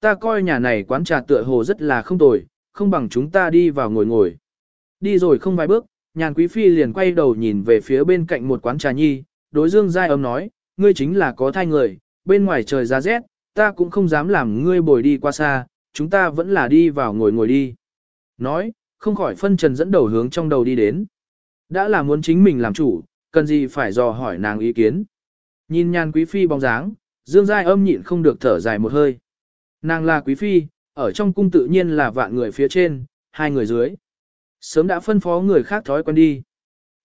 ta coi nhà này quán trà tựa hồ rất là không tồi, không bằng chúng ta đi vào ngồi ngồi. Đi rồi không vài bước, nhàn quý phi liền quay đầu nhìn về phía bên cạnh một quán trà nhi, đối dương giai âm nói, ngươi chính là có thai người, bên ngoài trời giá rét, ta cũng không dám làm ngươi bồi đi qua xa, chúng ta vẫn là đi vào ngồi ngồi đi. Nói, không khỏi phân trần dẫn đầu hướng trong đầu đi đến. Đã là muốn chính mình làm chủ, cần gì phải dò hỏi nàng ý kiến. Nhìn nhàn quý phi bóng dáng, dương giai âm nhịn không được thở dài một hơi. Nàng là quý phi, ở trong cung tự nhiên là vạn người phía trên, hai người dưới. Sớm đã phân phó người khác thói quen đi.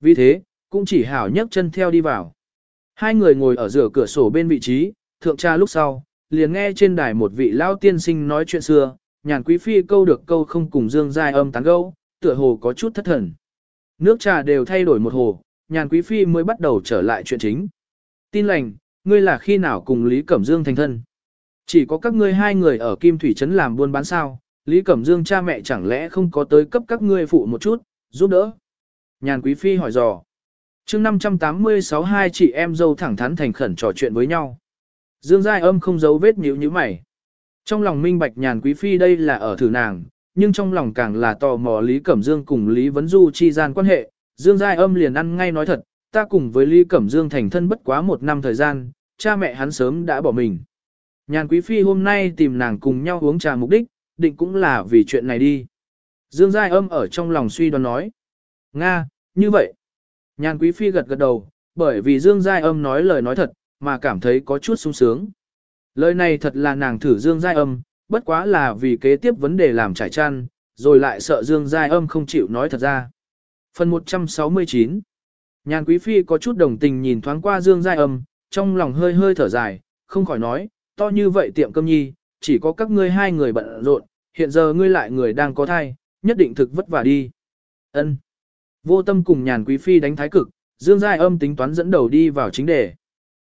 Vì thế, cũng chỉ hảo nhấc chân theo đi vào. Hai người ngồi ở giữa cửa sổ bên vị trí, thượng tra lúc sau, liền nghe trên đài một vị lao tiên sinh nói chuyện xưa, nhàn quý phi câu được câu không cùng dương giai âm tán gâu, tựa hồ có chút thất thần. Nước trà đều thay đổi một hồ, nhàn quý phi mới bắt đầu trở lại chuyện chính. Tin lành, ngươi là khi nào cùng Lý Cẩm Dương thành thân? Chỉ có các ngươi hai người ở Kim Thủy Trấn làm buôn bán sao, Lý Cẩm Dương cha mẹ chẳng lẽ không có tới cấp các ngươi phụ một chút, giúp đỡ? Nhàn quý phi hỏi dò. chương 586 hai chị em dâu thẳng thắn thành khẩn trò chuyện với nhau. Dương Giai âm không giấu vết nhíu như mày. Trong lòng minh bạch nhàn quý phi đây là ở thử nàng, nhưng trong lòng càng là tò mò Lý Cẩm Dương cùng Lý Vấn Du chi gian quan hệ. Dương Giai âm liền ăn ngay nói thật, ta cùng với Lý Cẩm Dương thành thân bất quá một năm thời gian, cha mẹ hắn sớm đã bỏ mình. Nhàn quý phi hôm nay tìm nàng cùng nhau uống trà mục đích, định cũng là vì chuyện này đi. Dương Giai âm ở trong lòng suy đoán nói. Nga, như vậy. Nhàn quý phi gật gật đầu, bởi vì Dương Giai âm nói lời nói thật, mà cảm thấy có chút sung sướng. Lời này thật là nàng thử Dương Giai âm, bất quá là vì kế tiếp vấn đề làm trải chăn, rồi lại sợ Dương Giai âm không chịu nói thật ra. Phần 169 Nhàn Quý Phi có chút đồng tình nhìn thoáng qua Dương Giai âm, trong lòng hơi hơi thở dài, không khỏi nói, to như vậy tiệm cơm nhi, chỉ có các ngươi hai người bận rộn, hiện giờ ngươi lại người đang có thai, nhất định thực vất vả đi. Ân. Vô tâm cùng nhàn quý phi đánh thái cực, Dương Giai âm tính toán dẫn đầu đi vào chính đề.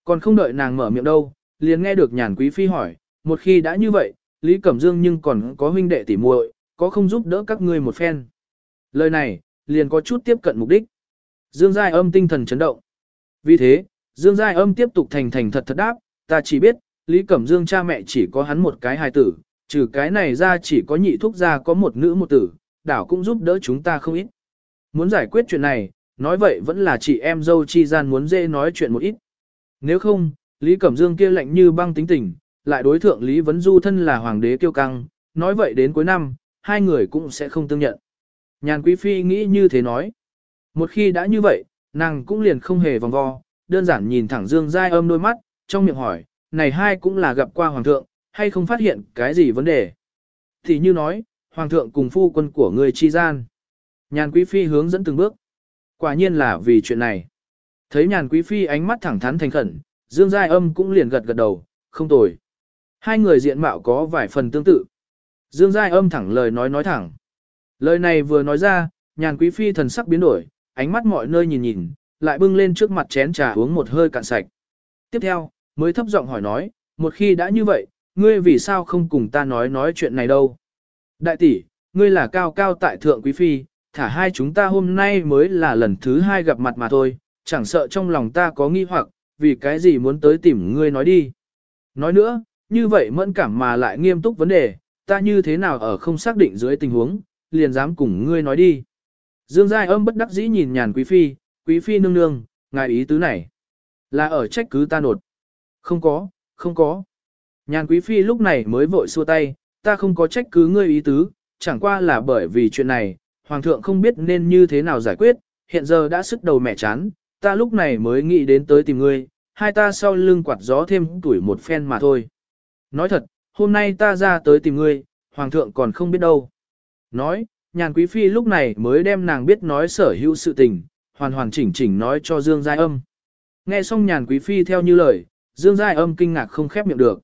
Còn không đợi nàng mở miệng đâu, liền nghe được nhàn quý phi hỏi, một khi đã như vậy, Lý Cẩm Dương nhưng còn có huynh đệ tỉ muội, có không giúp đỡ các ngươi một phen. Lời này, liền có chút tiếp cận mục đích. Dương Giai âm tinh thần chấn động. Vì thế, Dương Giai âm tiếp tục thành thành thật thật đáp, ta chỉ biết, Lý Cẩm Dương cha mẹ chỉ có hắn một cái hài tử, trừ cái này ra chỉ có nhị thúc gia có một nữ một tử, đảo cũng giúp đỡ chúng ta không ít. Muốn giải quyết chuyện này, nói vậy vẫn là chị em dâu chi gian muốn dễ nói chuyện một ít. Nếu không, Lý Cẩm Dương kia lạnh như băng tính tình, lại đối thượng Lý Vấn Du thân là hoàng đế kiêu căng, nói vậy đến cuối năm, hai người cũng sẽ không tương nhận. Nhàn Quý Phi nghĩ như thế nói. Một khi đã như vậy, nàng cũng liền không hề vòng vo, đơn giản nhìn thẳng Dương Giai âm đôi mắt, trong miệng hỏi, này hai cũng là gặp qua hoàng thượng, hay không phát hiện cái gì vấn đề. Thì như nói, hoàng thượng cùng phu quân của người chi gian. Nhàn quý phi hướng dẫn từng bước. Quả nhiên là vì chuyện này. Thấy nhàn quý phi ánh mắt thẳng thắn thành khẩn, dương giai âm cũng liền gật gật đầu, không tồi. Hai người diện mạo có vài phần tương tự. Dương giai âm thẳng lời nói nói thẳng. Lời này vừa nói ra, nhàn quý phi thần sắc biến đổi, ánh mắt mọi nơi nhìn nhìn, lại bưng lên trước mặt chén trà uống một hơi cạn sạch. Tiếp theo, mới thấp giọng hỏi nói, một khi đã như vậy, ngươi vì sao không cùng ta nói nói chuyện này đâu? Đại tỷ, ngươi là cao cao tại thượng quý phi, thả hai chúng ta hôm nay mới là lần thứ hai gặp mặt mà thôi, chẳng sợ trong lòng ta có nghi hoặc, vì cái gì muốn tới tìm ngươi nói đi. Nói nữa, như vậy mẫn cảm mà lại nghiêm túc vấn đề, ta như thế nào ở không xác định dưới tình huống, liền dám cùng ngươi nói đi. Dương Giai âm bất đắc dĩ nhìn nhàn quý phi, quý phi nương nương, ngài ý tứ này, là ở trách cứ ta nột. Không có, không có. Nhàn quý phi lúc này mới vội xua tay, ta không có trách cứ ngươi ý tứ, chẳng qua là bởi vì chuyện này, hoàng thượng không biết nên như thế nào giải quyết, hiện giờ đã sức đầu mẹ chán, ta lúc này mới nghĩ đến tới tìm ngươi, hai ta sau lưng quạt gió thêm tuổi một phen mà thôi. Nói thật, hôm nay ta ra tới tìm ngươi, hoàng thượng còn không biết đâu. Nói, nhàn quý phi lúc này mới đem nàng biết nói sở hữu sự tình, hoàn hoàn chỉnh chỉnh nói cho Dương Giai Âm. Nghe xong nhàn quý phi theo như lời, Dương Giai âm kinh ngạc không khép miệng được.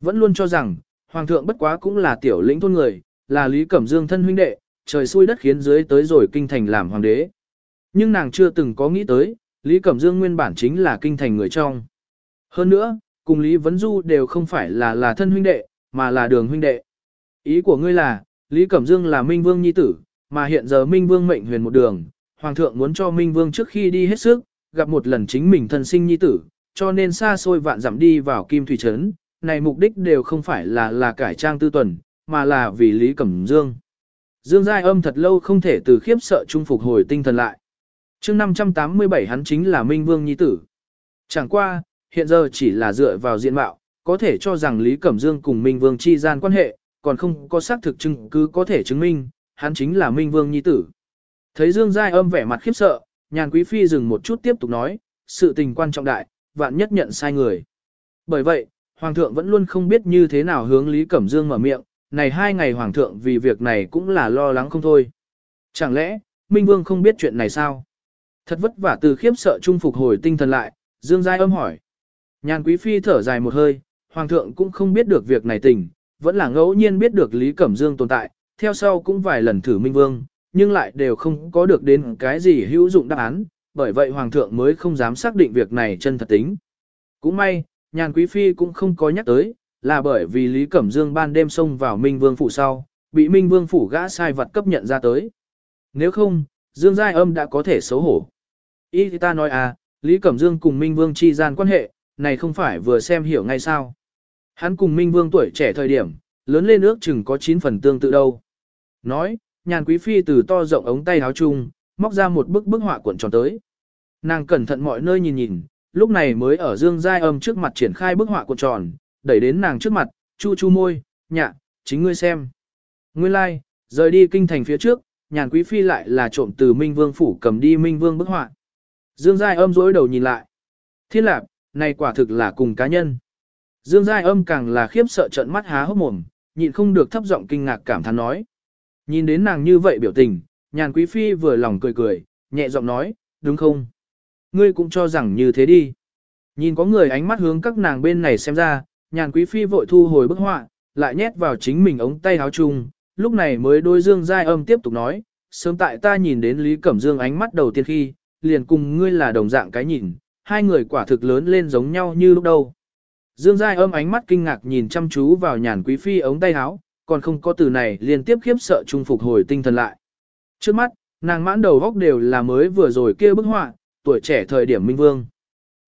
Vẫn luôn cho rằng, Hoàng thượng bất quá cũng là tiểu lĩnh thôn người, là Lý Cẩm Dương thân huynh đệ, trời xui đất khiến dưới tới rồi kinh thành làm hoàng đế. Nhưng nàng chưa từng có nghĩ tới, Lý Cẩm Dương nguyên bản chính là kinh thành người trong. Hơn nữa, cùng Lý Vấn Du đều không phải là là thân huynh đệ, mà là đường huynh đệ. Ý của ngươi là, Lý Cẩm Dương là Minh Vương nhi tử, mà hiện giờ Minh Vương mệnh huyền một đường, Hoàng thượng muốn cho Minh Vương trước khi đi hết sức, gặp một lần chính mình thân sinh nhi tử, cho nên xa xôi vạn dặm đi vào Kim Thủy Trấn, này mục đích đều không phải là là cải trang tư tuần, mà là vì Lý Cẩm Dương. Dương Giai âm thật lâu không thể từ khiếp sợ trung phục hồi tinh thần lại. chương 587 hắn chính là Minh Vương Nhi Tử. Chẳng qua, hiện giờ chỉ là dựa vào diện mạo, có thể cho rằng Lý Cẩm Dương cùng Minh Vương chi gian quan hệ, còn không có xác thực chứng cứ có thể chứng minh, hắn chính là Minh Vương Nhi Tử. Thấy Dương Giai âm vẻ mặt khiếp sợ, nhàn quý phi dừng một chút tiếp tục nói, sự tình quan trọng đại, vạn nhất nhận sai người. Bởi vậy, Hoàng thượng vẫn luôn không biết như thế nào hướng Lý Cẩm Dương mở miệng, này hai ngày Hoàng thượng vì việc này cũng là lo lắng không thôi. Chẳng lẽ, Minh Vương không biết chuyện này sao? Thật vất vả từ khiếp sợ trung phục hồi tinh thần lại, Dương Giai âm hỏi. Nhàn quý phi thở dài một hơi, Hoàng thượng cũng không biết được việc này tình, vẫn là ngẫu nhiên biết được Lý Cẩm Dương tồn tại, theo sau cũng vài lần thử Minh Vương, nhưng lại đều không có được đến cái gì hữu dụng đáp án, bởi vậy Hoàng thượng mới không dám xác định việc này chân thật tính. Cũng may, nhàn quý phi cũng không có nhắc tới, là bởi vì Lý Cẩm Dương ban đêm xông vào Minh Vương phủ sau, bị Minh Vương phủ gã sai vật cấp nhận ra tới. Nếu không, Dương Giai Âm đã có thể xấu hổ. Ý ta nói à, Lý Cẩm Dương cùng Minh Vương chi gian quan hệ, này không phải vừa xem hiểu ngay sao. Hắn cùng Minh Vương tuổi trẻ thời điểm, lớn lên ước chừng có 9 phần tương tự đâu. Nói, nhàn quý phi từ to rộng ống tay áo chung, móc ra một bức bức họa cuộn tròn tới. Nàng cẩn thận mọi nơi nhìn nhìn, lúc này mới ở dương giai âm trước mặt triển khai bức họa cuộn tròn, đẩy đến nàng trước mặt, chu chu môi, nhạ, chính ngươi xem. Nguyên lai, like, rời đi kinh thành phía trước, nhàn quý phi lại là trộm từ Minh Vương phủ cầm đi Minh Vương bức họa. Dương Giai âm dối đầu nhìn lại. Thiên lạc, này quả thực là cùng cá nhân. Dương Giai âm càng là khiếp sợ trận mắt há hốc mồm, nhịn không được thấp giọng kinh ngạc cảm thán nói. Nhìn đến nàng như vậy biểu tình, nhàn quý phi vừa lòng cười cười, nhẹ giọng nói, đúng không? Ngươi cũng cho rằng như thế đi. Nhìn có người ánh mắt hướng các nàng bên này xem ra, nhàn quý phi vội thu hồi bức họa, lại nhét vào chính mình ống tay áo chung, lúc này mới đôi Dương Giai âm tiếp tục nói, sớm tại ta nhìn đến Lý Cẩm Dương ánh mắt đầu tiên khi, liền cùng ngươi là đồng dạng cái nhìn, hai người quả thực lớn lên giống nhau như lúc đầu. Dương Giai âm ánh mắt kinh ngạc nhìn chăm chú vào nhàn quý phi ống tay áo, còn không có từ này liên tiếp khiếp sợ trung phục hồi tinh thần lại. Trước mắt, nàng mãn đầu góc đều là mới vừa rồi kia bức họa, tuổi trẻ thời điểm minh vương.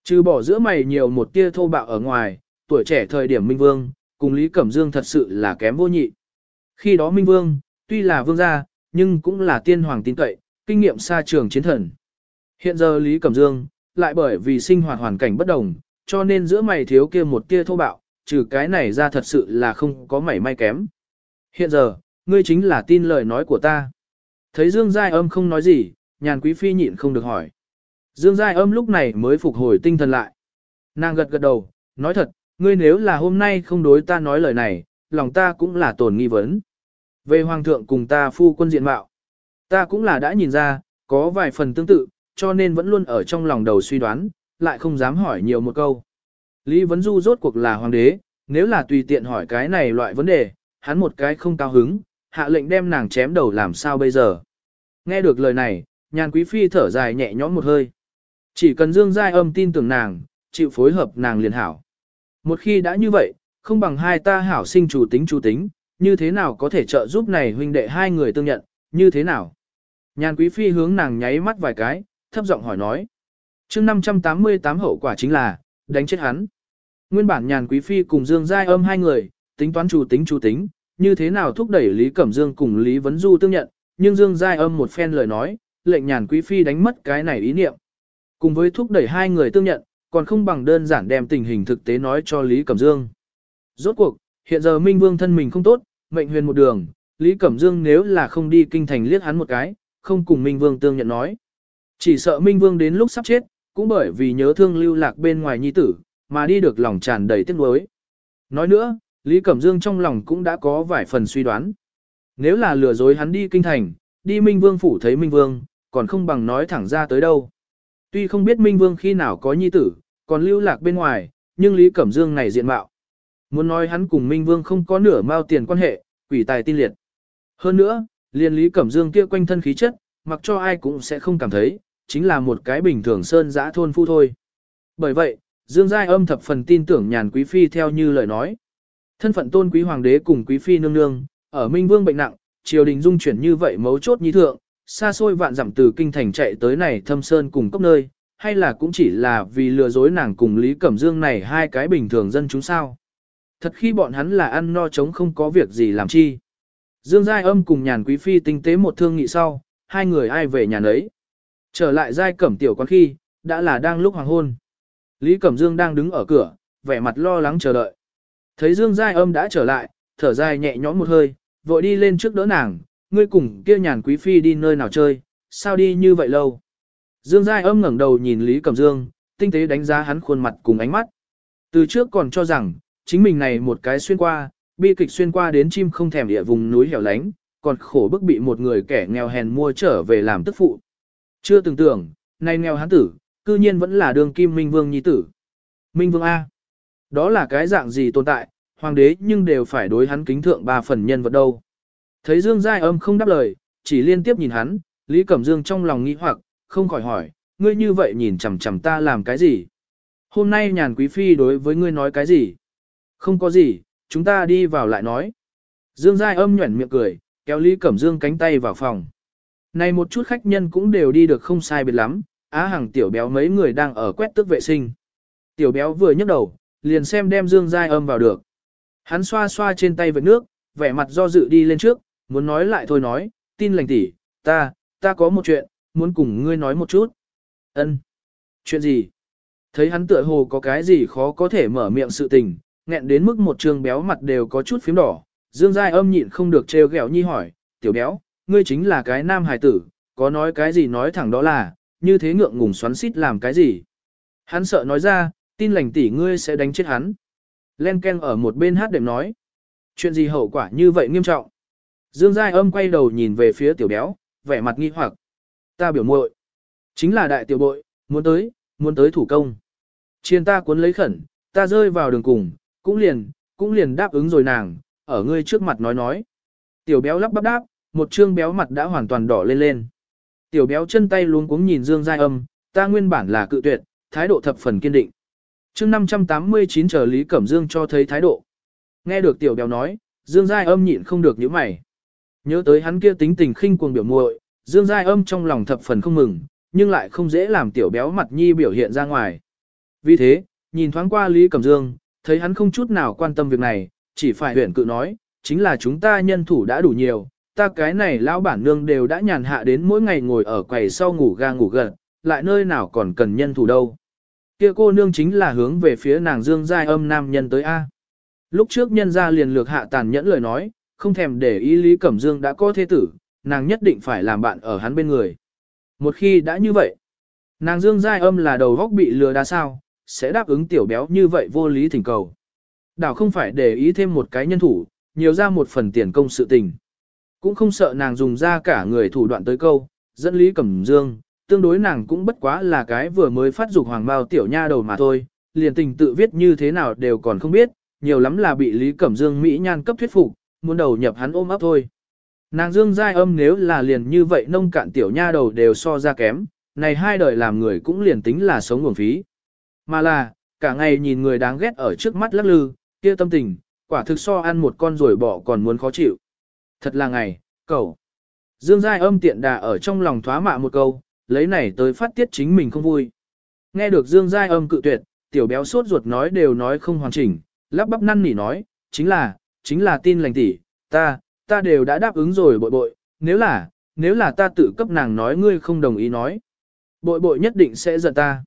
Trừ bỏ giữa mày nhiều một tia thô bạo ở ngoài, tuổi trẻ thời điểm minh vương, cùng Lý Cẩm Dương thật sự là kém vô nhị. Khi đó minh vương, tuy là vương gia, nhưng cũng là tiên hoàng tin cậy, kinh nghiệm xa trường chiến thần. Hiện giờ Lý Cẩm Dương, lại bởi vì sinh hoạt hoàn cảnh bất đồng, cho nên giữa mày thiếu kia một tia thô bạo, trừ cái này ra thật sự là không có mảy may kém. Hiện giờ, ngươi chính là tin lời nói của ta. Thấy Dương Giai âm không nói gì, nhàn quý phi nhịn không được hỏi. Dương Giai âm lúc này mới phục hồi tinh thần lại. Nàng gật gật đầu, nói thật, ngươi nếu là hôm nay không đối ta nói lời này, lòng ta cũng là tổn nghi vấn. Về hoàng thượng cùng ta phu quân diện mạo, ta cũng là đã nhìn ra, có vài phần tương tự, cho nên vẫn luôn ở trong lòng đầu suy đoán, lại không dám hỏi nhiều một câu. Lý Vấn Du rốt cuộc là hoàng đế, nếu là tùy tiện hỏi cái này loại vấn đề, hắn một cái không cao hứng, hạ lệnh đem nàng chém đầu làm sao bây giờ. Nghe được lời này, nhàn quý phi thở dài nhẹ nhõm một hơi. Chỉ cần dương giai âm tin tưởng nàng, chịu phối hợp nàng liền hảo. Một khi đã như vậy, không bằng hai ta hảo sinh chủ tính chủ tính, như thế nào có thể trợ giúp này huynh đệ hai người tương nhận, như thế nào? Nhàn quý phi hướng nàng nháy mắt vài cái, thấp giọng hỏi nói. chương 588 hậu quả chính là, đánh chết hắn. Nguyên bản nhàn quý phi cùng Dương Giai âm hai người, tính toán chủ tính chủ tính, như thế nào thúc đẩy Lý Cẩm Dương cùng Lý Vấn Du tương nhận, nhưng Dương Giai âm một phen lời nói, lệnh nhàn quý phi đánh mất cái này ý niệm. Cùng với thúc đẩy hai người tương nhận, còn không bằng đơn giản đem tình hình thực tế nói cho Lý Cẩm Dương. Rốt cuộc, hiện giờ Minh Vương thân mình không tốt, mệnh huyền một đường, Lý Cẩm Dương nếu là không đi kinh thành liếc hắn một cái, không cùng Minh Vương tương nhận nói. Chỉ sợ Minh Vương đến lúc sắp chết, cũng bởi vì nhớ thương lưu lạc bên ngoài nhi tử, mà đi được lòng tràn đầy tiếc nuối. Nói nữa, Lý Cẩm Dương trong lòng cũng đã có vài phần suy đoán. Nếu là lừa dối hắn đi kinh thành, đi Minh Vương phủ thấy Minh Vương, còn không bằng nói thẳng ra tới đâu. Tuy không biết Minh Vương khi nào có nhi tử, còn lưu lạc bên ngoài, nhưng Lý Cẩm Dương này diện mạo. Muốn nói hắn cùng Minh Vương không có nửa mao tiền quan hệ, quỷ tài tin liệt. Hơn nữa, liền Lý Cẩm Dương kia quanh thân khí chất, mặc cho ai cũng sẽ không cảm thấy, chính là một cái bình thường sơn dã thôn phu thôi. Bởi vậy, Dương Giai âm thập phần tin tưởng nhàn quý phi theo như lời nói. Thân phận tôn quý hoàng đế cùng quý phi nương nương, ở Minh Vương bệnh nặng, triều đình dung chuyển như vậy mấu chốt như thượng, xa xôi vạn dặm từ kinh thành chạy tới này thâm sơn cùng cốc nơi, hay là cũng chỉ là vì lừa dối nàng cùng Lý Cẩm Dương này hai cái bình thường dân chúng sao. Thật khi bọn hắn là ăn no chống không có việc gì làm chi. Dương Giai âm cùng nhàn quý phi tinh tế một thương nghị sau, hai người ai về nhà nấy. Trở lại Giai cẩm tiểu quán khi, đã là đang lúc hoàng hôn. Lý Cẩm Dương đang đứng ở cửa, vẻ mặt lo lắng chờ đợi. Thấy Dương Giai âm đã trở lại, thở dài nhẹ nhõm một hơi, vội đi lên trước đỡ nàng, ngươi cùng kia nhàn quý phi đi nơi nào chơi, sao đi như vậy lâu. Dương Giai âm ngẩng đầu nhìn Lý Cẩm Dương, tinh tế đánh giá hắn khuôn mặt cùng ánh mắt. Từ trước còn cho rằng, chính mình này một cái xuyên qua, bi kịch xuyên qua đến chim không thèm địa vùng núi hẻo lánh, còn khổ bức bị một người kẻ nghèo hèn mua trở về làm tức phụ. Chưa từng tưởng, nay nghèo hắn tử, cư nhiên vẫn là đường kim Minh Vương nhi tử. Minh Vương A. Đó là cái dạng gì tồn tại, hoàng đế nhưng đều phải đối hắn kính thượng ba phần nhân vật đâu. Thấy Dương Giai âm không đáp lời, chỉ liên tiếp nhìn hắn, Lý Cẩm Dương trong lòng nghĩ hoặc, không khỏi hỏi, ngươi như vậy nhìn chằm chằm ta làm cái gì? Hôm nay nhàn quý phi đối với ngươi nói cái gì? Không có gì, chúng ta đi vào lại nói. Dương Giai âm nhuẩn miệng cười, kéo Lý Cẩm Dương cánh tay vào phòng. Này một chút khách nhân cũng đều đi được không sai biệt lắm, á hàng tiểu béo mấy người đang ở quét tước vệ sinh. Tiểu béo vừa nhấc đầu, liền xem đem Dương Giai âm vào được. Hắn xoa xoa trên tay vệt nước, vẻ mặt do dự đi lên trước, muốn nói lại thôi nói, tin lành tỷ, ta, ta có một chuyện, muốn cùng ngươi nói một chút. Ân, Chuyện gì? Thấy hắn tựa hồ có cái gì khó có thể mở miệng sự tình, nghẹn đến mức một trường béo mặt đều có chút phím đỏ. Dương Giai âm nhịn không được trêu ghẹo nhi hỏi, tiểu béo, ngươi chính là cái nam hài tử, có nói cái gì nói thẳng đó là, như thế ngượng ngùng xoắn xít làm cái gì. Hắn sợ nói ra, tin lành tỷ ngươi sẽ đánh chết hắn. Len Ken ở một bên hát đệm nói. Chuyện gì hậu quả như vậy nghiêm trọng? Dương Giai âm quay đầu nhìn về phía tiểu béo, vẻ mặt nghi hoặc. Ta biểu muội Chính là đại tiểu bội, muốn tới, muốn tới thủ công. Chiên ta cuốn lấy khẩn, ta rơi vào đường cùng, cũng liền, cũng liền đáp ứng rồi nàng, ở ngươi trước mặt nói nói. Tiểu béo lắp bắp đáp, một trương béo mặt đã hoàn toàn đỏ lên lên. Tiểu béo chân tay luống cuống nhìn Dương Giai âm, ta nguyên bản là cự tuyệt, thái độ thập phần kiên định. chương 589 chờ Lý Cẩm Dương cho thấy thái độ. Nghe được tiểu béo nói, Dương Giai âm nhịn không được những mày. Nhớ tới hắn kia tính tình khinh cuồng biểu muội, Dương Giai âm trong lòng thập phần không mừng, nhưng lại không dễ làm tiểu béo mặt nhi biểu hiện ra ngoài. Vì thế, nhìn thoáng qua Lý Cẩm Dương, thấy hắn không chút nào quan tâm việc này, chỉ phải huyện cự nói, chính là chúng ta nhân thủ đã đủ nhiều, ta cái này lão bản nương đều đã nhàn hạ đến mỗi ngày ngồi ở quầy sau ngủ ga ngủ gật, lại nơi nào còn cần nhân thủ đâu. Kia cô nương chính là hướng về phía nàng Dương Giai âm nam nhân tới A. Lúc trước nhân ra liền lược hạ tàn nhẫn lời nói, không thèm để ý Lý Cẩm Dương đã có thế tử, nàng nhất định phải làm bạn ở hắn bên người. Một khi đã như vậy, nàng Dương Giai âm là đầu góc bị lừa đá sao, sẽ đáp ứng tiểu béo như vậy vô lý thỉnh cầu. Đảo không phải để ý thêm một cái nhân thủ, nhiều ra một phần tiền công sự tình. Cũng không sợ nàng dùng ra cả người thủ đoạn tới câu, dẫn Lý Cẩm Dương, tương đối nàng cũng bất quá là cái vừa mới phát dục hoàng bao tiểu nha đầu mà thôi, liền tình tự viết như thế nào đều còn không biết, nhiều lắm là bị Lý Cẩm Dương Mỹ nhan cấp thuyết phục, muốn đầu nhập hắn ôm ấp thôi. Nàng Dương Giai âm nếu là liền như vậy nông cạn tiểu nha đầu đều so ra kém, này hai đời làm người cũng liền tính là sống nguồn phí. Mà là, cả ngày nhìn người đáng ghét ở trước mắt lắc lư, kia tâm tình, quả thực so ăn một con rồi bỏ còn muốn khó chịu. Thật là ngày, cậu. Dương Giai âm tiện đà ở trong lòng thoá mạ một câu, lấy này tới phát tiết chính mình không vui. Nghe được Dương Giai âm cự tuyệt, tiểu béo sốt ruột nói đều nói không hoàn chỉnh, lắp bắp năn nỉ nói, chính là, chính là tin lành tỷ, ta, ta đều đã đáp ứng rồi bội bội, nếu là, nếu là ta tự cấp nàng nói ngươi không đồng ý nói. Bội bội nhất định sẽ giận ta.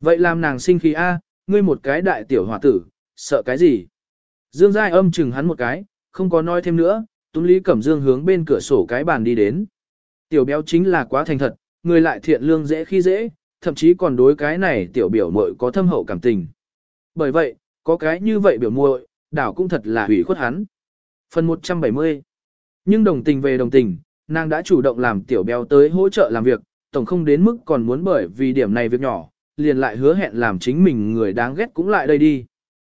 Vậy làm nàng sinh khí A, ngươi một cái đại tiểu hòa tử, sợ cái gì? Dương Giai âm chừng hắn một cái, không có nói thêm nữa, Tuấn Lý Cẩm Dương hướng bên cửa sổ cái bàn đi đến. Tiểu béo chính là quá thành thật, người lại thiện lương dễ khi dễ, thậm chí còn đối cái này tiểu biểu muội có thâm hậu cảm tình. Bởi vậy, có cái như vậy biểu muội, đảo cũng thật là hủy khuất hắn. Phần 170 Nhưng đồng tình về đồng tình, nàng đã chủ động làm tiểu béo tới hỗ trợ làm việc, tổng không đến mức còn muốn bởi vì điểm này việc nhỏ, liền lại hứa hẹn làm chính mình người đáng ghét cũng lại đây đi.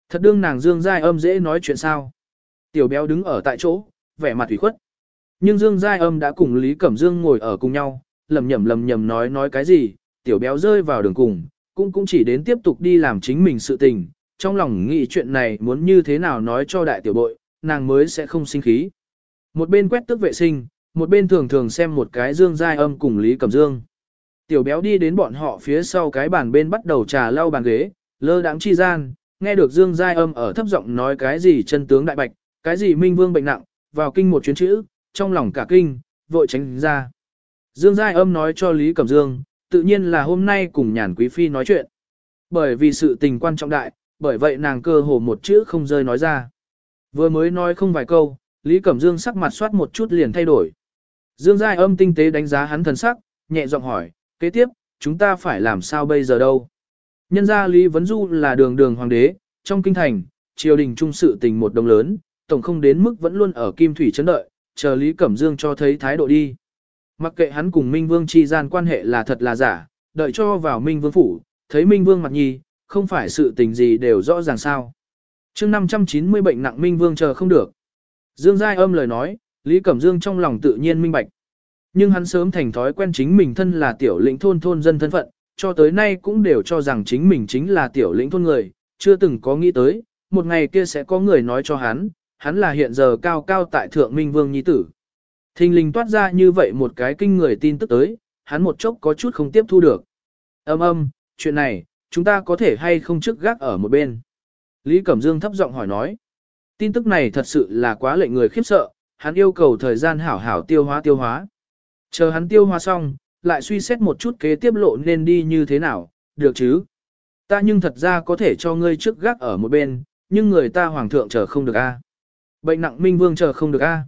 Thật đương nàng Dương Giai âm dễ nói chuyện sao. Tiểu béo đứng ở tại chỗ, vẻ mặt ủy khuất. Nhưng Dương Giai âm đã cùng Lý Cẩm Dương ngồi ở cùng nhau, lầm nhầm lầm nhầm nói nói cái gì, tiểu béo rơi vào đường cùng, cũng cũng chỉ đến tiếp tục đi làm chính mình sự tình, trong lòng nghĩ chuyện này muốn như thế nào nói cho đại tiểu bội, nàng mới sẽ không sinh khí. Một bên quét tước vệ sinh, một bên thường thường xem một cái Dương Giai âm cùng Lý Cẩm Dương. Tiểu béo đi đến bọn họ phía sau cái bàn bên bắt đầu trà lau bàn ghế, lơ đáng chi gian, nghe được Dương Giai Âm ở thấp giọng nói cái gì chân tướng đại bạch, cái gì minh vương bệnh nặng, vào kinh một chuyến chữ, trong lòng cả kinh, vội tránh ra. Dương Giai Âm nói cho Lý Cẩm Dương, tự nhiên là hôm nay cùng nhàn quý phi nói chuyện. Bởi vì sự tình quan trọng đại, bởi vậy nàng cơ hồ một chữ không rơi nói ra. Vừa mới nói không vài câu, Lý Cẩm Dương sắc mặt soát một chút liền thay đổi. Dương Giai âm tinh tế đánh giá hắn thần sắc, nhẹ giọng hỏi, kế tiếp, chúng ta phải làm sao bây giờ đâu? Nhân ra Lý Vấn Du là đường đường hoàng đế, trong kinh thành, triều đình trung sự tình một đồng lớn, tổng không đến mức vẫn luôn ở kim thủy chấn đợi, chờ Lý Cẩm Dương cho thấy thái độ đi. Mặc kệ hắn cùng Minh Vương chi gian quan hệ là thật là giả, đợi cho vào Minh Vương phủ, thấy Minh Vương mặt nhi, không phải sự tình gì đều rõ ràng sao. chương 590 bệnh nặng Minh Vương chờ không được. Dương Giai âm lời nói, Lý Cẩm Dương trong lòng tự nhiên minh bạch. Nhưng hắn sớm thành thói quen chính mình thân là tiểu lĩnh thôn thôn dân thân phận, cho tới nay cũng đều cho rằng chính mình chính là tiểu lĩnh thôn người, chưa từng có nghĩ tới, một ngày kia sẽ có người nói cho hắn, hắn là hiện giờ cao cao tại thượng minh vương nhi tử. Thình linh toát ra như vậy một cái kinh người tin tức tới, hắn một chốc có chút không tiếp thu được. Âm âm, chuyện này, chúng ta có thể hay không trước gác ở một bên. Lý Cẩm Dương thấp giọng hỏi nói. Tin tức này thật sự là quá lệnh người khiếp sợ, hắn yêu cầu thời gian hảo hảo tiêu hóa tiêu hóa. Chờ hắn tiêu hóa xong, lại suy xét một chút kế tiếp lộ nên đi như thế nào, được chứ? Ta nhưng thật ra có thể cho ngươi trước gác ở một bên, nhưng người ta hoàng thượng chờ không được a. Bệnh nặng Minh Vương chờ không được a.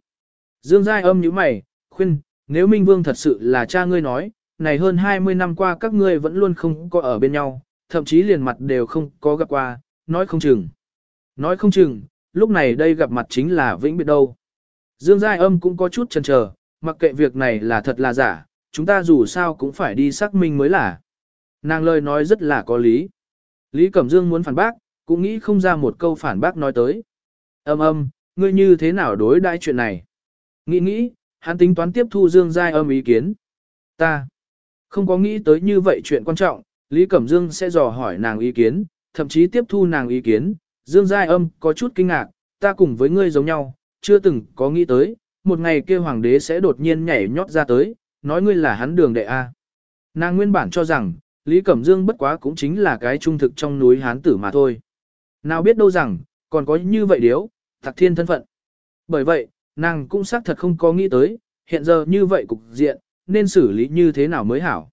Dương Giai âm như mày, khuyên, nếu Minh Vương thật sự là cha ngươi nói, này hơn 20 năm qua các ngươi vẫn luôn không có ở bên nhau, thậm chí liền mặt đều không có gặp qua, nói không chừng. Nói không chừng, lúc này đây gặp mặt chính là vĩnh biệt đâu. Dương Giai âm cũng có chút chần chờ, mặc kệ việc này là thật là giả, chúng ta dù sao cũng phải đi xác minh mới là. Nàng lời nói rất là có lý. Lý Cẩm Dương muốn phản bác, cũng nghĩ không ra một câu phản bác nói tới. Âm âm, ngươi như thế nào đối đãi chuyện này? Nghĩ nghĩ, hắn tính toán tiếp thu Dương Giai âm ý kiến. Ta không có nghĩ tới như vậy chuyện quan trọng, Lý Cẩm Dương sẽ dò hỏi nàng ý kiến, thậm chí tiếp thu nàng ý kiến. Dương Giai âm có chút kinh ngạc, ta cùng với ngươi giống nhau, chưa từng có nghĩ tới, một ngày kia hoàng đế sẽ đột nhiên nhảy nhót ra tới, nói ngươi là hắn đường đệ A. Nàng nguyên bản cho rằng, Lý Cẩm Dương bất quá cũng chính là cái trung thực trong núi hán tử mà thôi. Nào biết đâu rằng, còn có như vậy điếu, thạc thiên thân phận. Bởi vậy, nàng cũng xác thật không có nghĩ tới, hiện giờ như vậy cục diện, nên xử lý như thế nào mới hảo.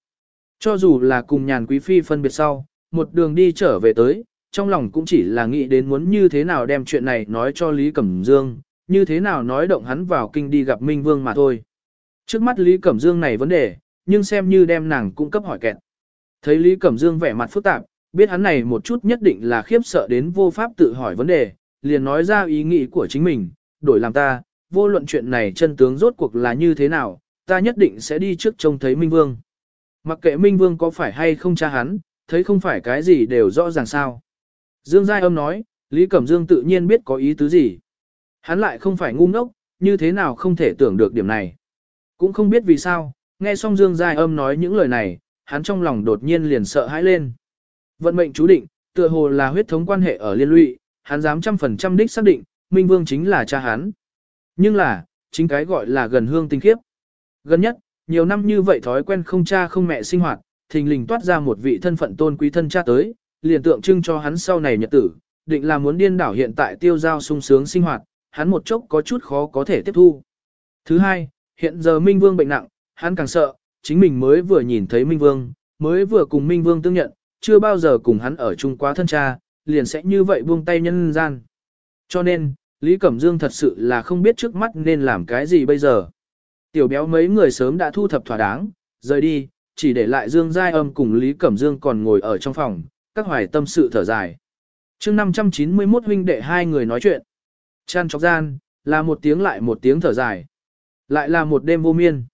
Cho dù là cùng nhàn quý phi phân biệt sau, một đường đi trở về tới, trong lòng cũng chỉ là nghĩ đến muốn như thế nào đem chuyện này nói cho Lý Cẩm Dương, như thế nào nói động hắn vào kinh đi gặp Minh Vương mà thôi. Trước mắt Lý Cẩm Dương này vấn đề, nhưng xem như đem nàng cung cấp hỏi kẹt. Thấy Lý Cẩm Dương vẻ mặt phức tạp, biết hắn này một chút nhất định là khiếp sợ đến vô pháp tự hỏi vấn đề, liền nói ra ý nghĩ của chính mình, đổi làm ta, vô luận chuyện này chân tướng rốt cuộc là như thế nào, ta nhất định sẽ đi trước trông thấy Minh Vương. Mặc kệ Minh Vương có phải hay không cha hắn, thấy không phải cái gì đều rõ ràng sao. Dương Giai âm nói, Lý Cẩm Dương tự nhiên biết có ý tứ gì. Hắn lại không phải ngu ngốc, như thế nào không thể tưởng được điểm này. Cũng không biết vì sao, nghe xong Dương Giai âm nói những lời này, hắn trong lòng đột nhiên liền sợ hãi lên. Vận mệnh chú định, tựa hồ là huyết thống quan hệ ở liên lụy, hắn dám trăm phần trăm đích xác định, Minh Vương chính là cha hắn. Nhưng là, chính cái gọi là gần hương tinh khiếp. Gần nhất, nhiều năm như vậy thói quen không cha không mẹ sinh hoạt, thình lình toát ra một vị thân phận tôn quý thân cha tới, liền tượng trưng cho hắn sau này nhật tử, định là muốn điên đảo hiện tại tiêu giao sung sướng sinh hoạt, hắn một chốc có chút khó có thể tiếp thu. Thứ hai, hiện giờ Minh Vương bệnh nặng, hắn càng sợ, chính mình mới vừa nhìn thấy Minh Vương, mới vừa cùng Minh Vương tương nhận, chưa bao giờ cùng hắn ở chung quá thân cha, liền sẽ như vậy buông tay nhân gian. Cho nên, Lý Cẩm Dương thật sự là không biết trước mắt nên làm cái gì bây giờ. Tiểu béo mấy người sớm đã thu thập thỏa đáng, rời đi, chỉ để lại Dương Giai Âm cùng Lý Cẩm Dương còn ngồi ở trong phòng, các hoài tâm sự thở dài. chương 591 huynh đệ hai người nói chuyện. Chăn chọc gian, là một tiếng lại một tiếng thở dài. Lại là một đêm vô miên.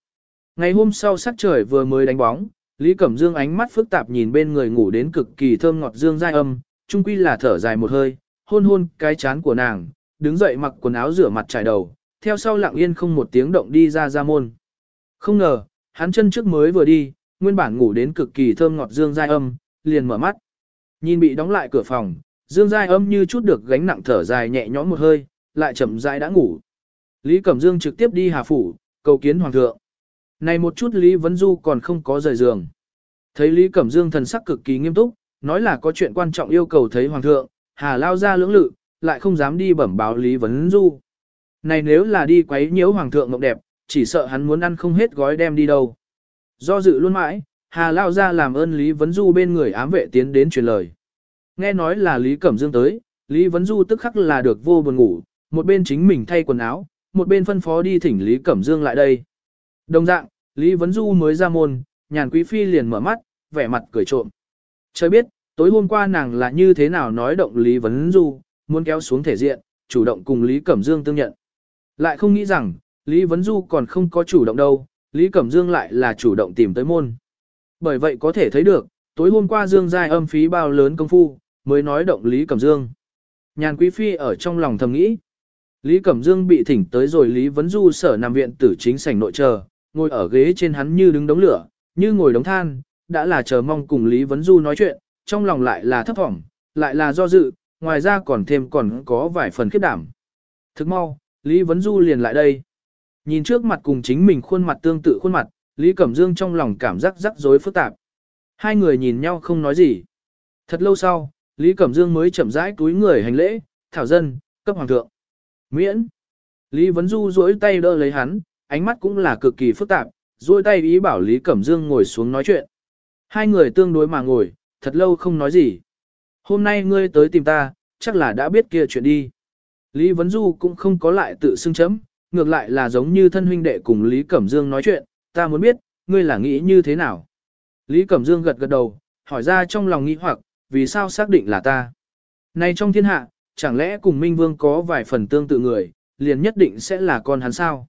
Ngày hôm sau sắc trời vừa mới đánh bóng, Lý Cẩm Dương ánh mắt phức tạp nhìn bên người ngủ đến cực kỳ thơm ngọt dương giai âm, chung quy là thở dài một hơi, hôn hôn cái chán của nàng, đứng dậy mặc quần áo rửa mặt trải đầu, theo sau lặng yên không một tiếng động đi ra ra môn. Không ngờ, hắn chân trước mới vừa đi, nguyên bản ngủ đến cực kỳ thơm ngọt dương giai âm, liền mở mắt. Nhìn bị đóng lại cửa phòng, dương giai âm như chút được gánh nặng thở dài nhẹ nhõm một hơi, lại chậm rãi đã ngủ. Lý Cẩm Dương trực tiếp đi Hà Phủ, cầu kiến Hoàng thượng. Này một chút Lý Vấn Du còn không có rời giường. Thấy Lý Cẩm Dương thần sắc cực kỳ nghiêm túc, nói là có chuyện quan trọng yêu cầu thấy Hoàng thượng, Hà lao ra lưỡng lự, lại không dám đi bẩm báo Lý Vấn Du. Này nếu là đi quấy nhiễu hoàng thượng mộng đẹp, chỉ sợ hắn muốn ăn không hết gói đem đi đâu. Do dự luôn mãi, Hà lao ra làm ơn Lý Vấn Du bên người ám vệ tiến đến truyền lời. Nghe nói là Lý Cẩm Dương tới, Lý Vấn Du tức khắc là được vô buồn ngủ, một bên chính mình thay quần áo, một bên phân phó đi thỉnh Lý Cẩm Dương lại đây. Đồng dạng, Lý Vấn Du mới ra môn, nhàn quý phi liền mở mắt, vẻ mặt cười trộm. Trời biết, tối hôm qua nàng là như thế nào nói động Lý Vấn Du, muốn kéo xuống thể diện, chủ động cùng Lý Cẩm Dương tương nhận. Lại không nghĩ rằng, Lý Vấn Du còn không có chủ động đâu, Lý Cẩm Dương lại là chủ động tìm tới môn. Bởi vậy có thể thấy được, tối hôm qua Dương Giai âm phí bao lớn công phu, mới nói động Lý Cẩm Dương. Nhàn Quý Phi ở trong lòng thầm nghĩ. Lý Cẩm Dương bị thỉnh tới rồi Lý Vấn Du sở nằm viện tử chính sảnh nội chờ, ngồi ở ghế trên hắn như đứng đống lửa, như ngồi đống than, đã là chờ mong cùng Lý Vấn Du nói chuyện, trong lòng lại là thấp thỏm, lại là do dự, ngoài ra còn thêm còn có vài phần khiếp đảm. Thức mau, Lý Vấn Du liền lại đây. Nhìn trước mặt cùng chính mình khuôn mặt tương tự khuôn mặt, Lý Cẩm Dương trong lòng cảm giác rắc rối phức tạp. Hai người nhìn nhau không nói gì. Thật lâu sau, Lý Cẩm Dương mới chậm rãi túi người hành lễ, thảo dân, cấp hoàng thượng. Miễn. Lý Vấn Du duỗi tay đỡ lấy hắn, ánh mắt cũng là cực kỳ phức tạp, duỗi tay ý bảo Lý Cẩm Dương ngồi xuống nói chuyện. Hai người tương đối mà ngồi, thật lâu không nói gì. Hôm nay ngươi tới tìm ta, chắc là đã biết kia chuyện đi. Lý Vấn Du cũng không có lại tự xưng chấm, ngược lại là giống như thân huynh đệ cùng Lý Cẩm Dương nói chuyện, ta muốn biết, ngươi là nghĩ như thế nào. Lý Cẩm Dương gật gật đầu, hỏi ra trong lòng nghĩ hoặc, vì sao xác định là ta. Này trong thiên hạ, chẳng lẽ cùng Minh Vương có vài phần tương tự người, liền nhất định sẽ là con hắn sao?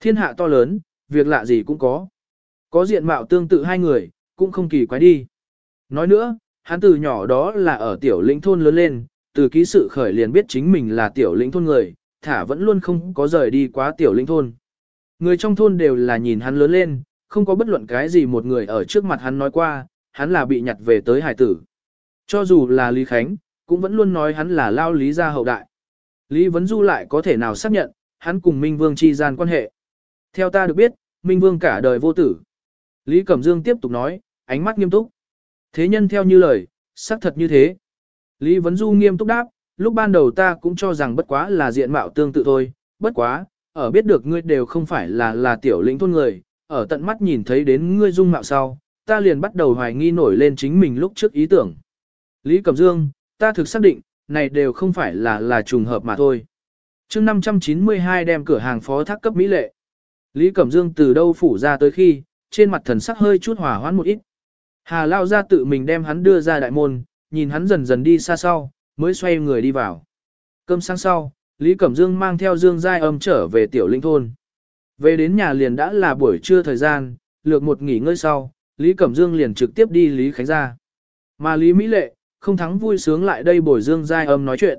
Thiên hạ to lớn, việc lạ gì cũng có. Có diện mạo tương tự hai người, cũng không kỳ quái đi. Nói nữa, hắn từ nhỏ đó là ở tiểu lĩnh thôn lớn lên, từ ký sự khởi liền biết chính mình là tiểu lĩnh thôn người, thả vẫn luôn không có rời đi quá tiểu lĩnh thôn. Người trong thôn đều là nhìn hắn lớn lên, không có bất luận cái gì một người ở trước mặt hắn nói qua, hắn là bị nhặt về tới hải tử. Cho dù là Lý Khánh, cũng vẫn luôn nói hắn là lao lý gia hậu đại. Lý Vấn Du lại có thể nào xác nhận, hắn cùng Minh Vương chi gian quan hệ. Theo ta được biết, Minh Vương cả đời vô tử. Lý Cẩm Dương tiếp tục nói, ánh mắt nghiêm túc. Thế nhân theo như lời, xác thật như thế. Lý Vấn Du nghiêm túc đáp, lúc ban đầu ta cũng cho rằng bất quá là diện mạo tương tự thôi, bất quá, ở biết được ngươi đều không phải là là tiểu lĩnh thôn người, ở tận mắt nhìn thấy đến ngươi dung mạo sau, ta liền bắt đầu hoài nghi nổi lên chính mình lúc trước ý tưởng. Lý Cẩm Dương, ta thực xác định, này đều không phải là là trùng hợp mà thôi. chương 592 đem cửa hàng phó thác cấp Mỹ lệ. Lý Cẩm Dương từ đâu phủ ra tới khi, trên mặt thần sắc hơi chút hỏa hoãn một ít. Hà Lao ra tự mình đem hắn đưa ra đại môn, nhìn hắn dần dần đi xa sau, mới xoay người đi vào. Cơm sáng sau, Lý Cẩm Dương mang theo Dương Giai âm trở về tiểu linh thôn. Về đến nhà liền đã là buổi trưa thời gian, lược một nghỉ ngơi sau, Lý Cẩm Dương liền trực tiếp đi Lý Khánh ra. Mà Lý Mỹ Lệ, không thắng vui sướng lại đây bồi Dương Giai âm nói chuyện.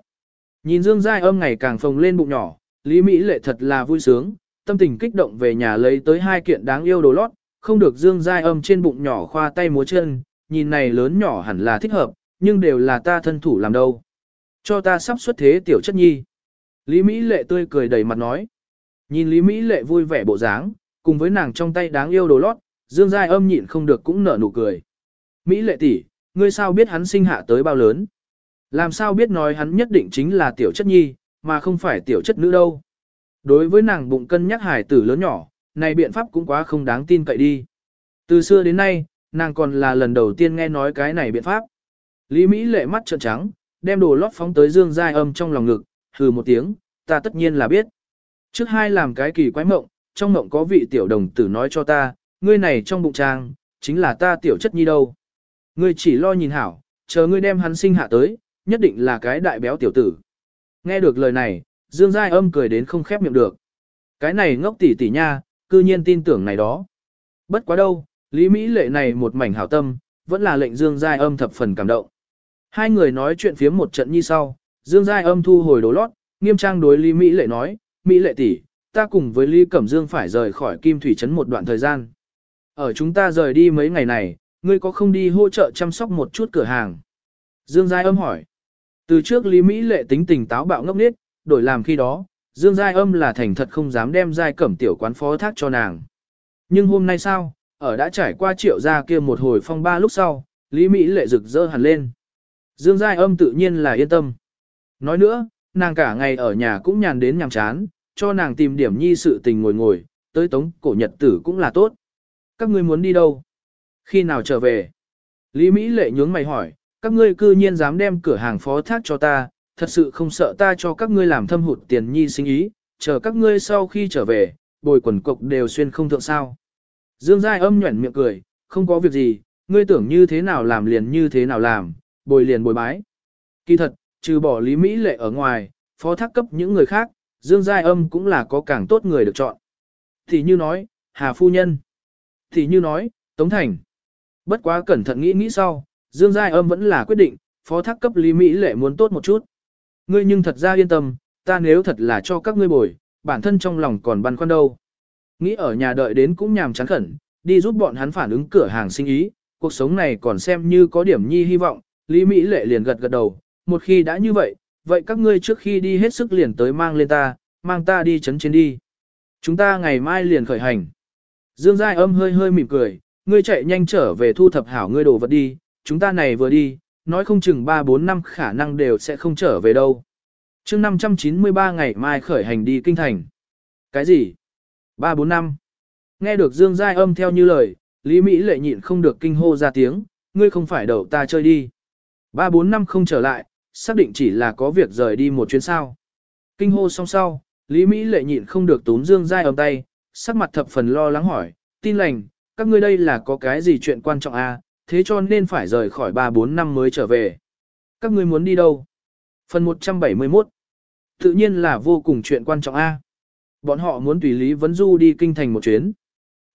Nhìn Dương Giai âm ngày càng phồng lên bụng nhỏ, Lý Mỹ Lệ thật là vui sướng, tâm tình kích động về nhà lấy tới hai kiện đáng yêu đồ lót, không được Dương Giai âm trên bụng nhỏ khoa tay múa chân, nhìn này lớn nhỏ hẳn là thích hợp, nhưng đều là ta thân thủ làm đâu. Cho ta sắp xuất thế tiểu chất nhi. Lý Mỹ Lệ tươi cười đầy mặt nói. Nhìn Lý Mỹ Lệ vui vẻ bộ dáng, cùng với nàng trong tay đáng yêu đồ lót, Dương Giai âm nhịn không được cũng nở nụ cười. Mỹ Lệ tỷ, ngươi sao biết hắn sinh hạ tới bao lớn? Làm sao biết nói hắn nhất định chính là tiểu chất nhi, mà không phải tiểu chất nữ đâu? Đối với nàng bụng cân nhắc hải tử lớn nhỏ, này biện pháp cũng quá không đáng tin cậy đi. Từ xưa đến nay, nàng còn là lần đầu tiên nghe nói cái này biện pháp. Lý Mỹ lệ mắt trợn trắng, đem đồ lót phóng tới Dương Giai âm trong lòng ngực, hừ một tiếng, ta tất nhiên là biết. Trước hai làm cái kỳ quái mộng, trong mộng có vị tiểu đồng tử nói cho ta, ngươi này trong bụng trang, chính là ta tiểu chất nhi đâu. Ngươi chỉ lo nhìn hảo, chờ ngươi đem hắn sinh hạ tới, nhất định là cái đại béo tiểu tử. Nghe được lời này, Dương Giai âm cười đến không khép miệng được. Cái này ngốc tỷ tỷ nha, cư nhiên tin tưởng này đó. Bất quá đâu, Lý Mỹ lệ này một mảnh hảo tâm, vẫn là lệnh Dương Giai âm thập phần cảm động. Hai người nói chuyện phía một trận như sau, Dương Giai âm thu hồi đồ lót, nghiêm trang đối Lý Mỹ lệ nói, Mỹ lệ tỷ, ta cùng với Lý Cẩm Dương phải rời khỏi Kim Thủy Trấn một đoạn thời gian. Ở chúng ta rời đi mấy ngày này, ngươi có không đi hỗ trợ chăm sóc một chút cửa hàng? Dương Giai âm hỏi. Từ trước Lý Mỹ lệ tính tình táo bạo ngốc nghếch, đổi làm khi đó, Dương Giai âm là thành thật không dám đem Giai Cẩm tiểu quán phó thác cho nàng. Nhưng hôm nay sao, ở đã trải qua triệu gia kia một hồi phong ba lúc sau, Lý Mỹ lệ rực rỡ hẳn lên. Dương Giai âm tự nhiên là yên tâm. Nói nữa, nàng cả ngày ở nhà cũng nhàn đến nhàm chán, cho nàng tìm điểm nhi sự tình ngồi ngồi, tới tống cổ nhật tử cũng là tốt. Các ngươi muốn đi đâu? Khi nào trở về? Lý Mỹ lệ nhướng mày hỏi, các ngươi cư nhiên dám đem cửa hàng phó thác cho ta, thật sự không sợ ta cho các ngươi làm thâm hụt tiền nhi sinh ý, chờ các ngươi sau khi trở về, bồi quần cục đều xuyên không thượng sao. Dương Giai âm nhuẩn miệng cười, không có việc gì, ngươi tưởng như thế nào làm liền như thế nào làm, bồi liền bồi bái. Kỳ thật, trừ bỏ Lý Mỹ lệ ở ngoài, phó thác cấp những người khác, Dương Giai âm cũng là có càng tốt người được chọn. Thì như nói, Hà Phu Nhân. Thì như nói, Tống Thành. Bất quá cẩn thận nghĩ nghĩ sau, Dương Giai âm vẫn là quyết định, phó thác cấp Lý Mỹ lệ muốn tốt một chút. Ngươi nhưng thật ra yên tâm, ta nếu thật là cho các ngươi bồi, bản thân trong lòng còn băn khoăn đâu. Nghĩ ở nhà đợi đến cũng nhàm chán khẩn, đi giúp bọn hắn phản ứng cửa hàng sinh ý, cuộc sống này còn xem như có điểm nhi hy vọng, Lý Mỹ lệ liền gật gật đầu, một khi đã như vậy, vậy các ngươi trước khi đi hết sức liền tới mang lên ta, mang ta đi chấn chiến đi. Chúng ta ngày mai liền khởi hành. Dương Giai âm hơi hơi mỉm cười, ngươi chạy nhanh trở về thu thập hảo ngươi đồ vật đi, chúng ta này vừa đi, nói không chừng 3-4 năm khả năng đều sẽ không trở về đâu. chương 593 ngày mai khởi hành đi kinh thành. Cái gì? 3-4 năm. Nghe được Dương Giai âm theo như lời, Lý Mỹ lệ nhịn không được kinh hô ra tiếng, ngươi không phải đậu ta chơi đi. 3-4 năm không trở lại, xác định chỉ là có việc rời đi một chuyến sao. Kinh hô xong sau, Lý Mỹ lệ nhịn không được túm Dương dai âm tay, sắc mặt thập phần lo lắng hỏi, tin lành, các ngươi đây là có cái gì chuyện quan trọng à, thế cho nên phải rời khỏi 3-4 năm mới trở về. Các ngươi muốn đi đâu? Phần 171 Tự nhiên là vô cùng chuyện quan trọng A. Bọn họ muốn tùy Lý Vấn Du đi kinh thành một chuyến.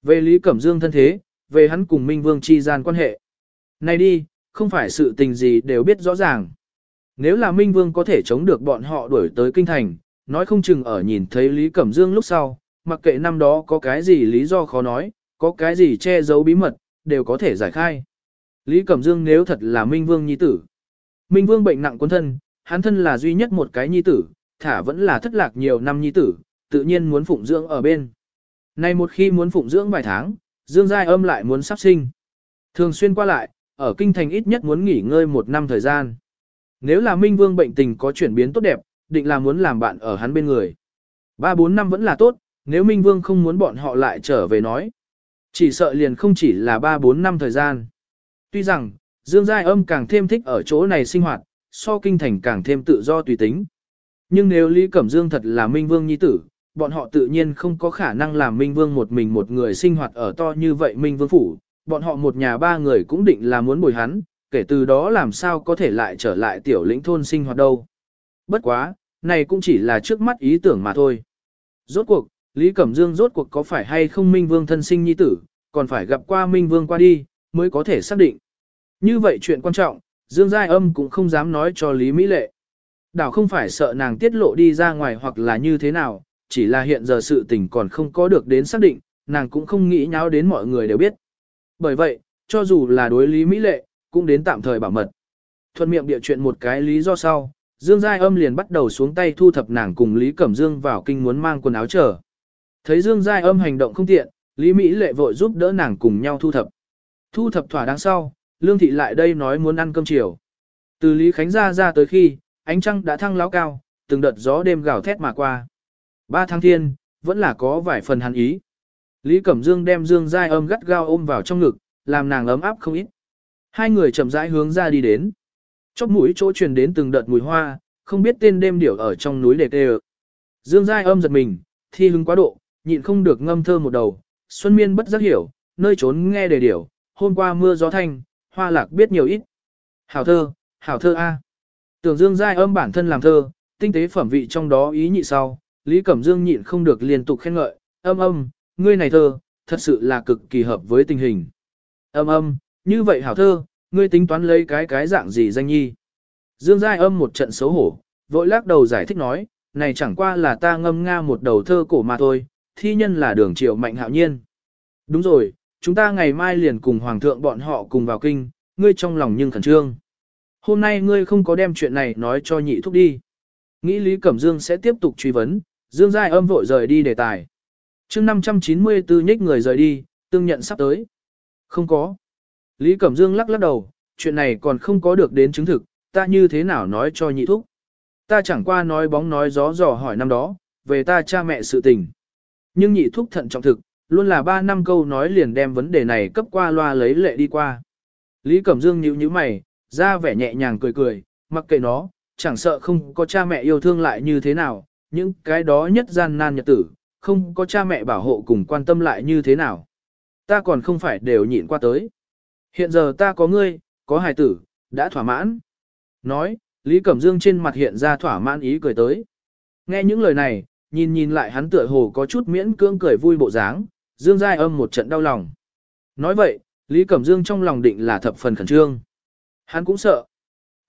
Về Lý Cẩm Dương thân thế, về hắn cùng Minh Vương chi gian quan hệ. Này đi, không phải sự tình gì đều biết rõ ràng. Nếu là Minh Vương có thể chống được bọn họ đuổi tới kinh thành, nói không chừng ở nhìn thấy Lý Cẩm Dương lúc sau, mặc kệ năm đó có cái gì lý do khó nói, có cái gì che giấu bí mật, đều có thể giải khai. Lý Cẩm Dương nếu thật là Minh Vương nhi tử. Minh Vương bệnh nặng quân thân, hắn thân là duy nhất một cái nhi tử, thả vẫn là thất lạc nhiều năm nhi tử, tự nhiên muốn phụng dưỡng ở bên. Nay một khi muốn phụng dưỡng vài tháng, Dương Giai âm lại muốn sắp sinh. Thường xuyên qua lại, ở kinh thành ít nhất muốn nghỉ ngơi một năm thời gian. Nếu là Minh Vương bệnh tình có chuyển biến tốt đẹp, định là muốn làm bạn ở hắn bên người. Ba bốn năm vẫn là tốt, nếu Minh Vương không muốn bọn họ lại trở về nói. Chỉ sợ liền không chỉ là ba bốn năm thời gian. Tuy rằng, Dương Giai âm càng thêm thích ở chỗ này sinh hoạt, so kinh thành càng thêm tự do tùy tính. Nhưng nếu Lý Cẩm Dương thật là Minh Vương Nhi tử, bọn họ tự nhiên không có khả năng làm Minh Vương một mình một người sinh hoạt ở to như vậy Minh Vương Phủ, bọn họ một nhà ba người cũng định là muốn bồi hắn, kể từ đó làm sao có thể lại trở lại tiểu lĩnh thôn sinh hoạt đâu. Bất quá, này cũng chỉ là trước mắt ý tưởng mà thôi. Rốt cuộc, Lý Cẩm Dương rốt cuộc có phải hay không Minh Vương thân sinh nhi tử, còn phải gặp qua Minh Vương qua đi, mới có thể xác định. Như vậy chuyện quan trọng, Dương Giai Âm cũng không dám nói cho Lý Mỹ Lệ. Đảo không phải sợ nàng tiết lộ đi ra ngoài hoặc là như thế nào, chỉ là hiện giờ sự tình còn không có được đến xác định, nàng cũng không nghĩ nháo đến mọi người đều biết. Bởi vậy, cho dù là đối Lý Mỹ Lệ, cũng đến tạm thời bảo mật. Thuận miệng địa chuyện một cái lý do sau, Dương Giai Âm liền bắt đầu xuống tay thu thập nàng cùng Lý Cẩm Dương vào kinh muốn mang quần áo trở. Thấy Dương Giai Âm hành động không tiện, Lý Mỹ Lệ vội giúp đỡ nàng cùng nhau thu thập. Thu thập thỏa đáng sau, Lương Thị lại đây nói muốn ăn cơm chiều. Từ Lý Khánh ra ra tới khi, ánh trăng đã thăng láo cao, từng đợt gió đêm gào thét mà qua. Ba tháng thiên, vẫn là có vài phần hắn ý. Lý Cẩm Dương đem Dương Giai âm gắt gao ôm vào trong ngực, làm nàng ấm áp không ít. Hai người chậm rãi hướng ra đi đến. Chóp mũi chỗ truyền đến từng đợt mùi hoa, không biết tên đêm điểu ở trong núi để tê Dương Giai âm giật mình, thi hứng quá độ, nhịn không được ngâm thơ một đầu. Xuân miên bất giác hiểu, nơi trốn nghe đề điểu, hôm qua mưa gió thanh, hoa lạc biết nhiều ít. Hảo thơ, hảo thơ A. Tưởng Dương Giai âm bản thân làm thơ, tinh tế phẩm vị trong đó ý nhị sau, Lý Cẩm Dương nhịn không được liên tục khen ngợi, âm âm, ngươi này thơ, thật sự là cực kỳ hợp với tình hình. Âm âm, như vậy hảo thơ, ngươi tính toán lấy cái cái dạng gì danh nhi. Dương Giai âm một trận xấu hổ, vội lắc đầu giải thích nói, này chẳng qua là ta ngâm nga một đầu thơ cổ mà thôi, thi nhân là đường triệu mạnh hạo nhiên. Đúng rồi, chúng ta ngày mai liền cùng hoàng thượng bọn họ cùng vào kinh, ngươi trong lòng nhưng khẩn trương. Hôm nay ngươi không có đem chuyện này nói cho nhị thúc đi. Nghĩ Lý Cẩm Dương sẽ tiếp tục truy vấn, Dương Giai âm vội rời đi đề tài chương 594 nhích người rời đi, tương nhận sắp tới. Không có. Lý Cẩm Dương lắc lắc đầu, chuyện này còn không có được đến chứng thực, ta như thế nào nói cho nhị thúc. Ta chẳng qua nói bóng nói gió dò hỏi năm đó, về ta cha mẹ sự tình. Nhưng nhị thúc thận trọng thực, luôn là ba năm câu nói liền đem vấn đề này cấp qua loa lấy lệ đi qua. Lý Cẩm Dương nhíu nhíu mày, ra vẻ nhẹ nhàng cười cười, mặc kệ nó, chẳng sợ không có cha mẹ yêu thương lại như thế nào, những cái đó nhất gian nan nhật tử, không có cha mẹ bảo hộ cùng quan tâm lại như thế nào. Ta còn không phải đều nhịn qua tới. Hiện giờ ta có ngươi, có hài tử, đã thỏa mãn. Nói, Lý Cẩm Dương trên mặt hiện ra thỏa mãn ý cười tới. Nghe những lời này, nhìn nhìn lại hắn tựa hồ có chút miễn cưỡng cười vui bộ dáng, Dương Giai âm một trận đau lòng. Nói vậy, Lý Cẩm Dương trong lòng định là thập phần khẩn trương. Hắn cũng sợ.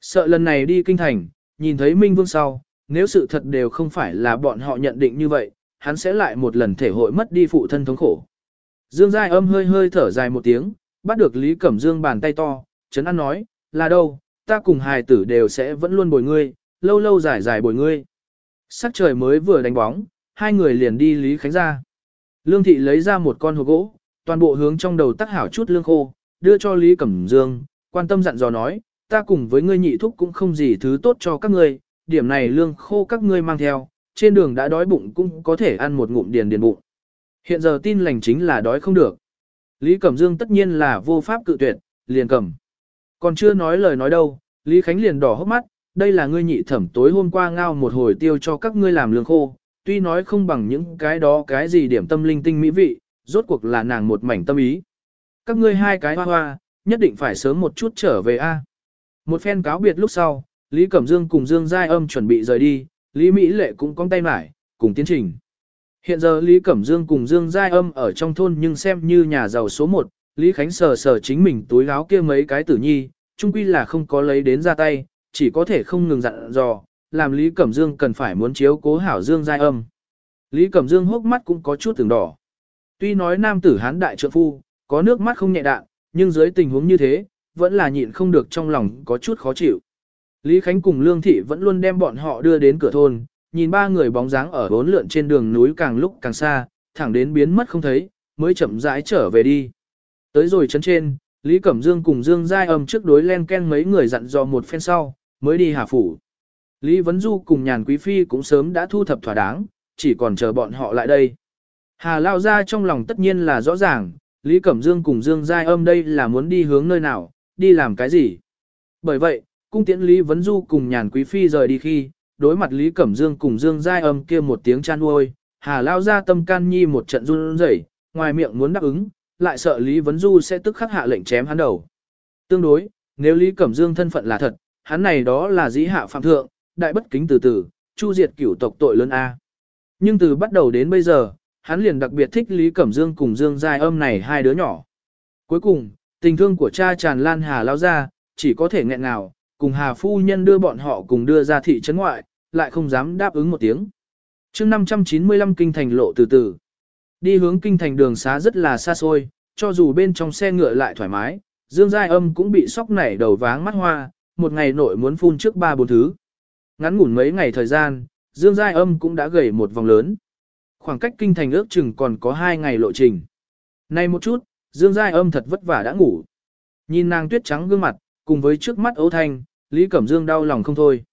Sợ lần này đi kinh thành, nhìn thấy Minh Vương sau, nếu sự thật đều không phải là bọn họ nhận định như vậy, hắn sẽ lại một lần thể hội mất đi phụ thân thống khổ. Dương Giai âm hơi hơi thở dài một tiếng, bắt được Lý Cẩm Dương bàn tay to, chấn an nói, là đâu, ta cùng hài tử đều sẽ vẫn luôn bồi ngươi, lâu lâu dài dài bồi ngươi. Sắc trời mới vừa đánh bóng, hai người liền đi Lý Khánh ra. Lương thị lấy ra một con hộp gỗ, toàn bộ hướng trong đầu tắc hảo chút lương khô, đưa cho Lý Cẩm Dương, quan tâm dặn dò nói, ta cùng với ngươi nhị thúc cũng không gì thứ tốt cho các ngươi, điểm này lương khô các ngươi mang theo, trên đường đã đói bụng cũng có thể ăn một ngụm điền điền bụng. Hiện giờ tin lành chính là đói không được. Lý Cẩm Dương tất nhiên là vô pháp cự tuyệt, liền cầm. Còn chưa nói lời nói đâu, Lý Khánh liền đỏ hốc mắt, đây là ngươi nhị thẩm tối hôm qua ngao một hồi tiêu cho các ngươi làm lương khô, tuy nói không bằng những cái đó cái gì điểm tâm linh tinh mỹ vị, rốt cuộc là nàng một mảnh tâm ý. Các ngươi hai cái hoa hoa, nhất định phải sớm một chút trở về a. Một phen cáo biệt lúc sau, Lý Cẩm Dương cùng Dương Giai Âm chuẩn bị rời đi, Lý Mỹ Lệ cũng cong tay mải, cùng tiến trình. Hiện giờ Lý Cẩm Dương cùng Dương Giai Âm ở trong thôn nhưng xem như nhà giàu số 1, Lý Khánh sờ sờ chính mình túi áo kia mấy cái tử nhi, chung quy là không có lấy đến ra tay, chỉ có thể không ngừng dặn dò, làm Lý Cẩm Dương cần phải muốn chiếu cố hảo Dương Giai Âm. Lý Cẩm Dương hốc mắt cũng có chút từng đỏ. Tuy nói nam tử hán đại trượng phu, có nước mắt không nhẹ đạn, nhưng dưới tình huống như thế, vẫn là nhịn không được trong lòng có chút khó chịu. Lý Khánh cùng Lương Thị vẫn luôn đem bọn họ đưa đến cửa thôn, nhìn ba người bóng dáng ở bốn lượn trên đường núi càng lúc càng xa, thẳng đến biến mất không thấy, mới chậm rãi trở về đi. Tới rồi chấn trên, Lý Cẩm Dương cùng Dương Giai âm trước đối len ken mấy người dặn dò một phen sau, mới đi hà phủ. Lý Vấn Du cùng nhàn quý phi cũng sớm đã thu thập thỏa đáng, chỉ còn chờ bọn họ lại đây. Hà lao ra trong lòng tất nhiên là rõ ràng, Lý Cẩm Dương cùng Dương Giai âm đây là muốn đi hướng nơi nào, đi làm cái gì. Bởi vậy, cung tiễn Lý Vấn Du cùng nhàn quý phi rời đi khi, đối mặt Lý Cẩm Dương cùng Dương Giai âm kia một tiếng chan uôi, Hà lao ra tâm can nhi một trận run rẩy, ngoài miệng muốn đáp ứng, lại sợ Lý Vấn Du sẽ tức khắc hạ lệnh chém hắn đầu. Tương đối, nếu Lý Cẩm Dương thân phận là thật, hắn này đó là dĩ hạ phạm thượng, đại bất kính từ từ, chu diệt cửu tộc tội lớn A. Nhưng từ bắt đầu đến bây giờ, hắn liền đặc biệt thích Lý Cẩm Dương cùng Dương Giai âm này hai đứa nhỏ. Cuối cùng, tình thương của cha tràn lan Hà lao ra, chỉ có thể nghẹn ngào, cùng Hà phu nhân đưa bọn họ cùng đưa ra thị trấn ngoại, lại không dám đáp ứng một tiếng. chương 595 kinh thành lộ từ từ. Đi hướng kinh thành đường xá rất là xa xôi, cho dù bên trong xe ngựa lại thoải mái, Dương Giai âm cũng bị sóc nảy đầu váng mắt hoa, một ngày nội muốn phun trước ba bốn thứ. Ngắn ngủn mấy ngày thời gian, Dương Giai âm cũng đã gầy một vòng lớn. Khoảng cách kinh thành ước chừng còn có hai ngày lộ trình. Nay một chút, Dương Giai âm thật vất vả đã ngủ. Nhìn nàng tuyết trắng gương mặt, cùng với trước mắt ấu thanh, Lý Cẩm Dương đau lòng không thôi.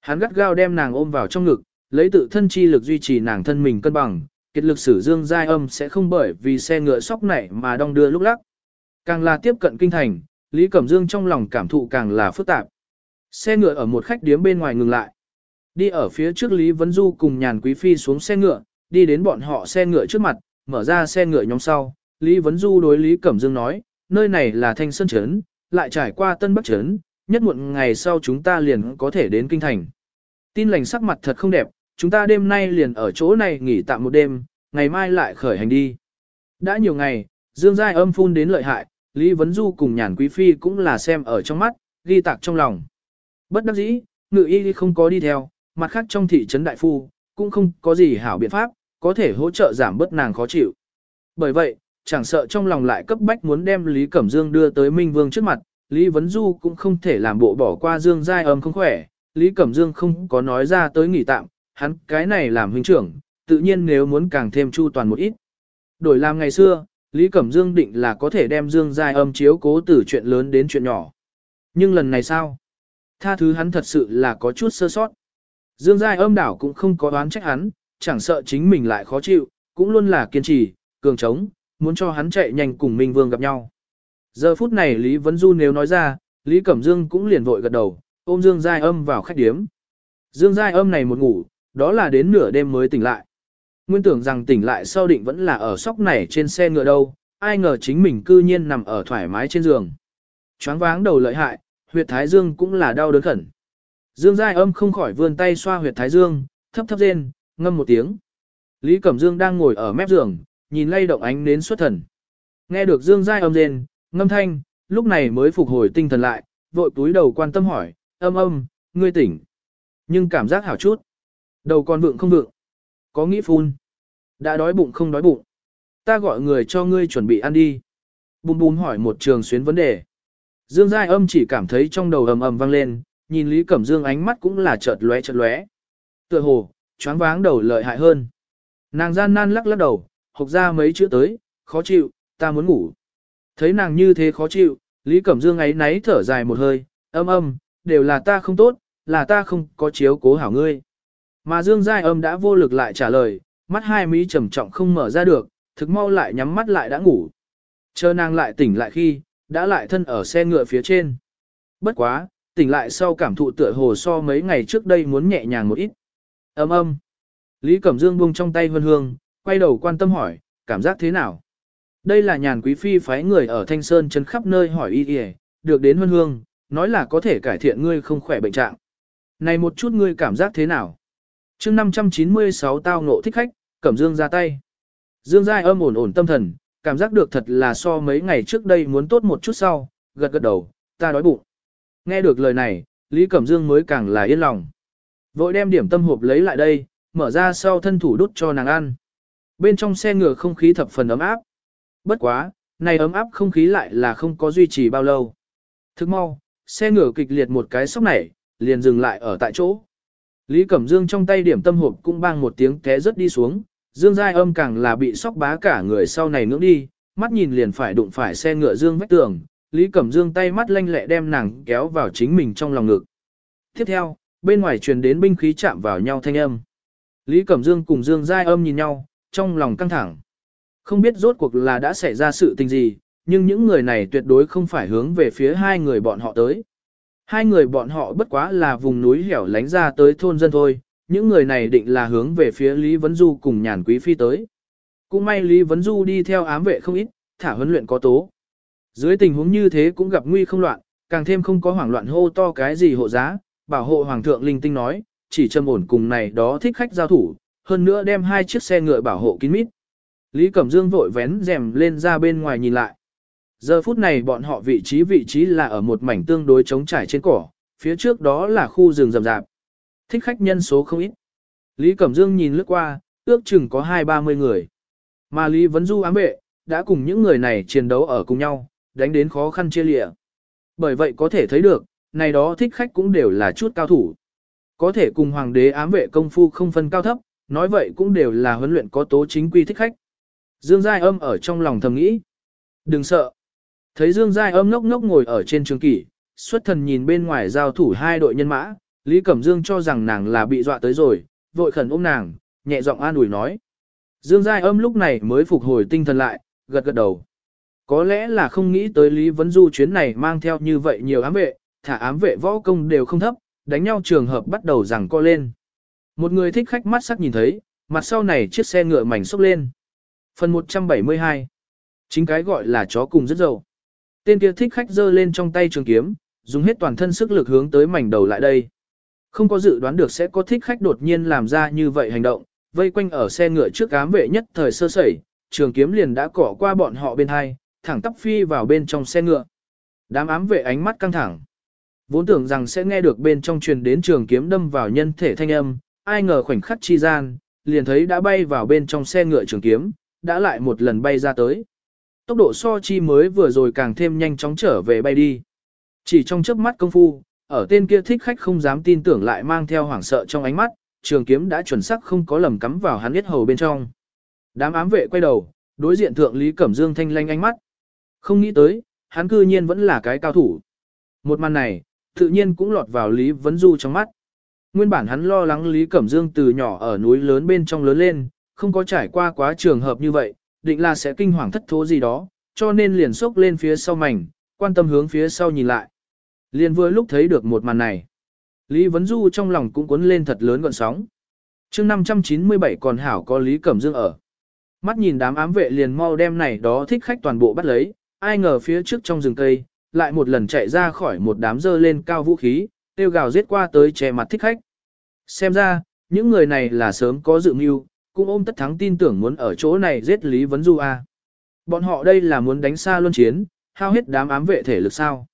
Hắn gắt gao đem nàng ôm vào trong ngực, lấy tự thân chi lực duy trì nàng thân mình cân bằng, kết lực sử Dương Giai âm sẽ không bởi vì xe ngựa sóc nảy mà đong đưa lúc lắc. Càng là tiếp cận kinh thành, Lý Cẩm Dương trong lòng cảm thụ càng là phức tạp. Xe ngựa ở một khách điếm bên ngoài ngừng lại. Đi ở phía trước Lý Vân Du cùng nhàn quý phi xuống xe ngựa, đi đến bọn họ xe ngựa trước mặt, mở ra xe ngựa nhóm sau. Lý Vân Du đối Lý Cẩm Dương nói, nơi này là Thanh Sơn Trấn, lại trải qua Tân Bắc Trấn, nhất muộn ngày sau chúng ta liền có thể đến Kinh Thành. Tin lành sắc mặt thật không đẹp, chúng ta đêm nay liền ở chỗ này nghỉ tạm một đêm, ngày mai lại khởi hành đi. Đã nhiều ngày, Dương Giai âm phun đến lợi hại, Lý Vấn Du cùng nhàn quý phi cũng là xem ở trong mắt, ghi tạc trong lòng. Bất đắc dĩ, ngự y không có đi theo, mặt khác trong thị trấn đại phu, cũng không có gì hảo biện pháp, có thể hỗ trợ giảm bớt nàng khó chịu. Bởi vậy, chẳng sợ trong lòng lại cấp bách muốn đem Lý Cẩm Dương đưa tới Minh Vương trước mặt, Lý Vấn Du cũng không thể làm bộ bỏ qua Dương Giai âm không khỏe, Lý Cẩm Dương không có nói ra tới nghỉ tạm, hắn cái này làm huynh trưởng, tự nhiên nếu muốn càng thêm chu toàn một ít. Đổi làm ngày xưa, Lý Cẩm Dương định là có thể đem Dương Giai âm chiếu cố từ chuyện lớn đến chuyện nhỏ. Nhưng lần này sao? Tha thứ hắn thật sự là có chút sơ sót. Dương Giai âm đảo cũng không có đoán trách hắn, chẳng sợ chính mình lại khó chịu, cũng luôn là kiên trì, cường trống, muốn cho hắn chạy nhanh cùng Minh Vương gặp nhau. Giờ phút này Lý Vấn Du nếu nói ra, Lý Cẩm Dương cũng liền vội gật đầu, ôm Dương Giai âm vào khách điếm. Dương Giai âm này một ngủ, đó là đến nửa đêm mới tỉnh lại. Nguyên tưởng rằng tỉnh lại sau định vẫn là ở sóc này trên xe ngựa đâu, ai ngờ chính mình cư nhiên nằm ở thoải mái trên giường. Choáng váng đầu lợi hại, huyệt thái dương cũng là đau đớn khẩn. Dương Giai âm không khỏi vươn tay xoa huyệt thái dương, thấp thấp rên, ngâm một tiếng. Lý Cẩm Dương đang ngồi ở mép giường, nhìn lay động ánh nến xuất thần. Nghe được Dương Giai âm rên, ngâm thanh, lúc này mới phục hồi tinh thần lại, vội túi đầu quan tâm hỏi, âm âm, ngươi tỉnh. Nhưng cảm giác hảo chút. Đầu còn vượng không vượng. Có nghĩ phun. Đã đói bụng không đói bụng. Ta gọi người cho ngươi chuẩn bị ăn đi. Bùm bùm hỏi một trường xuyến vấn đề. Dương Giai âm chỉ cảm thấy trong đầu ầm ầm vang lên, nhìn Lý Cẩm Dương ánh mắt cũng là chợt lóe chợt lóe. Tựa hồ, choáng váng đầu lợi hại hơn. Nàng gian nan lắc lắc đầu, hộc ra mấy chữ tới, khó chịu, ta muốn ngủ. Thấy nàng như thế khó chịu, Lý Cẩm Dương ấy náy thở dài một hơi, âm âm, đều là ta không tốt, là ta không có chiếu cố hảo ngươi. Mà Dương Giai âm đã vô lực lại trả lời, mắt hai mí trầm trọng không mở ra được, thực mau lại nhắm mắt lại đã ngủ. Chờ nàng lại tỉnh lại khi, đã lại thân ở xe ngựa phía trên. Bất quá, tỉnh lại sau cảm thụ tựa hồ so mấy ngày trước đây muốn nhẹ nhàng một ít. Âm âm. Lý Cẩm Dương buông trong tay hương hương, quay đầu quan tâm hỏi, cảm giác thế nào? Đây là nhàn quý phi phái người ở Thanh Sơn chân khắp nơi hỏi y y, được đến huân hương, nói là có thể cải thiện ngươi không khỏe bệnh trạng. Này một chút ngươi cảm giác thế nào? chương 596 tao ngộ thích khách, Cẩm Dương ra tay. Dương Giai âm ổn ổn tâm thần, cảm giác được thật là so mấy ngày trước đây muốn tốt một chút sau, gật gật đầu, ta đói bụng. Nghe được lời này, Lý Cẩm Dương mới càng là yên lòng. Vội đem điểm tâm hộp lấy lại đây, mở ra sau thân thủ đút cho nàng ăn. Bên trong xe ngựa không khí thập phần ấm áp. Bất quá, này ấm áp không khí lại là không có duy trì bao lâu. Thức mau, xe ngựa kịch liệt một cái sốc nảy, liền dừng lại ở tại chỗ. Lý Cẩm Dương trong tay điểm tâm hộp cũng bang một tiếng té rớt đi xuống, Dương Giai âm càng là bị sóc bá cả người sau này ngưỡng đi, mắt nhìn liền phải đụng phải xe ngựa Dương vách tường, Lý Cẩm Dương tay mắt lanh lẹ đem nàng kéo vào chính mình trong lòng ngực. Tiếp theo, bên ngoài truyền đến binh khí chạm vào nhau thanh âm. Lý Cẩm Dương cùng Dương Giai âm nhìn nhau, trong lòng căng thẳng. Không biết rốt cuộc là đã xảy ra sự tình gì, nhưng những người này tuyệt đối không phải hướng về phía hai người bọn họ tới. Hai người bọn họ bất quá là vùng núi hẻo lánh ra tới thôn dân thôi, những người này định là hướng về phía Lý Vấn Du cùng nhàn quý phi tới. Cũng may Lý Vấn Du đi theo ám vệ không ít, thả huấn luyện có tố. Dưới tình huống như thế cũng gặp nguy không loạn, càng thêm không có hoảng loạn hô to cái gì hộ giá, bảo hộ hoàng thượng linh tinh nói, chỉ trầm ổn cùng này đó thích khách giao thủ, hơn nữa đem hai chiếc xe ngựa bảo hộ kín mít. Lý Cẩm Dương vội vén rèm lên ra bên ngoài nhìn lại. Giờ phút này bọn họ vị trí vị trí là ở một mảnh tương đối trống trải trên cỏ, phía trước đó là khu rừng rậm rạp. Thích khách nhân số không ít. Lý Cẩm Dương nhìn lướt qua, ước chừng có hai ba mươi người. Mà Lý Vấn Du ám vệ, đã cùng những người này chiến đấu ở cùng nhau, đánh đến khó khăn chia lịa. Bởi vậy có thể thấy được, này đó thích khách cũng đều là chút cao thủ. Có thể cùng hoàng đế ám vệ công phu không phân cao thấp, nói vậy cũng đều là huấn luyện có tố chính quy thích khách. Dương Giai âm ở trong lòng thầm nghĩ. Đừng sợ. Thấy Dương Giai âm ngốc ngốc ngồi ở trên trường kỷ, xuất thần nhìn bên ngoài giao thủ hai đội nhân mã, Lý Cẩm Dương cho rằng nàng là bị dọa tới rồi, vội khẩn ôm nàng, nhẹ giọng an ủi nói. Dương Giai âm lúc này mới phục hồi tinh thần lại, gật gật đầu. Có lẽ là không nghĩ tới Lý Vấn Du chuyến này mang theo như vậy nhiều ám vệ, thả ám vệ võ công đều không thấp, đánh nhau trường hợp bắt đầu rằng co lên. Một người thích khách mắt sắc nhìn thấy, mặt sau này chiếc xe ngựa mảnh xốc lên. Phần 172 Chính cái gọi là chó cùng rất dầu. Tên kia thích khách giơ lên trong tay trường kiếm, dùng hết toàn thân sức lực hướng tới mảnh đầu lại đây. Không có dự đoán được sẽ có thích khách đột nhiên làm ra như vậy hành động, vây quanh ở xe ngựa trước ám vệ nhất thời sơ sẩy, trường kiếm liền đã cỏ qua bọn họ bên hai, thẳng tắp phi vào bên trong xe ngựa. Đám ám vệ ánh mắt căng thẳng. Vốn tưởng rằng sẽ nghe được bên trong truyền đến trường kiếm đâm vào nhân thể thanh âm, ai ngờ khoảnh khắc chi gian, liền thấy đã bay vào bên trong xe ngựa trường kiếm, đã lại một lần bay ra tới. Tốc độ so chi mới vừa rồi càng thêm nhanh chóng trở về bay đi. Chỉ trong chớp mắt công phu, ở tên kia thích khách không dám tin tưởng lại mang theo hoảng sợ trong ánh mắt, trường kiếm đã chuẩn xác không có lầm cắm vào hắn huyết hầu bên trong. Đám ám vệ quay đầu, đối diện thượng Lý Cẩm Dương thanh lanh ánh mắt. Không nghĩ tới, hắn cư nhiên vẫn là cái cao thủ. Một màn này, tự nhiên cũng lọt vào Lý Vấn Du trong mắt. Nguyên bản hắn lo lắng Lý Cẩm Dương từ nhỏ ở núi lớn bên trong lớn lên, không có trải qua quá trường hợp như vậy, định là sẽ kinh hoàng thất thố gì đó, cho nên liền sốc lên phía sau mảnh, quan tâm hướng phía sau nhìn lại. Liền vừa lúc thấy được một màn này. Lý Vấn Du trong lòng cũng cuốn lên thật lớn gọn sóng. chương 597 còn hảo có Lý Cẩm Dương ở. Mắt nhìn đám ám vệ liền mau đem này đó thích khách toàn bộ bắt lấy, ai ngờ phía trước trong rừng cây, lại một lần chạy ra khỏi một đám dơ lên cao vũ khí, tiêu gào giết qua tới che mặt thích khách. Xem ra, những người này là sớm có dự mưu, cũng ôm tất thắng tin tưởng muốn ở chỗ này giết Lý Vấn Du A. Bọn họ đây là muốn đánh xa luân chiến, hao hết đám ám vệ thể lực sao.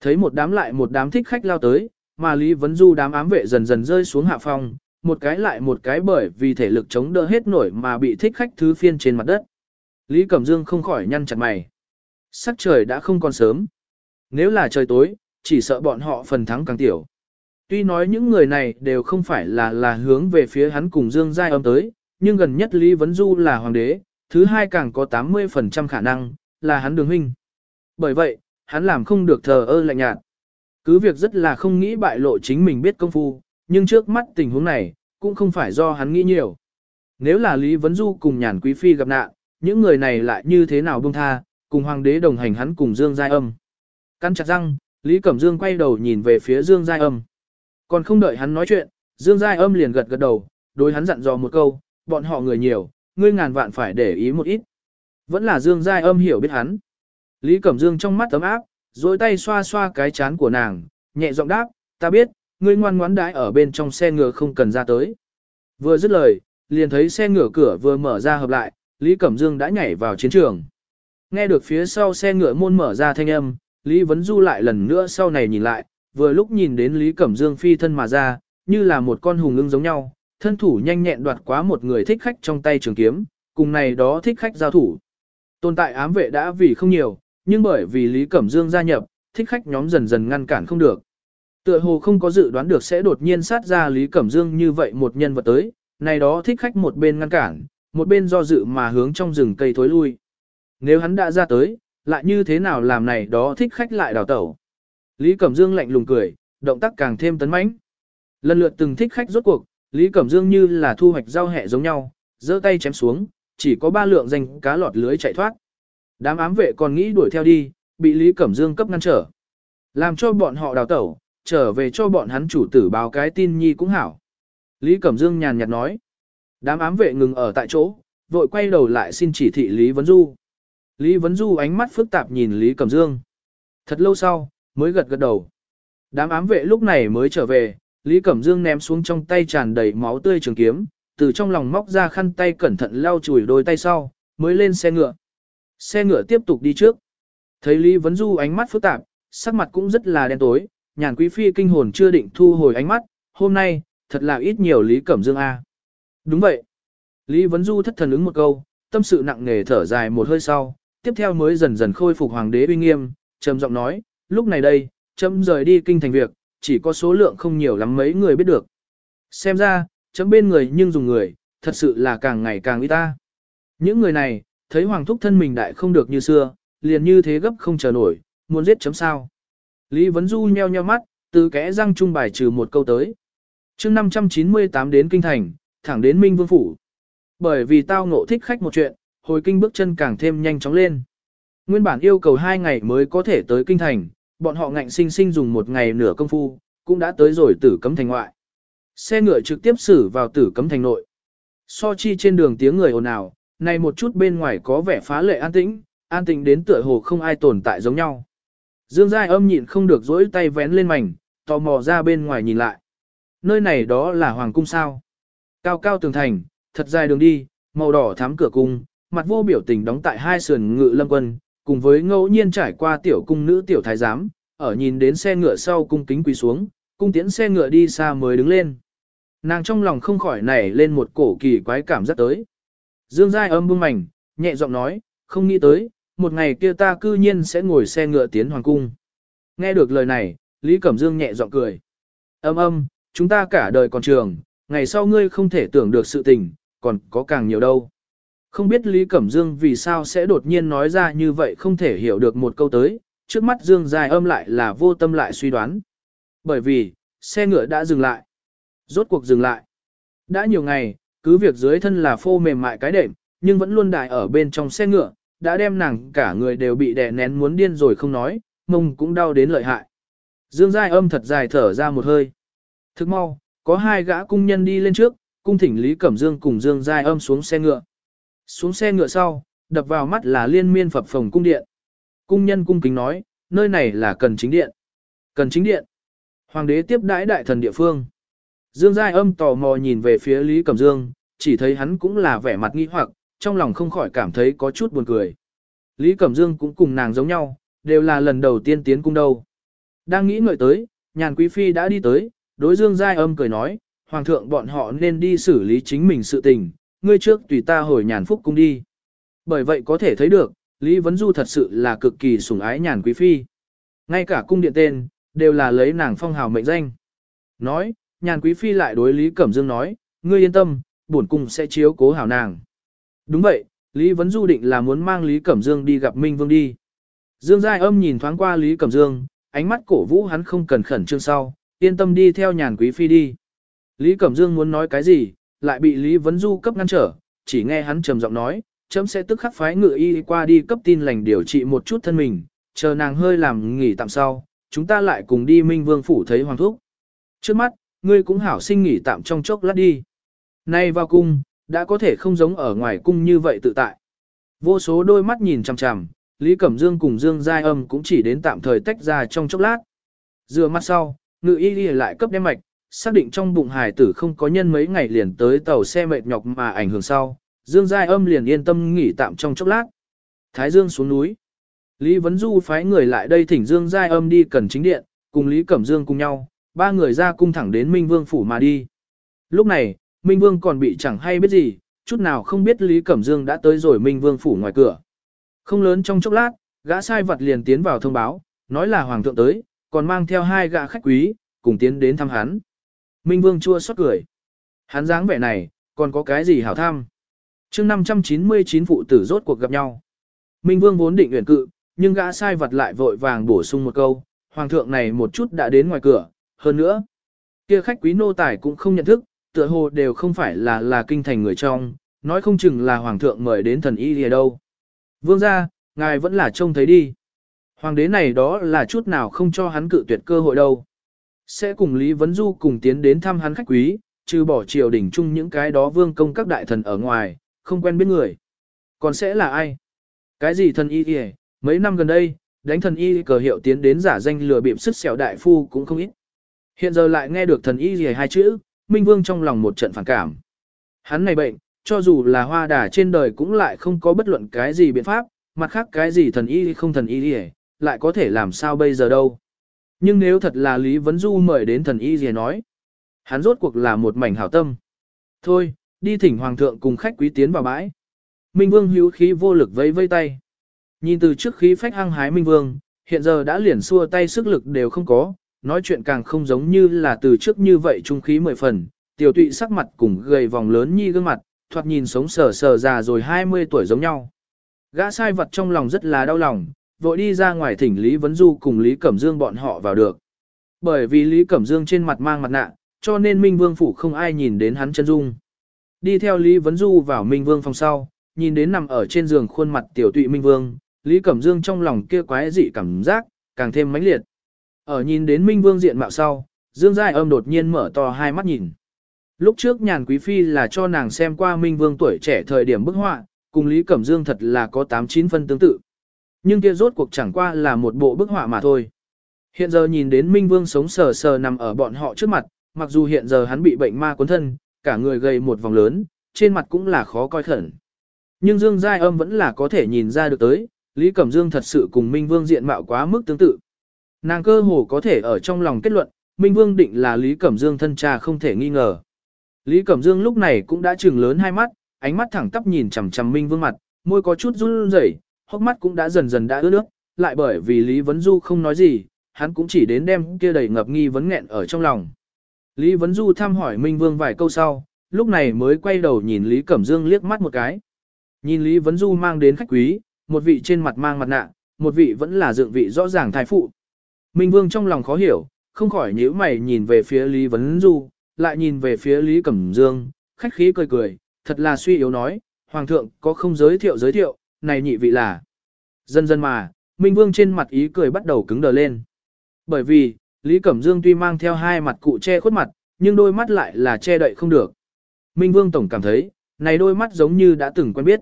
Thấy một đám lại một đám thích khách lao tới, mà Lý Vấn Du đám ám vệ dần dần rơi xuống hạ phong, một cái lại một cái bởi vì thể lực chống đỡ hết nổi mà bị thích khách thứ phiên trên mặt đất. Lý Cẩm Dương không khỏi nhăn chặt mày. Sắc trời đã không còn sớm. Nếu là trời tối, chỉ sợ bọn họ phần thắng càng tiểu. Tuy nói những người này đều không phải là là hướng về phía hắn cùng Dương Giai âm tới, nhưng gần nhất Lý Vấn Du là hoàng đế, thứ hai càng có 80% khả năng, là hắn đường huynh. Bởi vậy, hắn làm không được thờ ơ lạnh nhạt. Cứ việc rất là không nghĩ bại lộ chính mình biết công phu, nhưng trước mắt tình huống này, cũng không phải do hắn nghĩ nhiều. Nếu là Lý Vấn Du cùng nhàn quý phi gặp nạn, những người này lại như thế nào buông tha, cùng hoàng đế đồng hành hắn cùng Dương Giai Âm. Căn chặt răng, Lý Cẩm Dương quay đầu nhìn về phía Dương Giai Âm. Còn không đợi hắn nói chuyện, Dương Giai Âm liền gật gật đầu, đối hắn dặn dò một câu, bọn họ người nhiều, ngươi ngàn vạn phải để ý một ít. Vẫn là Dương Giai Âm hiểu biết hắn. Lý Cẩm Dương trong mắt ấm áp, dối tay xoa xoa cái chán của nàng, nhẹ giọng đáp, ta biết, ngươi ngoan ngoãn đãi ở bên trong xe ngựa không cần ra tới. Vừa dứt lời, liền thấy xe ngựa cửa vừa mở ra hợp lại, Lý Cẩm Dương đã nhảy vào chiến trường. Nghe được phía sau xe ngựa môn mở ra thanh âm, Lý Vấn Du lại lần nữa sau này nhìn lại, vừa lúc nhìn đến Lý Cẩm Dương phi thân mà ra, như là một con hùng ưng giống nhau, thân thủ nhanh nhẹn đoạt quá một người thích khách trong tay trường kiếm, cùng này đó thích khách giao thủ. Tồn tại ám vệ đã vì không nhiều, nhưng bởi vì Lý Cẩm Dương gia nhập, thích khách nhóm dần dần ngăn cản không được. Tựa hồ không có dự đoán được sẽ đột nhiên sát ra Lý Cẩm Dương như vậy một nhân vật tới, này đó thích khách một bên ngăn cản, một bên do dự mà hướng trong rừng cây thối lui. Nếu hắn đã ra tới, lại như thế nào làm này đó thích khách lại đào tẩu. Lý Cẩm Dương lạnh lùng cười, động tác càng thêm tấn mãnh. Lần lượt từng thích khách rốt cuộc, Lý Cẩm Dương như là thu hoạch rau hẹ giống nhau, giơ tay chém xuống, chỉ có ba lượng danh cá lọt lưới chạy thoát. Đám ám vệ còn nghĩ đuổi theo đi, bị Lý Cẩm Dương cấp ngăn trở. Làm cho bọn họ đào tẩu, trở về cho bọn hắn chủ tử báo cái tin nhi cũng hảo. Lý Cẩm Dương nhàn nhạt nói. Đám ám vệ ngừng ở tại chỗ, vội quay đầu lại xin chỉ thị Lý Vấn Du. Lý Vấn Du ánh mắt phức tạp nhìn Lý Cẩm Dương. Thật lâu sau, mới gật gật đầu. Đám ám vệ lúc này mới trở về, Lý Cẩm Dương ném xuống trong tay tràn đầy máu tươi trường kiếm, từ trong lòng móc ra khăn tay cẩn thận lau chùi đôi tay sau, mới lên xe ngựa. Xe ngựa tiếp tục đi trước. Thấy Lý Vấn Du ánh mắt phức tạp, sắc mặt cũng rất là đen tối, nhàn quý phi kinh hồn chưa định thu hồi ánh mắt, hôm nay, thật là ít nhiều Lý Cẩm Dương A. Đúng vậy. Lý Vấn Du thất thần ứng một câu, tâm sự nặng nề thở dài một hơi sau, tiếp theo mới dần dần khôi phục hoàng đế uy nghiêm, trầm giọng nói, lúc này đây, chấm rời đi kinh thành việc, chỉ có số lượng không nhiều lắm mấy người biết được. Xem ra, chấm bên người nhưng dùng người, thật sự là càng ngày càng ít ta. Những người này, thấy hoàng thúc thân mình đại không được như xưa, liền như thế gấp không chờ nổi, muốn giết chấm sao. Lý Vấn Du nheo nheo mắt, từ kẽ răng trung bài trừ một câu tới. chương 598 đến kinh thành, thẳng đến Minh Vương Phủ. Bởi vì tao ngộ thích khách một chuyện, hồi kinh bước chân càng thêm nhanh chóng lên. Nguyên bản yêu cầu hai ngày mới có thể tới kinh thành, bọn họ ngạnh sinh sinh dùng một ngày nửa công phu, cũng đã tới rồi tử cấm thành ngoại. Xe ngựa trực tiếp xử vào tử cấm thành nội. So chi trên đường tiếng người ồn ào, này một chút bên ngoài có vẻ phá lệ an tĩnh, an tĩnh đến tựa hồ không ai tồn tại giống nhau. Dương Giai âm nhịn không được dỗi tay vén lên mảnh, tò mò ra bên ngoài nhìn lại. Nơi này đó là hoàng cung sao. Cao cao tường thành, thật dài đường đi, màu đỏ thắm cửa cung, mặt vô biểu tình đóng tại hai sườn ngự lâm quân, cùng với ngẫu nhiên trải qua tiểu cung nữ tiểu thái giám, ở nhìn đến xe ngựa sau cung kính quỳ xuống, cung tiễn xe ngựa đi xa mới đứng lên. Nàng trong lòng không khỏi nảy lên một cổ kỳ quái cảm giác tới. Dương Giai âm bưng mảnh, nhẹ giọng nói, không nghĩ tới, một ngày kia ta cư nhiên sẽ ngồi xe ngựa tiến hoàng cung. Nghe được lời này, Lý Cẩm Dương nhẹ giọng cười. Âm âm, chúng ta cả đời còn trường, ngày sau ngươi không thể tưởng được sự tình, còn có càng nhiều đâu. Không biết Lý Cẩm Dương vì sao sẽ đột nhiên nói ra như vậy không thể hiểu được một câu tới, trước mắt Dương dài âm lại là vô tâm lại suy đoán. Bởi vì, xe ngựa đã dừng lại. Rốt cuộc dừng lại. Đã nhiều ngày, cứ việc dưới thân là phô mềm mại cái đệm, nhưng vẫn luôn đại ở bên trong xe ngựa, đã đem nàng cả người đều bị đè nén muốn điên rồi không nói, mông cũng đau đến lợi hại. Dương Giai âm thật dài thở ra một hơi. Thức mau, có hai gã cung nhân đi lên trước, cung thỉnh Lý Cẩm Dương cùng Dương Giai âm xuống xe ngựa. Xuống xe ngựa sau, đập vào mắt là liên miên phập phòng cung điện. Cung nhân cung kính nói, nơi này là cần chính điện. Cần chính điện. Hoàng đế tiếp đãi đại thần địa phương. Dương Giai âm tò mò nhìn về phía Lý Cẩm Dương, chỉ thấy hắn cũng là vẻ mặt nghi hoặc, trong lòng không khỏi cảm thấy có chút buồn cười. Lý Cẩm Dương cũng cùng nàng giống nhau, đều là lần đầu tiên tiến cung đâu. Đang nghĩ ngợi tới, nhàn quý phi đã đi tới, đối Dương Giai âm cười nói, Hoàng thượng bọn họ nên đi xử lý chính mình sự tình, ngươi trước tùy ta hồi nhàn phúc cung đi. Bởi vậy có thể thấy được, Lý Vấn Du thật sự là cực kỳ sủng ái nhàn quý phi. Ngay cả cung điện tên, đều là lấy nàng phong hào mệnh danh. Nói, nhàn quý phi lại đối Lý Cẩm Dương nói, ngươi yên tâm, bổn cung sẽ chiếu cố hảo nàng. Đúng vậy, Lý Vấn Du định là muốn mang Lý Cẩm Dương đi gặp Minh Vương đi. Dương Giai âm nhìn thoáng qua Lý Cẩm Dương, ánh mắt cổ vũ hắn không cần khẩn trương sau, yên tâm đi theo nhàn quý phi đi. Lý Cẩm Dương muốn nói cái gì, lại bị Lý Vấn Du cấp ngăn trở, chỉ nghe hắn trầm giọng nói, chấm sẽ tức khắc phái ngựa y qua đi cấp tin lành điều trị một chút thân mình, chờ nàng hơi làm nghỉ tạm sau, chúng ta lại cùng đi Minh Vương phủ thấy hoàng thúc. Trước mắt, ngươi cũng hảo sinh nghỉ tạm trong chốc lát đi. Nay vào cung, đã có thể không giống ở ngoài cung như vậy tự tại. Vô số đôi mắt nhìn chằm chằm, Lý Cẩm Dương cùng Dương Giai Âm cũng chỉ đến tạm thời tách ra trong chốc lát. Dựa mắt sau, ngự y đi lại cấp đem mạch, xác định trong bụng hải tử không có nhân mấy ngày liền tới tàu xe mệt nhọc mà ảnh hưởng sau. Dương Giai Âm liền yên tâm nghỉ tạm trong chốc lát. Thái Dương xuống núi. Lý Vấn Du phái người lại đây thỉnh Dương Giai Âm đi cần chính điện, cùng Lý Cẩm Dương cùng nhau, ba người ra cung thẳng đến Minh Vương phủ mà đi. Lúc này, Minh Vương còn bị chẳng hay biết gì, chút nào không biết Lý Cẩm Dương đã tới rồi Minh Vương phủ ngoài cửa. Không lớn trong chốc lát, gã sai vật liền tiến vào thông báo, nói là hoàng thượng tới, còn mang theo hai gã khách quý, cùng tiến đến thăm hắn. Minh Vương chua xót cười. Hắn dáng vẻ này, còn có cái gì hảo tham? chương 599 phụ tử rốt cuộc gặp nhau. Minh Vương vốn định uyển cự, nhưng gã sai vật lại vội vàng bổ sung một câu, hoàng thượng này một chút đã đến ngoài cửa, hơn nữa. Kia khách quý nô tài cũng không nhận thức, tựa hồ đều không phải là là kinh thành người trong, nói không chừng là hoàng thượng mời đến thần y lìa đâu. Vương gia, ngài vẫn là trông thấy đi. Hoàng đế này đó là chút nào không cho hắn cự tuyệt cơ hội đâu. Sẽ cùng Lý Vấn Du cùng tiến đến thăm hắn khách quý, trừ bỏ triều đỉnh chung những cái đó vương công các đại thần ở ngoài, không quen biết người. Còn sẽ là ai? Cái gì thần y kìa, mấy năm gần đây, đánh thần y cờ hiệu tiến đến giả danh lừa bịp sức xẻo đại phu cũng không ít. Hiện giờ lại nghe được thần y gì hai chữ, Minh Vương trong lòng một trận phản cảm. Hắn này bệnh, cho dù là hoa đà trên đời cũng lại không có bất luận cái gì biện pháp, mặt khác cái gì thần y không thần y gì, lại có thể làm sao bây giờ đâu. Nhưng nếu thật là Lý Vấn Du mời đến thần y gì nói, hắn rốt cuộc là một mảnh hảo tâm. Thôi, đi thỉnh hoàng thượng cùng khách quý tiến vào bãi. Minh Vương hữu khí vô lực vẫy vây tay. Nhìn từ trước khí phách hăng hái Minh Vương, hiện giờ đã liền xua tay sức lực đều không có, nói chuyện càng không giống như là từ trước như vậy trung khí mười phần, tiểu tụy sắc mặt cùng gầy vòng lớn nhi gương mặt, thoạt nhìn sống sờ sờ già rồi 20 tuổi giống nhau. Gã sai vật trong lòng rất là đau lòng, vội đi ra ngoài thỉnh Lý Vấn Du cùng Lý Cẩm Dương bọn họ vào được. Bởi vì Lý Cẩm Dương trên mặt mang mặt nạ, cho nên Minh Vương phủ không ai nhìn đến hắn chân dung. Đi theo Lý Vấn Du vào Minh Vương phòng sau, nhìn đến nằm ở trên giường khuôn mặt tiểu tụy Minh Vương, Lý Cẩm Dương trong lòng kia quái dị cảm giác, càng thêm mãnh liệt. Ở nhìn đến Minh Vương diện mạo sau, Dương Giai âm đột nhiên mở to hai mắt nhìn. Lúc trước nhàn quý phi là cho nàng xem qua Minh Vương tuổi trẻ thời điểm bức họa, cùng Lý Cẩm Dương thật là có 8-9 phân tương tự. Nhưng kia rốt cuộc chẳng qua là một bộ bức họa mà thôi. Hiện giờ nhìn đến Minh Vương sống sờ sờ nằm ở bọn họ trước mặt, mặc dù hiện giờ hắn bị bệnh ma cuốn thân, cả người gầy một vòng lớn, trên mặt cũng là khó coi khẩn. Nhưng Dương Giai âm vẫn là có thể nhìn ra được tới, Lý Cẩm Dương thật sự cùng Minh Vương diện mạo quá mức tương tự. Nàng cơ hồ có thể ở trong lòng kết luận, Minh Vương định là Lý Cẩm Dương thân cha không thể nghi ngờ. Lý Cẩm Dương lúc này cũng đã trừng lớn hai mắt, ánh mắt thẳng tắp nhìn chằm chằm Minh Vương mặt, môi có chút run rẩy, hốc mắt cũng đã dần dần đã ướt nước, lại bởi vì Lý Vấn Du không nói gì, hắn cũng chỉ đến đem kia đầy ngập nghi vấn nghẹn ở trong lòng. Lý Vấn Du thăm hỏi Minh Vương vài câu sau, lúc này mới quay đầu nhìn Lý Cẩm Dương liếc mắt một cái. Nhìn Lý Vấn Du mang đến khách quý, một vị trên mặt mang mặt nạ, một vị vẫn là dựng vị rõ ràng thái phụ. Minh Vương trong lòng khó hiểu, không khỏi nhíu mày nhìn về phía Lý Vấn Du, lại nhìn về phía Lý Cẩm Dương, khách khí cười cười, thật là suy yếu nói, Hoàng thượng có không giới thiệu giới thiệu, này nhị vị là. Dần dần mà, Minh Vương trên mặt ý cười bắt đầu cứng đờ lên. Bởi vì, Lý Cẩm Dương tuy mang theo hai mặt cụ che khuất mặt, nhưng đôi mắt lại là che đậy không được. Minh Vương Tổng cảm thấy, này đôi mắt giống như đã từng quen biết.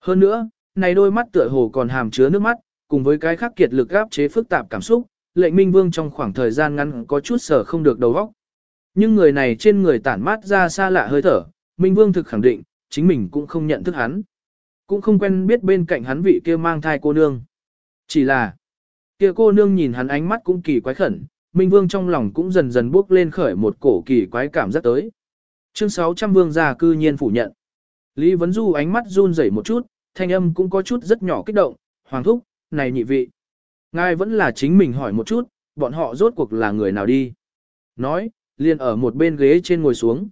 Hơn nữa, này đôi mắt tựa hồ còn hàm chứa nước mắt, cùng với cái khắc kiệt lực gáp chế phức tạp cảm xúc, lệnh Minh Vương trong khoảng thời gian ngắn có chút sở không được đầu óc. Nhưng người này trên người tản mát ra xa lạ hơi thở, Minh Vương thực khẳng định, chính mình cũng không nhận thức hắn. Cũng không quen biết bên cạnh hắn vị kia mang thai cô nương. Chỉ là, kia cô nương nhìn hắn ánh mắt cũng kỳ quái khẩn, Minh Vương trong lòng cũng dần dần bước lên khởi một cổ kỳ quái cảm giác tới. Chương 600 Vương gia cư nhiên phủ nhận. Lý Vấn Du ánh mắt run rẩy một chút, thanh âm cũng có chút rất nhỏ kích động, Hoàng thúc, này nhị vị. Ngài vẫn là chính mình hỏi một chút, bọn họ rốt cuộc là người nào đi. Nói, liền ở một bên ghế trên ngồi xuống.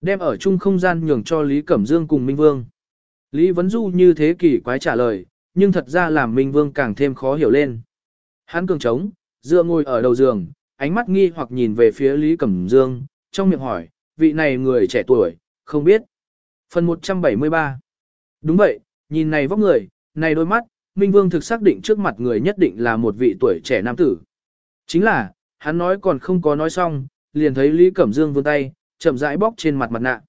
Đem ở chung không gian nhường cho Lý Cẩm Dương cùng Minh Vương. Lý Vấn Du như thế kỷ quái trả lời, nhưng thật ra làm Minh Vương càng thêm khó hiểu lên. Hắn cường trống, dựa ngồi ở đầu giường, ánh mắt nghi hoặc nhìn về phía Lý Cẩm Dương, trong miệng hỏi, vị này người trẻ tuổi, không biết. Phần 173 Đúng vậy, nhìn này vóc người, này đôi mắt, Minh Vương thực xác định trước mặt người nhất định là một vị tuổi trẻ nam tử. Chính là, hắn nói còn không có nói xong, liền thấy Lý Cẩm Dương vươn tay, chậm rãi bóc trên mặt mặt nạ.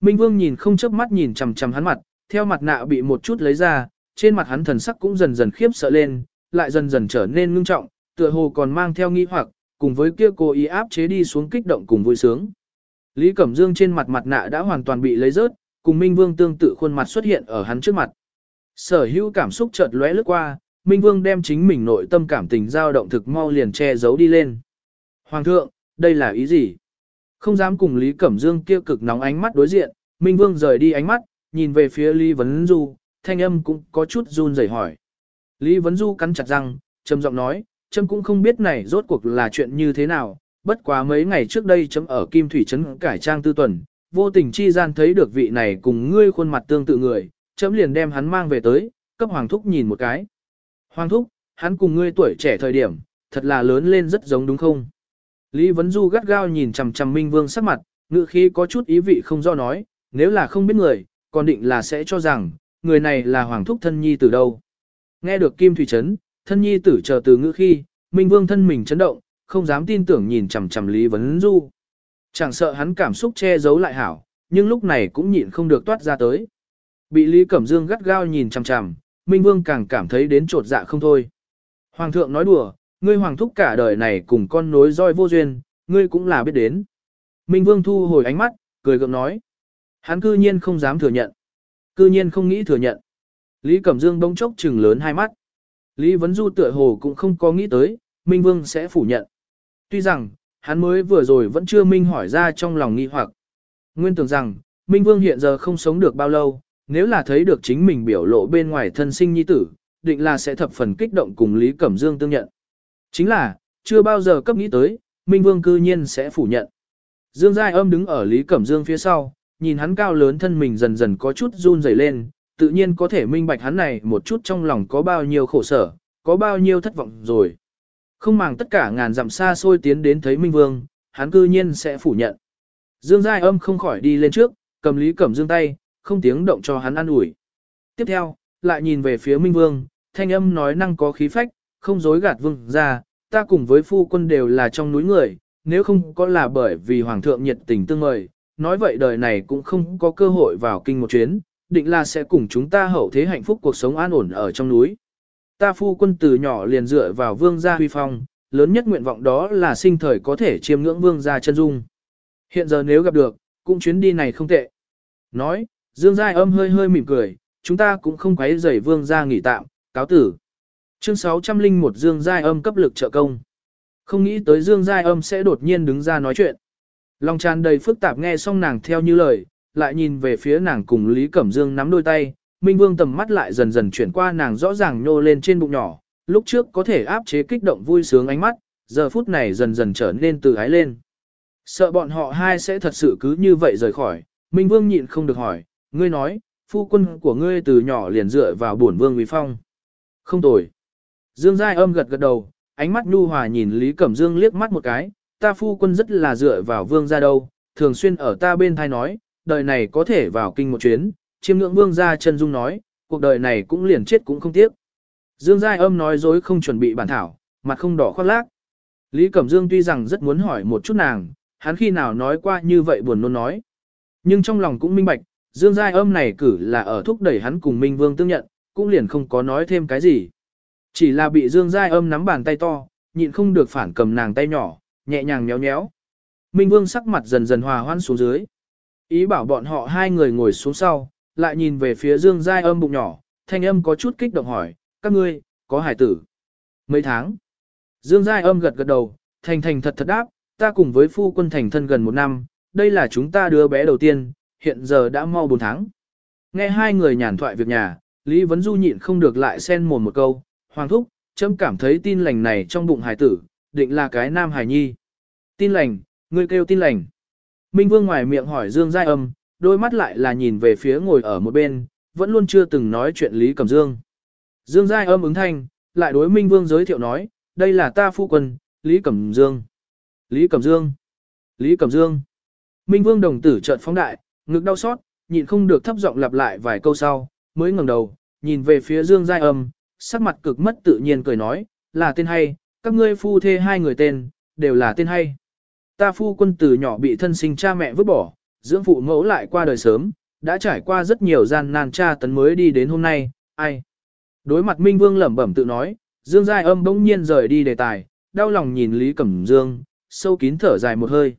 Minh Vương nhìn không chớp mắt nhìn chằm chằm hắn mặt, theo mặt nạ bị một chút lấy ra, trên mặt hắn thần sắc cũng dần dần khiếp sợ lên, lại dần dần trở nên ngưng trọng, tựa hồ còn mang theo nghi hoặc, cùng với kia cô ý áp chế đi xuống kích động cùng vui sướng. Lý Cẩm Dương trên mặt mặt nạ đã hoàn toàn bị lấy rớt, cùng Minh Vương tương tự khuôn mặt xuất hiện ở hắn trước mặt. Sở hữu cảm xúc chợt lóe lướt qua, Minh Vương đem chính mình nội tâm cảm tình dao động thực mau liền che giấu đi lên. Hoàng thượng, đây là ý gì? Không dám cùng Lý Cẩm Dương kia cực nóng ánh mắt đối diện, Minh Vương rời đi ánh mắt, nhìn về phía Lý Vấn Du, thanh âm cũng có chút run rẩy hỏi. Lý Vấn Du cắn chặt răng, trầm giọng nói, "Trâm cũng không biết này rốt cuộc là chuyện như thế nào, bất quá mấy ngày trước đây chấm ở Kim Thủy Trấn cải trang tư tuần, vô tình chi gian thấy được vị này cùng ngươi khuôn mặt tương tự người, chấm liền đem hắn mang về tới, cấp Hoàng Thúc nhìn một cái. Hoàng Thúc, hắn cùng ngươi tuổi trẻ thời điểm, thật là lớn lên rất giống đúng không? Lý Vấn Du gắt gao nhìn chằm chằm Minh Vương sắc mặt, ngữ khí có chút ý vị không do nói, nếu là không biết người, còn định là sẽ cho rằng, người này là Hoàng Thúc thân nhi từ đâu. Nghe được Kim Thủy Trấn, thân nhi tử chờ từ ngữ khi, Minh Vương thân mình chấn động, không dám tin tưởng nhìn chằm chằm Lý Vấn Du. Chẳng sợ hắn cảm xúc che giấu lại hảo, nhưng lúc này cũng nhịn không được toát ra tới. Bị Lý Cẩm Dương gắt gao nhìn chằm chằm, Minh Vương càng cảm thấy đến trột dạ không thôi. Hoàng thượng nói đùa, ngươi hoàng thúc cả đời này cùng con nối roi vô duyên, ngươi cũng là biết đến. Minh Vương thu hồi ánh mắt, cười gượng nói. Hắn cư nhiên không dám thừa nhận. Cư nhiên không nghĩ thừa nhận. Lý Cẩm Dương bỗng chốc trừng lớn hai mắt. Lý Vấn Du tựa hồ cũng không có nghĩ tới, Minh Vương sẽ phủ nhận. Tuy rằng, hắn mới vừa rồi vẫn chưa Minh hỏi ra trong lòng nghi hoặc. Nguyên tưởng rằng, Minh Vương hiện giờ không sống được bao lâu, nếu là thấy được chính mình biểu lộ bên ngoài thân sinh nhi tử, định là sẽ thập phần kích động cùng Lý Cẩm Dương tương nhận. Chính là, chưa bao giờ cấp nghĩ tới, Minh Vương cư nhiên sẽ phủ nhận. Dương Giai âm đứng ở Lý Cẩm Dương phía sau, nhìn hắn cao lớn thân mình dần dần có chút run rẩy lên, tự nhiên có thể minh bạch hắn này một chút trong lòng có bao nhiêu khổ sở, có bao nhiêu thất vọng rồi. Không màng tất cả ngàn dặm xa xôi tiến đến thấy Minh Vương, hắn cư nhiên sẽ phủ nhận. Dương Giai âm không khỏi đi lên trước, cầm Lý Cẩm Dương tay, không tiếng động cho hắn ăn ủi. Tiếp theo, lại nhìn về phía Minh Vương, thanh âm nói năng có khí phách, không dối gạt vương ra, ta cùng với phu quân đều là trong núi người, nếu không có là bởi vì Hoàng thượng nhiệt tình tương mời, nói vậy đời này cũng không có cơ hội vào kinh một chuyến, định là sẽ cùng chúng ta hậu thế hạnh phúc cuộc sống an ổn ở trong núi. Ta phu quân từ nhỏ liền dựa vào vương gia huy phong, lớn nhất nguyện vọng đó là sinh thời có thể chiêm ngưỡng vương gia chân dung. Hiện giờ nếu gặp được, cũng chuyến đi này không tệ. Nói, Dương Giai âm hơi hơi mỉm cười, chúng ta cũng không quấy rầy vương gia nghỉ tạm, cáo tử. Chương 601 Dương Giai âm cấp lực trợ công. Không nghĩ tới Dương Giai âm sẽ đột nhiên đứng ra nói chuyện. Lòng tràn đầy phức tạp nghe xong nàng theo như lời, lại nhìn về phía nàng cùng Lý Cẩm Dương nắm đôi tay, Minh Vương tầm mắt lại dần dần chuyển qua nàng rõ ràng nhô lên trên bụng nhỏ, lúc trước có thể áp chế kích động vui sướng ánh mắt, giờ phút này dần dần trở nên từ ái lên. Sợ bọn họ hai sẽ thật sự cứ như vậy rời khỏi, Minh Vương nhịn không được hỏi, ngươi nói, phu quân của ngươi từ nhỏ liền dựa vào bổn vương vì phong. Không tồi. Dương Giai âm gật gật đầu, ánh mắt nhu hòa nhìn Lý Cẩm Dương liếc mắt một cái, ta phu quân rất là dựa vào vương gia đâu, thường xuyên ở ta bên thai nói, đời này có thể vào kinh một chuyến, chiêm ngưỡng vương gia chân dung nói, cuộc đời này cũng liền chết cũng không tiếc. Dương Giai âm nói dối không chuẩn bị bản thảo, mặt không đỏ khoác lác. Lý Cẩm Dương tuy rằng rất muốn hỏi một chút nàng, hắn khi nào nói qua như vậy buồn nôn nói. Nhưng trong lòng cũng minh bạch, Dương Giai âm này cử là ở thúc đẩy hắn cùng Minh Vương tương nhận, cũng liền không có nói thêm cái gì. Chỉ là bị Dương Giai âm nắm bàn tay to, nhịn không được phản cầm nàng tay nhỏ, nhẹ nhàng nhéo nhéo. Minh Vương sắc mặt dần dần hòa hoãn xuống dưới. Ý bảo bọn họ hai người ngồi xuống sau, lại nhìn về phía Dương Giai âm bụng nhỏ, thanh âm có chút kích động hỏi, các ngươi, có hải tử. Mấy tháng. Dương Giai âm gật gật đầu, thành thành thật thật đáp, ta cùng với phu quân thành thân gần một năm, đây là chúng ta đứa bé đầu tiên, hiện giờ đã mau 4 tháng. Nghe hai người nhàn thoại việc nhà, Lý Vấn Du nhịn không được lại xen mồm một câu, Hoàng Thúc, chấm cảm thấy tin lành này trong bụng hải tử, định là cái nam hải nhi. Tin lành, ngươi kêu tin lành. Minh Vương ngoài miệng hỏi Dương Giai âm, đôi mắt lại là nhìn về phía ngồi ở một bên, vẫn luôn chưa từng nói chuyện Lý Cẩm Dương. Dương Giai âm ứng thanh, lại đối Minh Vương giới thiệu nói, đây là ta phu quân, Lý Cẩm Dương. Lý Cẩm Dương. Lý Cẩm Dương. Minh Vương đồng tử trợn phóng đại, ngực đau xót, nhịn không được thấp giọng lặp lại vài câu sau, mới ngẩng đầu, nhìn về phía Dương Giai âm, sắc mặt cực mất tự nhiên cười nói, là tên hay, các ngươi phu thê hai người tên, đều là tên hay. Ta phu quân từ nhỏ bị thân sinh cha mẹ vứt bỏ, dưỡng phụ mẫu lại qua đời sớm, đã trải qua rất nhiều gian nan cha tấn mới đi đến hôm nay, ai. Đối mặt Minh Vương lẩm bẩm tự nói, Dương Giai âm bỗng nhiên rời đi đề tài, đau lòng nhìn Lý Cẩm Dương, sâu kín thở dài một hơi.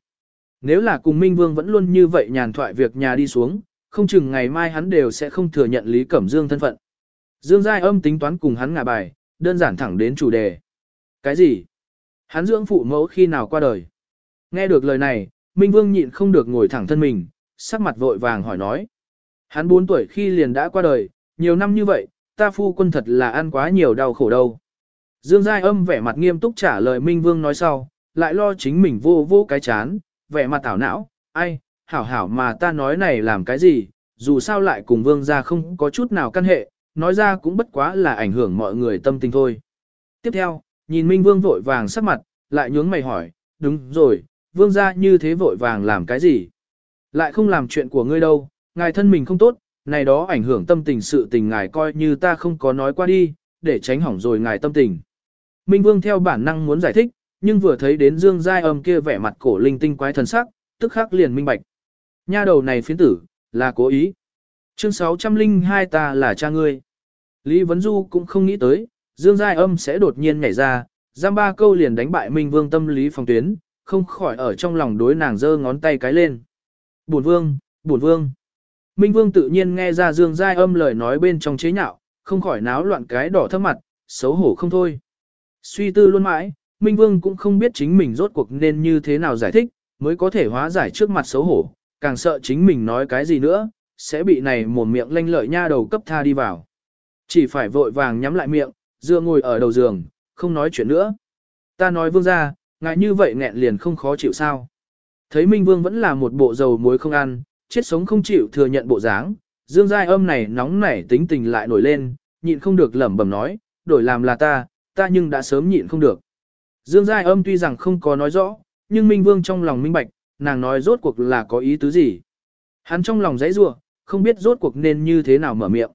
Nếu là cùng Minh Vương vẫn luôn như vậy nhàn thoại việc nhà đi xuống, không chừng ngày mai hắn đều sẽ không thừa nhận Lý Cẩm Dương thân phận. Dương Giai âm tính toán cùng hắn ngả bài, đơn giản thẳng đến chủ đề. Cái gì? Hắn dưỡng phụ mẫu khi nào qua đời? Nghe được lời này, Minh Vương nhịn không được ngồi thẳng thân mình, sắc mặt vội vàng hỏi nói. Hắn 4 tuổi khi liền đã qua đời, nhiều năm như vậy, ta phu quân thật là ăn quá nhiều đau khổ đâu. Dương Giai âm vẻ mặt nghiêm túc trả lời Minh Vương nói sau, lại lo chính mình vô vô cái chán, vẻ mặt tảo não, ai, hảo hảo mà ta nói này làm cái gì, dù sao lại cùng Vương ra không có chút nào căn hệ, nói ra cũng bất quá là ảnh hưởng mọi người tâm tình thôi. Tiếp theo, nhìn Minh Vương vội vàng sắc mặt, lại nhướng mày hỏi, đúng rồi, Vương ra như thế vội vàng làm cái gì? Lại không làm chuyện của ngươi đâu, ngài thân mình không tốt, này đó ảnh hưởng tâm tình sự tình ngài coi như ta không có nói qua đi, để tránh hỏng rồi ngài tâm tình. Minh Vương theo bản năng muốn giải thích, nhưng vừa thấy đến Dương Giai âm kia vẻ mặt cổ linh tinh quái thần sắc, tức khắc liền minh bạch. Nha đầu này phiến tử, là cố ý. Chương 602 ta là cha ngươi. Lý Vấn Du cũng không nghĩ tới, Dương Giai âm sẽ đột nhiên nhảy ra, giam ba câu liền đánh bại Minh Vương tâm lý phòng tuyến, không khỏi ở trong lòng đối nàng giơ ngón tay cái lên. Bổn Vương, Bổn Vương. Minh Vương tự nhiên nghe ra Dương Giai âm lời nói bên trong chế nhạo, không khỏi náo loạn cái đỏ thấp mặt, xấu hổ không thôi. Suy tư luôn mãi, Minh Vương cũng không biết chính mình rốt cuộc nên như thế nào giải thích, mới có thể hóa giải trước mặt xấu hổ, càng sợ chính mình nói cái gì nữa, sẽ bị này mồm miệng lanh lợi nha đầu cấp tha đi vào. Chỉ phải vội vàng nhắm lại miệng, dựa ngồi ở đầu giường, không nói chuyện nữa. Ta nói vương ra, ngại như vậy nghẹn liền không khó chịu sao. Thấy Minh Vương vẫn là một bộ dầu muối không ăn, chết sống không chịu thừa nhận bộ dáng, dương giai âm này nóng nảy tính tình lại nổi lên, nhịn không được lẩm bẩm nói, đổi làm là ta, ta nhưng đã sớm nhịn không được. Dương giai âm tuy rằng không có nói rõ, nhưng Minh Vương trong lòng minh bạch, nàng nói rốt cuộc là có ý tứ gì. Hắn trong lòng giấy rủa không biết rốt cuộc nên như thế nào mở miệng.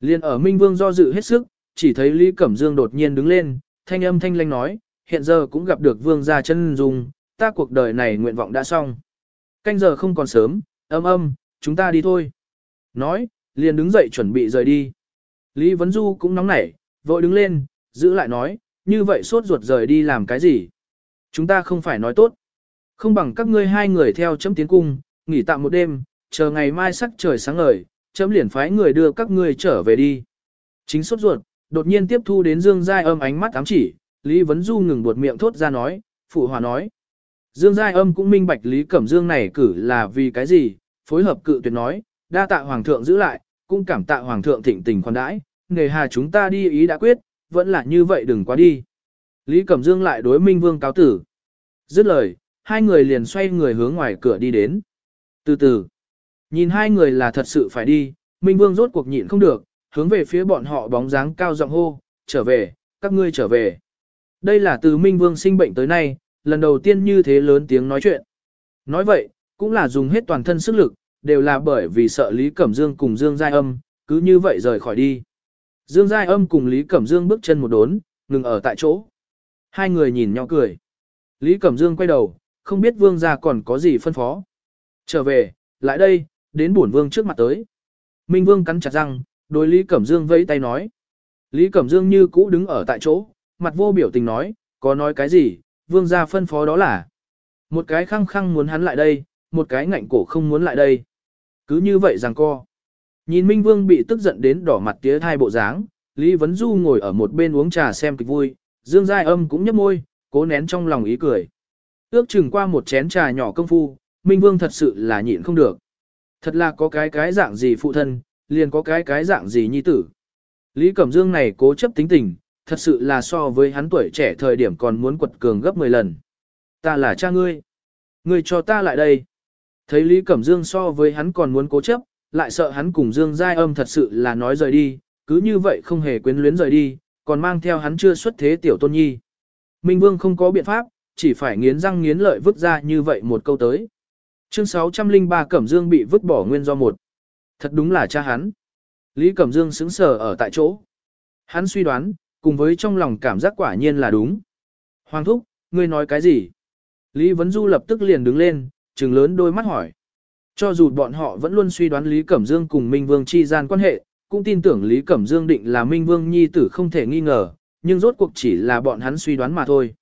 Liên ở Minh Vương do dự hết sức, chỉ thấy Lý Cẩm Dương đột nhiên đứng lên, thanh âm thanh lanh nói, hiện giờ cũng gặp được Vương gia chân dung, ta cuộc đời này nguyện vọng đã xong. Canh giờ không còn sớm, âm âm, chúng ta đi thôi. Nói, liền đứng dậy chuẩn bị rời đi. Lý Vấn Du cũng nóng nảy, vội đứng lên, giữ lại nói, như vậy sốt ruột rời đi làm cái gì? Chúng ta không phải nói tốt. Không bằng các ngươi hai người theo chấm tiến cung, nghỉ tạm một đêm, chờ ngày mai sắc trời sáng ngời, chấm liền phái người đưa các ngươi trở về đi. Chính sốt ruột, đột nhiên tiếp thu đến Dương Giai âm ánh mắt ám chỉ, Lý Vấn Du ngừng buột miệng thốt ra nói, phụ hòa nói. Dương Giai âm cũng minh bạch Lý Cẩm Dương này cử là vì cái gì, phối hợp cự tuyệt nói, đa tạ Hoàng thượng giữ lại, cũng cảm tạ Hoàng thượng thịnh tình khoan đãi, nghề hà chúng ta đi ý đã quyết, vẫn là như vậy đừng quá đi. Lý Cẩm Dương lại đối Minh Vương cáo tử. Dứt lời, hai người liền xoay người hướng ngoài cửa đi đến. Từ từ, nhìn hai người là thật sự phải đi, Minh Vương rốt cuộc nhịn không được, hướng về phía bọn họ bóng dáng cao giọng hô, trở về, các ngươi trở về. Đây là từ Minh Vương sinh bệnh tới nay, lần đầu tiên như thế lớn tiếng nói chuyện. Nói vậy, cũng là dùng hết toàn thân sức lực, đều là bởi vì sợ Lý Cẩm Dương cùng Dương Giai Âm, cứ như vậy rời khỏi đi. Dương Giai Âm cùng Lý Cẩm Dương bước chân một đốn, ngừng ở tại chỗ. Hai người nhìn nhau cười. Lý Cẩm Dương quay đầu, không biết vương gia còn có gì phân phó. Trở về, lại đây, đến bổn vương trước mặt tới. Minh vương cắn chặt răng, đối Lý Cẩm Dương vẫy tay nói. Lý Cẩm Dương như cũ đứng ở tại chỗ, mặt vô biểu tình nói, có nói cái gì, vương gia phân phó đó là. Một cái khăng khăng muốn hắn lại đây, một cái ngạnh cổ không muốn lại đây. Cứ như vậy rằng co. Nhìn Minh Vương bị tức giận đến đỏ mặt tía thai bộ dáng, Lý Vấn Du ngồi ở một bên uống trà xem kịch vui, Dương Giai Âm cũng nhấp môi, cố nén trong lòng ý cười. Ước chừng qua một chén trà nhỏ công phu, Minh Vương thật sự là nhịn không được. Thật là có cái cái dạng gì phụ thân, liền có cái cái dạng gì nhi tử. Lý Cẩm Dương này cố chấp tính tình, thật sự là so với hắn tuổi trẻ thời điểm còn muốn quật cường gấp 10 lần. Ta là cha ngươi. Ngươi cho ta lại đây. Thấy Lý Cẩm Dương so với hắn còn muốn cố chấp, lại sợ hắn cùng Dương Giai âm thật sự là nói rời đi, cứ như vậy không hề quyến luyến rời đi, còn mang theo hắn chưa xuất thế tiểu tôn nhi. Minh Vương không có biện pháp, chỉ phải nghiến răng nghiến lợi vứt ra như vậy một câu tới. Chương 603 Cẩm Dương bị vứt bỏ nguyên do một. Thật đúng là cha hắn. Lý Cẩm Dương sững sờ ở tại chỗ. Hắn suy đoán, cùng với trong lòng cảm giác quả nhiên là đúng. Hoàng thúc, ngươi nói cái gì? Lý Vấn Du lập tức liền đứng lên, trừng lớn đôi mắt hỏi. Cho dù bọn họ vẫn luôn suy đoán Lý Cẩm Dương cùng Minh Vương chi gian quan hệ, cũng tin tưởng Lý Cẩm Dương định là Minh Vương nhi tử không thể nghi ngờ, nhưng rốt cuộc chỉ là bọn hắn suy đoán mà thôi.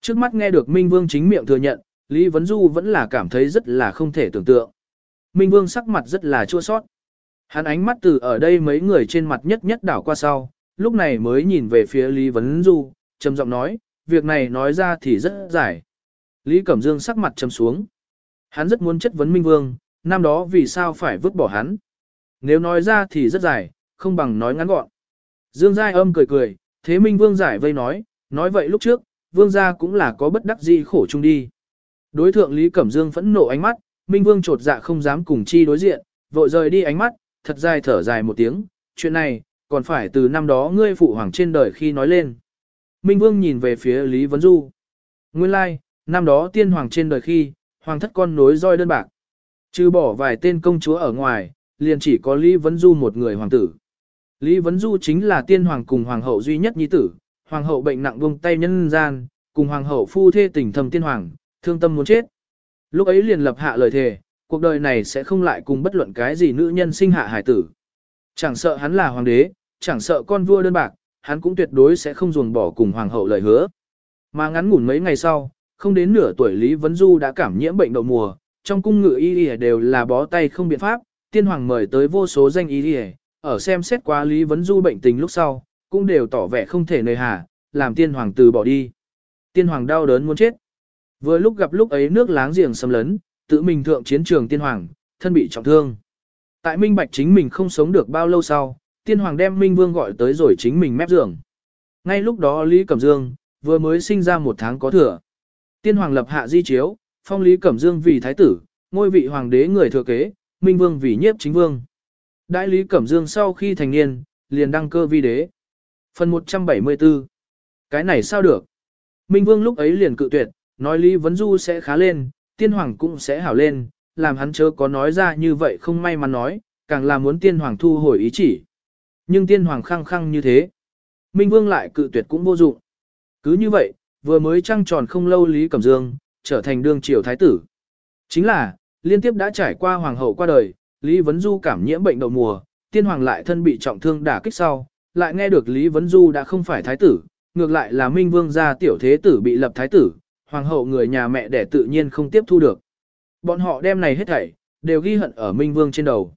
Trước mắt nghe được Minh Vương chính miệng thừa nhận, Lý Vấn Du vẫn là cảm thấy rất là không thể tưởng tượng. Minh Vương sắc mặt rất là chua sót. Hắn ánh mắt từ ở đây mấy người trên mặt nhất nhất đảo qua sau, lúc này mới nhìn về phía Lý Vấn Du, trầm giọng nói, việc này nói ra thì rất dài. Lý Cẩm Dương sắc mặt trầm xuống. Hắn rất muốn chất vấn Minh Vương, năm đó vì sao phải vứt bỏ hắn. Nếu nói ra thì rất dài, không bằng nói ngắn gọn. Dương Giai âm cười cười, thế Minh Vương giải vây nói, nói vậy lúc trước, Vương gia cũng là có bất đắc gì khổ chung đi. Đối thượng Lý Cẩm Dương phẫn nộ ánh mắt, Minh Vương trột dạ không dám cùng chi đối diện, vội rời đi ánh mắt, thật dài thở dài một tiếng, chuyện này, còn phải từ năm đó ngươi phụ hoàng trên đời khi nói lên. Minh Vương nhìn về phía Lý Vấn Du. Nguyên lai, like, năm đó tiên hoàng trên đời khi, hoàng thất con nối roi đơn bạc. Trừ bỏ vài tên công chúa ở ngoài, liền chỉ có Lý Vấn Du một người hoàng tử. Lý Vấn Du chính là tiên hoàng cùng hoàng hậu duy nhất nhi tử, hoàng hậu bệnh nặng buông tay nhân gian, cùng hoàng hậu phu thê tình thầm tiên hoàng, thương tâm muốn chết. Lúc ấy liền lập hạ lời thề, cuộc đời này sẽ không lại cùng bất luận cái gì nữ nhân sinh hạ hải tử. Chẳng sợ hắn là hoàng đế, chẳng sợ con vua đơn bạc, hắn cũng tuyệt đối sẽ không ruồng bỏ cùng hoàng hậu lời hứa. Mà ngắn ngủn mấy ngày sau, không đến nửa tuổi Lý Vấn Du đã cảm nhiễm bệnh đậu mùa, trong cung ngự y y đều là bó tay không biện pháp, tiên hoàng mời tới vô số danh y y, ở xem xét qua Lý Vấn Du bệnh tình lúc sau, cũng đều tỏ vẻ không thể nơi hà, làm tiên hoàng từ bỏ đi. Tiên hoàng đau đớn muốn chết. Vừa lúc gặp lúc ấy nước láng giềng xâm lấn, tự mình thượng chiến trường tiên hoàng, thân bị trọng thương. Tại minh bạch chính mình không sống được bao lâu sau, tiên hoàng đem Minh Vương gọi tới rồi chính mình mép giường. Ngay lúc đó Lý Cẩm Dương, vừa mới sinh ra một tháng có thừa. Tiên hoàng lập hạ di chiếu, phong Lý Cẩm Dương vì thái tử, ngôi vị hoàng đế người thừa kế, Minh Vương vì nhiếp chính vương. Đại Lý Cẩm Dương sau khi thành niên, liền đăng cơ vi đế. Phần 174 Cái này sao được? Minh Vương lúc ấy liền cự tuyệt, nói Lý Vấn Du sẽ khá lên, tiên hoàng cũng sẽ hảo lên, làm hắn chớ có nói ra như vậy không may mắn nói, càng là muốn tiên hoàng thu hồi ý chỉ. Nhưng tiên hoàng khăng khăng như thế. Minh Vương lại cự tuyệt cũng vô dụng. Cứ như vậy, vừa mới trăng tròn không lâu Lý Cẩm Dương, trở thành đương triều thái tử. Chính là, liên tiếp đã trải qua hoàng hậu qua đời, Lý Vấn Du cảm nhiễm bệnh đậu mùa, tiên hoàng lại thân bị trọng thương đả kích sau, lại nghe được Lý Vấn Du đã không phải thái tử, ngược lại là Minh Vương gia tiểu thế tử bị lập thái tử, hoàng hậu người nhà mẹ đẻ tự nhiên không tiếp thu được. Bọn họ đem này hết thảy, đều ghi hận ở Minh Vương trên đầu.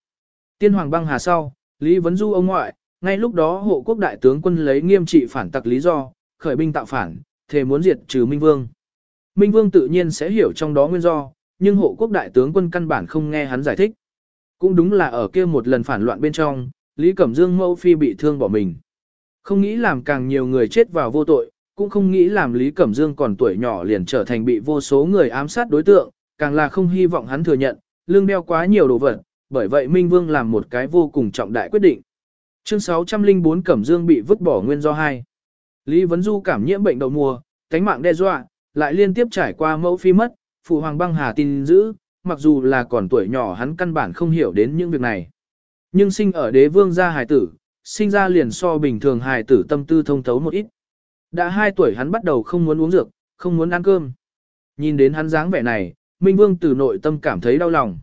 Tiên hoàng băng hà sau, Lý Vấn Du ông ngoại, ngay lúc đó hộ quốc đại tướng quân lấy nghiêm trị phản tặc lý do, khởi binh tạo phản, thề muốn diệt trừ Minh Vương. Minh Vương tự nhiên sẽ hiểu trong đó nguyên do, nhưng hộ quốc đại tướng quân căn bản không nghe hắn giải thích. Cũng đúng là ở kia một lần phản loạn bên trong, Lý Cẩm Dương mẫu phi bị thương bỏ mình. Không nghĩ làm càng nhiều người chết vào vô tội, cũng không nghĩ làm Lý Cẩm Dương còn tuổi nhỏ liền trở thành bị vô số người ám sát đối tượng, càng là không hy vọng hắn thừa nhận, lương đeo quá nhiều đồ vật, bởi vậy Minh Vương làm một cái vô cùng trọng đại quyết định. Chương 604 Cẩm Dương bị vứt bỏ nguyên do hai. Lý Vấn Du cảm nhiễm bệnh đậu mùa, cánh mạng đe dọa, lại liên tiếp trải qua mẫu phi mất, phụ hoàng băng hà tin giữ, mặc dù là còn tuổi nhỏ hắn căn bản không hiểu đến những việc này. Nhưng sinh ở đế vương gia hài tử, sinh ra liền so bình thường hài tử tâm tư thông thấu một ít. Đã 2 tuổi hắn bắt đầu không muốn uống dược, không muốn ăn cơm. Nhìn đến hắn dáng vẻ này, Minh Vương từ nội tâm cảm thấy đau lòng.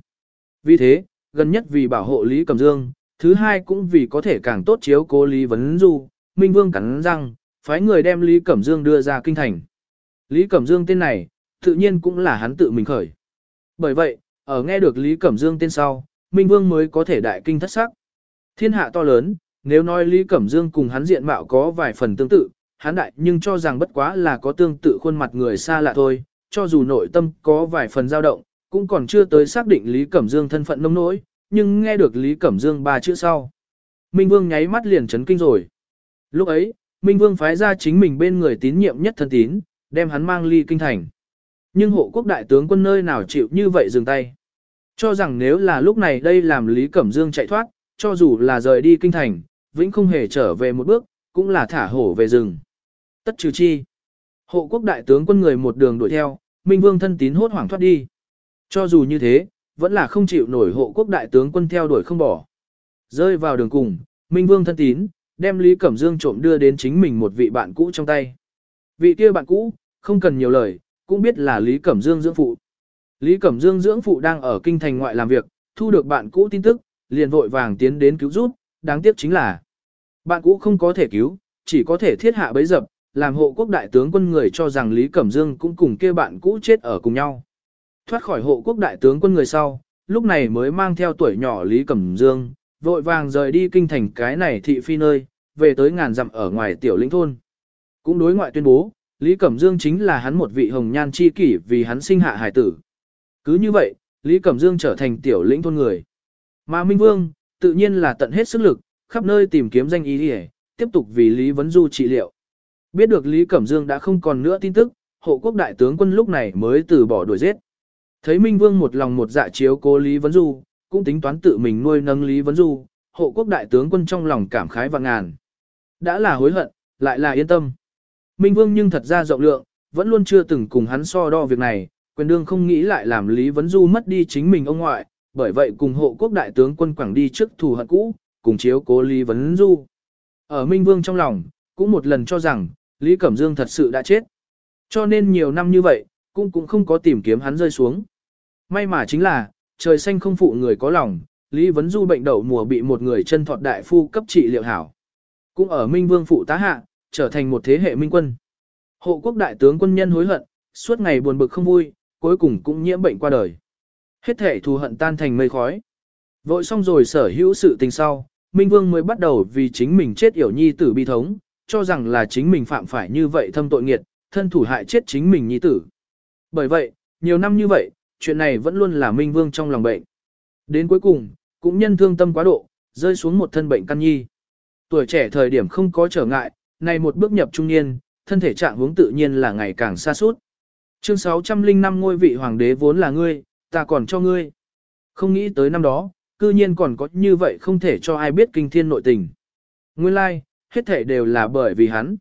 Vì thế, gần nhất vì bảo hộ Lý Cẩm Dương, thứ hai cũng vì có thể càng tốt chiếu cố Lý Vấn Du, Minh Vương cắn răng, phái người đem Lý Cẩm Dương đưa ra kinh thành. Lý Cẩm Dương tên này, tự nhiên cũng là hắn tự mình khởi. Bởi vậy, ở nghe được Lý Cẩm Dương tên sau, Minh Vương mới có thể đại kinh thất sắc. Thiên hạ to lớn, nếu nói Lý Cẩm Dương cùng hắn diện mạo có vài phần tương tự, hán đại nhưng cho rằng bất quá là có tương tự khuôn mặt người xa lạ thôi, cho dù nội tâm có vài phần dao động, cũng còn chưa tới xác định Lý Cẩm Dương thân phận nông nỗi, nhưng nghe được Lý Cẩm Dương ba chữ sau. Minh Vương nháy mắt liền chấn kinh rồi. Lúc ấy, Minh Vương phái ra chính mình bên người tín nhiệm nhất thân tín, đem hắn mang ly kinh thành. Nhưng hộ quốc đại tướng quân nơi nào chịu như vậy dừng tay. Cho rằng nếu là lúc này đây làm Lý Cẩm Dương chạy thoát, cho dù là rời đi kinh thành, vĩnh không hề trở về một bước, cũng là thả hổ về rừng. Tất trừ chi. Hộ quốc đại tướng quân người một đường đuổi theo, Minh Vương thân tín hốt hoảng thoát đi. Cho dù như thế, vẫn là không chịu nổi hộ quốc đại tướng quân theo đuổi không bỏ. Rơi vào đường cùng, Minh Vương thân tín, đem Lý Cẩm Dương trộm đưa đến chính mình một vị bạn cũ trong tay. Vị kia bạn cũ, không cần nhiều lời, cũng biết là Lý Cẩm Dương dưỡng phụ. Lý Cẩm Dương dưỡng phụ đang ở kinh thành ngoại làm việc, thu được bạn cũ tin tức, liền vội vàng tiến đến cứu giúp, đáng tiếc chính là bạn cũ không có thể cứu, chỉ có thể thiết hạ bấy dập, làm hộ quốc đại tướng quân người cho rằng Lý Cẩm Dương cũng cùng kia bạn cũ chết ở cùng nhau. Thoát khỏi hộ quốc đại tướng quân người sau, lúc này mới mang theo tuổi nhỏ Lý Cẩm Dương, vội vàng rời đi kinh thành cái này thị phi nơi, về tới ngàn dặm ở ngoài tiểu lĩnh thôn. Cũng đối ngoại tuyên bố, Lý Cẩm Dương chính là hắn một vị hồng nhan chi kỷ vì hắn sinh hạ hải tử. Cứ như vậy, Lý Cẩm Dương trở thành tiểu lĩnh thôn người. Mà Minh Vương, tự nhiên là tận hết sức lực, khắp nơi tìm kiếm danh ý để, tiếp tục vì Lý Vấn Du trị liệu. Biết được Lý Cẩm Dương đã không còn nữa tin tức, hộ quốc đại tướng quân lúc này mới từ bỏ đuổi giết. Thấy Minh Vương một lòng một dạ chiếu cố Lý Vấn Du, cũng tính toán tự mình nuôi nâng Lý Vấn Du, hộ quốc đại tướng quân trong lòng cảm khái và ngàn. Đã là hối hận, lại là yên tâm. Minh Vương nhưng thật ra rộng lượng, vẫn luôn chưa từng cùng hắn so đo việc này, quyền đương không nghĩ lại làm Lý Vấn Du mất đi chính mình ông ngoại, bởi vậy cùng hộ quốc đại tướng quân quảng đi trước thù hận cũ, cùng chiếu cố Lý Vấn Du. Ở Minh Vương trong lòng, cũng một lần cho rằng, Lý Cẩm Dương thật sự đã chết. Cho nên nhiều năm như vậy, cũng cũng không có tìm kiếm hắn rơi xuống. May mà chính là, trời xanh không phụ người có lòng, Lý Vấn Du bệnh đậu mùa bị một người chân thọt đại phu cấp trị liệu hảo. Cũng ở Minh Vương phụ tá hạ, trở thành một thế hệ minh quân. Hộ quốc đại tướng quân nhân hối hận, suốt ngày buồn bực không vui, cuối cùng cũng nhiễm bệnh qua đời. Hết thể thù hận tan thành mây khói. Vội xong rồi sở hữu sự tình sau, Minh Vương mới bắt đầu vì chính mình chết yểu nhi tử bi thống, cho rằng là chính mình phạm phải như vậy thâm tội nghiệt, thân thủ hại chết chính mình nhi tử. Bởi vậy, nhiều năm như vậy, chuyện này vẫn luôn là Minh Vương trong lòng bệnh. Đến cuối cùng, cũng nhân thương tâm quá độ, rơi xuống một thân bệnh căn nhi. Tuổi trẻ thời điểm không có trở ngại, này một bước nhập trung niên, thân thể trạng hướng tự nhiên là ngày càng xa suốt. Chương 605 ngôi vị hoàng đế vốn là ngươi, ta còn cho ngươi. Không nghĩ tới năm đó, cư nhiên còn có như vậy không thể cho ai biết kinh thiên nội tình. Nguyên lai, like, hết thể đều là bởi vì hắn.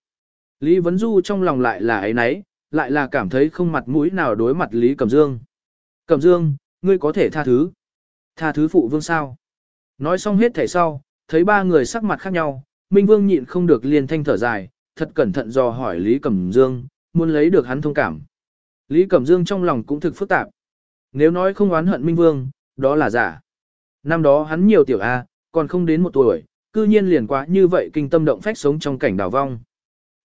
Lý Vấn Du trong lòng lại là ấy nấy, lại là cảm thấy không mặt mũi nào đối mặt Lý Cẩm Dương. Cẩm Dương, ngươi có thể tha thứ. Tha thứ phụ vương sao? Nói xong hết thể sau, thấy ba người sắc mặt khác nhau, Minh Vương nhịn không được liền thanh thở dài, thật cẩn thận dò hỏi Lý Cẩm Dương, muốn lấy được hắn thông cảm. Lý Cẩm Dương trong lòng cũng thực phức tạp. Nếu nói không oán hận Minh Vương, đó là giả. Năm đó hắn nhiều tiểu A, còn không đến một tuổi, cư nhiên liền quá như vậy kinh tâm động phách sống trong cảnh đảo vong.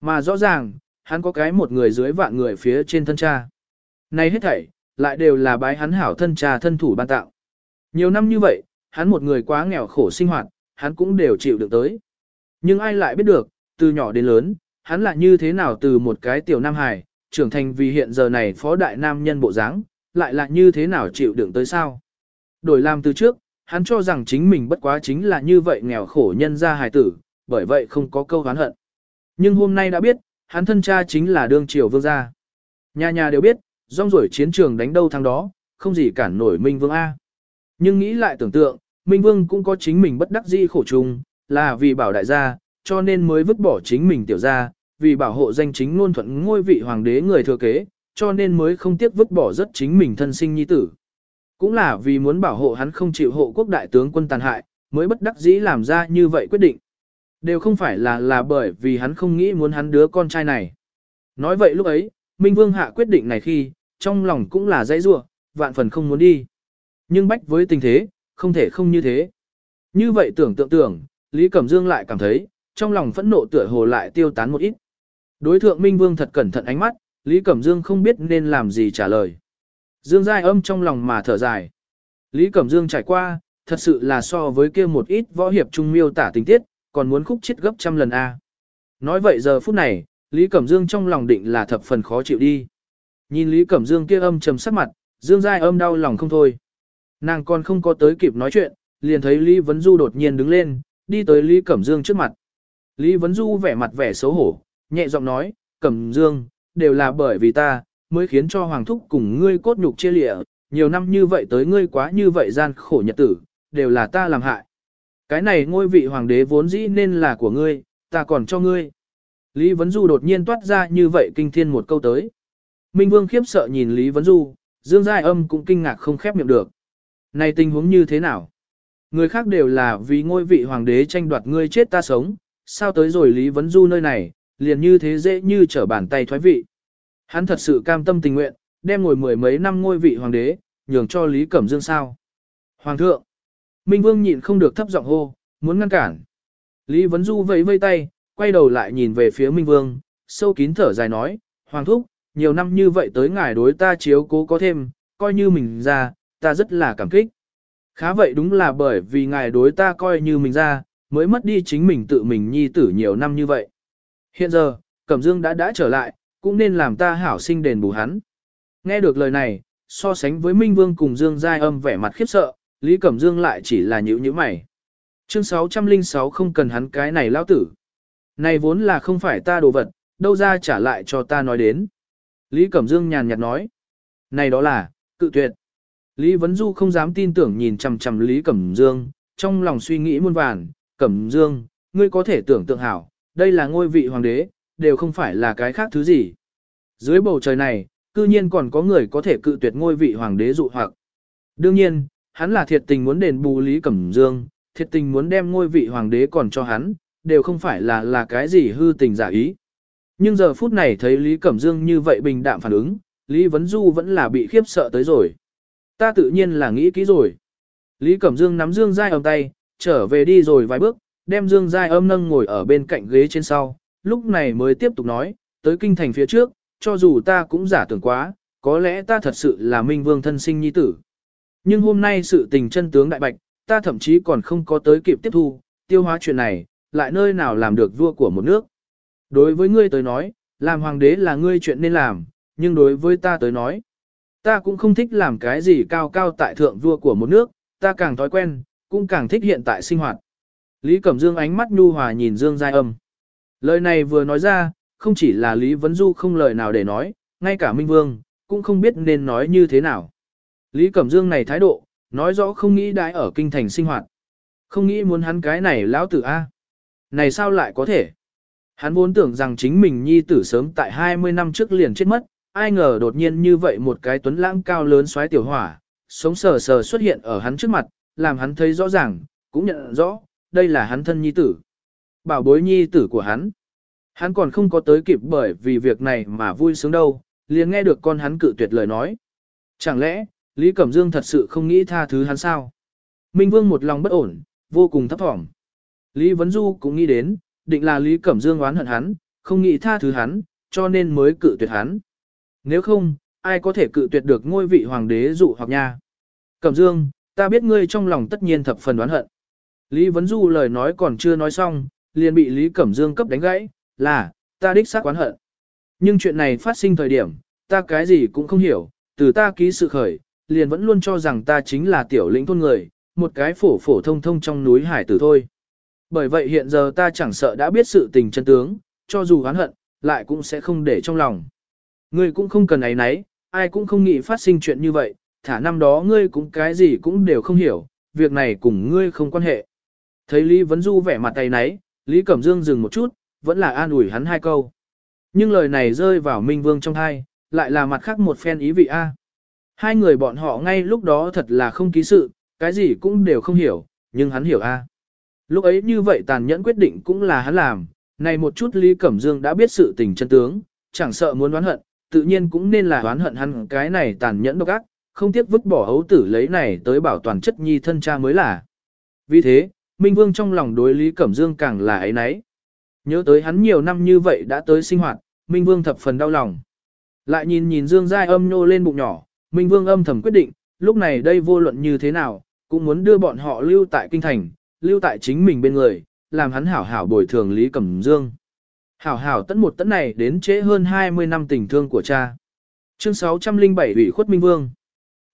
Mà rõ ràng, hắn có cái một người dưới vạn người phía trên thân cha. Này hết thảy, lại đều là bái hắn hảo thân cha thân thủ ban tạo. Nhiều năm như vậy, hắn một người quá nghèo khổ sinh hoạt, hắn cũng đều chịu được tới. Nhưng ai lại biết được, từ nhỏ đến lớn, hắn là như thế nào từ một cái tiểu nam hài, trưởng thành vì hiện giờ này phó đại nam nhân bộ dáng, lại là như thế nào chịu đựng tới sao. Đổi làm từ trước, hắn cho rằng chính mình bất quá chính là như vậy nghèo khổ nhân ra hài tử, bởi vậy không có câu hán hận. Nhưng hôm nay đã biết, hắn thân cha chính là đương triều vương gia. Nhà nhà đều biết, rong rổi chiến trường đánh đâu thắng đó, không gì cản nổi Minh Vương A. Nhưng nghĩ lại tưởng tượng, Minh Vương cũng có chính mình bất đắc dĩ khổ chung, là vì bảo đại gia, cho nên mới vứt bỏ chính mình tiểu gia, vì bảo hộ danh chính ngôn thuận ngôi vị hoàng đế người thừa kế, cho nên mới không tiếc vứt bỏ rất chính mình thân sinh nhi tử. Cũng là vì muốn bảo hộ hắn không chịu hộ quốc đại tướng quân tàn hại, mới bất đắc dĩ làm ra như vậy quyết định. Đều không phải là là bởi vì hắn không nghĩ muốn hắn đứa con trai này. Nói vậy lúc ấy, Minh Vương hạ quyết định này khi, trong lòng cũng là dãy rua, vạn phần không muốn đi. Nhưng bách với tình thế, không thể không như thế. Như vậy tưởng tượng tưởng, Lý Cẩm Dương lại cảm thấy, trong lòng phẫn nộ tựa hồ lại tiêu tán một ít. Đối thượng Minh Vương thật cẩn thận ánh mắt, Lý Cẩm Dương không biết nên làm gì trả lời. Dương Giai âm trong lòng mà thở dài. Lý Cẩm Dương trải qua, thật sự là so với kia một ít võ hiệp trung miêu tả tình tiết, còn muốn khúc chết gấp trăm lần A. Nói vậy giờ phút này, Lý Cẩm Dương trong lòng định là thập phần khó chịu đi. Nhìn Lý Cẩm Dương kia âm trầm sắc mặt, Dương Giai âm đau lòng không thôi. Nàng còn không có tới kịp nói chuyện, liền thấy Lý Vấn Du đột nhiên đứng lên, đi tới Lý Cẩm Dương trước mặt. Lý Vấn Du vẻ mặt vẻ xấu hổ, nhẹ giọng nói, Cẩm Dương, đều là bởi vì ta, mới khiến cho Hoàng Thúc cùng ngươi cốt nhục chia lịa, nhiều năm như vậy tới ngươi quá như vậy gian khổ nhật tử, đều là ta làm hại. Cái này ngôi vị hoàng đế vốn dĩ nên là của ngươi, ta còn cho ngươi. Lý Vấn Du đột nhiên toát ra như vậy kinh thiên một câu tới. Minh Vương khiếp sợ nhìn Lý Vấn Du, Dương Giai Âm cũng kinh ngạc không khép miệng được. Này tình huống như thế nào? Người khác đều là vì ngôi vị hoàng đế tranh đoạt ngươi chết ta sống, sao tới rồi Lý Vấn Du nơi này, liền như thế dễ như trở bàn tay thoái vị. Hắn thật sự cam tâm tình nguyện, đem ngồi mười mấy năm ngôi vị hoàng đế, nhường cho Lý Cẩm Dương sao. Hoàng thượng! Minh Vương nhịn không được thấp giọng hô, muốn ngăn cản. Lý Vấn Du vẫy vây tay, quay đầu lại nhìn về phía Minh Vương, sâu kín thở dài nói, Hoàng thúc, nhiều năm như vậy tới ngài đối ta chiếu cố có thêm, coi như mình ra, ta rất là cảm kích. Khá vậy đúng là bởi vì ngài đối ta coi như mình ra, mới mất đi chính mình tự mình nhi tử nhiều năm như vậy. Hiện giờ, Cẩm Dương đã đã trở lại, cũng nên làm ta hảo sinh đền bù hắn. Nghe được lời này, so sánh với Minh Vương cùng Dương Giai âm vẻ mặt khiếp sợ, Lý Cẩm Dương lại chỉ là nhữ nhữ mày. Chương 606 không cần hắn cái này lao tử. Này vốn là không phải ta đồ vật, đâu ra trả lại cho ta nói đến. Lý Cẩm Dương nhàn nhạt nói. Này đó là, cự tuyệt. Lý Vấn Du không dám tin tưởng nhìn chằm chằm Lý Cẩm Dương, trong lòng suy nghĩ muôn vàn, Cẩm Dương, ngươi có thể tưởng tượng hảo, đây là ngôi vị hoàng đế, đều không phải là cái khác thứ gì. Dưới bầu trời này, cư nhiên còn có người có thể cự tuyệt ngôi vị hoàng đế dụ hoặc. Đương nhiên, hắn là thiệt tình muốn đền bù Lý Cẩm Dương, thiệt tình muốn đem ngôi vị hoàng đế còn cho hắn, đều không phải là là cái gì hư tình giả ý. Nhưng giờ phút này thấy Lý Cẩm Dương như vậy bình đạm phản ứng, Lý Vấn Du vẫn là bị khiếp sợ tới rồi. Ta tự nhiên là nghĩ kỹ rồi. Lý Cẩm Dương nắm Dương Giai âm tay, trở về đi rồi vài bước, đem Dương Giai âm nâng ngồi ở bên cạnh ghế trên sau, lúc này mới tiếp tục nói, tới kinh thành phía trước, cho dù ta cũng giả tưởng quá, có lẽ ta thật sự là Minh Vương thân sinh nhi tử. Nhưng hôm nay sự tình chân tướng đại bạch, ta thậm chí còn không có tới kịp tiếp thu, tiêu hóa chuyện này, lại nơi nào làm được vua của một nước. Đối với ngươi tới nói, làm hoàng đế là ngươi chuyện nên làm, nhưng đối với ta tới nói, ta cũng không thích làm cái gì cao cao tại thượng vua của một nước, ta càng thói quen, cũng càng thích hiện tại sinh hoạt. Lý Cẩm Dương ánh mắt nhu hòa nhìn Dương Giai Âm. Lời này vừa nói ra, không chỉ là Lý Vấn Du không lời nào để nói, ngay cả Minh Vương, cũng không biết nên nói như thế nào. Lý Cẩm Dương này thái độ, nói rõ không nghĩ đãi ở kinh thành sinh hoạt. Không nghĩ muốn hắn cái này lão tử A. Này sao lại có thể? Hắn vốn tưởng rằng chính mình nhi tử sớm tại 20 năm trước liền chết mất, ai ngờ đột nhiên như vậy một cái tuấn lãng cao lớn xoáy tiểu hỏa, sống sờ sờ xuất hiện ở hắn trước mặt, làm hắn thấy rõ ràng, cũng nhận rõ, đây là hắn thân nhi tử. Bảo bối nhi tử của hắn. Hắn còn không có tới kịp bởi vì việc này mà vui sướng đâu, liền nghe được con hắn cự tuyệt lời nói. Chẳng lẽ, Lý Cẩm Dương thật sự không nghĩ tha thứ hắn sao? Minh Vương một lòng bất ổn, vô cùng thấp thỏm. Lý Vấn Du cũng nghĩ đến, định là Lý Cẩm Dương oán hận hắn, không nghĩ tha thứ hắn, cho nên mới cự tuyệt hắn. Nếu không, ai có thể cự tuyệt được ngôi vị hoàng đế dụ hoặc nha? Cẩm Dương, ta biết ngươi trong lòng tất nhiên thập phần oán hận. Lý Vấn Du lời nói còn chưa nói xong, liền bị Lý Cẩm Dương cấp đánh gãy, là, ta đích xác oán hận. Nhưng chuyện này phát sinh thời điểm, ta cái gì cũng không hiểu, từ ta ký sự khởi, liền vẫn luôn cho rằng ta chính là tiểu lĩnh thôn người, một cái phổ phổ thông thông trong núi hải tử thôi. Bởi vậy hiện giờ ta chẳng sợ đã biết sự tình chân tướng, cho dù oán hận, lại cũng sẽ không để trong lòng. Ngươi cũng không cần ấy nấy, ai cũng không nghĩ phát sinh chuyện như vậy, thả năm đó ngươi cũng cái gì cũng đều không hiểu, việc này cùng ngươi không quan hệ. Thấy Lý Vấn Du vẻ mặt tay nấy, Lý Cẩm Dương dừng một chút, vẫn là an ủi hắn hai câu. Nhưng lời này rơi vào Minh Vương trong thai, lại là mặt khác một phen ý vị A. Hai người bọn họ ngay lúc đó thật là không ký sự, cái gì cũng đều không hiểu, nhưng hắn hiểu a. Lúc ấy như vậy tàn nhẫn quyết định cũng là hắn làm, này một chút Lý Cẩm Dương đã biết sự tình chân tướng, chẳng sợ muốn đoán hận, tự nhiên cũng nên là đoán hận hắn cái này tàn nhẫn độc ác, không tiếc vứt bỏ hấu tử lấy này tới bảo toàn chất nhi thân cha mới là. Vì thế, Minh Vương trong lòng đối Lý Cẩm Dương càng là ấy nấy. Nhớ tới hắn nhiều năm như vậy đã tới sinh hoạt, Minh Vương thập phần đau lòng. Lại nhìn nhìn Dương Giai âm nhô lên bụng nhỏ, Minh Vương âm thầm quyết định, lúc này đây vô luận như thế nào, cũng muốn đưa bọn họ lưu tại kinh thành, lưu tại chính mình bên người, làm hắn hảo hảo bồi thường Lý Cẩm Dương. Hảo hảo tấn một tấn này đến trễ hơn 20 năm tình thương của cha. Chương 607 ủy khuất Minh Vương.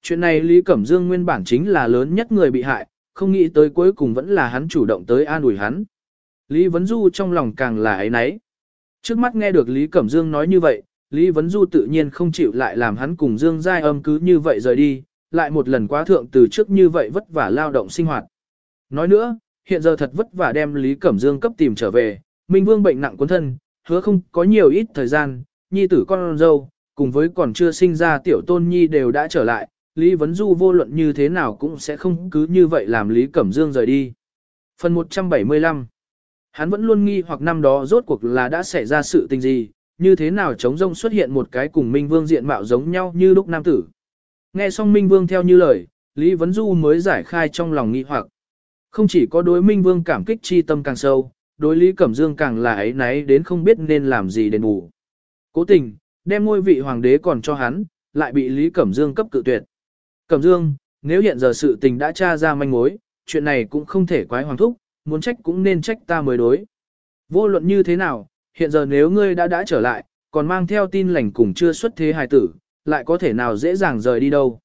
Chuyện này Lý Cẩm Dương nguyên bản chính là lớn nhất người bị hại, không nghĩ tới cuối cùng vẫn là hắn chủ động tới an ủi hắn. Lý Vấn Du trong lòng càng là ấy nấy. Trước mắt nghe được Lý Cẩm Dương nói như vậy, Lý Vấn Du tự nhiên không chịu lại làm hắn cùng Dương Giai âm cứ như vậy rời đi, lại một lần quá thượng từ trước như vậy vất vả lao động sinh hoạt. Nói nữa, hiện giờ thật vất vả đem Lý Cẩm Dương cấp tìm trở về, Minh Vương bệnh nặng cuốn thân, hứa không có nhiều ít thời gian, nhi tử con dâu, cùng với còn chưa sinh ra tiểu tôn nhi đều đã trở lại, Lý Vấn Du vô luận như thế nào cũng sẽ không cứ như vậy làm Lý Cẩm Dương rời đi. Phần 175 Hắn vẫn luôn nghi hoặc năm đó rốt cuộc là đã xảy ra sự tình gì, như thế nào chống rông xuất hiện một cái cùng Minh Vương diện mạo giống nhau như lúc nam tử. Nghe xong Minh Vương theo như lời, Lý Vấn Du mới giải khai trong lòng nghi hoặc. Không chỉ có đối Minh Vương cảm kích chi tâm càng sâu, đối Lý Cẩm Dương càng là ấy náy đến không biết nên làm gì đền bù. Cố tình, đem ngôi vị hoàng đế còn cho hắn, lại bị Lý Cẩm Dương cấp cự tuyệt. Cẩm Dương, nếu hiện giờ sự tình đã tra ra manh mối, chuyện này cũng không thể quái hoàng thúc, muốn trách cũng nên trách ta mới đối. Vô luận như thế nào, hiện giờ nếu ngươi đã đã trở lại, còn mang theo tin lành cùng chưa xuất thế hài tử, lại có thể nào dễ dàng rời đi đâu.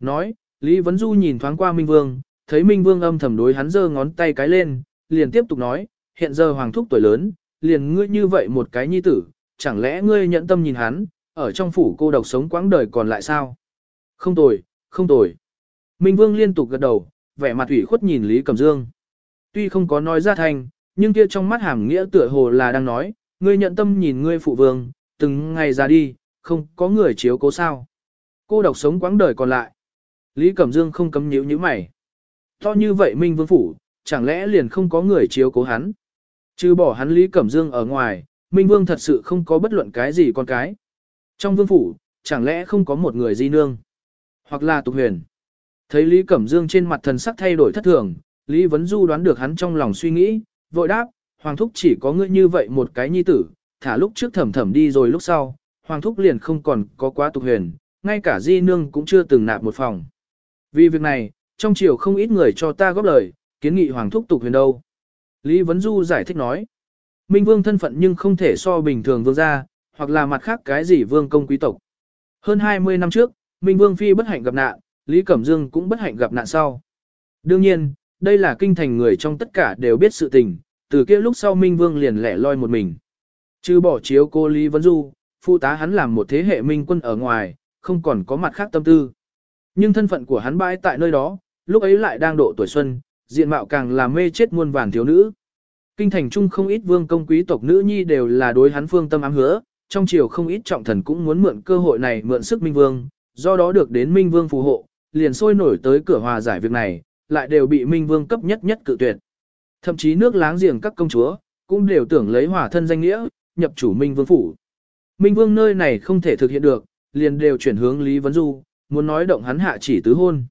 Nói, Lý Vấn Du nhìn thoáng qua Minh Vương, thấy Minh Vương âm thầm đối hắn giơ ngón tay cái lên, liền tiếp tục nói, hiện giờ hoàng thúc tuổi lớn, liền ngươi như vậy một cái nhi tử, chẳng lẽ ngươi nhận tâm nhìn hắn, ở trong phủ cô độc sống quãng đời còn lại sao? Không tồi, không tồi. Minh Vương liên tục gật đầu, vẻ mặt ủy khuất nhìn Lý Cẩm Dương. Tuy không có nói ra thành, nhưng kia trong mắt hàm nghĩa tựa hồ là đang nói, ngươi nhận tâm nhìn ngươi phụ vương, từng ngày ra đi, không có người chiếu cố sao. Cô độc sống quãng đời còn lại. Lý Cẩm Dương không cấm nhíu như mày. To như vậy Minh Vương Phủ, chẳng lẽ liền không có người chiếu cố hắn. Chứ bỏ hắn Lý Cẩm Dương ở ngoài, Minh Vương thật sự không có bất luận cái gì con cái. Trong vương phủ, chẳng lẽ không có một người di nương, hoặc là tục huyền. Thấy Lý Cẩm Dương trên mặt thần sắc thay đổi thất thường, Lý Vấn Du đoán được hắn trong lòng suy nghĩ, vội đáp, Hoàng Thúc chỉ có ngươi như vậy một cái nhi tử, thả lúc trước thẩm thẩm đi rồi lúc sau, Hoàng Thúc liền không còn có quá tục huyền, ngay cả di nương cũng chưa từng nạp một phòng. Vì việc này, trong chiều không ít người cho ta góp lời, kiến nghị Hoàng Thúc tục huyền đâu. Lý Vấn Du giải thích nói, Minh Vương thân phận nhưng không thể so bình thường vương gia, hoặc là mặt khác cái gì vương công quý tộc. Hơn 20 năm trước, Minh Vương Phi bất hạnh gặp nạn, Lý Cẩm Dương cũng bất hạnh gặp nạn sau. Đương nhiên, đây là kinh thành người trong tất cả đều biết sự tình, từ kia lúc sau Minh Vương liền lẻ loi một mình. Chứ bỏ chiếu cô Lý Vân Du, phụ tá hắn làm một thế hệ minh quân ở ngoài, không còn có mặt khác tâm tư. Nhưng thân phận của hắn bãi tại nơi đó, lúc ấy lại đang độ tuổi xuân, diện mạo càng là mê chết muôn vàn thiếu nữ. Kinh thành trung không ít vương công quý tộc nữ nhi đều là đối hắn phương tâm ám hứa, trong triều không ít trọng thần cũng muốn mượn cơ hội này mượn sức Minh Vương, do đó được đến Minh Vương phù hộ, liền sôi nổi tới cửa hòa giải việc này, lại đều bị Minh Vương cấp nhất nhất cự tuyệt. Thậm chí nước láng giềng các công chúa, cũng đều tưởng lấy hòa thân danh nghĩa, nhập chủ Minh Vương phủ. Minh Vương nơi này không thể thực hiện được, liền đều chuyển hướng Lý Vấn Du, muốn nói động hắn hạ chỉ tứ hôn.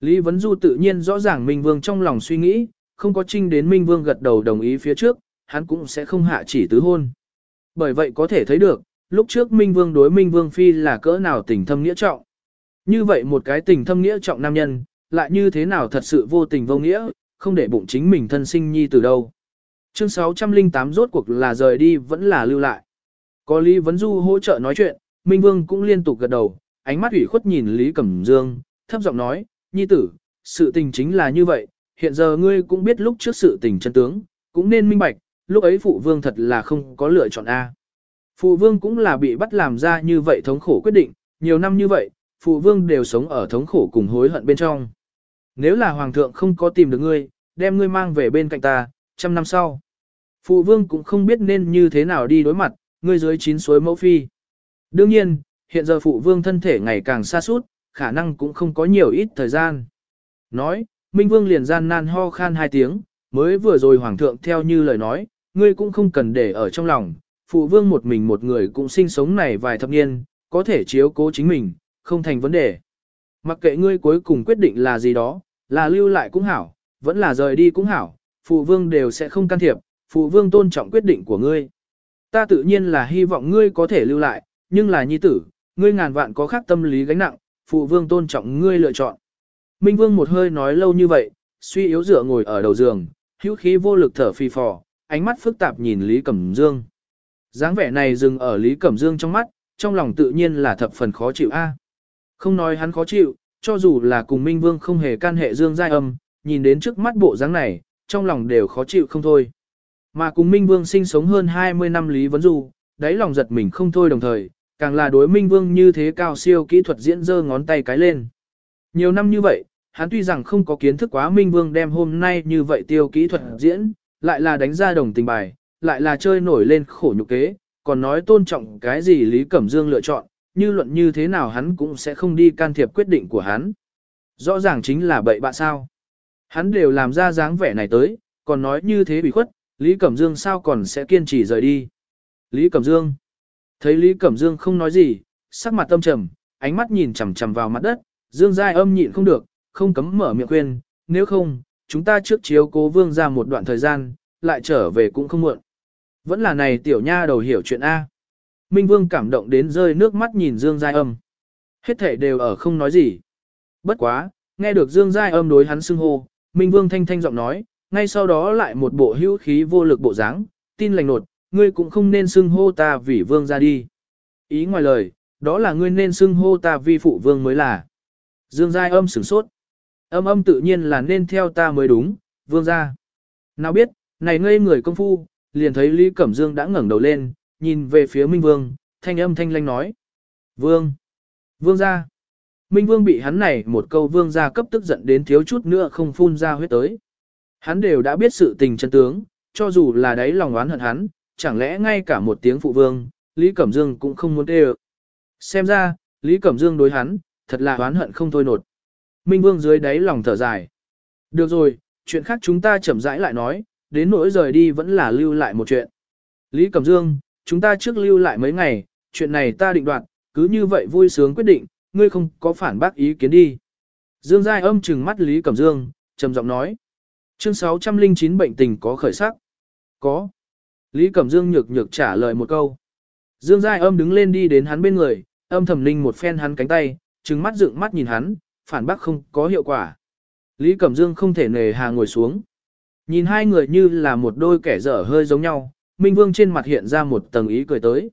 Lý Vấn Du tự nhiên rõ ràng Minh Vương trong lòng suy nghĩ, không có trinh đến Minh Vương gật đầu đồng ý phía trước, hắn cũng sẽ không hạ chỉ tứ hôn. Bởi vậy có thể thấy được, lúc trước Minh Vương đối Minh Vương Phi là cỡ nào tình thâm nghĩa trọng. Như vậy một cái tình thâm nghĩa trọng nam nhân, lại như thế nào thật sự vô tình vô nghĩa, không để bụng chính mình thân sinh nhi từ đâu. Chương 608 rốt cuộc là rời đi vẫn là lưu lại. Có Lý Vấn Du hỗ trợ nói chuyện, Minh Vương cũng liên tục gật đầu, ánh mắt ủy khuất nhìn Lý Cẩm Dương, thấp giọng nói, nhi tử, sự tình chính là như vậy, hiện giờ ngươi cũng biết lúc trước sự tình chân tướng, cũng nên minh bạch, lúc ấy phụ vương thật là không có lựa chọn A. Phụ vương cũng là bị bắt làm ra như vậy thống khổ quyết định, nhiều năm như vậy, phụ vương đều sống ở thống khổ cùng hối hận bên trong. Nếu là hoàng thượng không có tìm được ngươi, đem ngươi mang về bên cạnh ta, trăm năm sau. Phụ vương cũng không biết nên như thế nào đi đối mặt, ngươi dưới chín suối mẫu phi. Đương nhiên, hiện giờ phụ vương thân thể ngày càng xa suốt, khả năng cũng không có nhiều ít thời gian. Nói, Minh Vương liền gian nan ho khan hai tiếng, mới vừa rồi Hoàng thượng theo như lời nói, ngươi cũng không cần để ở trong lòng, phụ vương một mình một người cũng sinh sống này vài thập niên, có thể chiếu cố chính mình, không thành vấn đề. Mặc kệ ngươi cuối cùng quyết định là gì đó, là lưu lại cũng hảo, vẫn là rời đi cũng hảo, phụ vương đều sẽ không can thiệp, phụ vương tôn trọng quyết định của ngươi. Ta tự nhiên là hy vọng ngươi có thể lưu lại, nhưng là nhi tử, ngươi ngàn vạn có khác tâm lý gánh nặng, phụ vương tôn trọng ngươi lựa chọn. Minh vương một hơi nói lâu như vậy, suy yếu dựa ngồi ở đầu giường, hữu khí vô lực thở phì phò, ánh mắt phức tạp nhìn Lý Cẩm Dương dáng vẻ này dừng ở Lý Cẩm Dương trong mắt, trong lòng tự nhiên là thập phần khó chịu a. Không nói hắn khó chịu, cho dù là cùng Minh Vương không hề can hệ Dương Giai Âm, nhìn đến trước mắt bộ dáng này, trong lòng đều khó chịu không thôi. Mà cùng Minh Vương sinh sống hơn 20 năm Lý Vấn Du, đáy lòng giật mình không thôi đồng thời, càng là đối Minh Vương như thế cao siêu kỹ thuật diễn dơ ngón tay cái lên. Nhiều năm như vậy, hắn tuy rằng không có kiến thức quá Minh Vương đem hôm nay như vậy tiêu kỹ thuật diễn, lại là đánh ra đồng tình bài, lại là chơi nổi lên khổ nhục kế, còn nói tôn trọng cái gì Lý Cẩm Dương lựa chọn, như luận như thế nào hắn cũng sẽ không đi can thiệp quyết định của hắn. Rõ ràng chính là bậy bạ sao. Hắn đều làm ra dáng vẻ này tới, còn nói như thế bị khuất, Lý Cẩm Dương sao còn sẽ kiên trì rời đi. Lý Cẩm Dương. Thấy Lý Cẩm Dương không nói gì, sắc mặt tâm trầm, ánh mắt nhìn chằm chằm vào mặt đất, Dương Giai âm nhịn không được, không cấm mở miệng khuyên, nếu không, chúng ta trước chiếu cố vương ra một đoạn thời gian, lại trở về cũng không muộn. Vẫn là này tiểu nha đầu hiểu chuyện A. Minh Vương cảm động đến rơi nước mắt nhìn Dương Giai âm. Hết thể đều ở không nói gì. Bất quá, nghe được Dương Giai âm đối hắn xưng hô, Minh Vương thanh thanh giọng nói, ngay sau đó lại một bộ hữu khí vô lực bộ dáng, tin lành nột, ngươi cũng không nên xưng hô ta vì vương ra đi. Ý ngoài lời, đó là ngươi nên xưng hô ta vi phụ vương mới là. Dương Giai âm sửng sốt. Âm âm tự nhiên là nên theo ta mới đúng, vương ra. Nào biết, này ngây người công phu, liền thấy Lý Cẩm Dương đã ngẩng đầu lên, nhìn về phía Minh Vương, thanh âm thanh lanh nói. Vương! Vương ra! Minh Vương bị hắn này một câu vương ra cấp tức giận đến thiếu chút nữa không phun ra huyết tới. Hắn đều đã biết sự tình chân tướng, cho dù là đấy lòng oán hận hắn, chẳng lẽ ngay cả một tiếng phụ vương, Lý Cẩm Dương cũng không muốn tê Xem ra, Lý Cẩm Dương đối hắn, thật là oán hận không thôi nột. Minh Vương dưới đáy lòng thở dài. Được rồi, chuyện khác chúng ta chậm rãi lại nói, đến nỗi rời đi vẫn là lưu lại một chuyện. Lý Cẩm Dương, chúng ta trước lưu lại mấy ngày, chuyện này ta định đoạt, cứ như vậy vui sướng quyết định, ngươi không có phản bác ý kiến đi. Dương Giai âm trừng mắt Lý Cẩm Dương, trầm giọng nói. Chương 609 bệnh tình có khởi sắc. Có. Lý Cẩm Dương nhược nhược trả lời một câu. Dương Giai âm đứng lên đi đến hắn bên người, âm thầm ninh một phen hắn cánh tay, trừng mắt dựng mắt nhìn hắn, phản bác không có hiệu quả. Lý Cẩm Dương không thể nề hà ngồi xuống. Nhìn hai người như là một đôi kẻ dở hơi giống nhau, Minh Vương trên mặt hiện ra một tầng ý cười tới.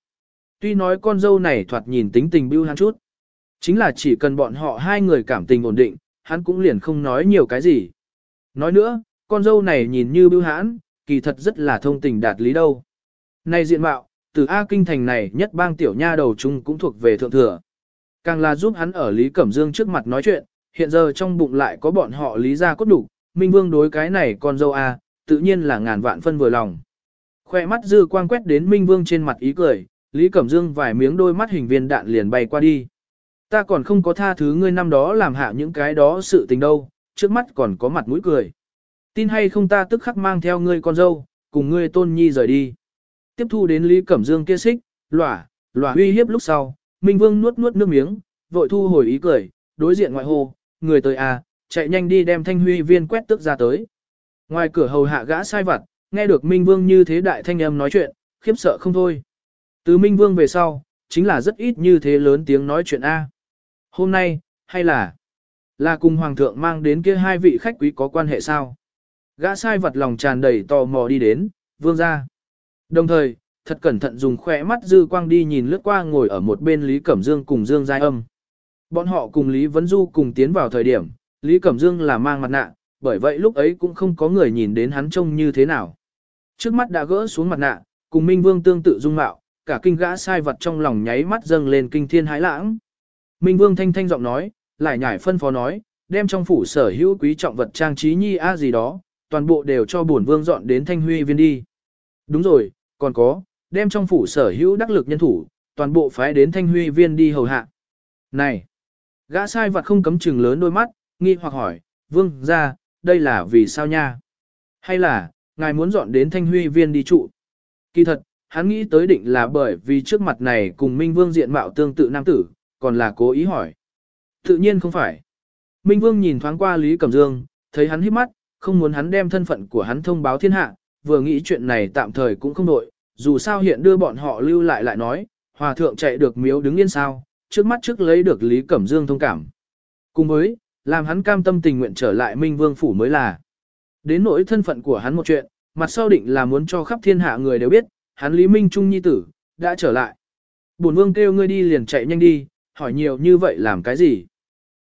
Tuy nói con dâu này thoạt nhìn tính tình bưu hắn chút. Chính là chỉ cần bọn họ hai người cảm tình ổn định, hắn cũng liền không nói nhiều cái gì. Nói nữa, con dâu này nhìn như bưu hãn, kỳ thật rất là thông tình đạt lý đâu. Này diện mạo, từ A Kinh Thành này nhất bang tiểu nha đầu chung cũng thuộc về thượng thừa. Càng là giúp hắn ở Lý Cẩm Dương trước mặt nói chuyện, hiện giờ trong bụng lại có bọn họ lý ra cốt đủ, Minh Vương đối cái này con dâu A, tự nhiên là ngàn vạn phân vừa lòng. Khoe mắt dư quang quét đến Minh Vương trên mặt ý cười, Lý Cẩm Dương vài miếng đôi mắt hình viên đạn liền bay qua đi. Ta còn không có tha thứ ngươi năm đó làm hạ những cái đó sự tình đâu, trước mắt còn có mặt mũi cười. Tin hay không ta tức khắc mang theo ngươi con dâu, cùng ngươi tôn nhi rời đi. Tiếp thu đến Lý Cẩm Dương kia xích, lỏa, lỏa uy hiếp lúc sau, Minh Vương nuốt nuốt nước miếng, vội thu hồi ý cười, đối diện ngoại hồ, người tới à, chạy nhanh đi đem thanh huy viên quét tức ra tới. Ngoài cửa hầu hạ gã sai vặt, nghe được Minh Vương như thế đại thanh âm nói chuyện, khiếp sợ không thôi. Từ Minh Vương về sau, chính là rất ít như thế lớn tiếng nói chuyện A. Hôm nay, hay là, là cùng Hoàng thượng mang đến kia hai vị khách quý có quan hệ sao? Gã sai vật lòng tràn đầy tò mò đi đến, vương ra. Đồng thời, thật cẩn thận dùng khỏe mắt dư quang đi nhìn lướt qua ngồi ở một bên Lý Cẩm Dương cùng Dương Giai Âm. Bọn họ cùng Lý Vấn Du cùng tiến vào thời điểm, Lý Cẩm Dương là mang mặt nạ, bởi vậy lúc ấy cũng không có người nhìn đến hắn trông như thế nào. Trước mắt đã gỡ xuống mặt nạ, cùng Minh Vương tương tự dung mạo, cả kinh gã sai vật trong lòng nháy mắt dâng lên kinh thiên hãi lãng. Minh Vương thanh thanh giọng nói, lại nhải phân phó nói, đem trong phủ sở hữu quý trọng vật trang trí nhi a gì đó, toàn bộ đều cho bổn vương dọn đến thanh huy viên đi. Đúng rồi, còn có, đem trong phủ sở hữu đắc lực nhân thủ, toàn bộ phái đến thanh huy viên đi hầu hạ. Này, Gã sai Vật không cấm chừng lớn đôi mắt, nghi hoặc hỏi, vương ra, đây là vì sao nha? Hay là, ngài muốn dọn đến thanh huy viên đi trụ? Kỳ thật, hắn nghĩ tới định là bởi vì trước mặt này cùng Minh Vương diện mạo tương tự nam tử, còn là cố ý hỏi. Tự nhiên không phải. Minh Vương nhìn thoáng qua Lý Cẩm Dương, thấy hắn hít mắt, không muốn hắn đem thân phận của hắn thông báo thiên hạ, vừa nghĩ chuyện này tạm thời cũng không đội, dù sao hiện đưa bọn họ lưu lại lại nói, hòa thượng chạy được miếu đứng yên sao, trước mắt trước lấy được Lý Cẩm Dương thông cảm. Cùng với, làm hắn cam tâm tình nguyện trở lại Minh Vương Phủ mới là. Đến nỗi thân phận của hắn một chuyện, mặt sau định là muốn cho khắp thiên hạ người đều biết, hắn Lý Minh Trung Nhi tử, đã trở lại. Bổn Vương kêu ngươi đi liền chạy nhanh đi, hỏi nhiều như vậy làm cái gì?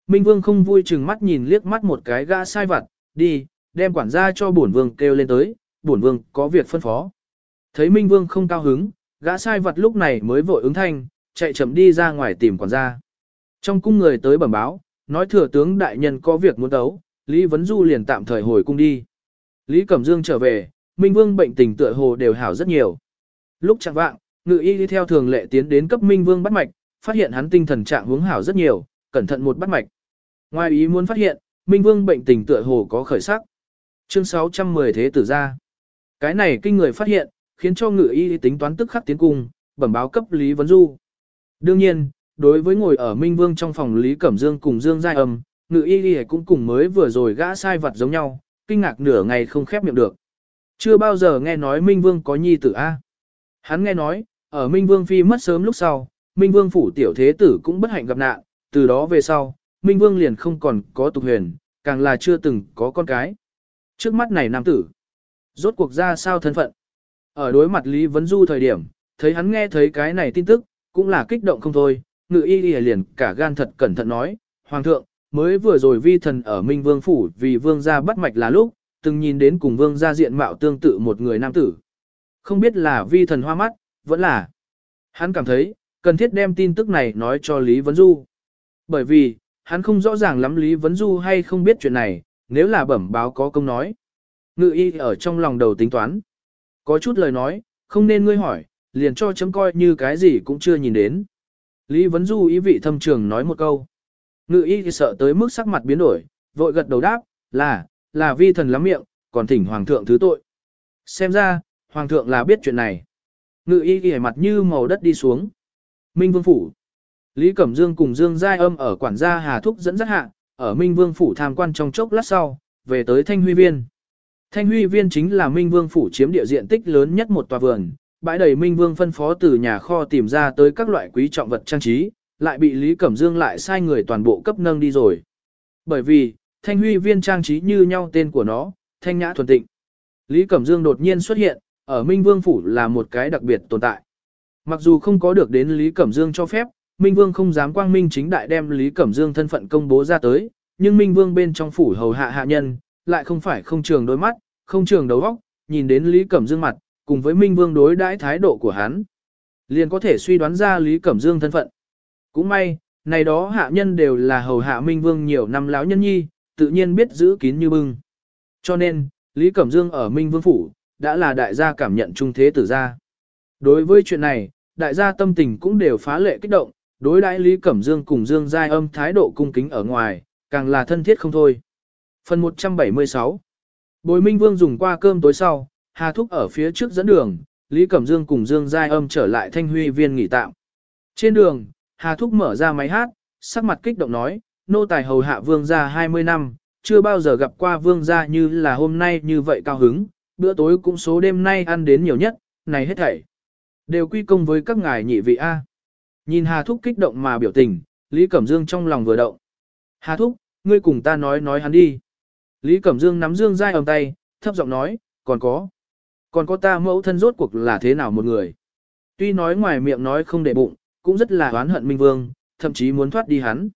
Minh Vương không vui chừng mắt nhìn liếc mắt một cái gã sai vặt, đi, đem quản gia cho bổn Vương kêu lên tới, bổn Vương có việc phân phó. Thấy Minh Vương không cao hứng, gã sai vặt lúc này mới vội ứng thanh, chạy chậm đi ra ngoài tìm quản gia. Trong cung người tới bẩm báo, nói thừa tướng đại nhân có việc muốn tấu, Lý Vấn Du liền tạm thời hồi cung đi. Lý Cẩm Dương trở về, Minh Vương bệnh tình tựa hồ đều hảo rất nhiều. Lúc chẳng vạng, ngự y đi theo thường lệ tiến đến cấp Minh Vương bắt mạch, phát hiện hắn tinh thần trạng hướng hảo rất nhiều, cẩn thận một bắt mạch. Ngoài ý muốn phát hiện, Minh Vương bệnh tình tựa hồ có khởi sắc. Chương 610 thế tử ra. Cái này kinh người phát hiện, khiến cho ngự y tính toán tức khắc tiến cung, bẩm báo cấp Lý Vấn Du. Đương nhiên, đối với ngồi ở Minh Vương trong phòng Lý Cẩm Dương cùng Dương Giai Âm, ngự y y cũng cùng mới vừa rồi gã sai vật giống nhau, kinh ngạc nửa ngày không khép miệng được. Chưa bao giờ nghe nói Minh Vương có nhi tử A. Hắn nghe nói, ở Minh Vương Phi mất sớm lúc sau, Minh Vương phủ tiểu thế tử cũng bất hạnh gặp nạn, từ đó về sau, Minh Vương liền không còn có tục huyền, càng là chưa từng có con cái. Trước mắt này nam tử, rốt cuộc ra sao thân phận. Ở đối mặt Lý Vấn Du thời điểm, thấy hắn nghe thấy cái này tin tức, cũng là kích động không thôi, ngự y y liền cả gan thật cẩn thận nói, Hoàng thượng, mới vừa rồi vi thần ở Minh Vương Phủ vì vương gia bắt mạch là lúc, từng nhìn đến cùng vương gia diện mạo tương tự một người nam tử. Không biết là vi thần hoa mắt, vẫn là. Hắn cảm thấy, cần thiết đem tin tức này nói cho Lý Vấn Du. Bởi vì, hắn không rõ ràng lắm Lý Vấn Du hay không biết chuyện này, nếu là bẩm báo có công nói. Ngự y ở trong lòng đầu tính toán. Có chút lời nói, không nên ngươi hỏi, liền cho chấm coi như cái gì cũng chưa nhìn đến. Lý Vấn Du ý vị thâm trường nói một câu. Ngự y thì sợ tới mức sắc mặt biến đổi, vội gật đầu đáp, là, là vi thần lắm miệng, còn thỉnh hoàng thượng thứ tội. Xem ra, hoàng thượng là biết chuyện này. Ngự y ghi mặt như màu đất đi xuống. Minh Vương Phủ. Lý Cẩm Dương cùng Dương Giai Âm ở quản gia Hà Thúc dẫn dắt hạ, ở Minh Vương Phủ tham quan trong chốc lát sau, về tới Thanh Huy Viên. Thanh Huy Viên chính là Minh Vương Phủ chiếm địa diện tích lớn nhất một tòa vườn, bãi đầy Minh Vương phân phó từ nhà kho tìm ra tới các loại quý trọng vật trang trí, lại bị Lý Cẩm Dương lại sai người toàn bộ cấp nâng đi rồi. Bởi vì, Thanh Huy Viên trang trí như nhau tên của nó, Thanh Nhã Thuần Tịnh. Lý Cẩm Dương đột nhiên xuất hiện, ở Minh Vương Phủ là một cái đặc biệt tồn tại. Mặc dù không có được đến Lý Cẩm Dương cho phép, Minh Vương không dám quang minh chính đại đem Lý Cẩm Dương thân phận công bố ra tới, nhưng Minh Vương bên trong phủ hầu hạ hạ nhân, lại không phải không trường đôi mắt, không trường đầu óc, nhìn đến Lý Cẩm Dương mặt, cùng với Minh Vương đối đãi thái độ của hắn, liền có thể suy đoán ra Lý Cẩm Dương thân phận. Cũng may, này đó hạ nhân đều là hầu hạ Minh Vương nhiều năm lão nhân nhi, tự nhiên biết giữ kín như bưng. Cho nên, Lý Cẩm Dương ở Minh Vương phủ, đã là đại gia cảm nhận trung thế tử gia. Đối với chuyện này, đại gia tâm tình cũng đều phá lệ kích động, đối đãi Lý Cẩm Dương cùng Dương Giai âm thái độ cung kính ở ngoài, càng là thân thiết không thôi. Phần 176 Bồi Minh Vương dùng qua cơm tối sau, Hà Thúc ở phía trước dẫn đường, Lý Cẩm Dương cùng Dương Giai âm trở lại thanh huy viên nghỉ tạm. Trên đường, Hà Thúc mở ra máy hát, sắc mặt kích động nói, nô tài hầu hạ vương gia 20 năm, chưa bao giờ gặp qua vương gia như là hôm nay như vậy cao hứng, bữa tối cũng số đêm nay ăn đến nhiều nhất, này hết thảy. Đều quy công với các ngài nhị vị A. Nhìn Hà Thúc kích động mà biểu tình, Lý Cẩm Dương trong lòng vừa động. Hà Thúc, ngươi cùng ta nói nói hắn đi. Lý Cẩm Dương nắm Dương Giai ầm tay, thấp giọng nói, còn có. Còn có ta mẫu thân rốt cuộc là thế nào một người. Tuy nói ngoài miệng nói không để bụng, cũng rất là oán hận Minh Vương, thậm chí muốn thoát đi hắn.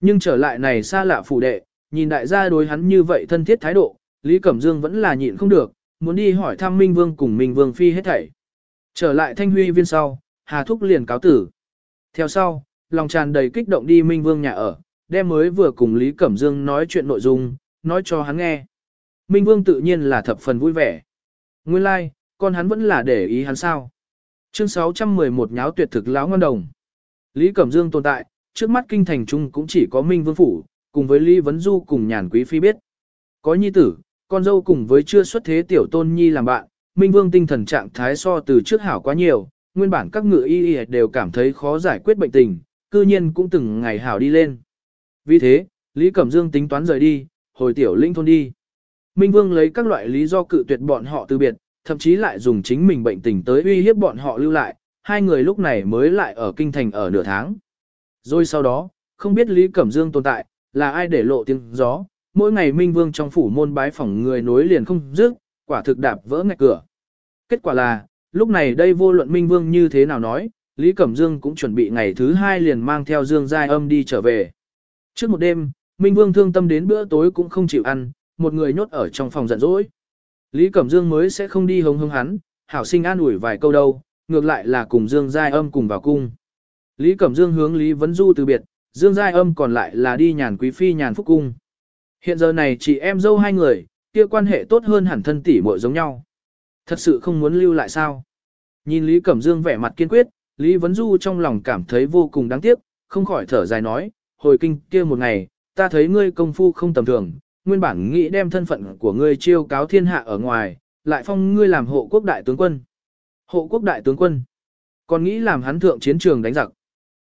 Nhưng trở lại này xa lạ phủ đệ, nhìn đại gia đối hắn như vậy thân thiết thái độ, Lý Cẩm Dương vẫn là nhịn không được, muốn đi hỏi thăm Minh Vương cùng Minh Vương Phi hết thảy. Trở lại thanh huy viên sau, Hà Thúc liền cáo tử. Theo sau, lòng tràn đầy kích động đi Minh Vương nhà ở, đem mới vừa cùng Lý Cẩm Dương nói chuyện nội dung, nói cho hắn nghe. Minh Vương tự nhiên là thập phần vui vẻ. Nguyên lai, like, con hắn vẫn là để ý hắn sao. Chương 611 nháo tuyệt thực lão ngon đồng. Lý Cẩm Dương tồn tại, trước mắt kinh thành trung cũng chỉ có Minh Vương Phủ, cùng với Lý Vấn Du cùng nhàn quý phi biết. Có nhi tử, con dâu cùng với chưa xuất thế tiểu tôn nhi làm bạn, Minh Vương tinh thần trạng thái so từ trước hảo quá nhiều, nguyên bản các ngự y y đều cảm thấy khó giải quyết bệnh tình, cư nhiên cũng từng ngày hảo đi lên. Vì thế, Lý Cẩm Dương tính toán rời đi, hồi tiểu linh thôn đi. Minh Vương lấy các loại lý do cự tuyệt bọn họ từ biệt, thậm chí lại dùng chính mình bệnh tình tới uy hiếp bọn họ lưu lại, hai người lúc này mới lại ở kinh thành ở nửa tháng. Rồi sau đó, không biết Lý Cẩm Dương tồn tại, là ai để lộ tiếng gió, mỗi ngày Minh Vương trong phủ môn bái phỏng người nối liền không dứt, quả thực đạp vỡ ngạch cửa. Kết quả là, lúc này đây vô luận Minh Vương như thế nào nói, Lý Cẩm Dương cũng chuẩn bị ngày thứ hai liền mang theo Dương Giai âm đi trở về. Trước một đêm, Minh Vương thương tâm đến bữa tối cũng không chịu ăn, một người nhốt ở trong phòng giận dỗi. Lý Cẩm Dương mới sẽ không đi hống hống hắn, hảo sinh an ủi vài câu đâu, ngược lại là cùng Dương Giai âm cùng vào cung. Lý Cẩm Dương hướng Lý Vấn Du từ biệt, Dương Giai âm còn lại là đi nhàn quý phi nhàn phúc cung. Hiện giờ này chị em dâu hai người, kia quan hệ tốt hơn hẳn thân tỷ muội giống nhau. Thật sự không muốn lưu lại sao? Nhìn Lý Cẩm Dương vẻ mặt kiên quyết, Lý Vấn Du trong lòng cảm thấy vô cùng đáng tiếc, không khỏi thở dài nói, hồi kinh kia một ngày, ta thấy ngươi công phu không tầm thường, nguyên bản nghĩ đem thân phận của ngươi chiêu cáo thiên hạ ở ngoài, lại phong ngươi làm hộ quốc đại tướng quân. Hộ quốc đại tướng quân, còn nghĩ làm hắn thượng chiến trường đánh giặc.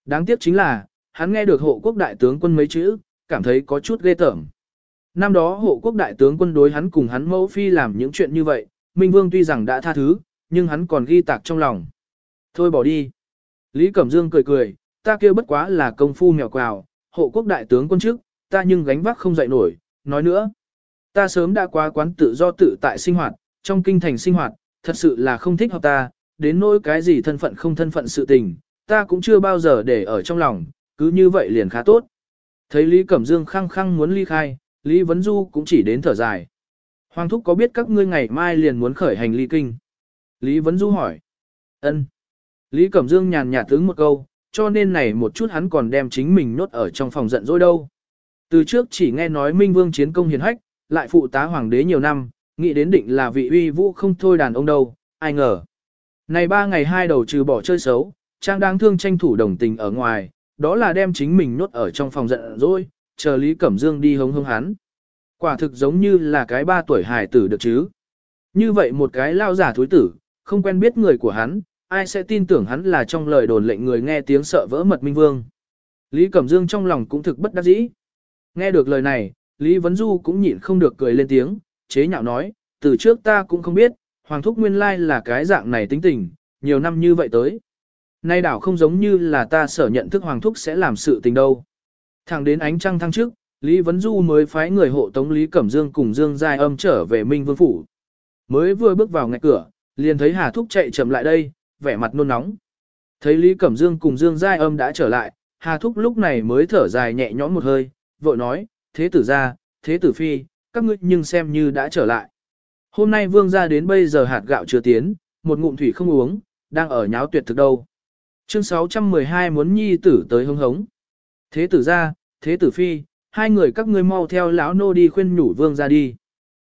Đáng tiếc chính là, hắn nghe được hộ quốc đại tướng quân mấy chữ, cảm thấy có chút ghê tởm. Năm đó hộ quốc đại tướng quân đối hắn cùng hắn mẫu phi làm những chuyện như vậy, Minh Vương tuy rằng đã tha thứ, nhưng hắn còn ghi tạc trong lòng. Thôi bỏ đi. Lý Cẩm Dương cười cười, ta kêu bất quá là công phu mèo quào, hộ quốc đại tướng quân trước, ta nhưng gánh vác không dậy nổi, nói nữa. Ta sớm đã quá quán tự do tự tại sinh hoạt, trong kinh thành sinh hoạt, thật sự là không thích hợp ta, đến nỗi cái gì thân phận không thân phận sự tình, ta cũng chưa bao giờ để ở trong lòng, cứ như vậy liền khá tốt. Thấy Lý Cẩm Dương khăng khăng muốn ly khai, Lý Vấn Du cũng chỉ đến thở dài. Hoàng thúc có biết các ngươi ngày mai liền muốn khởi hành ly kinh? Lý Vấn Du hỏi. Ân. Lý Cẩm Dương nhàn nhạt tướng một câu, cho nên này một chút hắn còn đem chính mình nốt ở trong phòng giận dỗi đâu. Từ trước chỉ nghe nói Minh Vương chiến công hiền hách, lại phụ tá hoàng đế nhiều năm, nghĩ đến định là vị uy vũ không thôi đàn ông đâu, ai ngờ. Này ba ngày hai đầu trừ bỏ chơi xấu, trang đáng thương tranh thủ đồng tình ở ngoài, đó là đem chính mình nốt ở trong phòng giận rồi chờ Lý Cẩm Dương đi hống hống hắn. Quả thực giống như là cái ba tuổi hài tử được chứ. Như vậy một cái lao giả thối tử, không quen biết người của hắn, ai sẽ tin tưởng hắn là trong lời đồn lệnh người nghe tiếng sợ vỡ mật minh vương. Lý Cẩm Dương trong lòng cũng thực bất đắc dĩ. Nghe được lời này, Lý Vấn Du cũng nhịn không được cười lên tiếng, chế nhạo nói, từ trước ta cũng không biết, Hoàng Thúc Nguyên Lai là cái dạng này tính tình, nhiều năm như vậy tới. Nay đảo không giống như là ta sở nhận thức Hoàng Thúc sẽ làm sự tình đâu. Thẳng đến ánh trăng thăng trước, Lý Vấn Du mới phái người hộ tống Lý Cẩm Dương cùng Dương Giai âm trở về Minh Vương Phủ. Mới vừa bước vào ngạch cửa, liền thấy Hà Thúc chạy chậm lại đây, vẻ mặt nôn nóng. Thấy Lý Cẩm Dương cùng Dương Giai âm đã trở lại, Hà Thúc lúc này mới thở dài nhẹ nhõm một hơi, vội nói, thế tử ra, thế tử phi, các ngươi nhưng xem như đã trở lại. Hôm nay vương ra đến bây giờ hạt gạo chưa tiến, một ngụm thủy không uống, đang ở nháo tuyệt thực đâu. Chương 612 muốn nhi tử tới hống hống. Thế tử ra, thế tử phi, hai người các ngươi mau theo lão nô đi khuyên nhủ vương ra đi.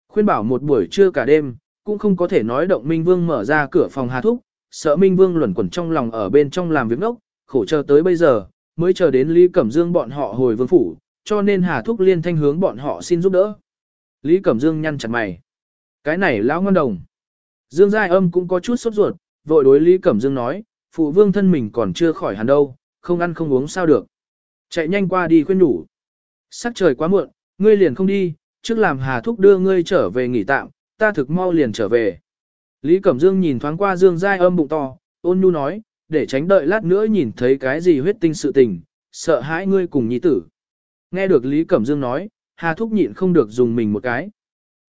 Khuyên bảo một buổi trưa cả đêm, cũng không có thể nói động Minh Vương mở ra cửa phòng Hà Thúc, sợ Minh Vương luẩn quẩn trong lòng ở bên trong làm việc ngốc, khổ chờ tới bây giờ, mới chờ đến Lý Cẩm Dương bọn họ hồi vương phủ, cho nên Hà Thúc liên thanh hướng bọn họ xin giúp đỡ. Lý Cẩm Dương nhăn chặt mày. Cái này lão ngon đồng. Dương Giai Âm cũng có chút sốt ruột, vội đối Lý Cẩm Dương nói, phụ vương thân mình còn chưa khỏi hẳn đâu, không ăn không uống sao được. Chạy nhanh qua đi khuyên nhủ. Sắc trời quá muộn, ngươi liền không đi, trước làm Hà Thúc đưa ngươi trở về nghỉ tạm, ta thực mau liền trở về. Lý Cẩm Dương nhìn thoáng qua Dương Giai âm bụng to, ôn nhu nói, để tránh đợi lát nữa nhìn thấy cái gì huyết tinh sự tình, sợ hãi ngươi cùng nhi tử. Nghe được Lý Cẩm Dương nói, Hà Thúc nhịn không được dùng mình một cái.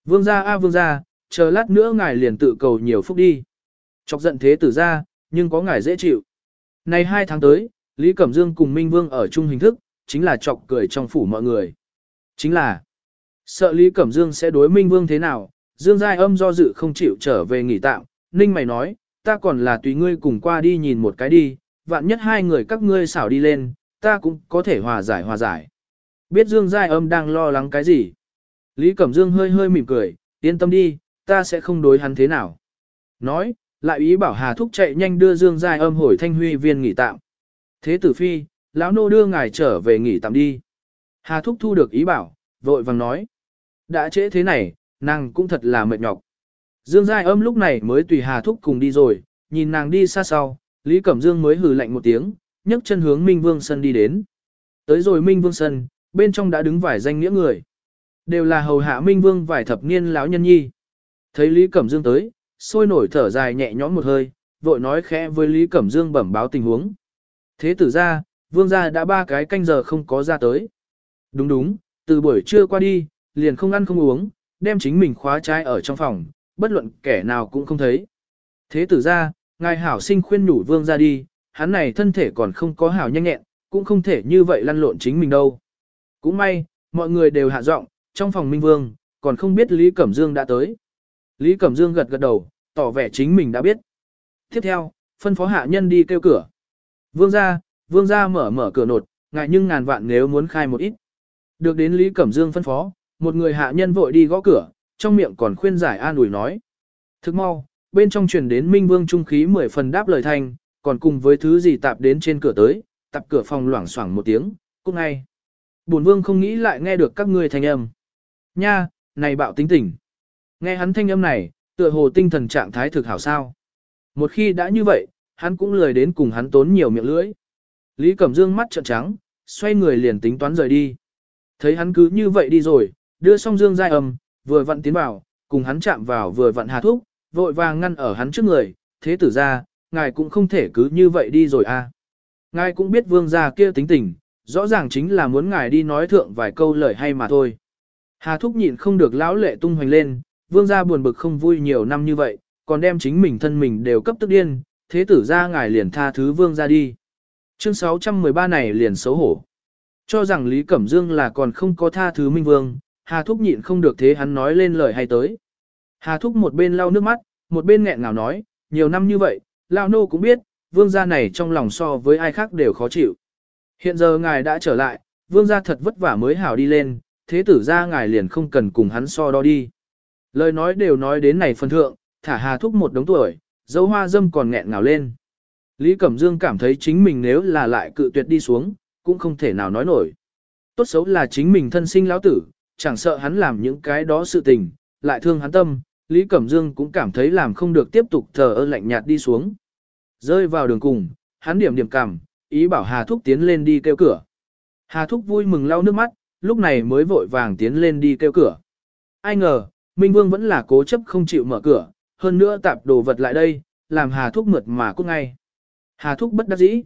Vương gia a vương gia, chờ lát nữa ngài liền tự cầu nhiều phúc đi. Chọc giận thế tử ra, nhưng có ngài dễ chịu. Này hai tháng tới, Lý Cẩm Dương cùng Minh Vương ở chung hình thức, chính là chọc cười trong phủ mọi người. Chính là, sợ Lý Cẩm Dương sẽ đối Minh Vương thế nào, Dương Giai âm do dự không chịu trở về nghỉ tạm, Ninh mày nói, ta còn là tùy ngươi cùng qua đi nhìn một cái đi, vạn nhất hai người các ngươi xảo đi lên, ta cũng có thể hòa giải hòa giải. Biết Dương Giai âm đang lo lắng cái gì? Lý Cẩm Dương hơi hơi mỉm cười, yên tâm đi, ta sẽ không đối hắn thế nào. Nói, lại ý bảo Hà Thúc chạy nhanh đưa Dương Giai âm hồi thanh huy viên nghỉ tạm. Thế tử phi, lão nô đưa ngài trở về nghỉ tạm đi. Hà Thúc thu được ý bảo, vội vàng nói. Đã trễ thế này, nàng cũng thật là mệt nhọc. Dương Giai âm lúc này mới tùy Hà Thúc cùng đi rồi, nhìn nàng đi xa sau, Lý Cẩm Dương mới hừ lạnh một tiếng, nhấc chân hướng Minh Vương Sân đi đến. Tới rồi Minh Vương Sân, bên trong đã đứng vài danh nghĩa người. Đều là hầu hạ Minh Vương vài thập niên lão nhân nhi. Thấy Lý Cẩm Dương tới, sôi nổi thở dài nhẹ nhõm một hơi, vội nói khẽ với Lý Cẩm Dương bẩm báo tình huống. Thế tử ra, Vương gia đã ba cái canh giờ không có ra tới. Đúng đúng, từ buổi trưa qua đi, liền không ăn không uống, đem chính mình khóa trái ở trong phòng, bất luận kẻ nào cũng không thấy. Thế tử ra, ngài hảo sinh khuyên nhủ vương ra đi, hắn này thân thể còn không có hảo nhanh nhẹn, cũng không thể như vậy lăn lộn chính mình đâu. Cũng may, mọi người đều hạ giọng, trong phòng minh vương, còn không biết Lý Cẩm Dương đã tới. Lý Cẩm Dương gật gật đầu, tỏ vẻ chính mình đã biết. Tiếp theo, phân phó hạ nhân đi kêu cửa. Vương ra, vương ra mở mở cửa nột, ngại nhưng ngàn vạn nếu muốn khai một ít. Được đến Lý Cẩm Dương phân phó, một người hạ nhân vội đi gõ cửa, trong miệng còn khuyên giải an ủi nói. Thức mau, bên trong truyền đến Minh Vương trung khí mười phần đáp lời thanh, còn cùng với thứ gì tạp đến trên cửa tới, tập cửa phòng loảng xoảng một tiếng, cũng ngay. Bổn Vương không nghĩ lại nghe được các ngươi thanh âm. Nha, này bạo tính tỉnh. Nghe hắn thanh âm này, tựa hồ tinh thần trạng thái thực hảo sao. Một khi đã như vậy, hắn cũng lười đến cùng hắn tốn nhiều miệng lưỡi. Lý Cẩm Dương mắt trợn trắng, xoay người liền tính toán rời đi. Thấy hắn cứ như vậy đi rồi, đưa xong Dương giai âm, vừa vặn tiến vào, cùng hắn chạm vào vừa vặn hà thúc, vội vàng ngăn ở hắn trước người, thế tử ra, ngài cũng không thể cứ như vậy đi rồi à. Ngài cũng biết vương gia kia tính tình, rõ ràng chính là muốn ngài đi nói thượng vài câu lời hay mà thôi. Hà thúc nhịn không được lão lệ tung hoành lên, vương gia buồn bực không vui nhiều năm như vậy, còn đem chính mình thân mình đều cấp tức điên, thế tử ra ngài liền tha thứ vương gia đi. Chương 613 này liền xấu hổ. Cho rằng Lý Cẩm Dương là còn không có tha thứ Minh Vương, Hà Thúc nhịn không được thế hắn nói lên lời hay tới. Hà Thúc một bên lau nước mắt, một bên nghẹn ngào nói, nhiều năm như vậy, Lao Nô cũng biết, vương gia này trong lòng so với ai khác đều khó chịu. Hiện giờ ngài đã trở lại, vương gia thật vất vả mới hảo đi lên, thế tử ra ngài liền không cần cùng hắn so đo đi. Lời nói đều nói đến này phân thượng, thả Hà Thúc một đống tuổi, dấu hoa dâm còn nghẹn ngào lên. Lý Cẩm Dương cảm thấy chính mình nếu là lại cự tuyệt đi xuống, cũng không thể nào nói nổi. Tốt xấu là chính mình thân sinh lão tử, chẳng sợ hắn làm những cái đó sự tình, lại thương hắn tâm, Lý Cẩm Dương cũng cảm thấy làm không được tiếp tục thờ ơ lạnh nhạt đi xuống. Rơi vào đường cùng, hắn điểm điểm cảm, ý bảo Hà Thúc tiến lên đi kêu cửa. Hà Thúc vui mừng lau nước mắt, lúc này mới vội vàng tiến lên đi kêu cửa. Ai ngờ, Minh Vương vẫn là cố chấp không chịu mở cửa, hơn nữa tạp đồ vật lại đây, làm Hà Thúc mượt mà cút ngay. Hà Thúc bất đắc dĩ.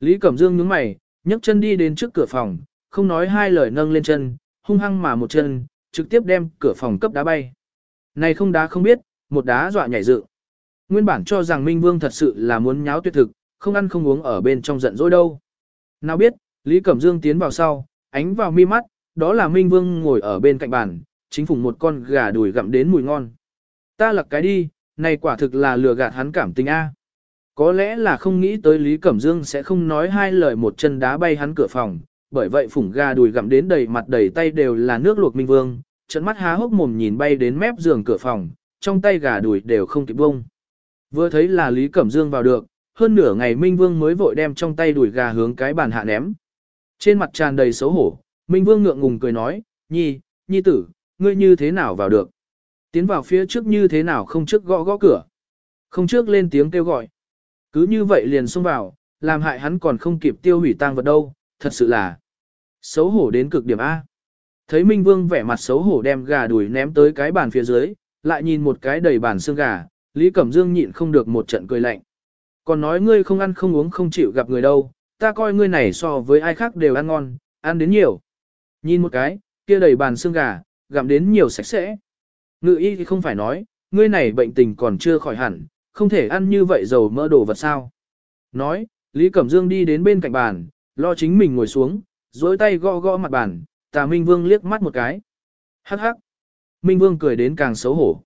Lý Cẩm Dương nhướng mày, nhấc chân đi đến trước cửa phòng, không nói hai lời nâng lên chân, hung hăng mà một chân, trực tiếp đem cửa phòng cấp đá bay. Này không đá không biết, một đá dọa nhảy dựng. Nguyên bản cho rằng Minh Vương thật sự là muốn nháo tuyệt thực, không ăn không uống ở bên trong giận dỗi đâu. Nào biết, Lý Cẩm Dương tiến vào sau, ánh vào mi mắt, đó là Minh Vương ngồi ở bên cạnh bàn, chính phủ một con gà đùi gặm đến mùi ngon. Ta lật cái đi, này quả thực là lừa gạt hắn cảm tình A. Có lẽ là không nghĩ tới Lý Cẩm Dương sẽ không nói hai lời một chân đá bay hắn cửa phòng, bởi vậy phủng gà đùi gặm đến đầy mặt đầy tay đều là nước luộc minh vương, trận mắt há hốc mồm nhìn bay đến mép giường cửa phòng, trong tay gà đùi đều không kịp bông. Vừa thấy là Lý Cẩm Dương vào được, hơn nửa ngày Minh Vương mới vội đem trong tay đùi gà hướng cái bàn hạ ném. Trên mặt tràn đầy xấu hổ, Minh Vương ngượng ngùng cười nói, Nhi, Nhi tử, ngươi như thế nào vào được? Tiến vào phía trước như thế nào không trước gõ gõ cửa? Không trước lên tiếng kêu gọi. Cứ như vậy liền xông vào, làm hại hắn còn không kịp tiêu hủy tang vật đâu, thật sự là xấu hổ đến cực điểm A. Thấy Minh Vương vẻ mặt xấu hổ đem gà đuổi ném tới cái bàn phía dưới, lại nhìn một cái đầy bàn xương gà, Lý Cẩm Dương nhịn không được một trận cười lạnh. Còn nói ngươi không ăn không uống không chịu gặp người đâu, ta coi ngươi này so với ai khác đều ăn ngon, ăn đến nhiều. Nhìn một cái, kia đầy bàn xương gà, gặm đến nhiều sạch sẽ. Ngự y thì không phải nói, ngươi này bệnh tình còn chưa khỏi hẳn, không thể ăn như vậy dầu mỡ đồ vật sao. Nói, Lý Cẩm Dương đi đến bên cạnh bàn, lo chính mình ngồi xuống, dối tay gõ gõ mặt bàn, tà Minh Vương liếc mắt một cái. Hắc hắc. Minh Vương cười đến càng xấu hổ.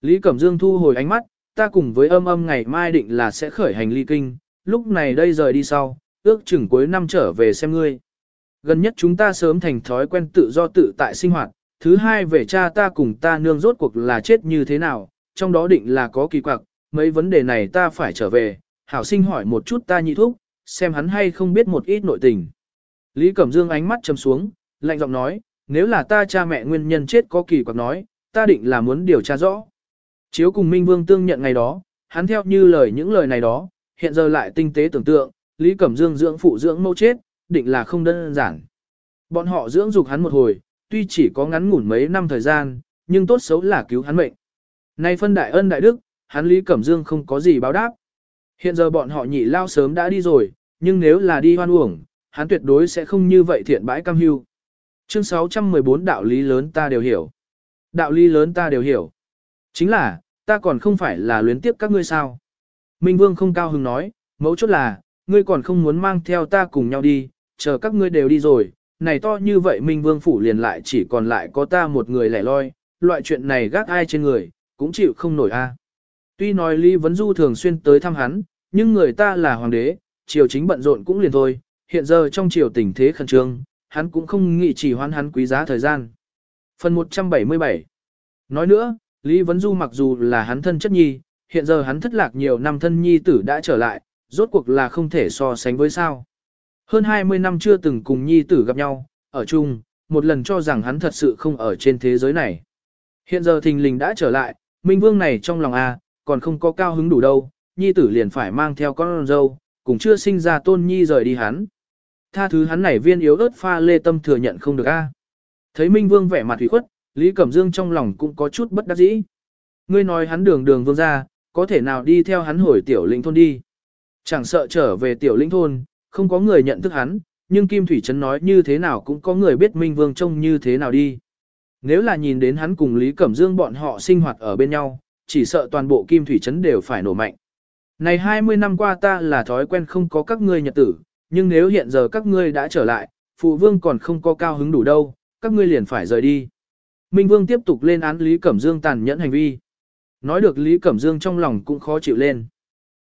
Lý Cẩm Dương thu hồi ánh mắt, ta cùng với âm âm ngày mai định là sẽ khởi hành ly kinh, lúc này đây rời đi sau, ước chừng cuối năm trở về xem ngươi. Gần nhất chúng ta sớm thành thói quen tự do tự tại sinh hoạt, thứ hai về cha ta cùng ta nương rốt cuộc là chết như thế nào, trong đó định là có kỳ quặc, mấy vấn đề này ta phải trở về, hảo sinh hỏi một chút ta nhị thúc, xem hắn hay không biết một ít nội tình. Lý Cẩm Dương ánh mắt chầm xuống, lạnh giọng nói, nếu là ta cha mẹ nguyên nhân chết có kỳ quặc nói, ta định là muốn điều tra rõ. Chiếu cùng Minh Vương tương nhận ngày đó, hắn theo như lời những lời này đó, hiện giờ lại tinh tế tưởng tượng, Lý Cẩm Dương dưỡng phụ dưỡng mẫu chết, định là không đơn giản. Bọn họ dưỡng dục hắn một hồi, tuy chỉ có ngắn ngủn mấy năm thời gian, nhưng tốt xấu là cứu hắn mệnh. Nay phân đại ân đại đức, hắn Lý Cẩm Dương không có gì báo đáp. Hiện giờ bọn họ nhị lao sớm đã đi rồi, nhưng nếu là đi hoan uổng, hắn tuyệt đối sẽ không như vậy thiện bãi cam hưu. Chương 614 đạo lý lớn ta đều hiểu. Đạo lý lớn ta đều hiểu. Chính là, ta còn không phải là luyến tiếp các ngươi sao. Minh Vương không cao hứng nói, mẫu chốt là, ngươi còn không muốn mang theo ta cùng nhau đi, chờ các ngươi đều đi rồi, này to như vậy Minh Vương phủ liền lại chỉ còn lại có ta một người lẻ loi, loại chuyện này gác ai trên người, cũng chịu không nổi a. À. Tuy nói Lý Vấn Du thường xuyên tới thăm hắn, nhưng người ta là hoàng đế, triều chính bận rộn cũng liền thôi, hiện giờ trong triều tình thế khẩn trương, hắn cũng không nghĩ chỉ hoán hắn quý giá thời gian. Phần 177 Nói nữa, Lý Vấn Du mặc dù là hắn thân chất nhi, hiện giờ hắn thất lạc nhiều năm thân nhi tử đã trở lại, rốt cuộc là không thể so sánh với sao. Hơn 20 năm chưa từng cùng nhi tử gặp nhau, ở chung, một lần cho rằng hắn thật sự không ở trên thế giới này. Hiện giờ thình lình đã trở lại, Minh Vương này trong lòng A, còn không có cao hứng đủ đâu, nhi tử liền phải mang theo con dâu, cũng chưa sinh ra tôn nhi rời đi hắn. Tha thứ hắn này viên yếu ớt pha lê tâm thừa nhận không được A. Thấy Minh Vương vẻ mặt thủy khuất, Lý Cẩm Dương trong lòng cũng có chút bất đắc dĩ. Ngươi nói hắn đường đường vương ra, có thể nào đi theo hắn hồi tiểu linh thôn đi. Chẳng sợ trở về tiểu linh thôn, không có người nhận thức hắn, nhưng Kim Thủy Trấn nói như thế nào cũng có người biết Minh Vương trông như thế nào đi. Nếu là nhìn đến hắn cùng Lý Cẩm Dương bọn họ sinh hoạt ở bên nhau, chỉ sợ toàn bộ Kim Thủy Trấn đều phải nổ mạnh. Này 20 năm qua ta là thói quen không có các ngươi nhật tử, nhưng nếu hiện giờ các ngươi đã trở lại, phụ vương còn không có cao hứng đủ đâu, các ngươi liền phải rời đi. Minh Vương tiếp tục lên án Lý Cẩm Dương tàn nhẫn hành vi. Nói được Lý Cẩm Dương trong lòng cũng khó chịu lên.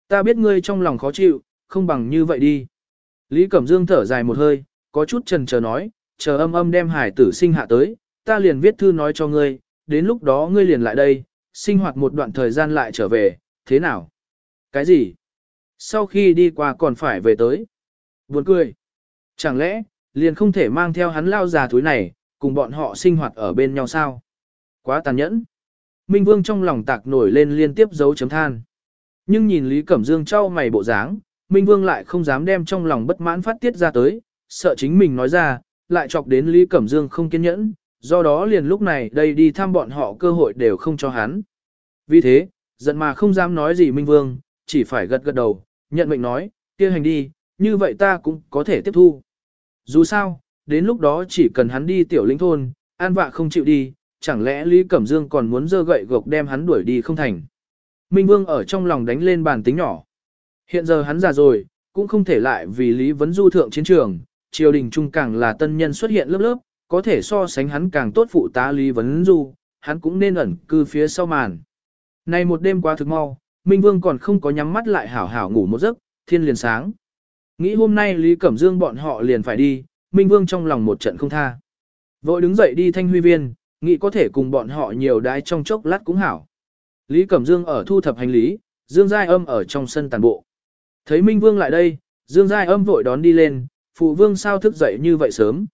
Ta biết ngươi trong lòng khó chịu, không bằng như vậy đi. Lý Cẩm Dương thở dài một hơi, có chút trần chờ nói, chờ âm âm đem hải tử sinh hạ tới, ta liền viết thư nói cho ngươi, đến lúc đó ngươi liền lại đây, sinh hoạt một đoạn thời gian lại trở về, thế nào? Cái gì? Sau khi đi qua còn phải về tới. Buồn cười. Chẳng lẽ, liền không thể mang theo hắn lao già túi này, cùng bọn họ sinh hoạt ở bên nhau sao? Quá tàn nhẫn. Minh Vương trong lòng tạc nổi lên liên tiếp dấu chấm than. Nhưng nhìn Lý Cẩm Dương trao mày bộ dáng, Minh Vương lại không dám đem trong lòng bất mãn phát tiết ra tới, sợ chính mình nói ra, lại chọc đến Lý Cẩm Dương không kiên nhẫn, do đó liền lúc này đây đi thăm bọn họ cơ hội đều không cho hắn. Vì thế, giận mà không dám nói gì Minh Vương, chỉ phải gật gật đầu, nhận mệnh nói, kia hành đi, như vậy ta cũng có thể tiếp thu. Dù sao, đến lúc đó chỉ cần hắn đi tiểu lĩnh thôn, an vạ không chịu đi, chẳng lẽ Lý Cẩm Dương còn muốn dơ gậy gộc đem hắn đuổi đi không thành. Minh Vương ở trong lòng đánh lên bàn tính nhỏ. Hiện giờ hắn già rồi, cũng không thể lại vì Lý Vấn Du thượng chiến trường, triều đình trung càng là tân nhân xuất hiện lớp lớp, có thể so sánh hắn càng tốt phụ tá Lý Vấn Du, hắn cũng nên ẩn cư phía sau màn. Này một đêm qua thực mau, Minh Vương còn không có nhắm mắt lại hảo hảo ngủ một giấc, thiên liền sáng. Nghĩ hôm nay Lý Cẩm Dương bọn họ liền phải đi, Minh Vương trong lòng một trận không tha. Vội đứng dậy đi thanh huy viên, nghĩ có thể cùng bọn họ nhiều đái trong chốc lát cũng hảo. Lý Cẩm Dương ở thu thập hành lý, Dương Giai Âm ở trong sân tàn bộ. Thấy Minh Vương lại đây, Dương Giai Âm vội đón đi lên, phụ vương sao thức dậy như vậy sớm.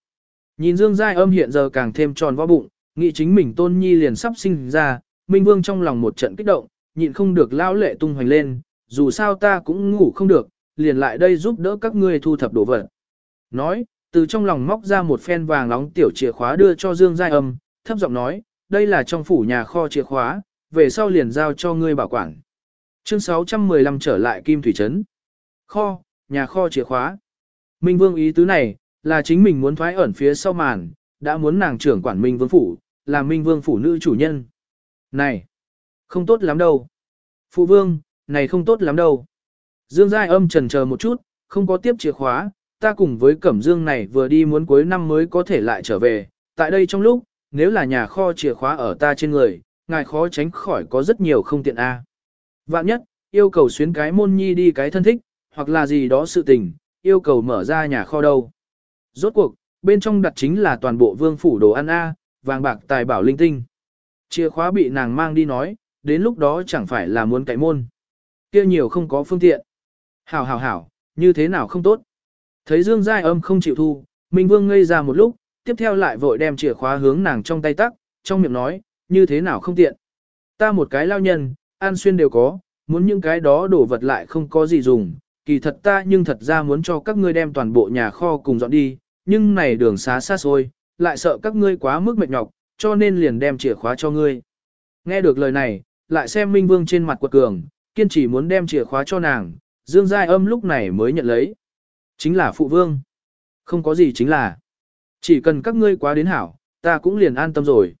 Nhìn Dương Giai Âm hiện giờ càng thêm tròn vo bụng, nghĩ chính mình tôn nhi liền sắp sinh ra, Minh Vương trong lòng một trận kích động, nhịn không được lao lệ tung hoành lên, dù sao ta cũng ngủ không được, liền lại đây giúp đỡ các ngươi thu thập đồ vật. Nói, từ trong lòng móc ra một phen vàng nóng tiểu chìa khóa đưa cho Dương Giai Âm, thấp giọng nói, đây là trong phủ nhà kho chìa khóa, về sau liền giao cho ngươi bảo quản. Chương 615 trở lại Kim Thủy Trấn. Kho, nhà kho chìa khóa. Minh Vương ý tứ này, là chính mình muốn thoái ẩn phía sau màn, đã muốn nàng trưởng quản Minh Vương Phủ, là Minh Vương Phủ nữ chủ nhân. Này, không tốt lắm đâu. Phụ Vương, này không tốt lắm đâu. Dương Giai âm trần chờ một chút, không có tiếp chìa khóa, ta cùng với Cẩm Dương này vừa đi muốn cuối năm mới có thể lại trở về. Tại đây trong lúc, nếu là nhà kho chìa khóa ở ta trên người, ngài khó tránh khỏi có rất nhiều không tiện a. Vạn nhất, yêu cầu xuyến cái môn nhi đi cái thân thích, hoặc là gì đó sự tình, yêu cầu mở ra nhà kho đâu. Rốt cuộc, bên trong đặt chính là toàn bộ vương phủ đồ ăn a, vàng bạc tài bảo linh tinh. Chìa khóa bị nàng mang đi nói, đến lúc đó chẳng phải là muốn cậy môn. kia nhiều không có phương tiện. Hảo hảo hảo, như thế nào không tốt. Thấy Dương Giai âm không chịu thu, Minh Vương ngây ra một lúc, tiếp theo lại vội đem chìa khóa hướng nàng trong tay tắc, trong miệng nói, như thế nào không tiện. Ta một cái lao nhân, an xuyên đều có, muốn những cái đó đổ vật lại không có gì dùng, kỳ thật ta nhưng thật ra muốn cho các ngươi đem toàn bộ nhà kho cùng dọn đi, nhưng này đường xá xa xôi, lại sợ các ngươi quá mức mệt nhọc, cho nên liền đem chìa khóa cho ngươi. Nghe được lời này, lại xem Minh Vương trên mặt quật cường, kiên trì muốn đem chìa khóa cho nàng, Dương Giai âm lúc này mới nhận lấy. Chính là phụ vương. Không có gì chính là. Chỉ cần các ngươi quá đến hảo, ta cũng liền an tâm rồi.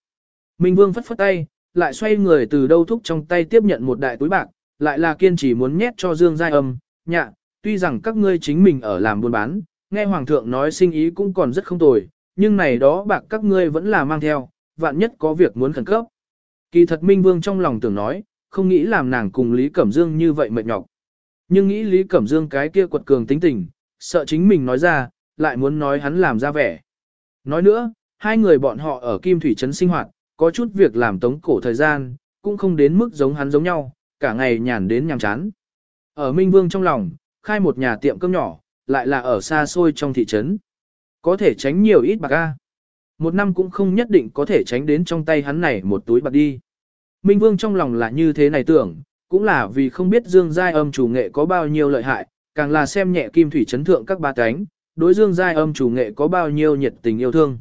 Minh Vương phất phất tay, lại xoay người từ đâu thúc trong tay tiếp nhận một đại túi bạc, lại là kiên trì muốn nhét cho Dương Giai âm, nhạ, tuy rằng các ngươi chính mình ở làm buôn bán, nghe Hoàng thượng nói sinh ý cũng còn rất không tồi, nhưng này đó bạc các ngươi vẫn là mang theo, vạn nhất có việc muốn khẩn cấp. Kỳ thật Minh Vương trong lòng tưởng nói, không nghĩ làm nàng cùng Lý Cẩm Dương như vậy mệt nhọc. Nhưng nghĩ Lý Cẩm Dương cái kia quật cường tính tình, sợ chính mình nói ra, lại muốn nói hắn làm ra vẻ. Nói nữa, hai người bọn họ ở Kim Thủy Trấn sinh hoạt, có chút việc làm tống cổ thời gian, cũng không đến mức giống hắn giống nhau, cả ngày nhàn đến nhàm chán. Ở Minh Vương trong lòng, khai một nhà tiệm cơm nhỏ, lại là ở xa xôi trong thị trấn. Có thể tránh nhiều ít bạc a. Một năm cũng không nhất định có thể tránh đến trong tay hắn này một túi bạc đi. Minh Vương trong lòng là như thế này tưởng, cũng là vì không biết Dương Giai âm chủ nghệ có bao nhiêu lợi hại, càng là xem nhẹ kim thủy chấn thượng các ba cánh, đối Dương Giai âm chủ nghệ có bao nhiêu nhiệt tình yêu thương.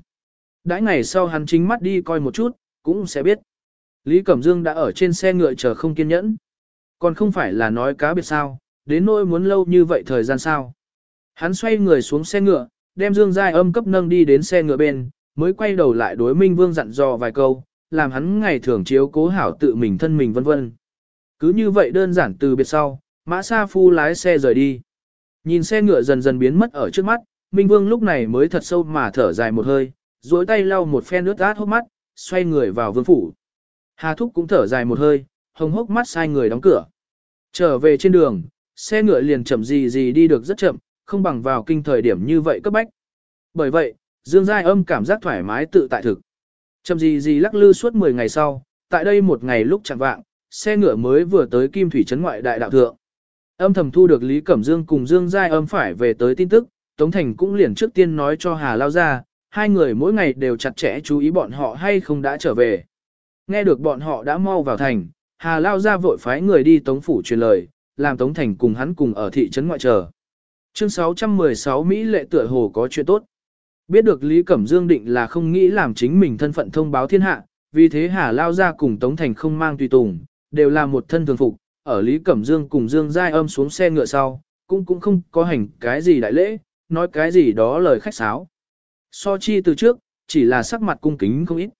Đãi ngày sau hắn chính mắt đi coi một chút, cũng sẽ biết. Lý Cẩm Dương đã ở trên xe ngựa chờ không kiên nhẫn. Còn không phải là nói cá biệt sao, đến nỗi muốn lâu như vậy thời gian sao. Hắn xoay người xuống xe ngựa, đem Dương Giai âm cấp nâng đi đến xe ngựa bên, mới quay đầu lại đối Minh Vương dặn dò vài câu, làm hắn ngày thường chiếu cố hảo tự mình thân mình vân vân. Cứ như vậy đơn giản từ biệt sau, Mã Sa Phu lái xe rời đi. Nhìn xe ngựa dần dần biến mất ở trước mắt, Minh Vương lúc này mới thật sâu mà thở dài một hơi, duỗi tay lau một phen nước át hốc mắt, xoay người vào vương phủ. Hà Thúc cũng thở dài một hơi, hồng hốc mắt sai người đóng cửa. Trở về trên đường, xe ngựa liền chậm gì gì đi được rất chậm, không bằng vào kinh thời điểm như vậy cấp bách. Bởi vậy, Dương Giai âm cảm giác thoải mái tự tại thực. Chậm gì gì lắc lư suốt 10 ngày sau, tại đây một ngày lúc chẳng vạng, xe ngựa mới vừa tới Kim Thủy Trấn ngoại đại đạo thượng. Âm thầm thu được Lý Cẩm Dương cùng Dương Giai âm phải về tới tin tức, Tống Thành cũng liền trước tiên nói cho Hà Lao ra, hai người mỗi ngày đều chặt chẽ chú ý bọn họ hay không đã trở về. Nghe được bọn họ đã mau vào thành, Hà Lao ra vội phái người đi Tống Phủ truyền lời, làm Tống Thành cùng hắn cùng ở thị trấn ngoại chờ. Chương 616 Mỹ lệ tựa hồ có chuyện tốt. Biết được Lý Cẩm Dương định là không nghĩ làm chính mình thân phận thông báo thiên hạ, vì thế Hà Lao ra cùng Tống Thành không mang tùy tùng, đều là một thân thường phục, ở Lý Cẩm Dương cùng Dương Giai âm xuống xe ngựa sau, cũng cũng không có hành cái gì đại lễ, nói cái gì đó lời khách sáo. So chi từ trước, chỉ là sắc mặt cung kính không ít.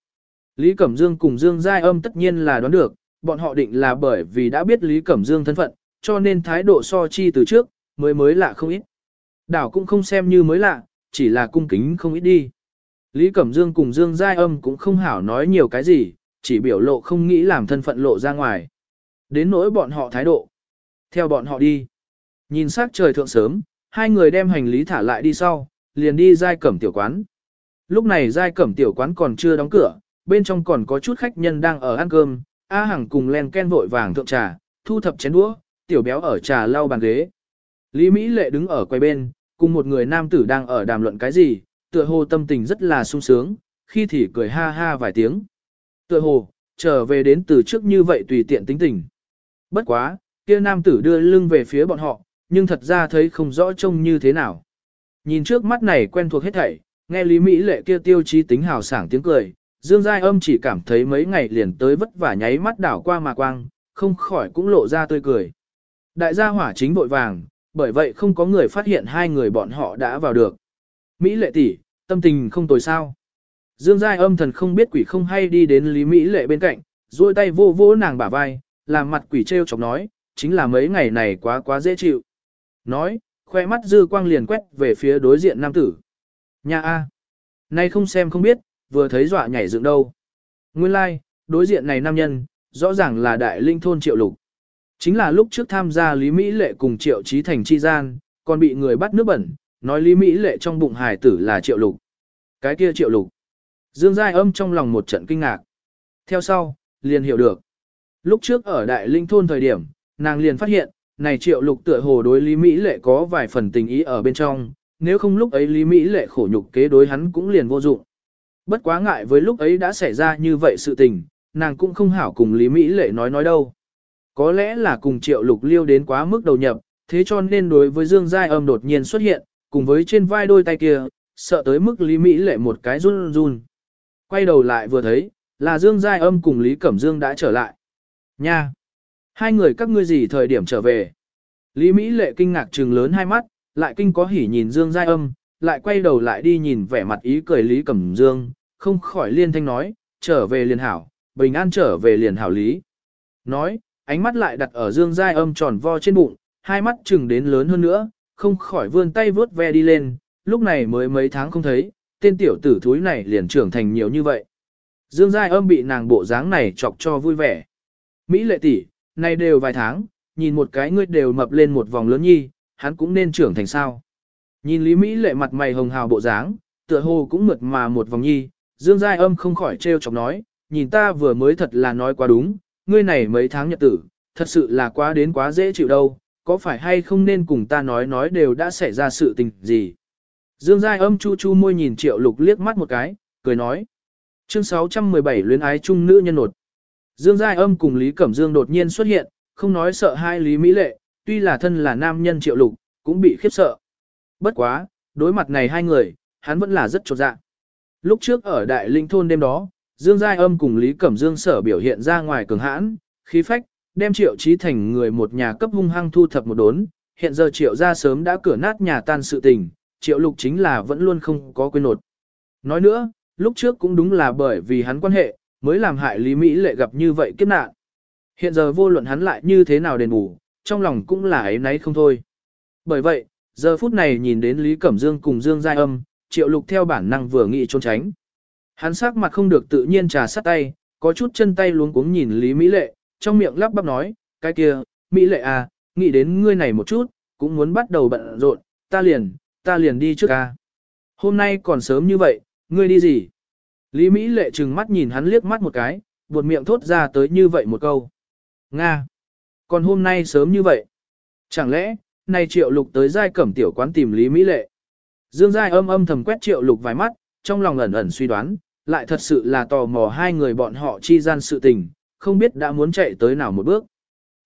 Lý Cẩm Dương cùng Dương Giai âm tất nhiên là đoán được, bọn họ định là bởi vì đã biết Lý Cẩm Dương thân phận, cho nên thái độ so chi từ trước, mới mới lạ không ít. Đảo cũng không xem như mới lạ, chỉ là cung kính không ít đi. Lý Cẩm Dương cùng Dương Giai Âm cũng không hảo nói nhiều cái gì, chỉ biểu lộ không nghĩ làm thân phận lộ ra ngoài. Đến nỗi bọn họ thái độ. Theo bọn họ đi. Nhìn sắc trời thượng sớm, hai người đem hành lý thả lại đi sau, liền đi Giai Cẩm tiểu quán. Lúc này Giai Cẩm tiểu quán còn chưa đóng cửa, bên trong còn có chút khách nhân đang ở ăn cơm, A Hằng cùng len ken vội vàng thượng trà, thu thập chén đũa, tiểu béo ở trà lau bàn ghế. Lý Mỹ Lệ đứng ở quay bên, cùng một người nam tử đang ở đàm luận cái gì, tựa hồ tâm tình rất là sung sướng, khi thì cười ha ha vài tiếng. Tựa hồ, trở về đến từ trước như vậy tùy tiện tính tình. Bất quá, kia nam tử đưa lưng về phía bọn họ, nhưng thật ra thấy không rõ trông như thế nào. Nhìn trước mắt này quen thuộc hết thảy, nghe Lý Mỹ lệ kia tiêu chí tính hào sảng tiếng cười, Dương Giai âm chỉ cảm thấy mấy ngày liền tới vất vả nháy mắt đảo qua mà quang, không khỏi cũng lộ ra tươi cười. Đại gia hỏa chính vội vàng, bởi vậy không có người phát hiện hai người bọn họ đã vào được. Mỹ lệ tỷ, tâm tình không tồi sao. Dương Giai âm thần không biết quỷ không hay đi đến Lý Mỹ lệ bên cạnh, duỗi tay vô vô nàng bả vai, làm mặt quỷ treo chọc nói, chính là mấy ngày này quá quá dễ chịu. Nói, khoe mắt dư quang liền quét về phía đối diện nam tử. Nhà A. Nay không xem không biết, vừa thấy dọa nhảy dựng đâu. Nguyên lai, like, đối diện này nam nhân, rõ ràng là đại linh thôn triệu lục. Chính là lúc trước tham gia Lý Mỹ Lệ cùng Triệu Trí Thành chi gian, còn bị người bắt nước bẩn, nói Lý Mỹ Lệ trong bụng hài tử là Triệu Lục. Cái kia Triệu Lục. Dương Giai âm trong lòng một trận kinh ngạc. Theo sau, liền hiểu được. Lúc trước ở Đại Linh Thôn thời điểm, nàng liền phát hiện, này triệu lục tựa hồ đối Lý Mỹ lệ có vài phần tình ý ở bên trong, nếu không lúc ấy Lý Mỹ lệ khổ nhục kế đối hắn cũng liền vô dụng. Bất quá ngại với lúc ấy đã xảy ra như vậy sự tình, nàng cũng không hảo cùng Lý Mỹ lệ nói nói đâu. Có lẽ là cùng triệu lục liêu đến quá mức đầu nhập, thế cho nên đối với Dương Giai âm đột nhiên xuất hiện, cùng với trên vai đôi tay kia, sợ tới mức Lý Mỹ lệ một cái run run. Quay đầu lại vừa thấy, là Dương Giai âm cùng Lý Cẩm Dương đã trở lại. Nha! Hai người các ngươi gì thời điểm trở về? Lý Mỹ lệ kinh ngạc trừng lớn hai mắt, lại kinh có hỉ nhìn Dương Giai âm, lại quay đầu lại đi nhìn vẻ mặt ý cười Lý Cẩm Dương, không khỏi liên thanh nói, trở về liền hảo, bình an trở về liền hảo Lý. Nói, ánh mắt lại đặt ở Dương Giai âm tròn vo trên bụng, hai mắt chừng đến lớn hơn nữa, không khỏi vươn tay vướt ve đi lên, lúc này mới mấy tháng không thấy, tên tiểu tử thúi này liền trưởng thành nhiều như vậy. Dương Giai âm bị nàng bộ dáng này chọc cho vui vẻ. Mỹ lệ tỷ, này đều vài tháng, nhìn một cái ngươi đều mập lên một vòng lớn nhi, hắn cũng nên trưởng thành sao. Nhìn Lý Mỹ lệ mặt mày hồng hào bộ dáng, tựa hồ cũng mượt mà một vòng nhi, Dương Giai âm không khỏi trêu chọc nói, nhìn ta vừa mới thật là nói quá đúng, ngươi này mấy tháng nhật tử, thật sự là quá đến quá dễ chịu đâu, có phải hay không nên cùng ta nói nói đều đã xảy ra sự tình gì. Dương Giai âm chu chu môi nhìn triệu lục liếc mắt một cái, cười nói. Chương 617 luyến ái chung nữ nhân nột. Dương Giai âm cùng Lý Cẩm Dương đột nhiên xuất hiện, không nói sợ hai Lý Mỹ Lệ, tuy là thân là nam nhân triệu lục, cũng bị khiếp sợ. Bất quá, đối mặt này hai người, hắn vẫn là rất trột dạ. Lúc trước ở Đại Linh Thôn đêm đó, Dương Giai âm cùng Lý Cẩm Dương sở biểu hiện ra ngoài cường hãn, khí phách, đem triệu trí thành người một nhà cấp hung hăng thu thập một đốn, hiện giờ triệu ra sớm đã cửa nát nhà tan sự tình, triệu lục chính là vẫn luôn không có quên nột. Nói nữa, lúc trước cũng đúng là bởi vì hắn quan hệ, mới làm hại Lý Mỹ lệ gặp như vậy kiếp nạn. Hiện giờ vô luận hắn lại như thế nào đền bù, trong lòng cũng là ấy nấy không thôi. Bởi vậy, giờ phút này nhìn đến Lý Cẩm Dương cùng Dương Giai Âm, triệu lục theo bản năng vừa nghĩ trốn tránh. Hắn sắc mặt không được tự nhiên trà sắt tay, có chút chân tay luống cuống nhìn Lý Mỹ lệ, trong miệng lắp bắp nói, cái kia, Mỹ lệ à, nghĩ đến ngươi này một chút, cũng muốn bắt đầu bận rộn, ta liền, ta liền đi trước ca. Hôm nay còn sớm như vậy, ngươi đi gì? Lý Mỹ lệ trừng mắt nhìn hắn liếc mắt một cái, buột miệng thốt ra tới như vậy một câu. Nga! Còn hôm nay sớm như vậy? Chẳng lẽ, này triệu lục tới giai cẩm tiểu quán tìm Lý Mỹ lệ? Dương giai âm âm thầm quét triệu lục vài mắt, trong lòng ẩn ẩn suy đoán, lại thật sự là tò mò hai người bọn họ chi gian sự tình, không biết đã muốn chạy tới nào một bước.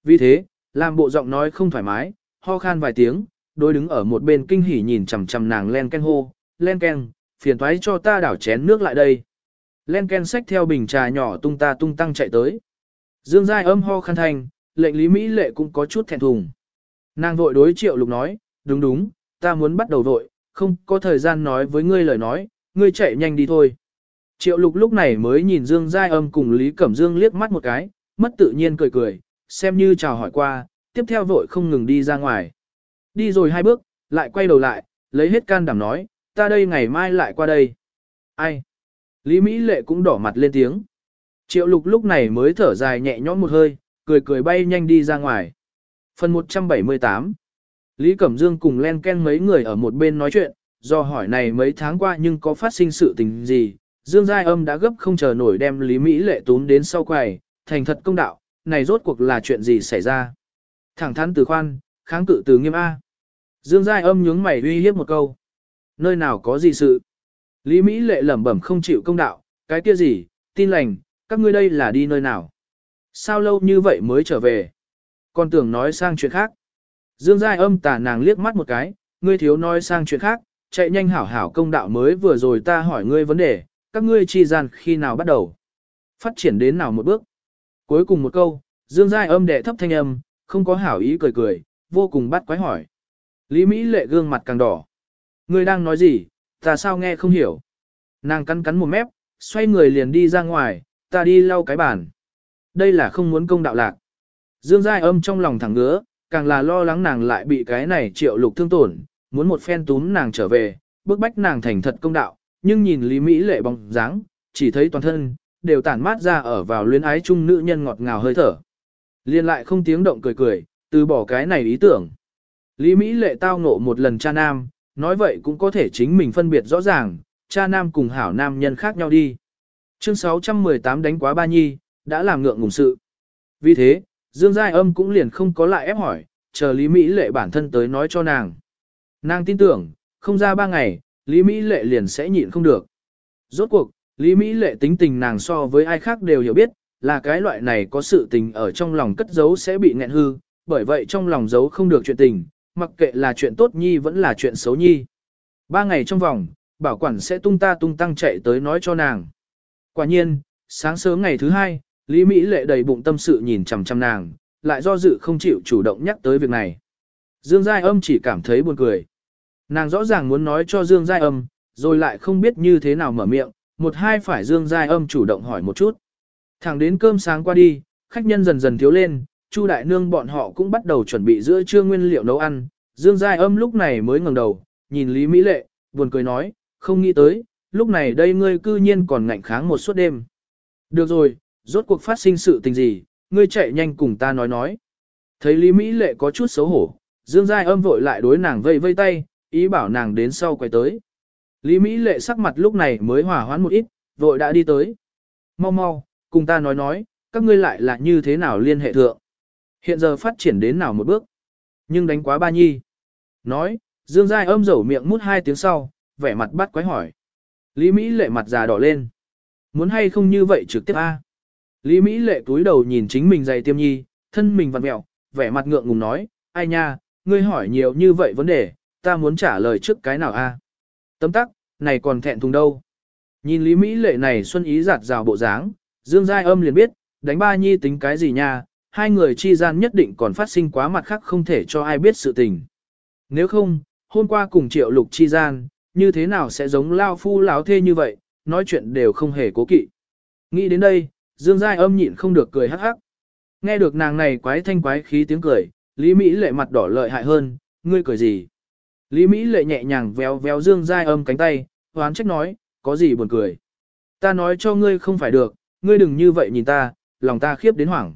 Vì thế, làm bộ giọng nói không thoải mái, ho khan vài tiếng, đối đứng ở một bên kinh hỉ nhìn chằm chằm nàng len ken hô, len ken, phiền thoái cho ta đảo chén nước lại đây. Len ken xách theo bình trà nhỏ tung ta tung tăng chạy tới. Dương Giai âm ho khăn thành, lệnh Lý Mỹ lệ cũng có chút thẹn thùng. Nàng vội đối triệu lục nói, đúng đúng, ta muốn bắt đầu vội, không có thời gian nói với ngươi lời nói, ngươi chạy nhanh đi thôi. Triệu lục lúc này mới nhìn Dương Giai âm cùng Lý Cẩm Dương liếc mắt một cái, mất tự nhiên cười cười, xem như chào hỏi qua, tiếp theo vội không ngừng đi ra ngoài. Đi rồi hai bước, lại quay đầu lại, lấy hết can đảm nói, ta đây ngày mai lại qua đây. Ai? Lý Mỹ Lệ cũng đỏ mặt lên tiếng. Triệu lục lúc này mới thở dài nhẹ nhõm một hơi, cười cười bay nhanh đi ra ngoài. Phần 178 Lý Cẩm Dương cùng Len Ken mấy người ở một bên nói chuyện, do hỏi này mấy tháng qua nhưng có phát sinh sự tình gì, Dương Giai Âm đã gấp không chờ nổi đem Lý Mỹ lệ tún đến sau quầy, thành thật công đạo, này rốt cuộc là chuyện gì xảy ra. Thẳng thắn từ khoan, kháng cự từ nghiêm A. Dương Giai Âm nhướng mày uy hiếp một câu. Nơi nào có gì sự? Lý Mỹ lệ lẩm bẩm không chịu công đạo, cái kia gì, tin lành, các ngươi đây là đi nơi nào? Sao lâu như vậy mới trở về? Còn tưởng nói sang chuyện khác. Dương Giai âm tà nàng liếc mắt một cái, ngươi thiếu nói sang chuyện khác, chạy nhanh hảo hảo công đạo mới vừa rồi ta hỏi ngươi vấn đề, các ngươi chi gian khi nào bắt đầu? Phát triển đến nào một bước? Cuối cùng một câu, Dương Giai âm đệ thấp thanh âm, không có hảo ý cười cười, vô cùng bắt quái hỏi. Lý Mỹ lệ gương mặt càng đỏ. Ngươi đang nói gì, ta sao nghe không hiểu? Nàng cắn cắn một mép, xoay người liền đi ra ngoài, ta đi lau cái bàn. Đây là không muốn công đạo lạc. Dương Giai âm trong lòng thẳng ngứa, càng là lo lắng nàng lại bị cái này triệu lục thương tổn, muốn một phen túm nàng trở về, bức bách nàng thành thật công đạo, nhưng nhìn Lý Mỹ lệ bóng dáng, chỉ thấy toàn thân, đều tản mát ra ở vào luyến ái chung nữ nhân ngọt ngào hơi thở. Liên lại không tiếng động cười cười, từ bỏ cái này ý tưởng. Lý Mỹ lệ tao ngộ một lần cha nam, nói vậy cũng có thể chính mình phân biệt rõ ràng, cha nam cùng hảo nam nhân khác nhau đi. Chương 618 đánh quá ba nhi, đã làm ngượng ngùng sự. Vì thế, Dương Giai Âm cũng liền không có lại ép hỏi, chờ Lý Mỹ Lệ bản thân tới nói cho nàng. Nàng tin tưởng, không ra ba ngày, Lý Mỹ Lệ liền sẽ nhịn không được. Rốt cuộc, Lý Mỹ Lệ tính tình nàng so với ai khác đều hiểu biết, là cái loại này có sự tình ở trong lòng cất giấu sẽ bị nghẹn hư, bởi vậy trong lòng giấu không được chuyện tình, mặc kệ là chuyện tốt nhi vẫn là chuyện xấu nhi. Ba ngày trong vòng, bảo quản sẽ tung ta tung tăng chạy tới nói cho nàng. Quả nhiên, sáng sớm ngày thứ hai, Lý Mỹ lệ đầy bụng tâm sự nhìn chằm chằm nàng, lại do dự không chịu chủ động nhắc tới việc này. Dương Giai âm chỉ cảm thấy buồn cười. Nàng rõ ràng muốn nói cho Dương Giai âm, rồi lại không biết như thế nào mở miệng, một hai phải Dương Giai âm chủ động hỏi một chút. Thẳng đến cơm sáng qua đi, khách nhân dần dần thiếu lên, Chu đại nương bọn họ cũng bắt đầu chuẩn bị giữa trưa nguyên liệu nấu ăn. Dương Giai âm lúc này mới ngẩng đầu, nhìn Lý Mỹ Lệ, buồn cười nói, không nghĩ tới, lúc này đây ngươi cư nhiên còn ngạnh kháng một suốt đêm. Được rồi, rốt cuộc phát sinh sự tình gì, ngươi chạy nhanh cùng ta nói nói. Thấy Lý Mỹ Lệ có chút xấu hổ, Dương Giai âm vội lại đối nàng vây vây tay, ý bảo nàng đến sau quay tới. Lý Mỹ Lệ sắc mặt lúc này mới hòa hoãn một ít, vội đã đi tới. Mau mau, cùng ta nói nói, các ngươi lại là như thế nào liên hệ thượng. Hiện giờ phát triển đến nào một bước. Nhưng đánh quá ba nhi. Nói, Dương Giai âm dẩu miệng mút hai tiếng sau, vẻ mặt bắt quái hỏi. Lý Mỹ lệ mặt già đỏ lên. Muốn hay không như vậy trực tiếp a Lý Mỹ lệ túi đầu nhìn chính mình dày tiêm nhi, thân mình vặn mẹo, vẻ mặt ngượng ngùng nói, ai nha, ngươi hỏi nhiều như vậy vấn đề, ta muốn trả lời trước cái nào a Tấm tắc, này còn thẹn thùng đâu. Nhìn Lý Mỹ lệ này xuân ý giạt rào bộ dáng, Dương Giai âm liền biết, đánh ba nhi tính cái gì nha, hai người chi gian nhất định còn phát sinh quá mặt khác không thể cho ai biết sự tình. Nếu không, hôm qua cùng triệu lục chi gian, như thế nào sẽ giống lao phu láo thê như vậy, nói chuyện đều không hề cố kỵ. Nghĩ đến đây, Dương Giai âm nhịn không được cười hắc hắc. Nghe được nàng này quái thanh quái khí tiếng cười, Lý Mỹ lệ mặt đỏ lợi hại hơn, ngươi cười gì? Lý Mỹ lệ nhẹ nhàng véo véo Dương Giai âm cánh tay, hoán trách nói, có gì buồn cười? Ta nói cho ngươi không phải được, ngươi đừng như vậy nhìn ta, lòng ta khiếp đến hoảng.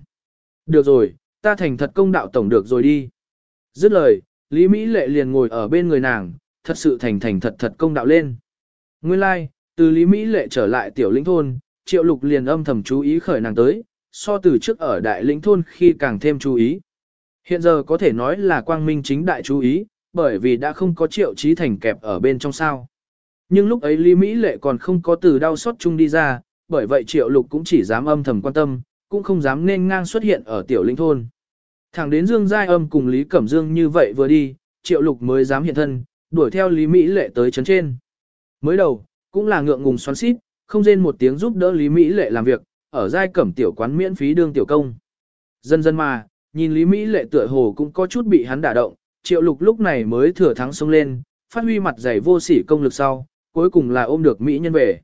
Được rồi, ta thành thật công đạo tổng được rồi đi. Dứt lời, Lý Mỹ lệ liền ngồi ở bên người nàng, thật sự thành thành thật thật công đạo lên. Nguyên lai, like, từ Lý Mỹ lệ trở lại tiểu lĩnh thôn, triệu lục liền âm thầm chú ý khởi nàng tới, so từ trước ở đại lĩnh thôn khi càng thêm chú ý. Hiện giờ có thể nói là quang minh chính đại chú ý, bởi vì đã không có triệu trí thành kẹp ở bên trong sao. Nhưng lúc ấy Lý Mỹ lệ còn không có từ đau xót chung đi ra, bởi vậy triệu lục cũng chỉ dám âm thầm quan tâm, cũng không dám nên ngang xuất hiện ở tiểu linh thôn. Thẳng đến Dương Giai Âm cùng Lý Cẩm Dương như vậy vừa đi, triệu lục mới dám hiện thân, đuổi theo Lý Mỹ Lệ tới chấn trên. Mới đầu, cũng là ngượng ngùng xoắn xít, không rên một tiếng giúp đỡ Lý Mỹ Lệ làm việc, ở giai cẩm tiểu quán miễn phí đương tiểu công. Dần dần mà, nhìn Lý Mỹ Lệ tựa hồ cũng có chút bị hắn đả động, triệu lục lúc này mới thừa thắng xông lên, phát huy mặt dày vô sỉ công lực sau, cuối cùng là ôm được Mỹ nhân về.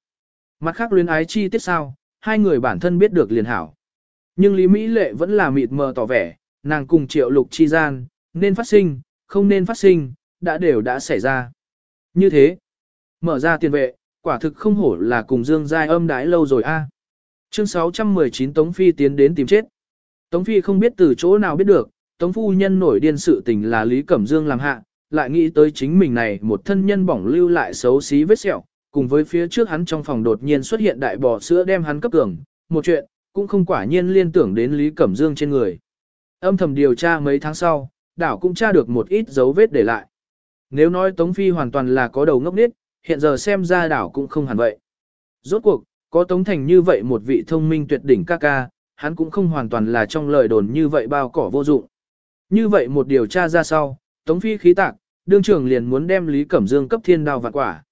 Mặt khác luyến ái chi tiết sao, hai người bản thân biết được liền hảo. Nhưng Lý Mỹ Lệ vẫn là mịt mờ tỏ vẻ, nàng cùng triệu lục chi gian, nên phát sinh, không nên phát sinh, đã đều đã xảy ra. Như thế, mở ra tiền vệ, quả thực không hổ là cùng Dương Giai âm đái lâu rồi a. Chương 619 Tống Phi tiến đến tìm chết. Tống Phi không biết từ chỗ nào biết được, Tống Phu Nhân nổi điên sự tình là Lý Cẩm Dương làm hạ, lại nghĩ tới chính mình này một thân nhân bỏng lưu lại xấu xí vết sẹo, cùng với phía trước hắn trong phòng đột nhiên xuất hiện đại bò sữa đem hắn cấp cường, một chuyện, cũng không quả nhiên liên tưởng đến Lý Cẩm Dương trên người. Âm thầm điều tra mấy tháng sau, đảo cũng tra được một ít dấu vết để lại. Nếu nói Tống Phi hoàn toàn là có đầu ngốc nít, hiện giờ xem ra đảo cũng không hẳn vậy. Rốt cuộc, có Tống Thành như vậy một vị thông minh tuyệt đỉnh ca ca, hắn cũng không hoàn toàn là trong lời đồn như vậy bao cỏ vô dụng. Như vậy một điều tra ra sau, Tống Phi khí tạc, đương trưởng liền muốn đem Lý Cẩm Dương cấp thiên đao vạn quả.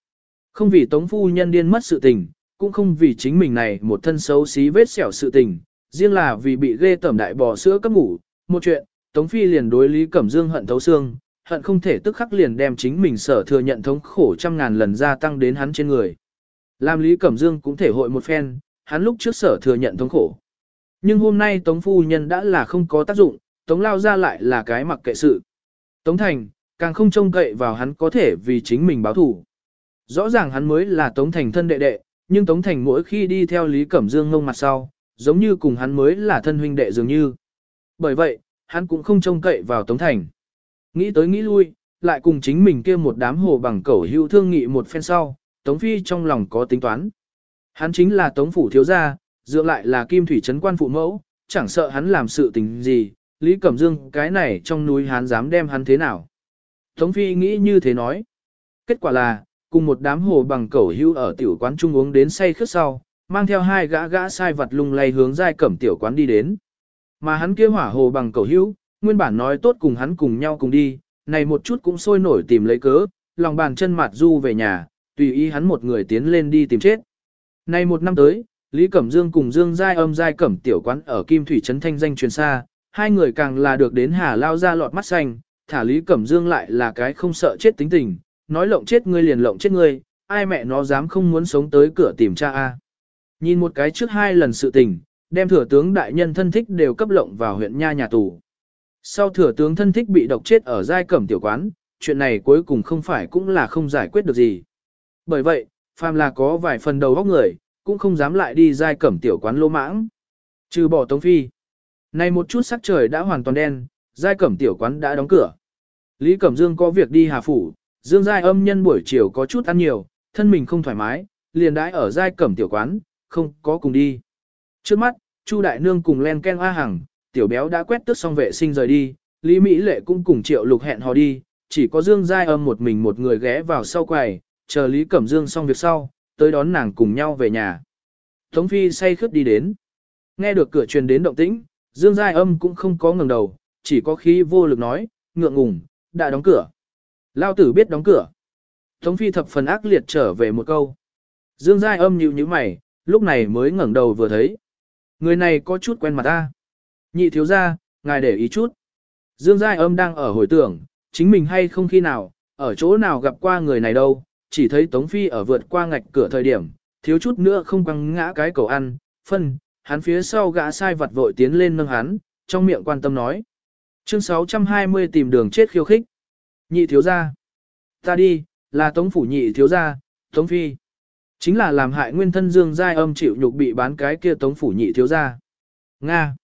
Không vì Tống Phu nhân điên mất sự tình, cũng không vì chính mình này một thân xấu xí vết xẻo sự tình, riêng là vì bị ghê tẩm đại bò sữa cấp ngủ, một chuyện, Tống Phi liền đối Lý Cẩm Dương hận thấu xương, hận không thể tức khắc liền đem chính mình sở thừa nhận thống khổ trăm ngàn lần gia tăng đến hắn trên người. Làm Lý Cẩm Dương cũng thể hội một phen, hắn lúc trước sở thừa nhận thống khổ. Nhưng hôm nay Tống Phu Nhân đã là không có tác dụng, Tống Lao ra lại là cái mặc kệ sự. Tống Thành, càng không trông cậy vào hắn có thể vì chính mình báo thủ. Rõ ràng hắn mới là Tống Thành thân đệ đệ, nhưng Tống Thành mỗi khi đi theo Lý Cẩm Dương ngông mặt sau, giống như cùng hắn mới là thân huynh đệ dường như. Bởi vậy, hắn cũng không trông cậy vào Tống Thành. Nghĩ tới nghĩ lui, lại cùng chính mình kia một đám hồ bằng cẩu hữu thương nghị một phen sau, Tống Phi trong lòng có tính toán. Hắn chính là Tống Phủ thiếu gia, dựa lại là kim thủy trấn quan phụ mẫu, chẳng sợ hắn làm sự tình gì, Lý Cẩm Dương cái này trong núi hắn dám đem hắn thế nào. Tống Phi nghĩ như thế nói. Kết quả là, cùng một đám hồ bằng cẩu hưu ở tiểu quán trung uống đến say khướt sau, mang theo hai gã gã sai vật lung lay hướng giai cẩm tiểu quán đi đến. Mà hắn kia hỏa hồ bằng cẩu hưu, nguyên bản nói tốt cùng hắn cùng nhau cùng đi, này một chút cũng sôi nổi tìm lấy cớ, lòng bàn chân mặt du về nhà, tùy ý hắn một người tiến lên đi tìm chết. Này một năm tới, Lý Cẩm Dương cùng Dương Giai âm Giai Cẩm tiểu quán ở Kim Thủy Trấn thanh danh truyền xa, hai người càng là được đến Hà Lao ra lọt mắt xanh, thả Lý Cẩm Dương lại là cái không sợ chết tính tình, nói lộng chết ngươi liền lộng chết ngươi, ai mẹ nó dám không muốn sống tới cửa tìm cha a. Nhìn một cái trước hai lần sự tình, đem thừa tướng đại nhân thân thích đều cấp lộng vào huyện nha nhà tù. Sau thừa tướng thân thích bị độc chết ở giai cẩm tiểu quán, chuyện này cuối cùng không phải cũng là không giải quyết được gì. Bởi vậy, phàm là có vài phần đầu góc người, cũng không dám lại đi giai cẩm tiểu quán lô mãng. Trừ bỏ Tống Phi. Này một chút sắc trời đã hoàn toàn đen, giai cẩm tiểu quán đã đóng cửa. Lý Cẩm Dương có việc đi Hà Phủ, Dương Giai âm nhân buổi chiều có chút ăn nhiều, thân mình không thoải mái, liền đãi ở giai cẩm tiểu quán, không có cùng đi. Trước mắt, Chu Đại Nương cùng Len Ken A Hằng, tiểu béo đã quét tước xong vệ sinh rời đi, Lý Mỹ Lệ cũng cùng Triệu Lục hẹn hò đi, chỉ có Dương Giai âm một mình một người ghé vào sau quầy, chờ Lý Cẩm Dương xong việc sau, tới đón nàng cùng nhau về nhà. Tống Phi say khướt đi đến. Nghe được cửa truyền đến động tĩnh, Dương Giai âm cũng không có ngừng đầu, chỉ có khí vô lực nói, ngượng ngùng, đã đóng cửa. Lao tử biết đóng cửa. Tống Phi thập phần ác liệt trở về một câu. Dương Giai âm nhịu như mày, lúc này mới ngẩng đầu vừa thấy. Người này có chút quen mặt ta. Nhị thiếu ra, ngài để ý chút. Dương Giai âm đang ở hồi tưởng, chính mình hay không khi nào, ở chỗ nào gặp qua người này đâu, chỉ thấy Tống Phi ở vượt qua ngạch cửa thời điểm, thiếu chút nữa không quăng ngã cái cầu ăn, phân, hắn phía sau gã sai vật vội tiến lên nâng hắn, trong miệng quan tâm nói. Chương 620 tìm đường chết khiêu khích. Nhị thiếu gia. Ta đi, là Tống phủ nhị thiếu gia, Tống Phi. Chính là làm hại nguyên thân Dương Giai âm chịu nhục bị bán cái kia Tống phủ nhị thiếu gia. Nga.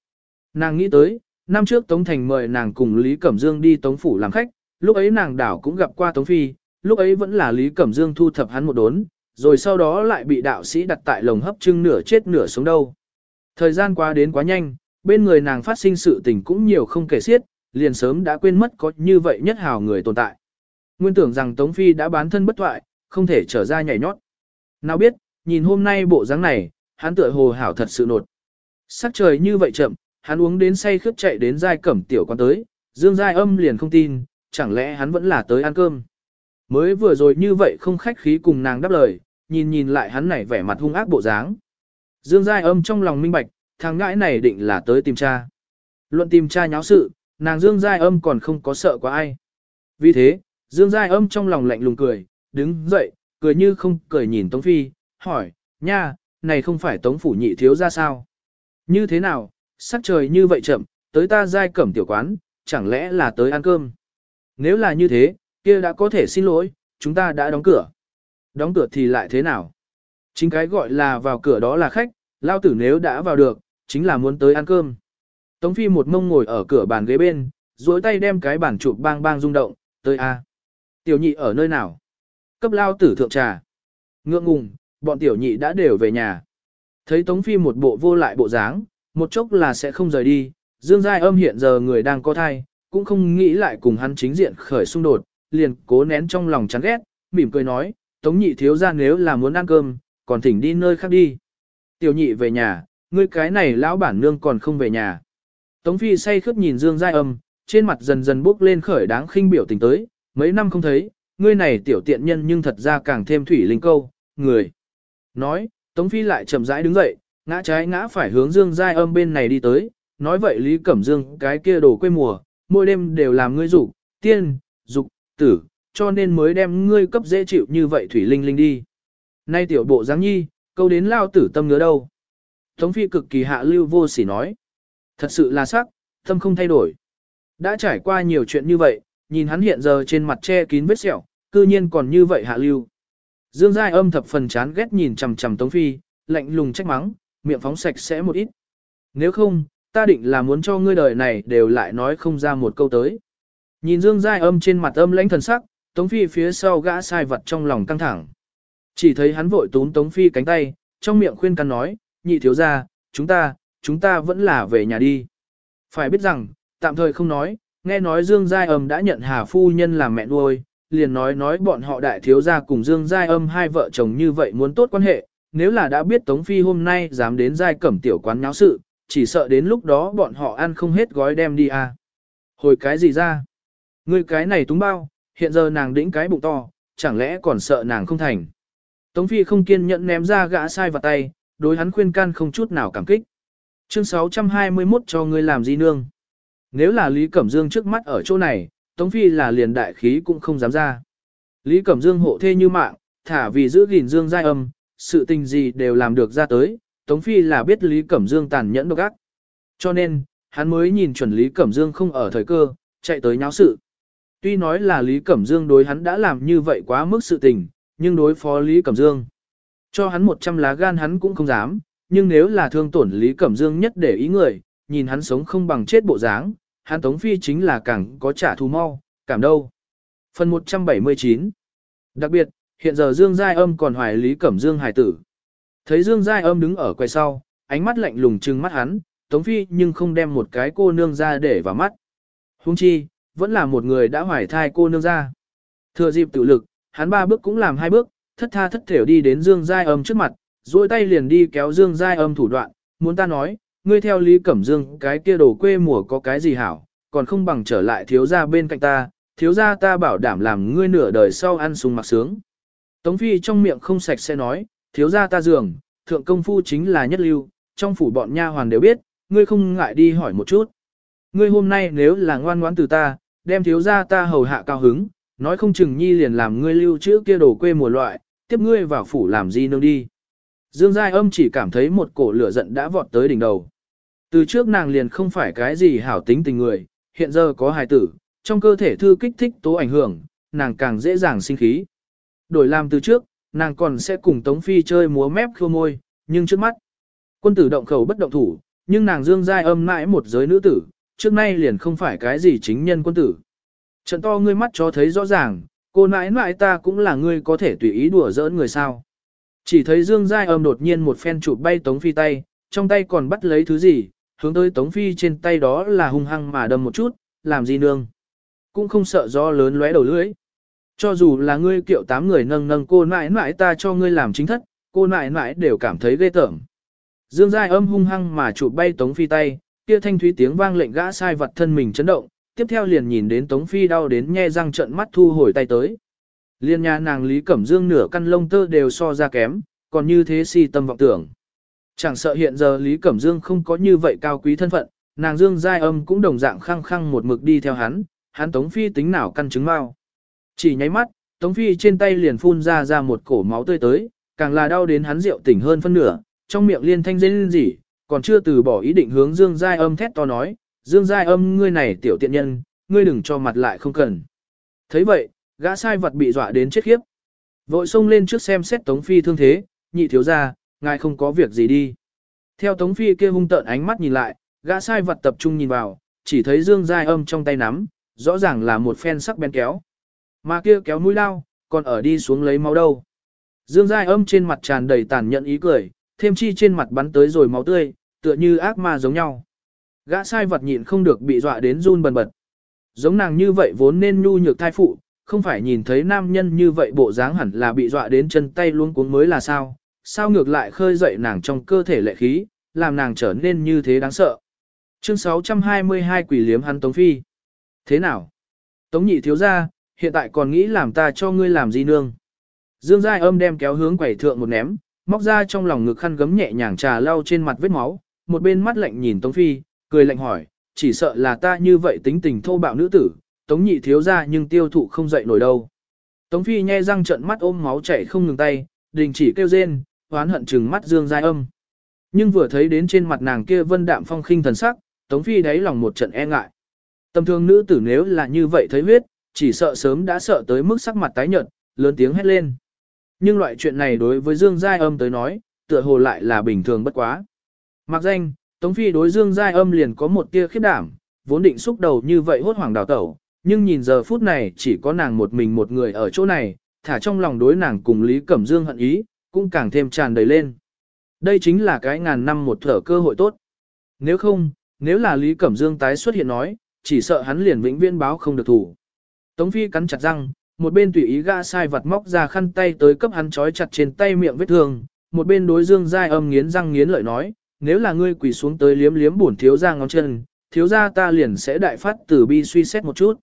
Nàng nghĩ tới, năm trước Tống Thành mời nàng cùng Lý Cẩm Dương đi Tống phủ làm khách, lúc ấy nàng đảo cũng gặp qua Tống Phi, lúc ấy vẫn là Lý Cẩm Dương thu thập hắn một đốn, rồi sau đó lại bị đạo sĩ đặt tại lồng hấp trưng nửa chết nửa sống đâu. Thời gian qua đến quá nhanh, bên người nàng phát sinh sự tình cũng nhiều không kể xiết, liền sớm đã quên mất có như vậy nhất hào người tồn tại. Nguyên tưởng rằng Tống Phi đã bán thân bất thoại, không thể trở ra nhảy nhót. Nào biết, nhìn hôm nay bộ dáng này, hắn tựa hồ hảo thật sự nột. Sắc trời như vậy chậm, hắn uống đến say khướt chạy đến giai cẩm tiểu quan tới, dương giai âm liền không tin, chẳng lẽ hắn vẫn là tới ăn cơm. Mới vừa rồi như vậy không khách khí cùng nàng đáp lời, nhìn nhìn lại hắn này vẻ mặt hung ác bộ dáng. Dương giai âm trong lòng minh bạch, thằng ngãi này định là tới tìm cha. Luận tìm cha nháo sự, nàng Dương Giai âm còn không có sợ quá ai. Vì thế, Dương Giai âm trong lòng lạnh lùng cười, đứng dậy, cười như không cười nhìn Tống Phi, hỏi, nha, này không phải Tống Phủ nhị thiếu ra sao? Như thế nào, sắc trời như vậy chậm, tới ta Giai cẩm tiểu quán, chẳng lẽ là tới ăn cơm? Nếu là như thế, kia đã có thể xin lỗi, chúng ta đã đóng cửa. Đóng cửa thì lại thế nào? Chính cái gọi là vào cửa đó là khách, lao tử nếu đã vào được, chính là muốn tới ăn cơm. Tống Phi một mông ngồi ở cửa bàn ghế bên, duỗi tay đem cái bàn chụp bang bang rung động, tới a. Tiểu nhị ở nơi nào? Cấp lao tử thượng trà. Ngượng ngùng, bọn tiểu nhị đã đều về nhà. Thấy Tống Phi một bộ vô lại bộ dáng, một chốc là sẽ không rời đi, Dương Giai âm hiện giờ người đang có thai, cũng không nghĩ lại cùng hắn chính diện khởi xung đột, liền cố nén trong lòng chán ghét, mỉm cười nói, Tống nhị thiếu ra nếu là muốn ăn cơm, còn thỉnh đi nơi khác đi. Tiểu nhị về nhà, ngươi cái này lão bản nương còn không về nhà. Tống Phi say khướt nhìn Dương Giai Âm, trên mặt dần dần bốc lên khởi đáng khinh biểu tình tới, mấy năm không thấy, ngươi này tiểu tiện nhân nhưng thật ra càng thêm thủy linh câu, người. Nói, Tống Phi lại chậm rãi đứng dậy, ngã trái ngã phải hướng Dương Giai Âm bên này đi tới, nói vậy Lý Cẩm Dương cái kia đồ quê mùa, mỗi đêm đều làm ngươi dục tiên, dục tử, cho nên mới đem ngươi cấp dễ chịu như vậy thủy linh linh đi. Nay tiểu bộ dáng nhi, câu đến lao tử tâm ngứa đâu. Tống Phi cực kỳ hạ lưu vô sỉ nói. Thật sự là sắc, tâm không thay đổi. Đã trải qua nhiều chuyện như vậy, nhìn hắn hiện giờ trên mặt che kín vết sẹo, cư nhiên còn như vậy hạ lưu. Dương Giai âm thập phần chán ghét nhìn chằm chằm Tống Phi, lạnh lùng trách mắng, miệng phóng sạch sẽ một ít. Nếu không, ta định là muốn cho ngươi đời này đều lại nói không ra một câu tới. Nhìn Dương Giai âm trên mặt âm lãnh thần sắc, Tống Phi phía sau gã sai vật trong lòng căng thẳng. Chỉ thấy hắn vội túm Tống Phi cánh tay, trong miệng khuyên can nói, nhị thiếu ra, chúng ta, chúng ta vẫn là về nhà đi. Phải biết rằng, tạm thời không nói, nghe nói Dương Giai Âm đã nhận Hà Phu Nhân làm mẹ nuôi, liền nói nói bọn họ đại thiếu gia cùng Dương Giai Âm hai vợ chồng như vậy muốn tốt quan hệ, nếu là đã biết Tống Phi hôm nay dám đến Giai Cẩm tiểu quán nháo sự, chỉ sợ đến lúc đó bọn họ ăn không hết gói đem đi à. Hồi cái gì ra? Ngươi cái này túng bao, hiện giờ nàng đĩnh cái bụng to, chẳng lẽ còn sợ nàng không thành. Tống Phi không kiên nhẫn ném ra gã sai vào tay, đối hắn khuyên can không chút nào cảm kích. Chương 621 cho ngươi làm gì nương? Nếu là Lý Cẩm Dương trước mắt ở chỗ này, Tống Phi là liền đại khí cũng không dám ra. Lý Cẩm Dương hộ thê như mạng, thả vì giữ gìn Dương giai âm, sự tình gì đều làm được ra tới, Tống Phi là biết Lý Cẩm Dương tàn nhẫn độc ác. Cho nên, hắn mới nhìn chuẩn Lý Cẩm Dương không ở thời cơ, chạy tới nháo sự. Tuy nói là Lý Cẩm Dương đối hắn đã làm như vậy quá mức sự tình, nhưng đối phó Lý Cẩm Dương. Cho hắn 100 lá gan hắn cũng không dám, nhưng nếu là thương tổn Lý Cẩm Dương nhất để ý người, nhìn hắn sống không bằng chết bộ dáng, hắn Tống Phi chính là càng có trả thù mau, cảm đâu. Phần 179 Đặc biệt, hiện giờ Dương Giai Âm còn hoài Lý Cẩm Dương hài tử. Thấy Dương Giai Âm đứng ở quay sau, ánh mắt lạnh lùng trừng mắt hắn, Tống Phi nhưng không đem một cái cô nương ra để vào mắt. Hung chi, vẫn là một người đã hoài thai cô nương ra. Thừa dịp tự lực, hắn ba bước cũng làm hai bước, thất tha thất thểu đi đến Dương Giai Âm trước mặt, duỗi tay liền đi kéo Dương Giai Âm thủ đoạn, muốn ta nói, ngươi theo Lý Cẩm Dương cái kia đồ quê mùa có cái gì hảo, còn không bằng trở lại thiếu gia bên cạnh ta, thiếu gia ta bảo đảm làm ngươi nửa đời sau ăn sung mặc sướng. Tống Phi trong miệng không sạch sẽ nói, thiếu gia ta dường, thượng công phu chính là nhất lưu, trong phủ bọn nha hoàn đều biết, ngươi không ngại đi hỏi một chút. Ngươi hôm nay nếu là ngoan ngoãn từ ta, đem thiếu gia ta hầu hạ cao hứng, nói không chừng nhi liền làm ngươi lưu trữ kia đồ quê mùa loại, tiếp ngươi vào phủ làm gì nương đi. Dương Giai âm chỉ cảm thấy một cổ lửa giận đã vọt tới đỉnh đầu. Từ trước nàng liền không phải cái gì hảo tính tình người, hiện giờ có hài tử, trong cơ thể thư kích thích tố ảnh hưởng, nàng càng dễ dàng sinh khí. Đổi làm từ trước, nàng còn sẽ cùng Tống Phi chơi múa mép khô môi, nhưng trước mắt, quân tử động khẩu bất động thủ, nhưng nàng dương giai âm mãi một giới nữ tử, trước nay liền không phải cái gì chính nhân quân tử. Trận to ngươi mắt cho thấy rõ ràng, cô nãi nãi ta cũng là ngươi có thể tùy ý đùa giỡn người sao. Chỉ thấy dương giai âm đột nhiên một phen chụp bay Tống Phi tay, trong tay còn bắt lấy thứ gì, hướng tới Tống Phi trên tay đó là hung hăng mà đâm một chút, làm gì nương. Cũng không sợ do lớn lóe đầu lưỡi. Cho dù là ngươi kiệu tám người nâng nâng cô nãi nãi ta cho ngươi làm chính thất, cô nãi nãi đều cảm thấy ghê tởm. Dương Giai âm hung hăng mà chụp bay Tống Phi tay, kia thanh thúy tiếng vang lệnh gã sai vật thân mình chấn động, tiếp theo liền nhìn đến Tống Phi đau đến nhe răng trận mắt thu hồi tay tới. Liên nhà nàng Lý Cẩm Dương nửa căn lông tơ đều so ra kém, còn như thế si tâm vọng tưởng. Chẳng sợ hiện giờ Lý Cẩm Dương không có như vậy cao quý thân phận, nàng Dương Giai âm cũng đồng dạng khăng khăng một mực đi theo hắn, hắn Tống Phi tính nào căn chứng mau. Chỉ nháy mắt, Tống Phi trên tay liền phun ra ra một cổ máu tươi tới, càng là đau đến hắn rượu tỉnh hơn phân nửa, trong miệng liên thanh dên gì, còn chưa từ bỏ ý định hướng Dương Giai âm thét to nói, Dương Giai âm ngươi này tiểu tiện nhân, ngươi đừng cho mặt lại không cần. thấy vậy, gã sai vật bị dọa đến chết khiếp. Vội xông lên trước xem xét Tống Phi thương thế, nhị thiếu ra, ngài không có việc gì đi. Theo Tống Phi kia hung tợn ánh mắt nhìn lại, gã sai vật tập trung nhìn vào, chỉ thấy Dương Giai âm trong tay nắm, rõ ràng là một phen sắc bén kéo. Mà kia kéo mũi lao, còn ở đi xuống lấy máu đâu. Dương Giai âm trên mặt tràn đầy tàn nhẫn ý cười, thêm chi trên mặt bắn tới rồi máu tươi, tựa như ác ma giống nhau. Gã sai vật nhịn không được bị dọa đến run bần bật. Giống nàng như vậy vốn nên nhu nhược thai phụ, không phải nhìn thấy nam nhân như vậy bộ dáng hẳn là bị dọa đến chân tay luôn cuống mới là sao, sao ngược lại khơi dậy nàng trong cơ thể lệ khí, làm nàng trở nên như thế đáng sợ. Chương 622 quỷ liếm hắn Tống Phi. Thế nào? Tống nhị thiếu ra, hiện tại còn nghĩ làm ta cho ngươi làm gì nương? Dương Giai âm đem kéo hướng quẩy thượng một ném, móc ra trong lòng ngực khăn gấm nhẹ nhàng trà lau trên mặt vết máu, một bên mắt lạnh nhìn Tống Phi, cười lạnh hỏi, chỉ sợ là ta như vậy tính tình thô bạo nữ tử, Tống nhị thiếu ra nhưng tiêu thụ không dậy nổi đâu. Tống Phi nhe răng trận mắt ôm máu chảy không ngừng tay, đình chỉ kêu rên, hoán hận trừng mắt Dương Giai âm. Nhưng vừa thấy đến trên mặt nàng kia vân đạm phong khinh thần sắc, Tống Phi đáy lòng một trận e ngại. Tâm thương nữ tử nếu là như vậy thấy huyết, chỉ sợ sớm đã sợ tới mức sắc mặt tái nhợt, lớn tiếng hét lên. Nhưng loại chuyện này đối với Dương Giai âm tới nói, tựa hồ lại là bình thường bất quá. Mặc danh, Tống Phi đối Dương Giai âm liền có một tia khiếp đảm, vốn định xúc đầu như vậy hốt hoảng đào tẩu, nhưng nhìn giờ phút này chỉ có nàng một mình một người ở chỗ này, thả trong lòng đối nàng cùng Lý Cẩm Dương hận ý, cũng càng thêm tràn đầy lên. Đây chính là cái ngàn năm một thở cơ hội tốt. Nếu không, nếu là Lý Cẩm Dương tái xuất hiện nói, chỉ sợ hắn liền vĩnh viễn báo không được thủ. Tống Phi cắn chặt răng, một bên tùy ý gã sai vật móc ra khăn tay tới cấp hắn trói chặt trên tay miệng vết thương, một bên đối Dương Giai âm nghiến răng nghiến lợi nói, nếu là ngươi quỳ xuống tới liếm liếm bổn thiếu ra ngón chân, thiếu ra ta liền sẽ đại phát tử bi suy xét một chút.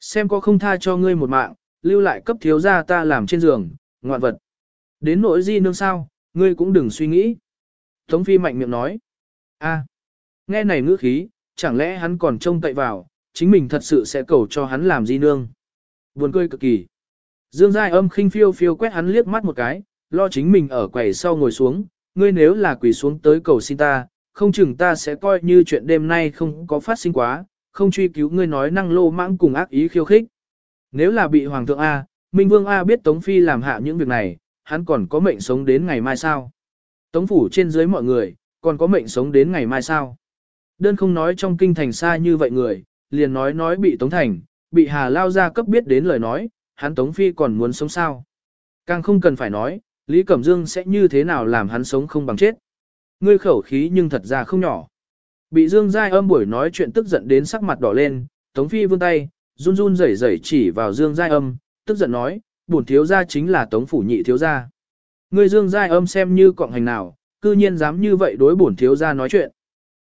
Xem có không tha cho ngươi một mạng, lưu lại cấp thiếu gia ta làm trên giường, ngoạn vật. Đến nỗi di nương sao, ngươi cũng đừng suy nghĩ. Tống Phi mạnh miệng nói, a, nghe này ngữ khí, chẳng lẽ hắn còn trông cậy vào, chính mình thật sự sẽ cầu cho hắn làm di nương. Buồn cười cực kỳ. Dương Giai âm khinh phiêu phiêu quét hắn liếc mắt một cái, lo chính mình ở quầy sau ngồi xuống, ngươi nếu là quỳ xuống tới cầu xin ta, không chừng ta sẽ coi như chuyện đêm nay không có phát sinh quá, không truy cứu ngươi nói năng lô mãng cùng ác ý khiêu khích. Nếu là bị Hoàng thượng A, Minh Vương A biết Tống Phi làm hạ những việc này, hắn còn có mệnh sống đến ngày mai sao? Tống phủ trên dưới mọi người, còn có mệnh sống đến ngày mai sao? Đơn không nói trong kinh thành xa như vậy người, liền nói nói bị Tống Thành, bị Hà Lao ra cấp biết đến lời nói, hắn Tống Phi còn muốn sống sao? Càng không cần phải nói, Lý Cẩm Dương sẽ như thế nào làm hắn sống không bằng chết. Ngươi khẩu khí nhưng thật ra không nhỏ. Bị Dương Giai âm buổi nói chuyện tức giận đến sắc mặt đỏ lên, Tống Phi vươn tay, run run rẩy rẩy chỉ vào Dương Giai âm, tức giận nói, bổn thiếu gia chính là Tống phủ nhị thiếu gia. Ngươi Dương Giai âm xem như cọng hành nào, cư nhiên dám như vậy đối bổn thiếu gia nói chuyện.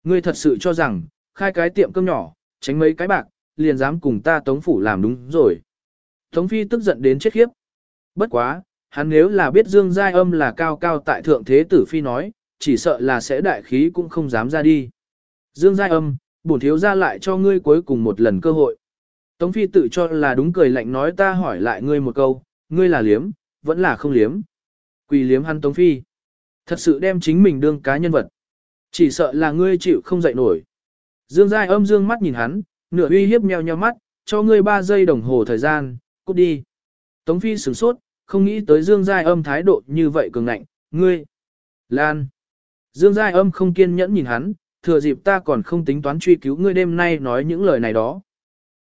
Ngươi thật sự cho rằng, khai cái tiệm cơm nhỏ, tránh mấy cái bạc, liền dám cùng ta Tống phủ làm đúng rồi. Tống Phi tức giận đến chết khiếp. Bất quá, hắn nếu là biết Dương Giai âm là cao cao tại thượng thế tử Phi nói, chỉ sợ là sẽ đại khí cũng không dám ra đi. Dương Giai âm, bổn thiếu ra lại cho ngươi cuối cùng một lần cơ hội. Tống Phi tự cho là đúng cười lạnh nói ta hỏi lại ngươi một câu, ngươi là liếm, vẫn là không liếm. Quỳ liếm hắn Tống Phi. Thật sự đem chính mình đương cá nhân vật. Chỉ sợ là ngươi chịu không dậy nổi. Dương Giai âm dương mắt nhìn hắn, nửa uy hiếp meo nheo mắt, cho ngươi 3 giây đồng hồ thời gian, cút đi. Tống Phi sửng sốt, không nghĩ tới Dương Giai âm thái độ như vậy cường ngạnh, ngươi. Lan. Dương Giai âm không kiên nhẫn nhìn hắn, thừa dịp ta còn không tính toán truy cứu ngươi đêm nay nói những lời này đó.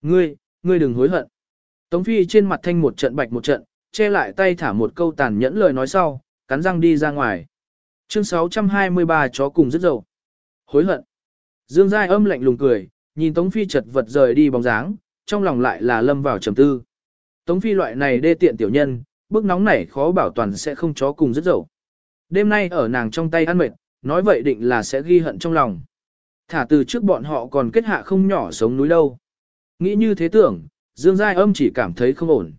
Ngươi, ngươi đừng hối hận. Tống Phi trên mặt thanh một trận bạch một trận, che lại tay thả một câu tàn nhẫn lời nói sau, cắn răng đi ra ngoài. Chương 623 chó cùng rất dầu. Hối hận. Dương Giai âm lạnh lùng cười, nhìn Tống Phi chật vật rời đi bóng dáng, trong lòng lại là lâm vào trầm tư. Tống Phi loại này đê tiện tiểu nhân, bức nóng này khó bảo toàn sẽ không chó cùng rất dầu. Đêm nay ở nàng trong tay ăn mệt, nói vậy định là sẽ ghi hận trong lòng. Thả từ trước bọn họ còn kết hạ không nhỏ sống núi đâu. Nghĩ như thế tưởng, Dương Giai âm chỉ cảm thấy không ổn.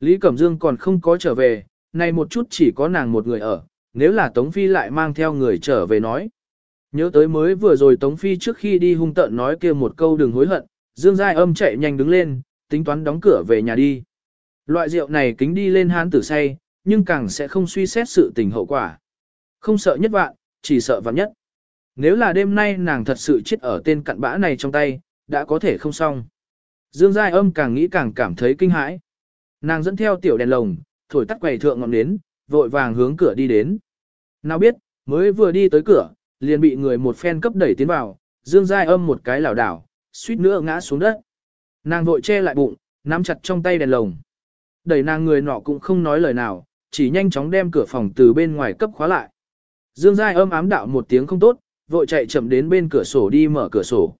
Lý Cẩm Dương còn không có trở về, nay một chút chỉ có nàng một người ở, nếu là Tống Phi lại mang theo người trở về nói. Nhớ tới mới vừa rồi Tống Phi trước khi đi hung tợn nói kia một câu đừng hối hận, Dương Giai âm chạy nhanh đứng lên, tính toán đóng cửa về nhà đi. Loại rượu này kính đi lên hán tử say, nhưng càng sẽ không suy xét sự tình hậu quả. Không sợ nhất vạn, chỉ sợ vạn nhất. Nếu là đêm nay nàng thật sự chết ở tên cặn bã này trong tay, đã có thể không xong. Dương Giai âm càng nghĩ càng cảm thấy kinh hãi. Nàng dẫn theo tiểu đèn lồng, thổi tắt quầy thượng ngọn nến, vội vàng hướng cửa đi đến. Nào biết, mới vừa đi tới cửa, liền bị người một phen cấp đẩy tiến vào, Dương Giai âm một cái lảo đảo, suýt nữa ngã xuống đất. Nàng vội che lại bụng, nắm chặt trong tay đèn lồng. Đẩy nàng người nọ cũng không nói lời nào, chỉ nhanh chóng đem cửa phòng từ bên ngoài cấp khóa lại. Dương Giai âm ám đạo một tiếng không tốt, vội chạy chậm đến bên cửa sổ đi mở cửa sổ.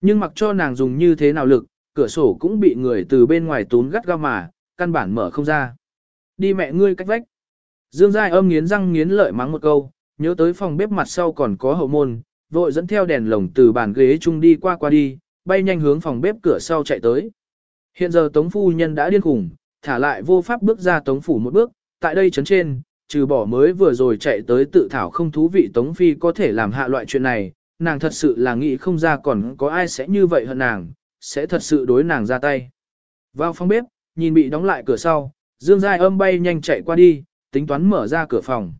Nhưng mặc cho nàng dùng như thế nào lực, cửa sổ cũng bị người từ bên ngoài tún gắt gao mà, căn bản mở không ra. Đi mẹ ngươi cách vách. Dương Giai âm nghiến răng nghiến lợi mắng một câu, nhớ tới phòng bếp mặt sau còn có hậu môn, vội dẫn theo đèn lồng từ bàn ghế chung đi qua qua đi, bay nhanh hướng phòng bếp cửa sau chạy tới. Hiện giờ Tống Phu Nhân đã điên khủng, thả lại vô pháp bước ra Tống Phủ một bước, tại đây chấn trên, trừ bỏ mới vừa rồi chạy tới tự thảo không thú vị Tống Phi có thể làm hạ loại chuyện này, nàng thật sự là nghĩ không ra còn có ai sẽ như vậy hơn nàng, sẽ thật sự đối nàng ra tay. Vào phòng bếp, nhìn bị đóng lại cửa sau, Dương Giai âm bay nhanh chạy qua đi, tính toán mở ra cửa phòng.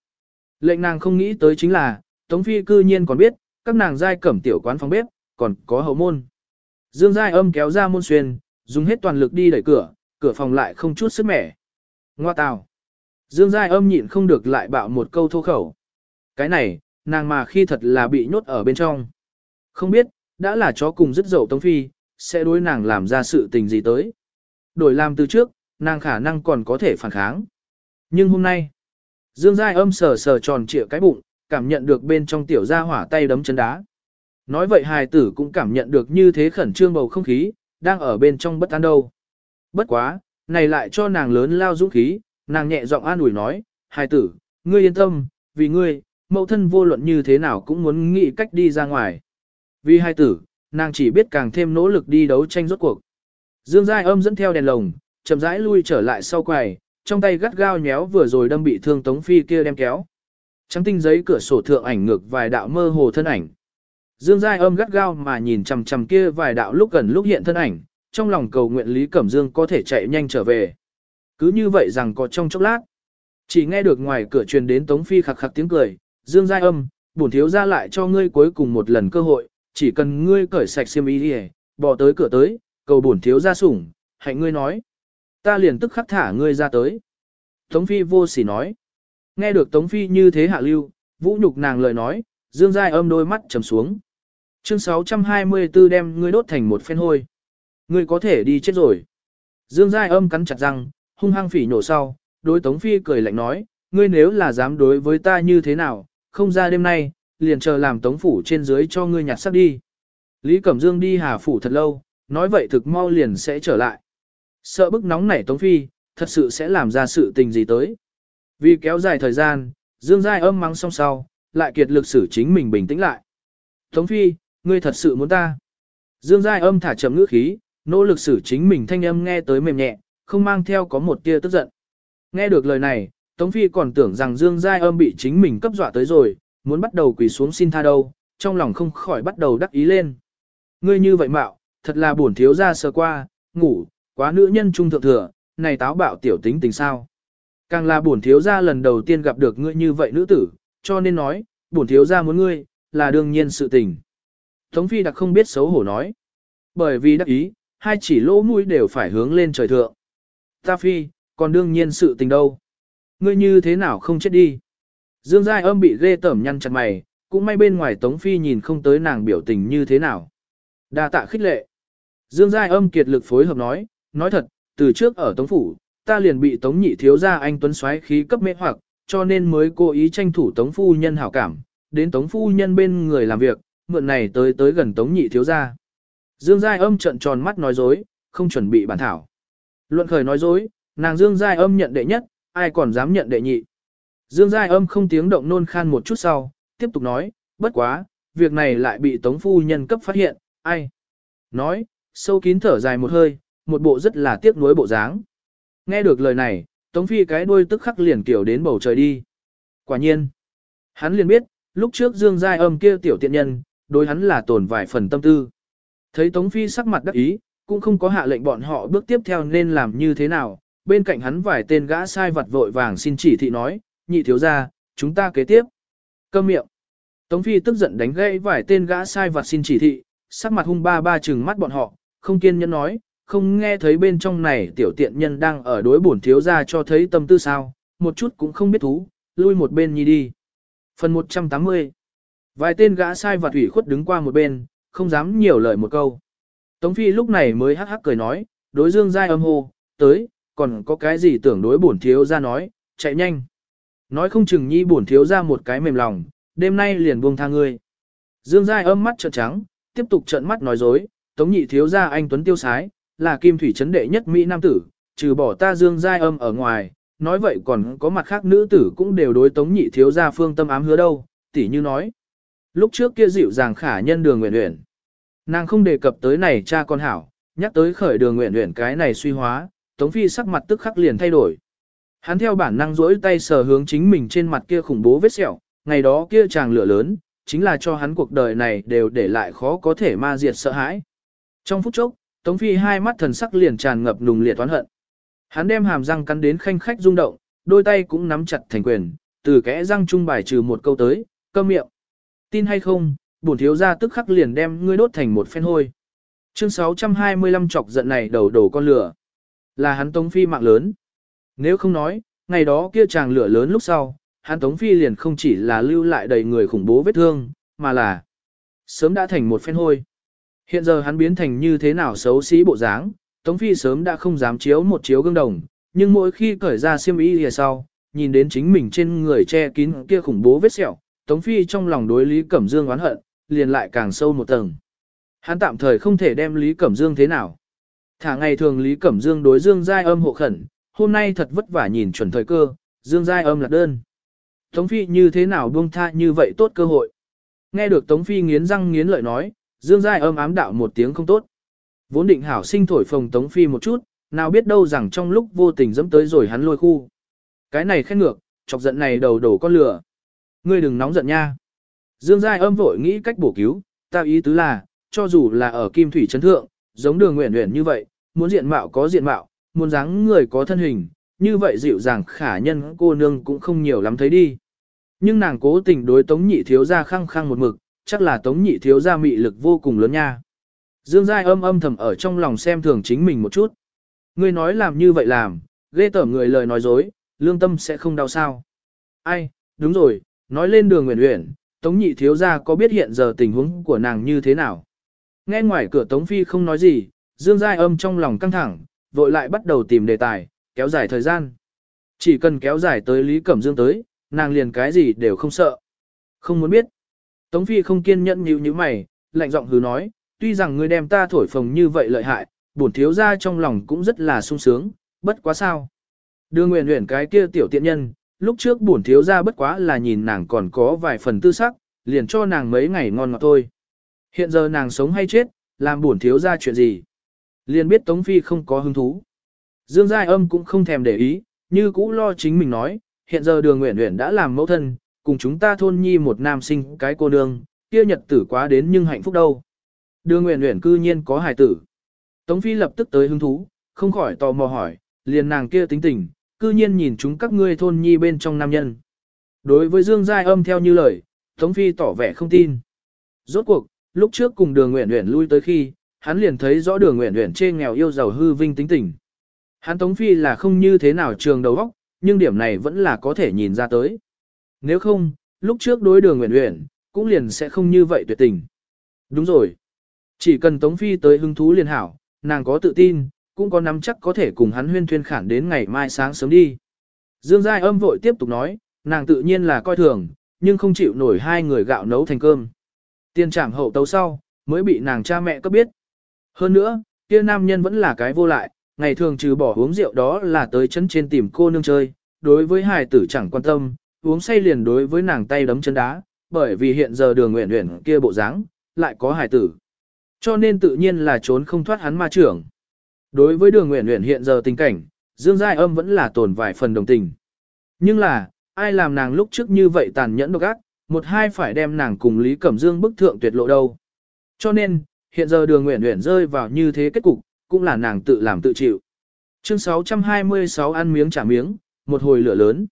Lệnh nàng không nghĩ tới chính là, Tống Phi cư nhiên còn biết, các nàng giai cẩm tiểu quán phòng bếp, còn có hậu môn. Dương Giai âm kéo ra môn xuyên, dùng hết toàn lực đi đẩy cửa, cửa phòng lại không chút sức mẻ. Ngoa tào. Dương Giai âm nhịn không được lại bạo một câu thô khẩu. Cái này, nàng mà khi thật là bị nhốt ở bên trong. Không biết, đã là chó cùng dứt dậu Tống Phi, sẽ đối nàng làm ra sự tình gì tới. Đổi làm từ trước, nàng khả năng còn có thể phản kháng. Nhưng hôm nay, Dương Giai âm sờ sờ tròn trịa cái bụng, cảm nhận được bên trong tiểu gia hỏa tay đấm chân đá. Nói vậy hài tử cũng cảm nhận được như thế khẩn trương bầu không khí, đang ở bên trong bất an đâu. Bất quá, này lại cho nàng lớn lao dũng khí, nàng nhẹ giọng an ủi nói, hài tử, ngươi yên tâm, vì ngươi, mẫu thân vô luận như thế nào cũng muốn nghĩ cách đi ra ngoài. Vì hài tử, nàng chỉ biết càng thêm nỗ lực đi đấu tranh rốt cuộc. Dương Giai âm dẫn theo đèn lồng, chậm rãi lui trở lại sau quầy, trong tay gắt gao nhéo vừa rồi đâm bị thương Tống Phi kia đem kéo. Trắng tinh giấy cửa sổ thượng ảnh ngược vài đạo mơ hồ thân ảnh. Dương Giai âm gắt gao mà nhìn chằm chằm kia vài đạo lúc gần lúc hiện thân ảnh, trong lòng cầu nguyện Lý Cẩm Dương có thể chạy nhanh trở về. Cứ như vậy rằng có trong chốc lát. Chỉ nghe được ngoài cửa truyền đến Tống Phi khặc khặc tiếng cười, Dương Giai âm, bổn thiếu ra lại cho ngươi cuối cùng một lần cơ hội, chỉ cần ngươi cởi sạch xiêm y đi bỏ tới cửa tới, cầu bổn thiếu ra sủng, hạnh ngươi nói. Ta liền tức khắc thả ngươi ra tới. Tống Phi vô sỉ nói. Nghe được Tống Phi như thế hạ lưu, vũ nhục nàng lời nói, Dương Giai âm đôi mắt trầm xuống. Chương 624 đem ngươi đốt thành một phen hôi. Ngươi có thể đi chết rồi. Dương Giai âm cắn chặt răng, hung hăng phỉ nhổ sau, đối Tống Phi cười lạnh nói, ngươi nếu là dám đối với ta như thế nào, không ra đêm nay, liền chờ làm Tống Phủ trên dưới cho ngươi nhặt sắc đi. Lý Cẩm Dương đi Hà Phủ thật lâu, nói vậy thực mau liền sẽ trở lại. Sợ bức nóng nảy Tống Phi, thật sự sẽ làm ra sự tình gì tới. Vì kéo dài thời gian, Dương Giai âm mắng song sau, lại kiệt lực xử chính mình bình tĩnh lại. Tống Phi, ngươi thật sự muốn ta. Dương Giai âm thả chậm ngữ khí, nỗ lực xử chính mình thanh âm nghe tới mềm nhẹ, không mang theo có một tia tức giận. Nghe được lời này, Tống Phi còn tưởng rằng Dương Giai âm bị chính mình cấp dọa tới rồi, muốn bắt đầu quỳ xuống xin tha đâu, trong lòng không khỏi bắt đầu đắc ý lên. Ngươi như vậy mạo, thật là buồn thiếu ra sơ qua, ngủ, quá nữ nhân trung thượng thừa, này táo bạo tiểu tính tình sao. Càng là buồn thiếu ra lần đầu tiên gặp được ngươi như vậy nữ tử, cho nên nói, buồn thiếu ra muốn ngươi, là đương nhiên sự tình. Tống Phi đặc không biết xấu hổ nói. Bởi vì đắc ý, hai chỉ lỗ mũi đều phải hướng lên trời thượng. Ta Phi, còn đương nhiên sự tình đâu. Ngươi như thế nào không chết đi. Dương Giai âm bị ghê tẩm nhăn chặt mày, cũng may bên ngoài Tống Phi nhìn không tới nàng biểu tình như thế nào. đa tạ khích lệ. Dương Giai âm kiệt lực phối hợp nói, nói thật, từ trước ở Tống Phủ, ta liền bị Tống nhị thiếu gia anh Tuấn xoáy khí cấp mê hoặc, cho nên mới cố ý tranh thủ Tống Phu Nhân hảo cảm, đến Tống Phu Nhân bên người làm việc, mượn này tới tới gần Tống nhị thiếu gia. Dương Giai âm trận tròn mắt nói dối, không chuẩn bị bản thảo. Luận khởi nói dối, nàng Dương Giai âm nhận đệ nhất, ai còn dám nhận đệ nhị. Dương Giai âm không tiếng động nôn khan một chút sau, tiếp tục nói, bất quá, việc này lại bị Tống Phu Nhân cấp phát hiện, ai. Nói, sâu kín thở dài một hơi, một bộ rất là tiếc nuối bộ dáng. Nghe được lời này, Tống Phi cái đuôi tức khắc liền kiểu đến bầu trời đi. Quả nhiên, hắn liền biết, lúc trước Dương Giai âm kia tiểu tiện nhân, đối hắn là tổn vài phần tâm tư. Thấy Tống Phi sắc mặt đắc ý, cũng không có hạ lệnh bọn họ bước tiếp theo nên làm như thế nào, bên cạnh hắn vài tên gã sai vật vội vàng xin chỉ thị nói, nhị thiếu ra, chúng ta kế tiếp. Câm miệng. Tống Phi tức giận đánh gãy vài tên gã sai vật xin chỉ thị, sắc mặt hung ba ba chừng mắt bọn họ, không kiên nhẫn nói, không nghe thấy bên trong này tiểu tiện nhân đang ở đối bổn thiếu ra cho thấy tâm tư sao, một chút cũng không biết thú, lui một bên nhi đi. Phần 180 Vài tên gã sai vật ủy khuất đứng qua một bên, không dám nhiều lời một câu. Tống Phi lúc này mới hắc hắc cười nói, đối dương giai âm hô, tới, còn có cái gì tưởng đối bổn thiếu ra nói, chạy nhanh. Nói không chừng nhi bổn thiếu ra một cái mềm lòng, đêm nay liền buông tha ngươi. Dương giai âm mắt trợn trắng, tiếp tục trợn mắt nói dối, tống nhị thiếu ra anh Tuấn Tiêu Sái, là kim thủy chấn đệ nhất Mỹ Nam tử, trừ bỏ ta dương giai âm ở ngoài, nói vậy còn có mặt khác nữ tử cũng đều đối tống nhị thiếu ra phương tâm ám hứa đâu, tỉ như nói. Lúc trước kia dịu dàng khả nhân đường nguyện nguyện. Nàng không đề cập tới này cha con hảo, nhắc tới khởi đường nguyện nguyện cái này suy hóa, Tống Phi sắc mặt tức khắc liền thay đổi. Hắn theo bản năng rỗi tay sờ hướng chính mình trên mặt kia khủng bố vết sẹo, ngày đó kia chàng lửa lớn, chính là cho hắn cuộc đời này đều để lại khó có thể ma diệt sợ hãi. Trong phút chốc, Tống Phi hai mắt thần sắc liền tràn ngập nùng liệt toán hận. Hắn đem hàm răng cắn đến khanh khách rung động, đôi tay cũng nắm chặt thành quyền, từ kẽ răng trung bài trừ một câu tới, câm miệng. Tin hay không, bổn thiếu gia tức khắc liền đem ngươi đốt thành một phen hôi. Chương 625 chọc giận này đầu đổ con lửa. Là hắn Tống Phi mạng lớn. Nếu không nói, ngày đó kia chàng lửa lớn lúc sau, hắn Tống Phi liền không chỉ là lưu lại đầy người khủng bố vết thương, mà là sớm đã thành một phen hôi. Hiện giờ hắn biến thành như thế nào xấu xí bộ dáng, Tống Phi sớm đã không dám chiếu một chiếu gương đồng, nhưng mỗi khi cởi ra xiêm y lìa sau, nhìn đến chính mình trên người che kín kia khủng bố vết sẹo, Tống Phi trong lòng đối Lý Cẩm Dương oán hận, liền lại càng sâu một tầng. Hắn tạm thời không thể đem Lý Cẩm Dương thế nào. Thả ngày thường Lý Cẩm Dương đối Dương Giai âm hộ khẩn, hôm nay thật vất vả nhìn chuẩn thời cơ, Dương Giai âm lạc đơn. Tống Phi như thế nào buông tha như vậy tốt cơ hội. Nghe được Tống Phi nghiến răng nghiến lợi nói, Dương Giai âm ám đạo một tiếng không tốt. Vốn định hảo sinh thổi phồng Tống Phi một chút, nào biết đâu rằng trong lúc vô tình dẫm tới rồi hắn lôi khu. Cái này khen ngược, chọc giận này đầu đổ con lửa. Ngươi đừng nóng giận nha. Dương Giai âm vội nghĩ cách bổ cứu, ta ý tứ là, cho dù là ở Kim Thủy Trấn Thượng, giống đường nguyện nguyện như vậy, muốn diện mạo có diện mạo, muốn dáng người có thân hình, như vậy dịu dàng khả nhân cô nương cũng không nhiều lắm thấy đi. Nhưng nàng cố tình đối tống nhị thiếu ra khăng khăng một mực, chắc là tống nhị thiếu ra mị lực vô cùng lớn nha. Dương Giai âm âm thầm ở trong lòng xem thường chính mình một chút. Ngươi nói làm như vậy làm, ghê tởm người lời nói dối, lương tâm sẽ không đau sao. Ai, đúng rồi, nói lên đường nguyện nguyện, Tống nhị thiếu gia có biết hiện giờ tình huống của nàng như thế nào. Nghe ngoài cửa Tống Phi không nói gì, Dương Giai âm trong lòng căng thẳng, vội lại bắt đầu tìm đề tài, kéo dài thời gian. Chỉ cần kéo dài tới Lý Cẩm Dương tới, nàng liền cái gì đều không sợ. Không muốn biết. Tống Phi không kiên nhẫn như như mày, lạnh giọng hứ nói, tuy rằng ngươi đem ta thổi phồng như vậy lợi hại, bổn thiếu ra trong lòng cũng rất là sung sướng, bất quá sao. Đưa nguyện nguyện cái kia tiểu tiện nhân, lúc trước bổn thiếu ra bất quá là nhìn nàng còn có vài phần tư sắc, liền cho nàng mấy ngày ngon ngọt thôi. Hiện giờ nàng sống hay chết, làm bổn thiếu ra chuyện gì. Liền biết Tống Phi không có hứng thú. Dương Giai âm cũng không thèm để ý, như cũ lo chính mình nói, hiện giờ đường nguyện nguyện đã làm mẫu thân, cùng chúng ta thôn nhi một nam sinh cái cô nương, kia nhật tử quá đến nhưng hạnh phúc đâu. Đường nguyện nguyện cư nhiên có hài tử. Tống Phi lập tức tới hứng thú, không khỏi tò mò hỏi, liền nàng kia tính tình, cư nhiên nhìn chúng các ngươi thôn nhi bên trong nam nhân. Đối với Dương Giai âm theo như lời, Tống Phi tỏ vẻ không tin. Rốt cuộc, lúc trước cùng đường nguyện nguyện lui tới khi, hắn liền thấy rõ đường nguyện nguyện chê nghèo yêu giàu hư vinh tính tình. Hắn Tống Phi là không như thế nào trường đầu óc, nhưng điểm này vẫn là có thể nhìn ra tới. Nếu không, lúc trước đối đường nguyện nguyện, cũng liền sẽ không như vậy tuyệt tình. Đúng rồi. Chỉ cần Tống Phi tới hứng thú liền hảo, nàng có tự tin, cũng có nắm chắc có thể cùng hắn huyên thuyên khản đến ngày mai sáng sớm đi. Dương Giai âm vội tiếp tục nói, nàng tự nhiên là coi thường, nhưng không chịu nổi hai người gạo nấu thành cơm. Tiên trảm hậu tấu sau, mới bị nàng cha mẹ cấp biết. Hơn nữa, kia nam nhân vẫn là cái vô lại, ngày thường trừ bỏ uống rượu đó là tới chân trên tìm cô nương chơi, đối với hài tử chẳng quan tâm, uống say liền đối với nàng tay đấm chân đá, bởi vì hiện giờ đường nguyện nguyện kia bộ dáng lại có hài tử. Cho nên tự nhiên là trốn không thoát hắn ma trưởng. Đối với đường nguyện nguyện hiện giờ tình cảnh, Dương Giai âm vẫn là tồn vài phần đồng tình. Nhưng là, ai làm nàng lúc trước như vậy tàn nhẫn độc ác, một hai phải đem nàng cùng Lý Cẩm Dương bức thượng tuyệt lộ đâu. Cho nên, hiện giờ đường nguyện nguyện rơi vào như thế kết cục, cũng là nàng tự làm tự chịu. Chương 626 ăn miếng trả miếng, một hồi lửa lớn.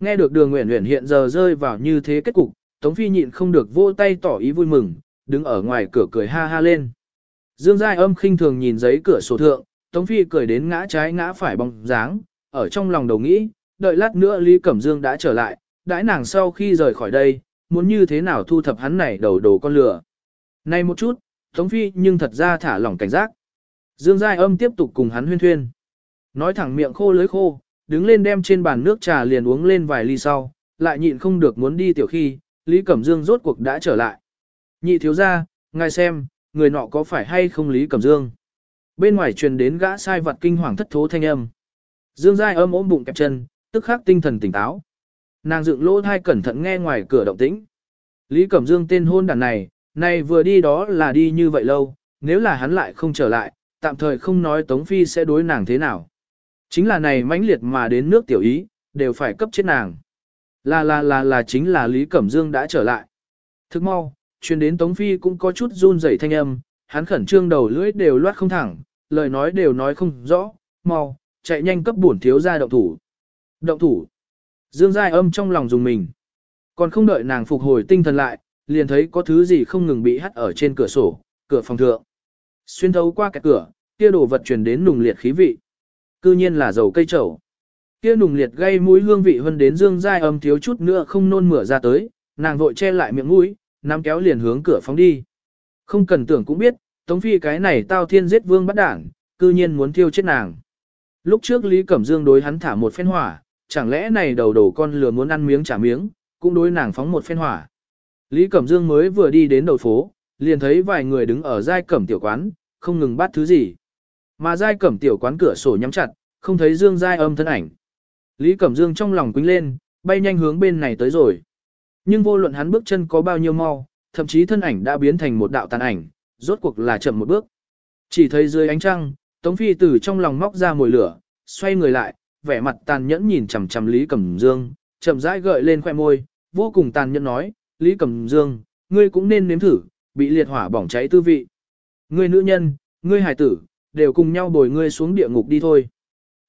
Nghe được đường nguyện nguyện hiện giờ rơi vào như thế kết cục, Tống Phi nhịn không được vô tay tỏ ý vui mừng, đứng ở ngoài cửa cười ha ha lên. Dương Giai âm khinh thường nhìn giấy cửa sổ thượng, Tống Phi cười đến ngã trái ngã phải bóng dáng, ở trong lòng đầu nghĩ, đợi lát nữa Lý Cẩm Dương đã trở lại, đãi nàng sau khi rời khỏi đây, muốn như thế nào thu thập hắn này đầu đồ con lửa. Này một chút, Tống Phi nhưng thật ra thả lỏng cảnh giác. Dương Giai âm tiếp tục cùng hắn huyên thuyên. Nói thẳng miệng khô lưới khô, đứng lên đem trên bàn nước trà liền uống lên vài ly sau, lại nhịn không được muốn đi tiểu khi, Lý Cẩm Dương rốt cuộc đã trở lại. Nhị thiếu ra, ngài xem, người nọ có phải hay không Lý Cẩm Dương? Bên ngoài truyền đến gã sai vật kinh hoàng thất thố thanh âm. Dương Giai âm ôm bụng kẹp chân, tức khắc tinh thần tỉnh táo. Nàng dựng lỗ thai cẩn thận nghe ngoài cửa động tĩnh. Lý Cẩm Dương tên hôn đàn này, này vừa đi đó là đi như vậy lâu, nếu là hắn lại không trở lại, tạm thời không nói Tống Phi sẽ đối nàng thế nào. Chính là này mãnh liệt mà đến nước tiểu ý, đều phải cấp chết nàng. Là là là là chính là Lý Cẩm Dương đã trở lại. Thức mau, truyền đến Tống Phi cũng có chút run rẩy thanh âm, hắn khẩn trương đầu lưỡi đều loát không thẳng, lời nói đều nói không rõ, mau, chạy nhanh cấp bổn thiếu ra động thủ. Động thủ. Dương Giai âm trong lòng dùng mình. Còn không đợi nàng phục hồi tinh thần lại, liền thấy có thứ gì không ngừng bị hắt ở trên cửa sổ, cửa phòng thượng. Xuyên thấu qua cái cửa, kia đồ vật truyền đến nùng liệt khí vị. Cư nhiên là dầu cây trầu. Kia nùng liệt gây mũi hương vị hơn đến Dương Giai âm thiếu chút nữa không nôn mửa ra tới, nàng vội che lại miệng mũi, nắm kéo liền hướng cửa phóng đi. Không cần tưởng cũng biết, Tống Phi cái này tao thiên giết vương bắt đảng, cư nhiên muốn thiêu chết nàng. Lúc trước Lý Cẩm Dương đối hắn thả một phen hỏa, chẳng lẽ này đầu đầu con lừa muốn ăn miếng trả miếng, cũng đối nàng phóng một phen hỏa. Lý Cẩm Dương mới vừa đi đến đầu phố, liền thấy vài người đứng ở giai cẩm tiểu quán, không ngừng bắt thứ gì. Mà giai cẩm tiểu quán cửa sổ nhắm chặt, không thấy Dương giai âm thân ảnh. Lý Cẩm Dương trong lòng quính lên, bay nhanh hướng bên này tới rồi. Nhưng vô luận hắn bước chân có bao nhiêu mau, thậm chí thân ảnh đã biến thành một đạo tàn ảnh, rốt cuộc là chậm một bước. Chỉ thấy dưới ánh trăng, Tống Phi từ trong lòng móc ra mồi lửa, xoay người lại, vẻ mặt tàn nhẫn nhìn chằm chằm Lý Cẩm Dương, chậm rãi gợi lên khoẻ môi, vô cùng tàn nhẫn nói, Lý Cẩm Dương, ngươi cũng nên nếm thử, bị liệt hỏa bỏng cháy tư vị. Ngươi nữ nhân, ngươi hải tử, đều cùng nhau bồi ngươi xuống địa ngục đi thôi.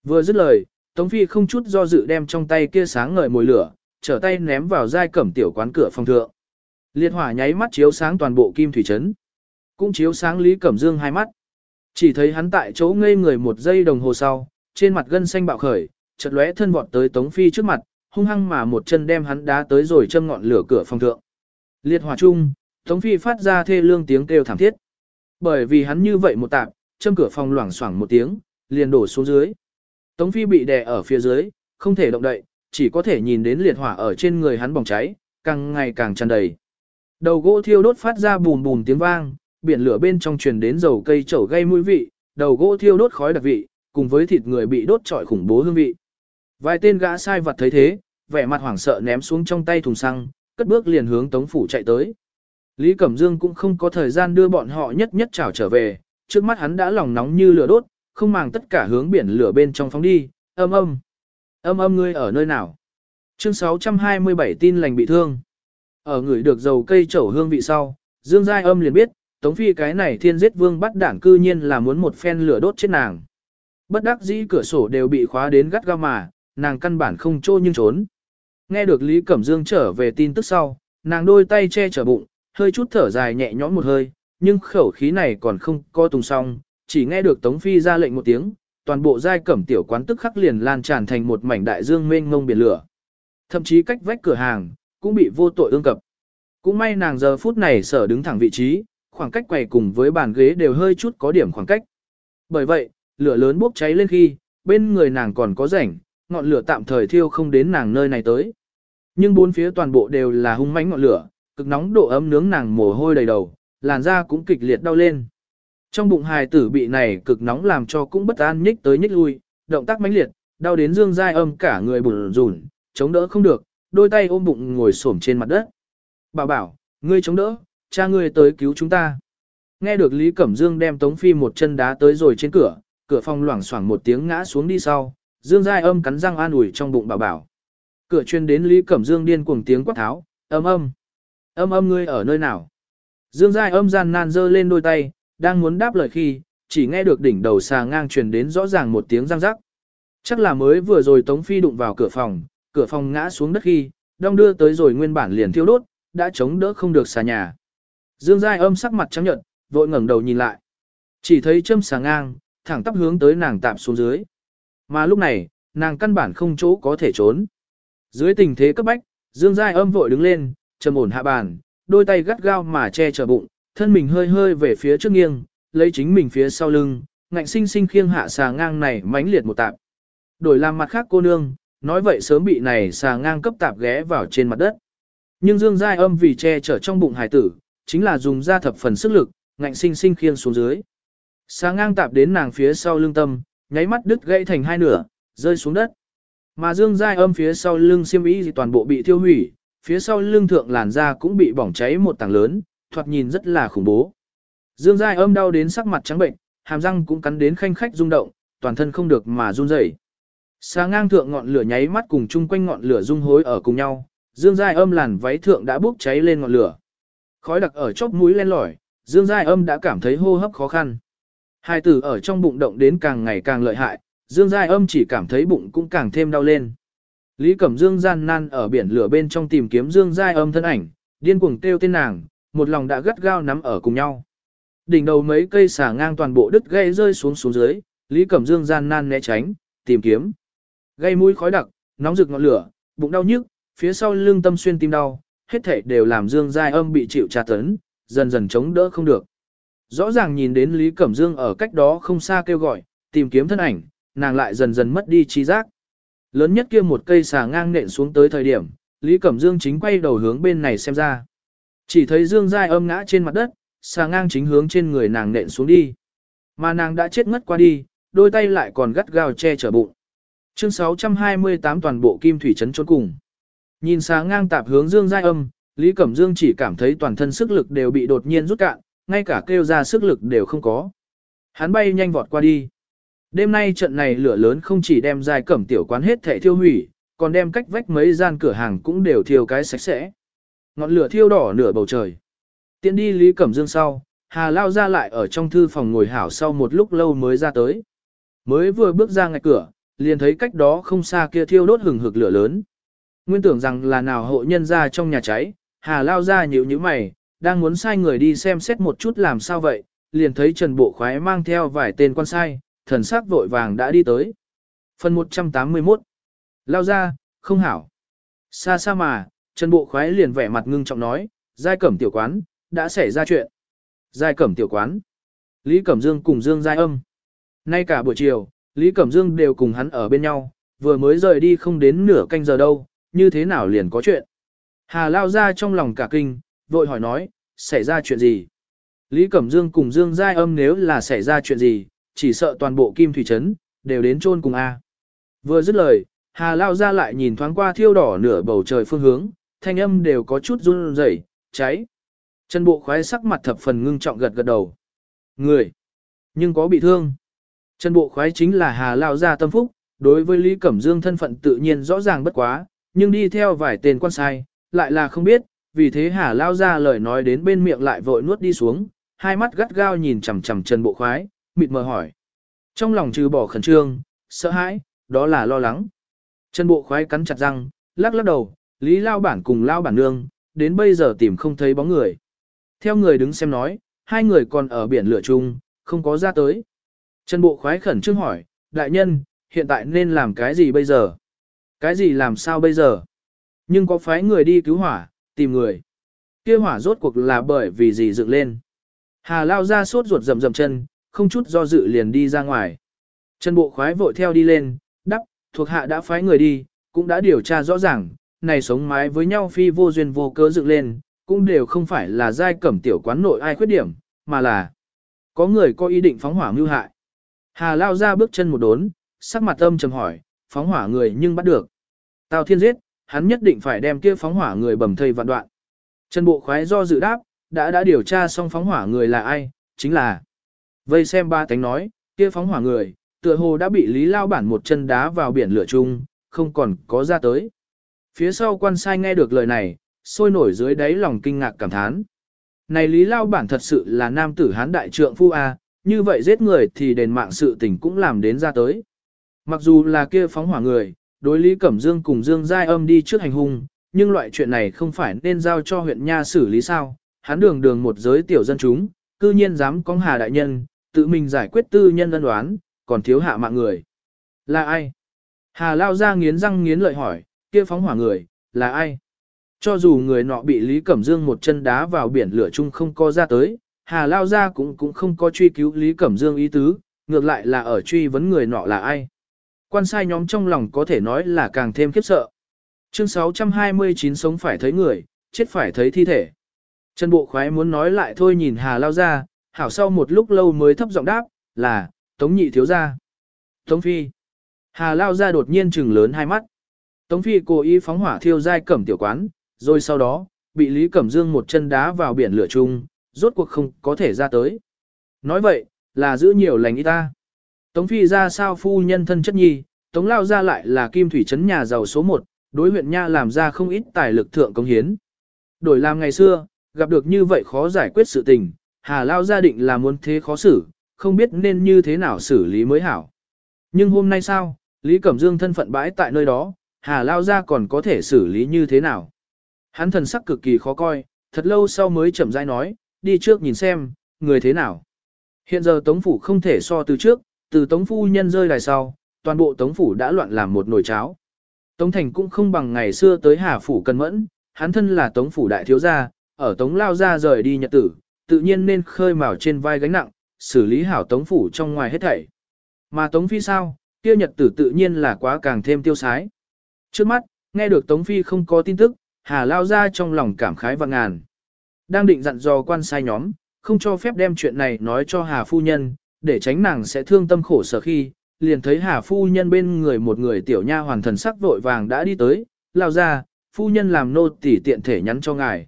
Vừa dứt lời, Tống Phi không chút do dự đem trong tay kia sáng ngời mồi lửa, trở tay ném vào giai cẩm tiểu quán cửa phòng thượng. Liệt hỏa nháy mắt chiếu sáng toàn bộ kim thủy trấn, cũng chiếu sáng Lý Cẩm Dương hai mắt. Chỉ thấy hắn tại chỗ ngây người một giây đồng hồ sau, trên mặt gân xanh bạo khởi, chợt lóe thân vọt tới Tống Phi trước mặt, hung hăng mà một chân đem hắn đá tới rồi châm ngọn lửa cửa phòng thượng. Liệt hỏa chung, Tống Phi phát ra thê lương tiếng kêu thảm thiết. Bởi vì hắn như vậy một tạp, châm cửa phòng loảng xoảng một tiếng, liền đổ xuống dưới. Tống Phi bị đè ở phía dưới, không thể động đậy, chỉ có thể nhìn đến liệt hỏa ở trên người hắn bỏng cháy, càng ngày càng tràn đầy. Đầu gỗ thiêu đốt phát ra bùn bùn tiếng vang, biển lửa bên trong truyền đến dầu cây trầu gây mũi vị, đầu gỗ thiêu đốt khói đặc vị, cùng với thịt người bị đốt trọi khủng bố hương vị. Vài tên gã sai vật thấy thế, vẻ mặt hoảng sợ ném xuống trong tay thùng xăng, cất bước liền hướng Tống phủ chạy tới. Lý Cẩm Dương cũng không có thời gian đưa bọn họ nhất nhất trảo trở về, trước mắt hắn đã lòng nóng như lửa đốt, không màng tất cả hướng biển lửa bên trong phóng đi, âm âm. Âm âm ngươi ở nơi nào? Chương 627 tin lành bị thương. Ở người được dầu cây trầu hương vị sau, Dương Giai âm liền biết, Tống Phi cái này thiên giết vương bắt đảng cư nhiên là muốn một phen lửa đốt chết nàng. Bất đắc dĩ cửa sổ đều bị khóa đến gắt gao mà, nàng căn bản không trô nhưng trốn. Nghe được Lý Cẩm Dương trở về tin tức sau, nàng đôi tay che chở bụng, hơi chút thở dài nhẹ nhõm một hơi, nhưng khẩu khí này còn không co tùng xong, chỉ nghe được Tống Phi ra lệnh một tiếng, toàn bộ giai cẩm tiểu quán tức khắc liền lan tràn thành một mảnh đại dương mênh ngông biển lửa. Thậm chí cách vách cửa hàng, cũng bị vô tội ương cập. Cũng may nàng giờ phút này sở đứng thẳng vị trí, khoảng cách quầy cùng với bàn ghế đều hơi chút có điểm khoảng cách. Bởi vậy, lửa lớn bốc cháy lên khi, bên người nàng còn có rảnh, ngọn lửa tạm thời thiêu không đến nàng nơi này tới. Nhưng bốn phía toàn bộ đều là hung mãnh ngọn lửa, cực nóng độ ấm nướng nàng mồ hôi đầy đầu, làn da cũng kịch liệt đau lên. Trong bụng hài tử bị này cực nóng làm cho cũng bất an nhích tới nhích lui, động tác mãnh liệt, đau đến dương dai âm cả người bùn rùn, chống đỡ không được, đôi tay ôm bụng ngồi xổm trên mặt đất. Bảo bảo, ngươi chống đỡ, cha ngươi tới cứu chúng ta. Nghe được Lý Cẩm Dương đem Tống Phi một chân đá tới rồi trên cửa, cửa phòng loảng xoảng một tiếng ngã xuống đi sau, Dương Giai âm cắn răng an ủi trong bụng bảo bảo. Cửa chuyên đến Lý Cẩm Dương điên cuồng tiếng quát tháo, âm âm. Âm âm ngươi ở nơi nào? Dương Giai âm gian nan dơ lên đôi tay, đang muốn đáp lời khi, chỉ nghe được đỉnh đầu xà ngang truyền đến rõ ràng một tiếng răng rắc. Chắc là mới vừa rồi Tống Phi đụng vào cửa phòng, cửa phòng ngã xuống đất khi, đong đưa tới rồi nguyên bản liền thiêu đốt, đã chống đỡ không được xà nhà. Dương Giai âm sắc mặt trắng nhợt, vội ngẩng đầu nhìn lại. Chỉ thấy châm sáng ngang, thẳng tắp hướng tới nàng tạm xuống dưới. Mà lúc này, nàng căn bản không chỗ có thể trốn. Dưới tình thế cấp bách, Dương Giai âm vội đứng lên, trầm ổn hạ bàn, đôi tay gắt gao mà che chở bụng, thân mình hơi hơi về phía trước nghiêng, lấy chính mình phía sau lưng, ngạnh sinh sinh khiêng hạ xà ngang này mãnh liệt một tạp. Đổi làm mặt khác cô nương, nói vậy sớm bị này xà ngang cấp tạp ghé vào trên mặt đất. Nhưng Dương Giai âm vì che chở trong bụng hải tử, chính là dùng ra thập phần sức lực, ngạnh sinh sinh khiêng xuống dưới. Xà ngang tạp đến nàng phía sau lưng tâm, nháy mắt đứt gãy thành hai nửa, rơi xuống đất. Mà Dương Giai âm phía sau lưng xiêm y toàn bộ bị thiêu hủy, phía sau lưng thượng làn da cũng bị bỏng cháy một tảng lớn, thoạt nhìn rất là khủng bố. Dương Giai âm đau đến sắc mặt trắng bệnh, hàm răng cũng cắn đến khanh khách rung động, toàn thân không được mà run rẩy. Xà ngang thượng ngọn lửa nháy mắt cùng chung quanh ngọn lửa dung hối ở cùng nhau, Dương Giai âm làn váy thượng đã bốc cháy lên ngọn lửa. Khói đặc ở chóp mũi len lỏi, Dương Giai âm đã cảm thấy hô hấp khó khăn. Hai tử ở trong bụng động đến càng ngày càng lợi hại, Dương Giai âm chỉ cảm thấy bụng cũng càng thêm đau lên. Lý Cẩm Dương gian nan ở biển lửa bên trong tìm kiếm Dương Giai âm thân ảnh, điên cuồng kêu tên nàng, một lòng đã gắt gao nắm ở cùng nhau. Đỉnh đầu mấy cây xả ngang toàn bộ đứt gây rơi xuống xuống dưới, Lý Cẩm Dương gian nan né tránh, tìm kiếm. Gây mũi khói đặc, nóng rực ngọn lửa, bụng đau nhức, phía sau lưng tâm xuyên tim đau, hết thảy đều làm Dương Giai âm bị chịu tra tấn, dần dần chống đỡ không được. Rõ ràng nhìn đến Lý Cẩm Dương ở cách đó không xa kêu gọi, tìm kiếm thân ảnh, nàng lại dần dần mất đi trí giác. Lớn nhất kia một cây xà ngang nện xuống tới thời điểm, Lý Cẩm Dương chính quay đầu hướng bên này xem ra. Chỉ thấy Dương Giai âm ngã trên mặt đất, xà ngang chính hướng trên người nàng nện xuống đi. Mà nàng đã chết ngất qua đi, đôi tay lại còn gắt gao che chở bụng. Chương 628 toàn bộ kim thủy trấn trốn cùng. Nhìn sáng ngang tạp hướng Dương Giai âm, Lý Cẩm Dương chỉ cảm thấy toàn thân sức lực đều bị đột nhiên rút cạn, ngay cả kêu ra sức lực đều không có. Hắn bay nhanh vọt qua đi. Đêm nay trận này lửa lớn không chỉ đem Giai Cẩm tiểu quán hết thể thiêu hủy, còn đem cách vách mấy gian cửa hàng cũng đều thiêu cái sạch sẽ. Ngọn lửa thiêu đỏ nửa bầu trời. Tiến đi Lý Cẩm Dương sau, Hà lao ra lại ở trong thư phòng ngồi hảo sau một lúc lâu mới ra tới. Mới vừa bước ra ngạch cửa, liền thấy cách đó không xa kia thiêu đốt hừng hực lửa lớn. Nguyên tưởng rằng là nào hộ nhân ra trong nhà cháy, Hà lao ra nhíu nhíu mày, đang muốn sai người đi xem xét một chút làm sao vậy, liền thấy Trần Bộ Khoái mang theo vài tên quan sai, thần sắc vội vàng đã đi tới. Phần 181 Lao ra, không hảo. Xa xa mà, Trần Bộ Khoái liền vẻ mặt ngưng trọng nói, Giai Cẩm tiểu quán, đã xảy ra chuyện. Giai Cẩm tiểu quán. Lý Cẩm Dương cùng Dương Giai âm. Nay cả buổi chiều, Lý Cẩm Dương đều cùng hắn ở bên nhau, vừa mới rời đi không đến nửa canh giờ đâu, như thế nào liền có chuyện. Hà lao ra trong lòng cả kinh, vội hỏi nói, xảy ra chuyện gì? Lý Cẩm Dương cùng Dương Giai âm nếu là xảy ra chuyện gì, chỉ sợ toàn bộ kim thủy trấn đều đến chôn cùng A. Vừa dứt lời, Hà lao ra lại nhìn thoáng qua thiêu đỏ nửa bầu trời phương hướng, thanh âm đều có chút run rẩy, cháy. Chân bộ khoái sắc mặt thập phần ngưng trọng gật gật đầu. Người, nhưng có bị thương. Chân bộ khoái chính là Hà lao ra tâm phúc, đối với Lý Cẩm Dương thân phận tự nhiên rõ ràng bất quá, nhưng đi theo vài tên quan sai, lại là không biết, vì thế Hà lao ra lời nói đến bên miệng lại vội nuốt đi xuống, hai mắt gắt gao nhìn chằm chằm Trần bộ khoái, mịt mờ hỏi. Trong lòng trừ bỏ khẩn trương, sợ hãi, đó là lo lắng. Trần bộ khoái cắn chặt răng, lắc lắc đầu, Lý Lao Bản cùng Lao Bản Nương, đến bây giờ tìm không thấy bóng người. Theo người đứng xem nói, hai người còn ở biển lửa chung, không có ra tới. Trần bộ khoái khẩn trương hỏi, đại nhân, hiện tại nên làm cái gì bây giờ? Cái gì làm sao bây giờ? Nhưng có phái người đi cứu hỏa, tìm người. kia hỏa rốt cuộc là bởi vì gì dựng lên. Hà lao ra sốt ruột rầm rầm chân, không chút do dự liền đi ra ngoài. Chân bộ khoái vội theo đi lên, đắp, thuộc hạ đã phái người đi, cũng đã điều tra rõ ràng, này sống mái với nhau phi vô duyên vô cớ dựng lên, cũng đều không phải là giai cẩm tiểu quán nội ai khuyết điểm, mà là có người có ý định phóng hỏa mưu hại. Hà lao ra bước chân một đốn, sắc mặt âm trầm hỏi, phóng hỏa người nhưng bắt được. Tào thiên giết, hắn nhất định phải đem kia phóng hỏa người bầm thây vạn đoạn. Trần bộ khoái do dự đáp, đã đã điều tra xong phóng hỏa người là ai, chính là. Vây xem ba tánh nói, kia phóng hỏa người, tựa hồ đã bị Lý Lao Bản một chân đá vào biển lửa chung, không còn có ra tới. Phía sau quan sai nghe được lời này, sôi nổi dưới đáy lòng kinh ngạc cảm thán. Này Lý Lao Bản thật sự là nam tử hán đại trượng phu A, như vậy giết người thì đền mạng sự tình cũng làm đến ra tới. Mặc dù là kia phóng hỏa người, đối Lý Cẩm Dương cùng Dương Giai âm đi trước hành hung, nhưng loại chuyện này không phải nên giao cho huyện Nha xử lý sao, hắn đường đường một giới tiểu dân chúng, cư nhiên dám có hà đại nhân, tự mình giải quyết tư nhân ân đoán, còn thiếu hạ mạng người. Là ai? Hà lao ra nghiến răng nghiến lợi hỏi, kia phóng hỏa người, là ai? Cho dù người nọ bị Lý Cẩm Dương một chân đá vào biển lửa chung không có ra tới, Hà lao ra cũng cũng không có truy cứu Lý Cẩm Dương ý tứ, ngược lại là ở truy vấn người nọ là ai. Quan sai nhóm trong lòng có thể nói là càng thêm khiếp sợ. Chương 629 sống phải thấy người, chết phải thấy thi thể. Trần Bộ Khoái muốn nói lại thôi nhìn Hà lao ra, hảo sau một lúc lâu mới thấp giọng đáp, là, Tống nhị thiếu gia. Tống phi. Hà lao ra đột nhiên trừng lớn hai mắt. Tống phi cố ý phóng hỏa thiêu dai cẩm tiểu quán, rồi sau đó, bị Lý Cẩm Dương một chân đá vào biển lửa chung, rốt cuộc không có thể ra tới. Nói vậy, là giữ nhiều lành y ta. Tống phi ra sao phu nhân thân chất nhi, tống lao ra lại là kim thủy trấn nhà giàu số 1, đối huyện nha làm ra không ít tài lực thượng công hiến. Đổi làm ngày xưa, gặp được như vậy khó giải quyết sự tình, hà lao gia định là muốn thế khó xử, không biết nên như thế nào xử lý mới hảo. Nhưng hôm nay sao, Lý Cẩm Dương thân phận bãi tại nơi đó, Hà Lao ra còn có thể xử lý như thế nào. Hắn thần sắc cực kỳ khó coi, thật lâu sau mới chậm rãi nói, đi trước nhìn xem, người thế nào. Hiện giờ Tống Phủ không thể so từ trước, từ Tống Phu nhân rơi đài sau, toàn bộ Tống Phủ đã loạn làm một nồi cháo. Tống Thành cũng không bằng ngày xưa tới Hà Phủ cân mẫn, hắn thân là Tống Phủ đại thiếu gia, ở Tống Lao ra rời đi nhật tử, tự nhiên nên khơi mào trên vai gánh nặng, xử lý hảo Tống Phủ trong ngoài hết thảy. Mà Tống Phi sao, kia nhật tử tự nhiên là quá càng thêm tiêu sái. Trước mắt, nghe được Tống Phi không có tin tức, Hà lao ra trong lòng cảm khái và ngàn. đang định dặn dò quan sai nhóm, không cho phép đem chuyện này nói cho Hà Phu Nhân, để tránh nàng sẽ thương tâm khổ sở khi, liền thấy Hà Phu Nhân bên người một người tiểu nha hoàn thần sắc vội vàng đã đi tới, lao ra, Phu Nhân làm nô tỉ tiện thể nhắn cho ngài.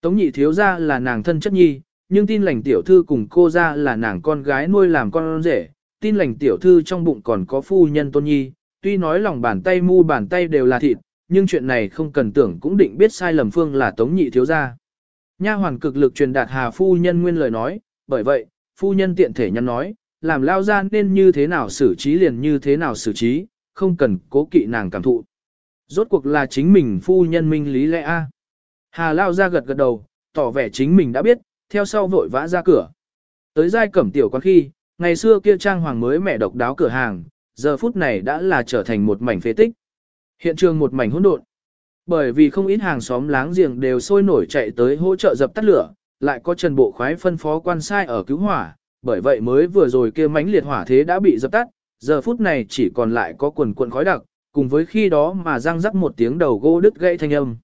Tống nhị thiếu ra là nàng thân chất nhi, nhưng tin lành tiểu thư cùng cô ra là nàng con gái nuôi làm con rể, tin lành tiểu thư trong bụng còn có phu nhân tôn nhi, tuy nói lòng bàn tay mu bàn tay đều là thịt, nhưng chuyện này không cần tưởng cũng định biết sai lầm phương là tống nhị thiếu gia. Nha hoàn cực lực truyền đạt hà phu nhân nguyên lời nói, bởi vậy, phu nhân tiện thể nhân nói, làm lao ra nên như thế nào xử trí liền như thế nào xử trí, không cần cố kỵ nàng cảm thụ. Rốt cuộc là chính mình phu nhân minh lý lẽ a. Hà lao ra gật gật đầu, tỏ vẻ chính mình đã biết, theo sau vội vã ra cửa. Tới giai cẩm tiểu quán khi, ngày xưa kia trang hoàng mới mẹ độc đáo cửa hàng, giờ phút này đã là trở thành một mảnh phế tích. Hiện trường một mảnh hỗn độn. Bởi vì không ít hàng xóm láng giềng đều sôi nổi chạy tới hỗ trợ dập tắt lửa, lại có Trần Bộ khoái phân phó quan sai ở cứu hỏa, bởi vậy mới vừa rồi kia mánh liệt hỏa thế đã bị dập tắt, giờ phút này chỉ còn lại có quần cuộn khói đặc, cùng với khi đó mà răng rắc một tiếng đầu gỗ đứt gãy thanh âm.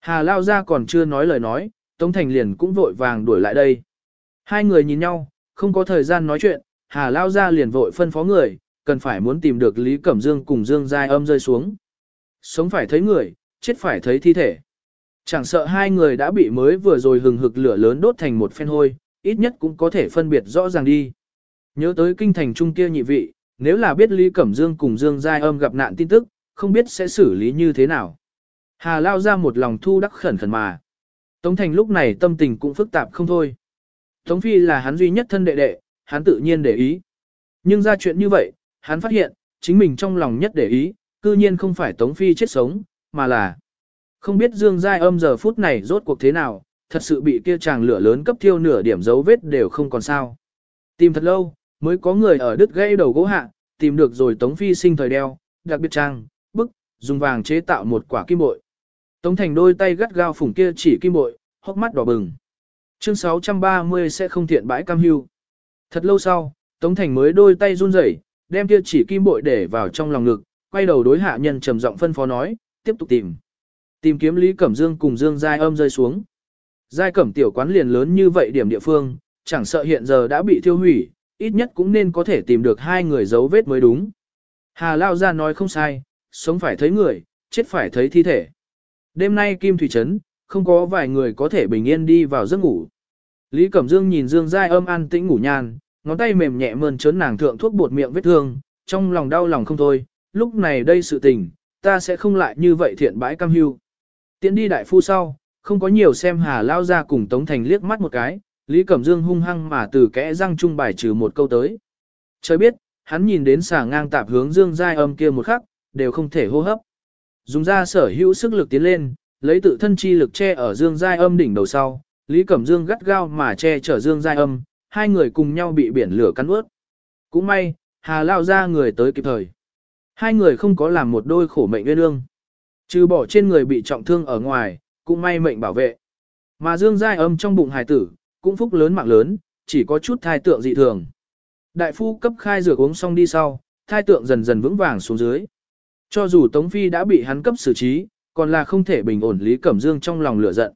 Hà lao ra còn chưa nói lời nói, Tống Thành liền cũng vội vàng đuổi lại đây. Hai người nhìn nhau, không có thời gian nói chuyện, Hà lao ra liền vội phân phó người, cần phải muốn tìm được Lý Cẩm Dương cùng Dương Giai âm rơi xuống. Sống phải thấy người, chết phải thấy thi thể. Chẳng sợ hai người đã bị mới vừa rồi hừng hực lửa lớn đốt thành một phen hôi, ít nhất cũng có thể phân biệt rõ ràng đi. Nhớ tới kinh thành trung kia nhị vị, nếu là biết Lý Cẩm Dương cùng Dương Giai âm gặp nạn tin tức, không biết sẽ xử lý như thế nào. Hà lao ra một lòng thu đắc khẩn khẩn mà. Tống Thành lúc này tâm tình cũng phức tạp không thôi. Tống Phi là hắn duy nhất thân đệ đệ, hắn tự nhiên để ý. Nhưng ra chuyện như vậy, hắn phát hiện, chính mình trong lòng nhất để ý, cư nhiên không phải Tống Phi chết sống, mà là không biết Dương Giai âm giờ phút này rốt cuộc thế nào, thật sự bị kia chàng lửa lớn cấp thiêu nửa điểm dấu vết đều không còn sao. Tìm thật lâu, mới có người ở đứt gãy đầu gỗ hạ, tìm được rồi Tống Phi sinh thời đeo, đặc biệt trang, bức, dùng vàng chế tạo một quả kim bội. Tống Thành đôi tay gắt gao phủng kia chỉ kim bội, hốc mắt đỏ bừng. Chương 630 sẽ không thiện bãi cam hưu. Thật lâu sau, Tống Thành mới đôi tay run rẩy, đem kia chỉ kim bội để vào trong lòng ngực, quay đầu đối hạ nhân trầm giọng phân phó nói, tiếp tục tìm. Tìm kiếm Lý Cẩm Dương cùng Dương Giai âm rơi xuống. Giai Cẩm tiểu quán liền lớn như vậy điểm địa phương, chẳng sợ hiện giờ đã bị thiêu hủy, ít nhất cũng nên có thể tìm được hai người dấu vết mới đúng. Hà Lao ra nói không sai, sống phải thấy người, chết phải thấy thi thể. Đêm nay Kim Thủy Trấn, không có vài người có thể bình yên đi vào giấc ngủ. Lý Cẩm Dương nhìn Dương Giai âm an tĩnh ngủ nhàn, ngón tay mềm nhẹ mơn trớn nàng thượng thuốc bột miệng vết thương, trong lòng đau lòng không thôi, lúc này đây sự tình, ta sẽ không lại như vậy thiện bãi cam hưu. Tiến đi đại phu sau, không có nhiều xem hà lao ra cùng Tống Thành liếc mắt một cái, Lý Cẩm Dương hung hăng mà từ kẽ răng trung bài trừ một câu tới. Trời biết, hắn nhìn đến xà ngang tạp hướng Dương Giai âm kia một khắc, đều không thể hô hấp. Dùng ra sở hữu sức lực tiến lên, lấy tự thân chi lực che ở Dương Giai âm đỉnh đầu sau, Lý Cẩm Dương gắt gao mà che chở Dương Giai âm, hai người cùng nhau bị biển lửa cắn ướt. Cũng may, Hà lao ra người tới kịp thời. Hai người không có làm một đôi khổ mệnh nguyên ương. Trừ bỏ trên người bị trọng thương ở ngoài, cũng may mệnh bảo vệ. Mà Dương Giai âm trong bụng hài tử, cũng phúc lớn mạng lớn, chỉ có chút thai tượng dị thường. Đại phu cấp khai dược uống xong đi sau, thai tượng dần dần vững vàng xuống dưới. Cho dù Tống Phi đã bị hắn cấp xử trí, còn là không thể bình ổn Lý Cẩm Dương trong lòng lửa giận.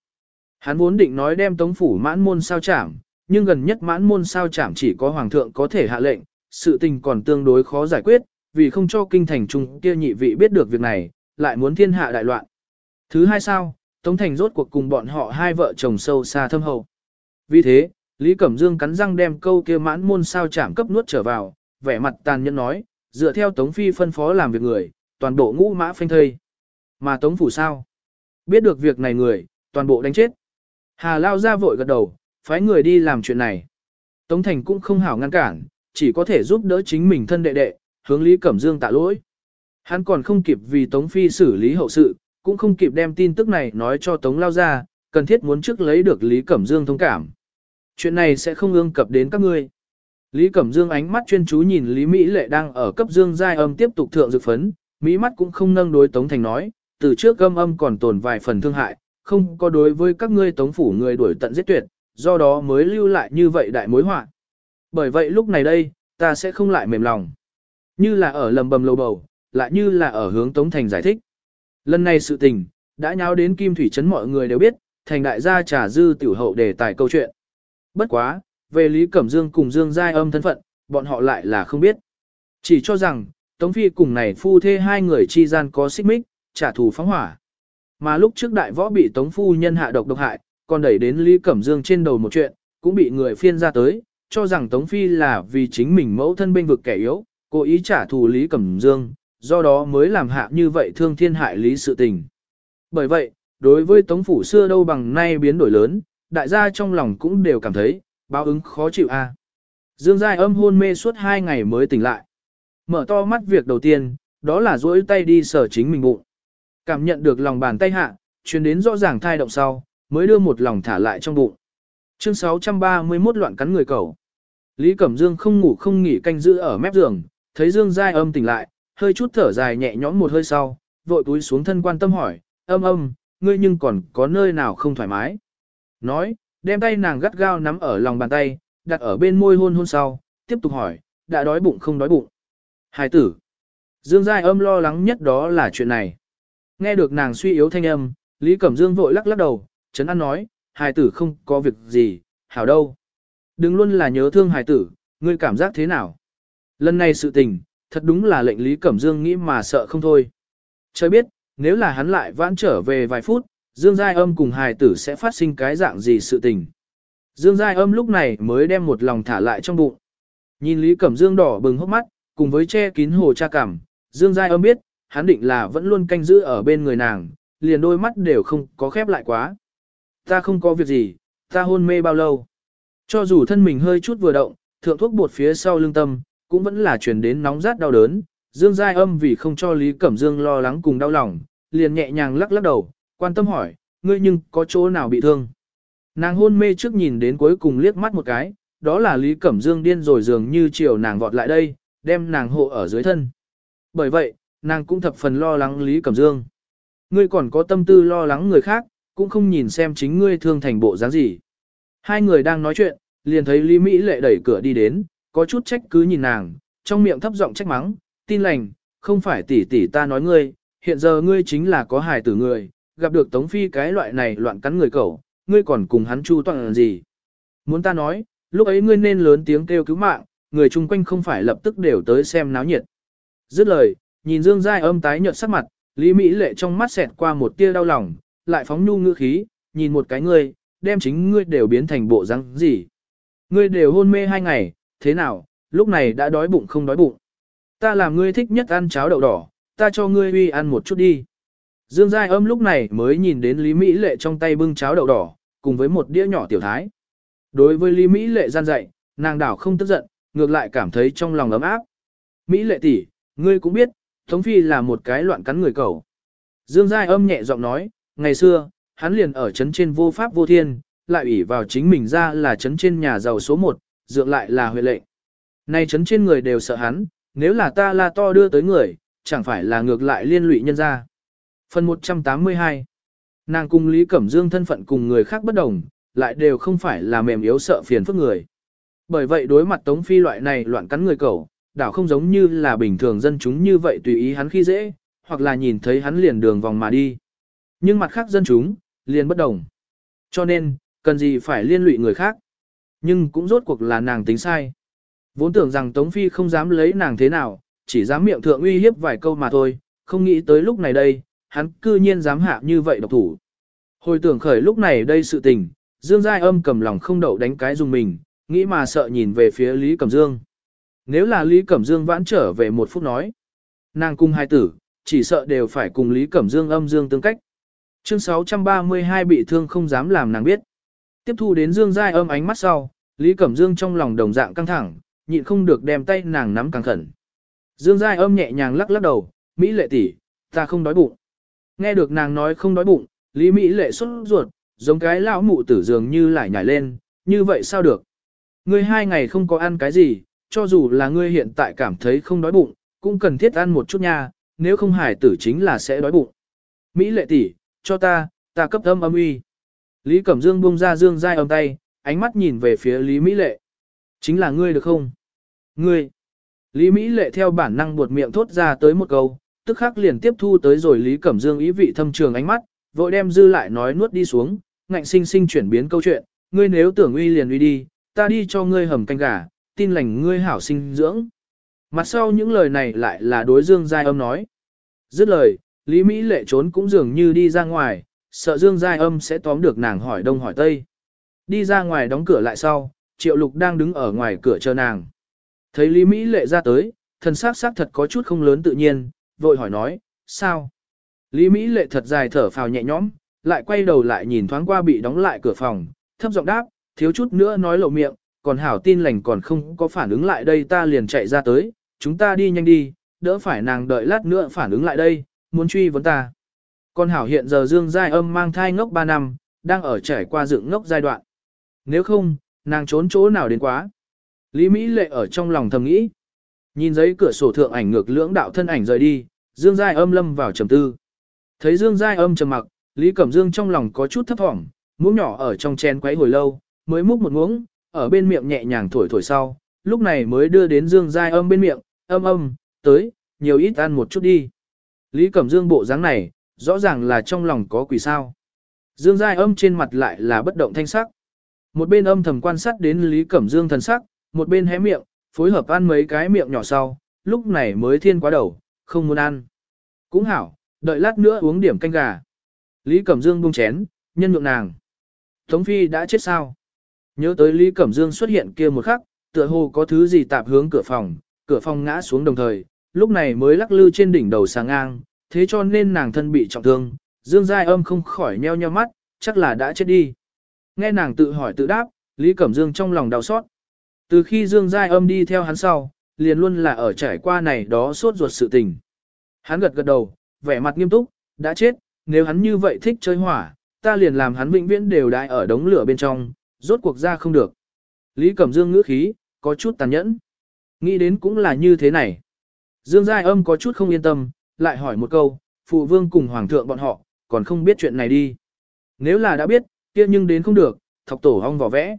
Hắn vốn định nói đem Tống Phủ mãn môn sao chảm, nhưng gần nhất mãn môn sao chảm chỉ có Hoàng thượng có thể hạ lệnh, sự tình còn tương đối khó giải quyết, vì không cho kinh thành trung kia nhị vị biết được việc này, lại muốn thiên hạ đại loạn. Thứ hai sao, Tống Thành rốt cuộc cùng bọn họ hai vợ chồng sâu xa thâm hậu. Vì thế, Lý Cẩm Dương cắn răng đem câu kia mãn môn sao chạm cấp nuốt trở vào, vẻ mặt tàn nhẫn nói, dựa theo Tống Phi phân phó làm việc người, toàn bộ ngũ mã phanh thây. Mà Tống Phủ sao? Biết được việc này người, toàn bộ đánh chết. Hà Lao ra vội gật đầu, phái người đi làm chuyện này. Tống Thành cũng không hảo ngăn cản, chỉ có thể giúp đỡ chính mình thân đệ đệ, hướng Lý Cẩm Dương tạ lỗi. Hắn còn không kịp vì Tống Phi xử lý hậu sự, cũng không kịp đem tin tức này nói cho Tống Lao ra, cần thiết muốn trước lấy được Lý Cẩm Dương thông cảm. Chuyện này sẽ không ương cập đến các ngươi. Lý Cẩm Dương ánh mắt chuyên chú nhìn Lý Mỹ Lệ đang ở cấp Dương giai âm tiếp tục thượng dược phấn, Mỹ mắt cũng không nâng đối Tống Thành nói, từ trước âm âm còn tồn vài phần thương hại, không có đối với các ngươi Tống phủ người đuổi tận giết tuyệt, do đó mới lưu lại như vậy đại mối họa. Bởi vậy lúc này đây, ta sẽ không lại mềm lòng. Như là ở lầm bầm lầu bầu, lại như là ở hướng Tống Thành giải thích. Lần này sự tình, đã nháo đến Kim Thủy Trấn mọi người đều biết, thành đại gia trả dư tiểu hậu để tài câu chuyện. Bất quá, về Lý Cẩm Dương cùng Dương Giai âm thân phận, bọn họ lại là không biết. Chỉ cho rằng, Tống Phi cùng này phu thê hai người chi gian có xích mích, trả thù phóng hỏa. Mà lúc trước đại võ bị Tống Phu nhân hạ độc độc hại, còn đẩy đến Lý Cẩm Dương trên đầu một chuyện, cũng bị người phiên ra tới, cho rằng Tống Phi là vì chính mình mẫu thân bênh vực kẻ yếu, cố ý trả thù Lý Cẩm Dương, do đó mới làm hạ như vậy thương thiên hại lý sự tình. Bởi vậy, đối với Tống Phủ xưa đâu bằng nay biến đổi lớn, đại gia trong lòng cũng đều cảm thấy, báo ứng khó chịu a. Dương Giai âm hôn mê suốt hai ngày mới tỉnh lại. Mở to mắt việc đầu tiên, đó là duỗi tay đi sở chính mình bụng. Cảm nhận được lòng bàn tay hạ, truyền đến rõ ràng thai động sau, mới đưa một lòng thả lại trong bụng. Chương 631 loạn cắn người cầu. Lý Cẩm Dương không ngủ không nghỉ canh giữ ở mép giường, thấy Dương Giai âm tỉnh lại, hơi chút thở dài nhẹ nhõm một hơi sau, vội túi xuống thân quan tâm hỏi, âm âm, ngươi nhưng còn có nơi nào không thoải mái. Nói, đem tay nàng gắt gao nắm ở lòng bàn tay, đặt ở bên môi hôn hôn sau, tiếp tục hỏi, đã đói bụng không đói bụng. Hải tử. Dương Giai âm lo lắng nhất đó là chuyện này. Nghe được nàng suy yếu thanh âm, Lý Cẩm Dương vội lắc lắc đầu, Trấn An nói, Hải tử không có việc gì, hảo đâu. Đừng luôn là nhớ thương Hải tử, ngươi cảm giác thế nào. Lần này sự tình, thật đúng là lệnh Lý Cẩm Dương nghĩ mà sợ không thôi. Trời biết, nếu là hắn lại vãn trở về vài phút, Dương Giai âm cùng hài tử sẽ phát sinh cái dạng gì sự tình. Dương Giai âm lúc này mới đem một lòng thả lại trong bụng. Nhìn Lý Cẩm Dương đỏ bừng hốc mắt, cùng với che kín hồ cha cảm, Dương Giai âm biết, hắn định là vẫn luôn canh giữ ở bên người nàng, liền đôi mắt đều không có khép lại quá. Ta không có việc gì, ta hôn mê bao lâu. Cho dù thân mình hơi chút vừa động, thượng thuốc bột phía sau lưng tâm, cũng vẫn là truyền đến nóng rát đau đớn. Dương Giai âm vì không cho Lý Cẩm Dương lo lắng cùng đau lòng, liền nhẹ nhàng lắc lắc đầu, quan tâm hỏi, ngươi nhưng có chỗ nào bị thương. Nàng hôn mê trước nhìn đến cuối cùng liếc mắt một cái, đó là Lý Cẩm Dương điên rồi dường như chiều nàng vọt lại đây, đem nàng hộ ở dưới thân. Bởi vậy, nàng cũng thập phần lo lắng Lý Cẩm Dương. Ngươi còn có tâm tư lo lắng người khác, cũng không nhìn xem chính ngươi thương thành bộ dáng gì. Hai người đang nói chuyện, liền thấy Lý Mỹ lệ đẩy cửa đi đến, có chút trách cứ nhìn nàng, trong miệng thấp giọng trách mắng, tin lành, không phải tỷ tỷ ta nói ngươi, hiện giờ ngươi chính là có hài tử người, gặp được Tống Phi cái loại này loạn cắn người cẩu, ngươi còn cùng hắn chu toàn gì. Muốn ta nói, lúc ấy ngươi nên lớn tiếng kêu cứu mạng, người chung quanh không phải lập tức đều tới xem náo nhiệt. Dứt lời, nhìn Dương Giai âm tái nhợt sắc mặt, Lý Mỹ lệ trong mắt xẹt qua một tia đau lòng, lại phóng nhu ngữ khí, nhìn một cái ngươi, đem chính ngươi đều biến thành bộ răng gì. Ngươi đều hôn mê hai ngày, thế nào, lúc này đã đói bụng không đói bụng. Ta làm ngươi thích nhất ăn cháo đậu đỏ, ta cho ngươi uy ăn một chút đi. Dương Giai âm lúc này mới nhìn đến Lý Mỹ Lệ trong tay bưng cháo đậu đỏ, cùng với một đĩa nhỏ tiểu thái. Đối với Lý Mỹ Lệ gian dạy, nàng đảo không tức giận, ngược lại cảm thấy trong lòng ấm áp. Mỹ Lệ tỷ, ngươi cũng biết, Tống Phi là một cái loạn cắn người cầu. Dương Giai âm nhẹ giọng nói, ngày xưa, hắn liền ở chấn trên vô pháp vô thiên, lại ủy vào chính mình ra là chấn trên nhà giàu số 1, dượng lại là huệ lệnh. Nay chấn trên người đều sợ hắn, nếu là ta la to đưa tới người, chẳng phải là ngược lại liên lụy nhân ra. Phần 182 Nàng cùng Lý Cẩm Dương thân phận cùng người khác bất đồng, lại đều không phải là mềm yếu sợ phiền phức người. Bởi vậy đối mặt Tống Phi loại này loạn cắn người cẩu, đảo không giống như là bình thường dân chúng như vậy tùy ý hắn khi dễ, hoặc là nhìn thấy hắn liền đường vòng mà đi. Nhưng mặt khác dân chúng, liền bất đồng. Cho nên, cần gì phải liên lụy người khác. Nhưng cũng rốt cuộc là nàng tính sai. Vốn tưởng rằng Tống Phi không dám lấy nàng thế nào, chỉ dám miệng thượng uy hiếp vài câu mà thôi, không nghĩ tới lúc này đây, hắn cư nhiên dám hạ như vậy độc thủ. Hồi tưởng khởi lúc này đây sự tình, Dương Giai âm cầm lòng không đậu đánh cái dùng mình, nghĩ mà sợ nhìn về phía Lý Cẩm Dương. Nếu là Lý Cẩm Dương vãn trở về một phút nói, nàng cung hai tử, chỉ sợ đều phải cùng Lý Cẩm Dương âm dương tương cách. Chương 632 bị thương không dám làm nàng biết. Tiếp thu đến Dương Giai âm ánh mắt sau, Lý Cẩm Dương trong lòng đồng dạng căng thẳng, nhịn không được đem tay nàng nắm càng khẩn. Dương Giai âm nhẹ nhàng lắc lắc đầu, Mỹ lệ tỷ, ta không đói bụng. Nghe được nàng nói không đói bụng, Lý Mỹ lệ xuất ruột, giống cái lão mụ tử dường như lại nhảy lên, như vậy sao được? Ngươi hai ngày không có ăn cái gì, cho dù là ngươi hiện tại cảm thấy không đói bụng, cũng cần thiết ăn một chút nha, nếu không hải tử chính là sẽ đói bụng. Mỹ lệ tỷ, cho ta, ta cấp âm âm uy. Lý Cẩm Dương buông ra Dương Giai ôm tay, ánh mắt nhìn về phía Lý Mỹ lệ. Chính là ngươi được không? Ngươi. Lý Mỹ lệ theo bản năng buột miệng thốt ra tới một câu, tức khắc liền tiếp thu tới rồi Lý Cẩm Dương ý vị thâm trường ánh mắt, vội đem dư lại nói nuốt đi xuống, ngạnh sinh sinh chuyển biến câu chuyện, ngươi nếu tưởng uy liền uy đi, ta đi cho ngươi hầm canh gà, tin lành ngươi hảo sinh dưỡng. Mặt sau những lời này lại là đối Dương Giai Âm nói. Dứt lời, Lý Mỹ lệ trốn cũng dường như đi ra ngoài, sợ Dương Giai Âm sẽ tóm được nàng hỏi đông hỏi tây. Đi ra ngoài đóng cửa lại sau, Triệu Lục đang đứng ở ngoài cửa chờ nàng. Thấy Lý Mỹ lệ ra tới, thần sắc sắc thật có chút không lớn tự nhiên, vội hỏi nói, sao? Lý Mỹ lệ thật dài thở phào nhẹ nhõm, lại quay đầu lại nhìn thoáng qua bị đóng lại cửa phòng, thấp giọng đáp, thiếu chút nữa nói lộ miệng, còn hảo tin lành còn không có phản ứng lại đây ta liền chạy ra tới, chúng ta đi nhanh đi, đỡ phải nàng đợi lát nữa phản ứng lại đây, muốn truy vấn ta con hảo hiện giờ Dương Giai âm mang thai ngốc 3 năm, đang ở trải qua dựng ngốc giai đoạn. Nếu không, nàng trốn chỗ nào đến quá. Lý Mỹ lệ ở trong lòng thầm nghĩ. Nhìn giấy cửa sổ thượng ảnh ngược lưỡng đạo thân ảnh rời đi, Dương Giai âm lâm vào trầm tư. Thấy Dương Giai âm trầm mặc, Lý Cẩm Dương trong lòng có chút thấp thỏm, muỗng nhỏ ở trong chén quấy hồi lâu, mới múc một muỗng, ở bên miệng nhẹ nhàng thổi thổi sau, lúc này mới đưa đến Dương Giai âm bên miệng, âm âm, tới, nhiều ít ăn một chút đi. Lý Cẩm Dương bộ dáng này, rõ ràng là trong lòng có quỷ sao. Dương Giai âm trên mặt lại là bất động thanh sắc. Một bên âm thầm quan sát đến Lý Cẩm Dương thần sắc, một bên hé miệng, phối hợp ăn mấy cái miệng nhỏ sau, lúc này mới thiên quá đầu, không muốn ăn. Cũng hảo, đợi lát nữa uống điểm canh gà. Lý Cẩm Dương buông chén, nhân nhượng nàng. Tống Phi đã chết sao? Nhớ tới Lý Cẩm Dương xuất hiện kia một khắc, tựa hồ có thứ gì tạp hướng cửa phòng, cửa phòng ngã xuống đồng thời, lúc này mới lắc lư trên đỉnh đầu sáng ngang, thế cho nên nàng thân bị trọng thương, Dương Giai âm không khỏi nheo nheo mắt, chắc là đã chết đi. Nghe nàng tự hỏi tự đáp, Lý Cẩm Dương trong lòng đau xót. Từ khi Dương Giai âm đi theo hắn sau, liền luôn là ở trải qua này đó sốt ruột sự tình. Hắn gật gật đầu, vẻ mặt nghiêm túc, đã chết, nếu hắn như vậy thích chơi hỏa, ta liền làm hắn vĩnh viễn đều đại ở đống lửa bên trong, rốt cuộc ra không được. Lý Cẩm Dương ngữ khí, có chút tàn nhẫn. Nghĩ đến cũng là như thế này. Dương Giai âm có chút không yên tâm, lại hỏi một câu, phụ vương cùng hoàng thượng bọn họ, còn không biết chuyện này đi. Nếu là đã biết, kia nhưng đến không được, thọc tổ hong vỏ vẽ.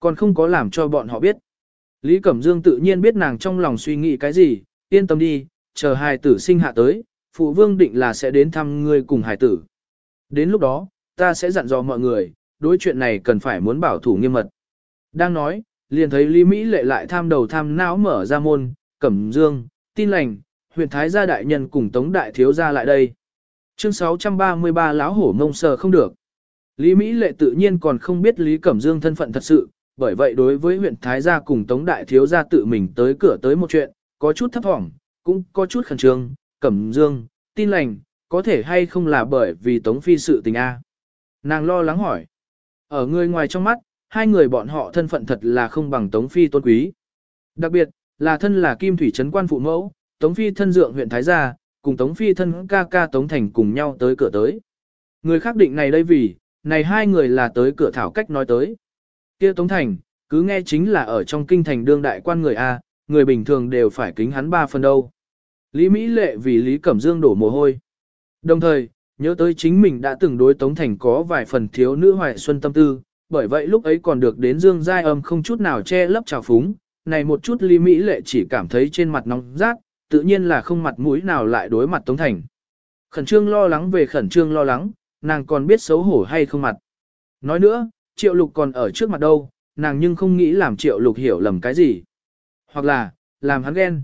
Còn không có làm cho bọn họ biết. Lý Cẩm Dương tự nhiên biết nàng trong lòng suy nghĩ cái gì, yên tâm đi, chờ hài tử sinh hạ tới, phụ vương định là sẽ đến thăm ngươi cùng hài tử. Đến lúc đó, ta sẽ dặn dò mọi người, đối chuyện này cần phải muốn bảo thủ nghiêm mật. Đang nói, liền thấy Lý Mỹ lệ lại tham đầu tham não mở ra môn, Cẩm Dương, tin lành, huyện Thái gia đại nhân cùng Tống đại thiếu gia lại đây. Chương 633 lão hổ mông sờ không được. Lý Mỹ lệ tự nhiên còn không biết Lý Cẩm Dương thân phận thật sự, bởi vậy đối với huyện Thái gia cùng Tống đại thiếu gia tự mình tới cửa tới một chuyện, có chút thấp thỏm, cũng có chút khẩn trương, Cẩm Dương, tin lành, có thể hay không là bởi vì Tống Phi sự tình A. Nàng lo lắng hỏi. Ở người ngoài trong mắt, hai người bọn họ thân phận thật là không bằng Tống Phi tôn quý. Đặc biệt, là thân là Kim Thủy Trấn quan phụ mẫu, Tống Phi thân dượng huyện Thái Gia, cùng Tống Phi thân ca ca Tống Thành cùng nhau tới cửa tới. Người khác định này đây vì, này hai người là tới cửa thảo cách nói tới. kia Tống Thành, cứ nghe chính là ở trong kinh thành đương đại quan người A, người bình thường đều phải kính hắn ba phần đâu. Lý Mỹ lệ vì Lý Cẩm Dương đổ mồ hôi. Đồng thời, nhớ tới chính mình đã từng đối Tống Thành có vài phần thiếu nữ hoài xuân tâm tư, bởi vậy lúc ấy còn được đến Dương Giai âm không chút nào che lấp trào phúng, này một chút Lý Mỹ lệ chỉ cảm thấy trên mặt nóng rát, tự nhiên là không mặt mũi nào lại đối mặt Tống Thành. Khẩn trương lo lắng về khẩn trương lo lắng, nàng còn biết xấu hổ hay không mặt. Nói nữa, Triệu Lục còn ở trước mặt đâu, nàng nhưng không nghĩ làm Triệu Lục hiểu lầm cái gì. Hoặc là, làm hắn ghen.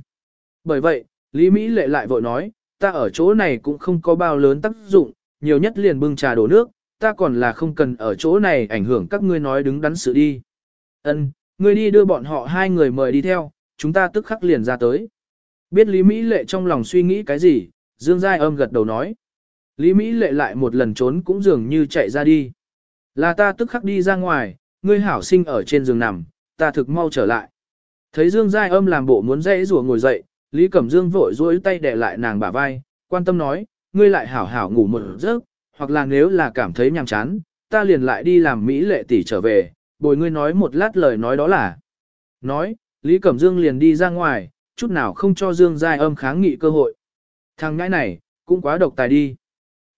Bởi vậy, Lý Mỹ lệ lại vội nói, ta ở chỗ này cũng không có bao lớn tác dụng, nhiều nhất liền bưng trà đổ nước, ta còn là không cần ở chỗ này ảnh hưởng các ngươi nói đứng đắn sự đi. Ân, ngươi đi đưa bọn họ hai người mời đi theo, chúng ta tức khắc liền ra tới. Biết Lý Mỹ lệ trong lòng suy nghĩ cái gì, Dương Giai âm gật đầu nói. Lý Mỹ lệ lại một lần trốn cũng dường như chạy ra đi. Là ta tức khắc đi ra ngoài, ngươi hảo sinh ở trên giường nằm, ta thực mau trở lại. Thấy Dương Giai âm làm bộ muốn dãy rùa ngồi dậy, Lý Cẩm Dương vội duỗi tay để lại nàng bả vai, quan tâm nói, ngươi lại hảo hảo ngủ một giấc, hoặc là nếu là cảm thấy nhàm chán, ta liền lại đi làm Mỹ lệ tỷ trở về, bồi ngươi nói một lát lời nói đó là. Nói, Lý Cẩm Dương liền đi ra ngoài, chút nào không cho Dương Giai âm kháng nghị cơ hội. Thằng ngãi này, cũng quá độc tài đi.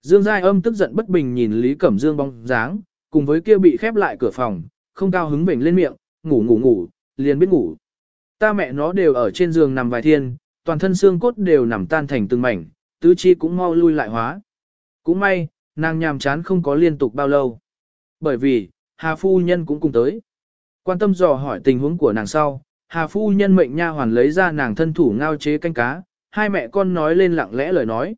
Dương Giai âm tức giận bất bình nhìn Lý Cẩm Dương bóng dáng, cùng với kia bị khép lại cửa phòng, không cao hứng bình lên miệng, ngủ ngủ ngủ, liền biết ngủ. Ta mẹ nó đều ở trên giường nằm vài thiên, toàn thân xương cốt đều nằm tan thành từng mảnh, tứ chi cũng mau lui lại hóa. Cũng may, nàng nhàm chán không có liên tục bao lâu. Bởi vì, Hà Phu Nhân cũng cùng tới. Quan tâm dò hỏi tình huống của nàng sau, Hà Phu Nhân mệnh nha hoàn lấy ra nàng thân thủ ngao chế canh cá, hai mẹ con nói lên lặng lẽ lời nói.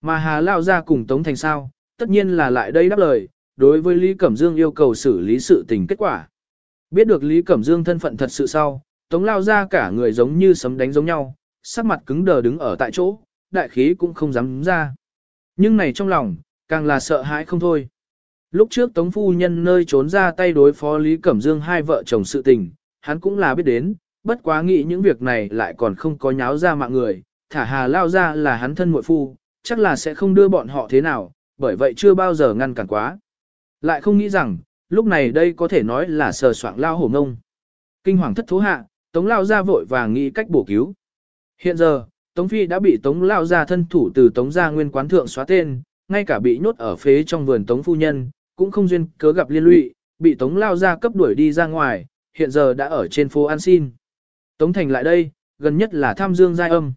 Mà Hà Lao ra cùng Tống Thành sao, tất nhiên là lại đây đáp lời, đối với Lý Cẩm Dương yêu cầu xử lý sự tình kết quả. Biết được Lý Cẩm Dương thân phận thật sự sau, Tống Lao ra cả người giống như sấm đánh giống nhau, sắc mặt cứng đờ đứng ở tại chỗ, đại khí cũng không dám ra. Nhưng này trong lòng, càng là sợ hãi không thôi. Lúc trước Tống Phu Nhân nơi trốn ra tay đối phó Lý Cẩm Dương hai vợ chồng sự tình, hắn cũng là biết đến, bất quá nghĩ những việc này lại còn không có nháo ra mạng người, thả hà lao ra là hắn thân muội phu, chắc là sẽ không đưa bọn họ thế nào, bởi vậy chưa bao giờ ngăn cản quá. Lại không nghĩ rằng, lúc này đây có thể nói là sờ soạng lao hổ ngông. Kinh hoàng thất thố hạ, Tống lao ra vội và nghĩ cách bổ cứu. Hiện giờ, Tống Phi đã bị Tống lao ra thân thủ từ Tống gia nguyên quán thượng xóa tên, ngay cả bị nhốt ở phế trong vườn Tống phu nhân, cũng không duyên cớ gặp liên lụy, bị Tống lao ra cấp đuổi đi ra ngoài, hiện giờ đã ở trên phố An Xin. Tống Thành lại đây, gần nhất là tham dương giai âm.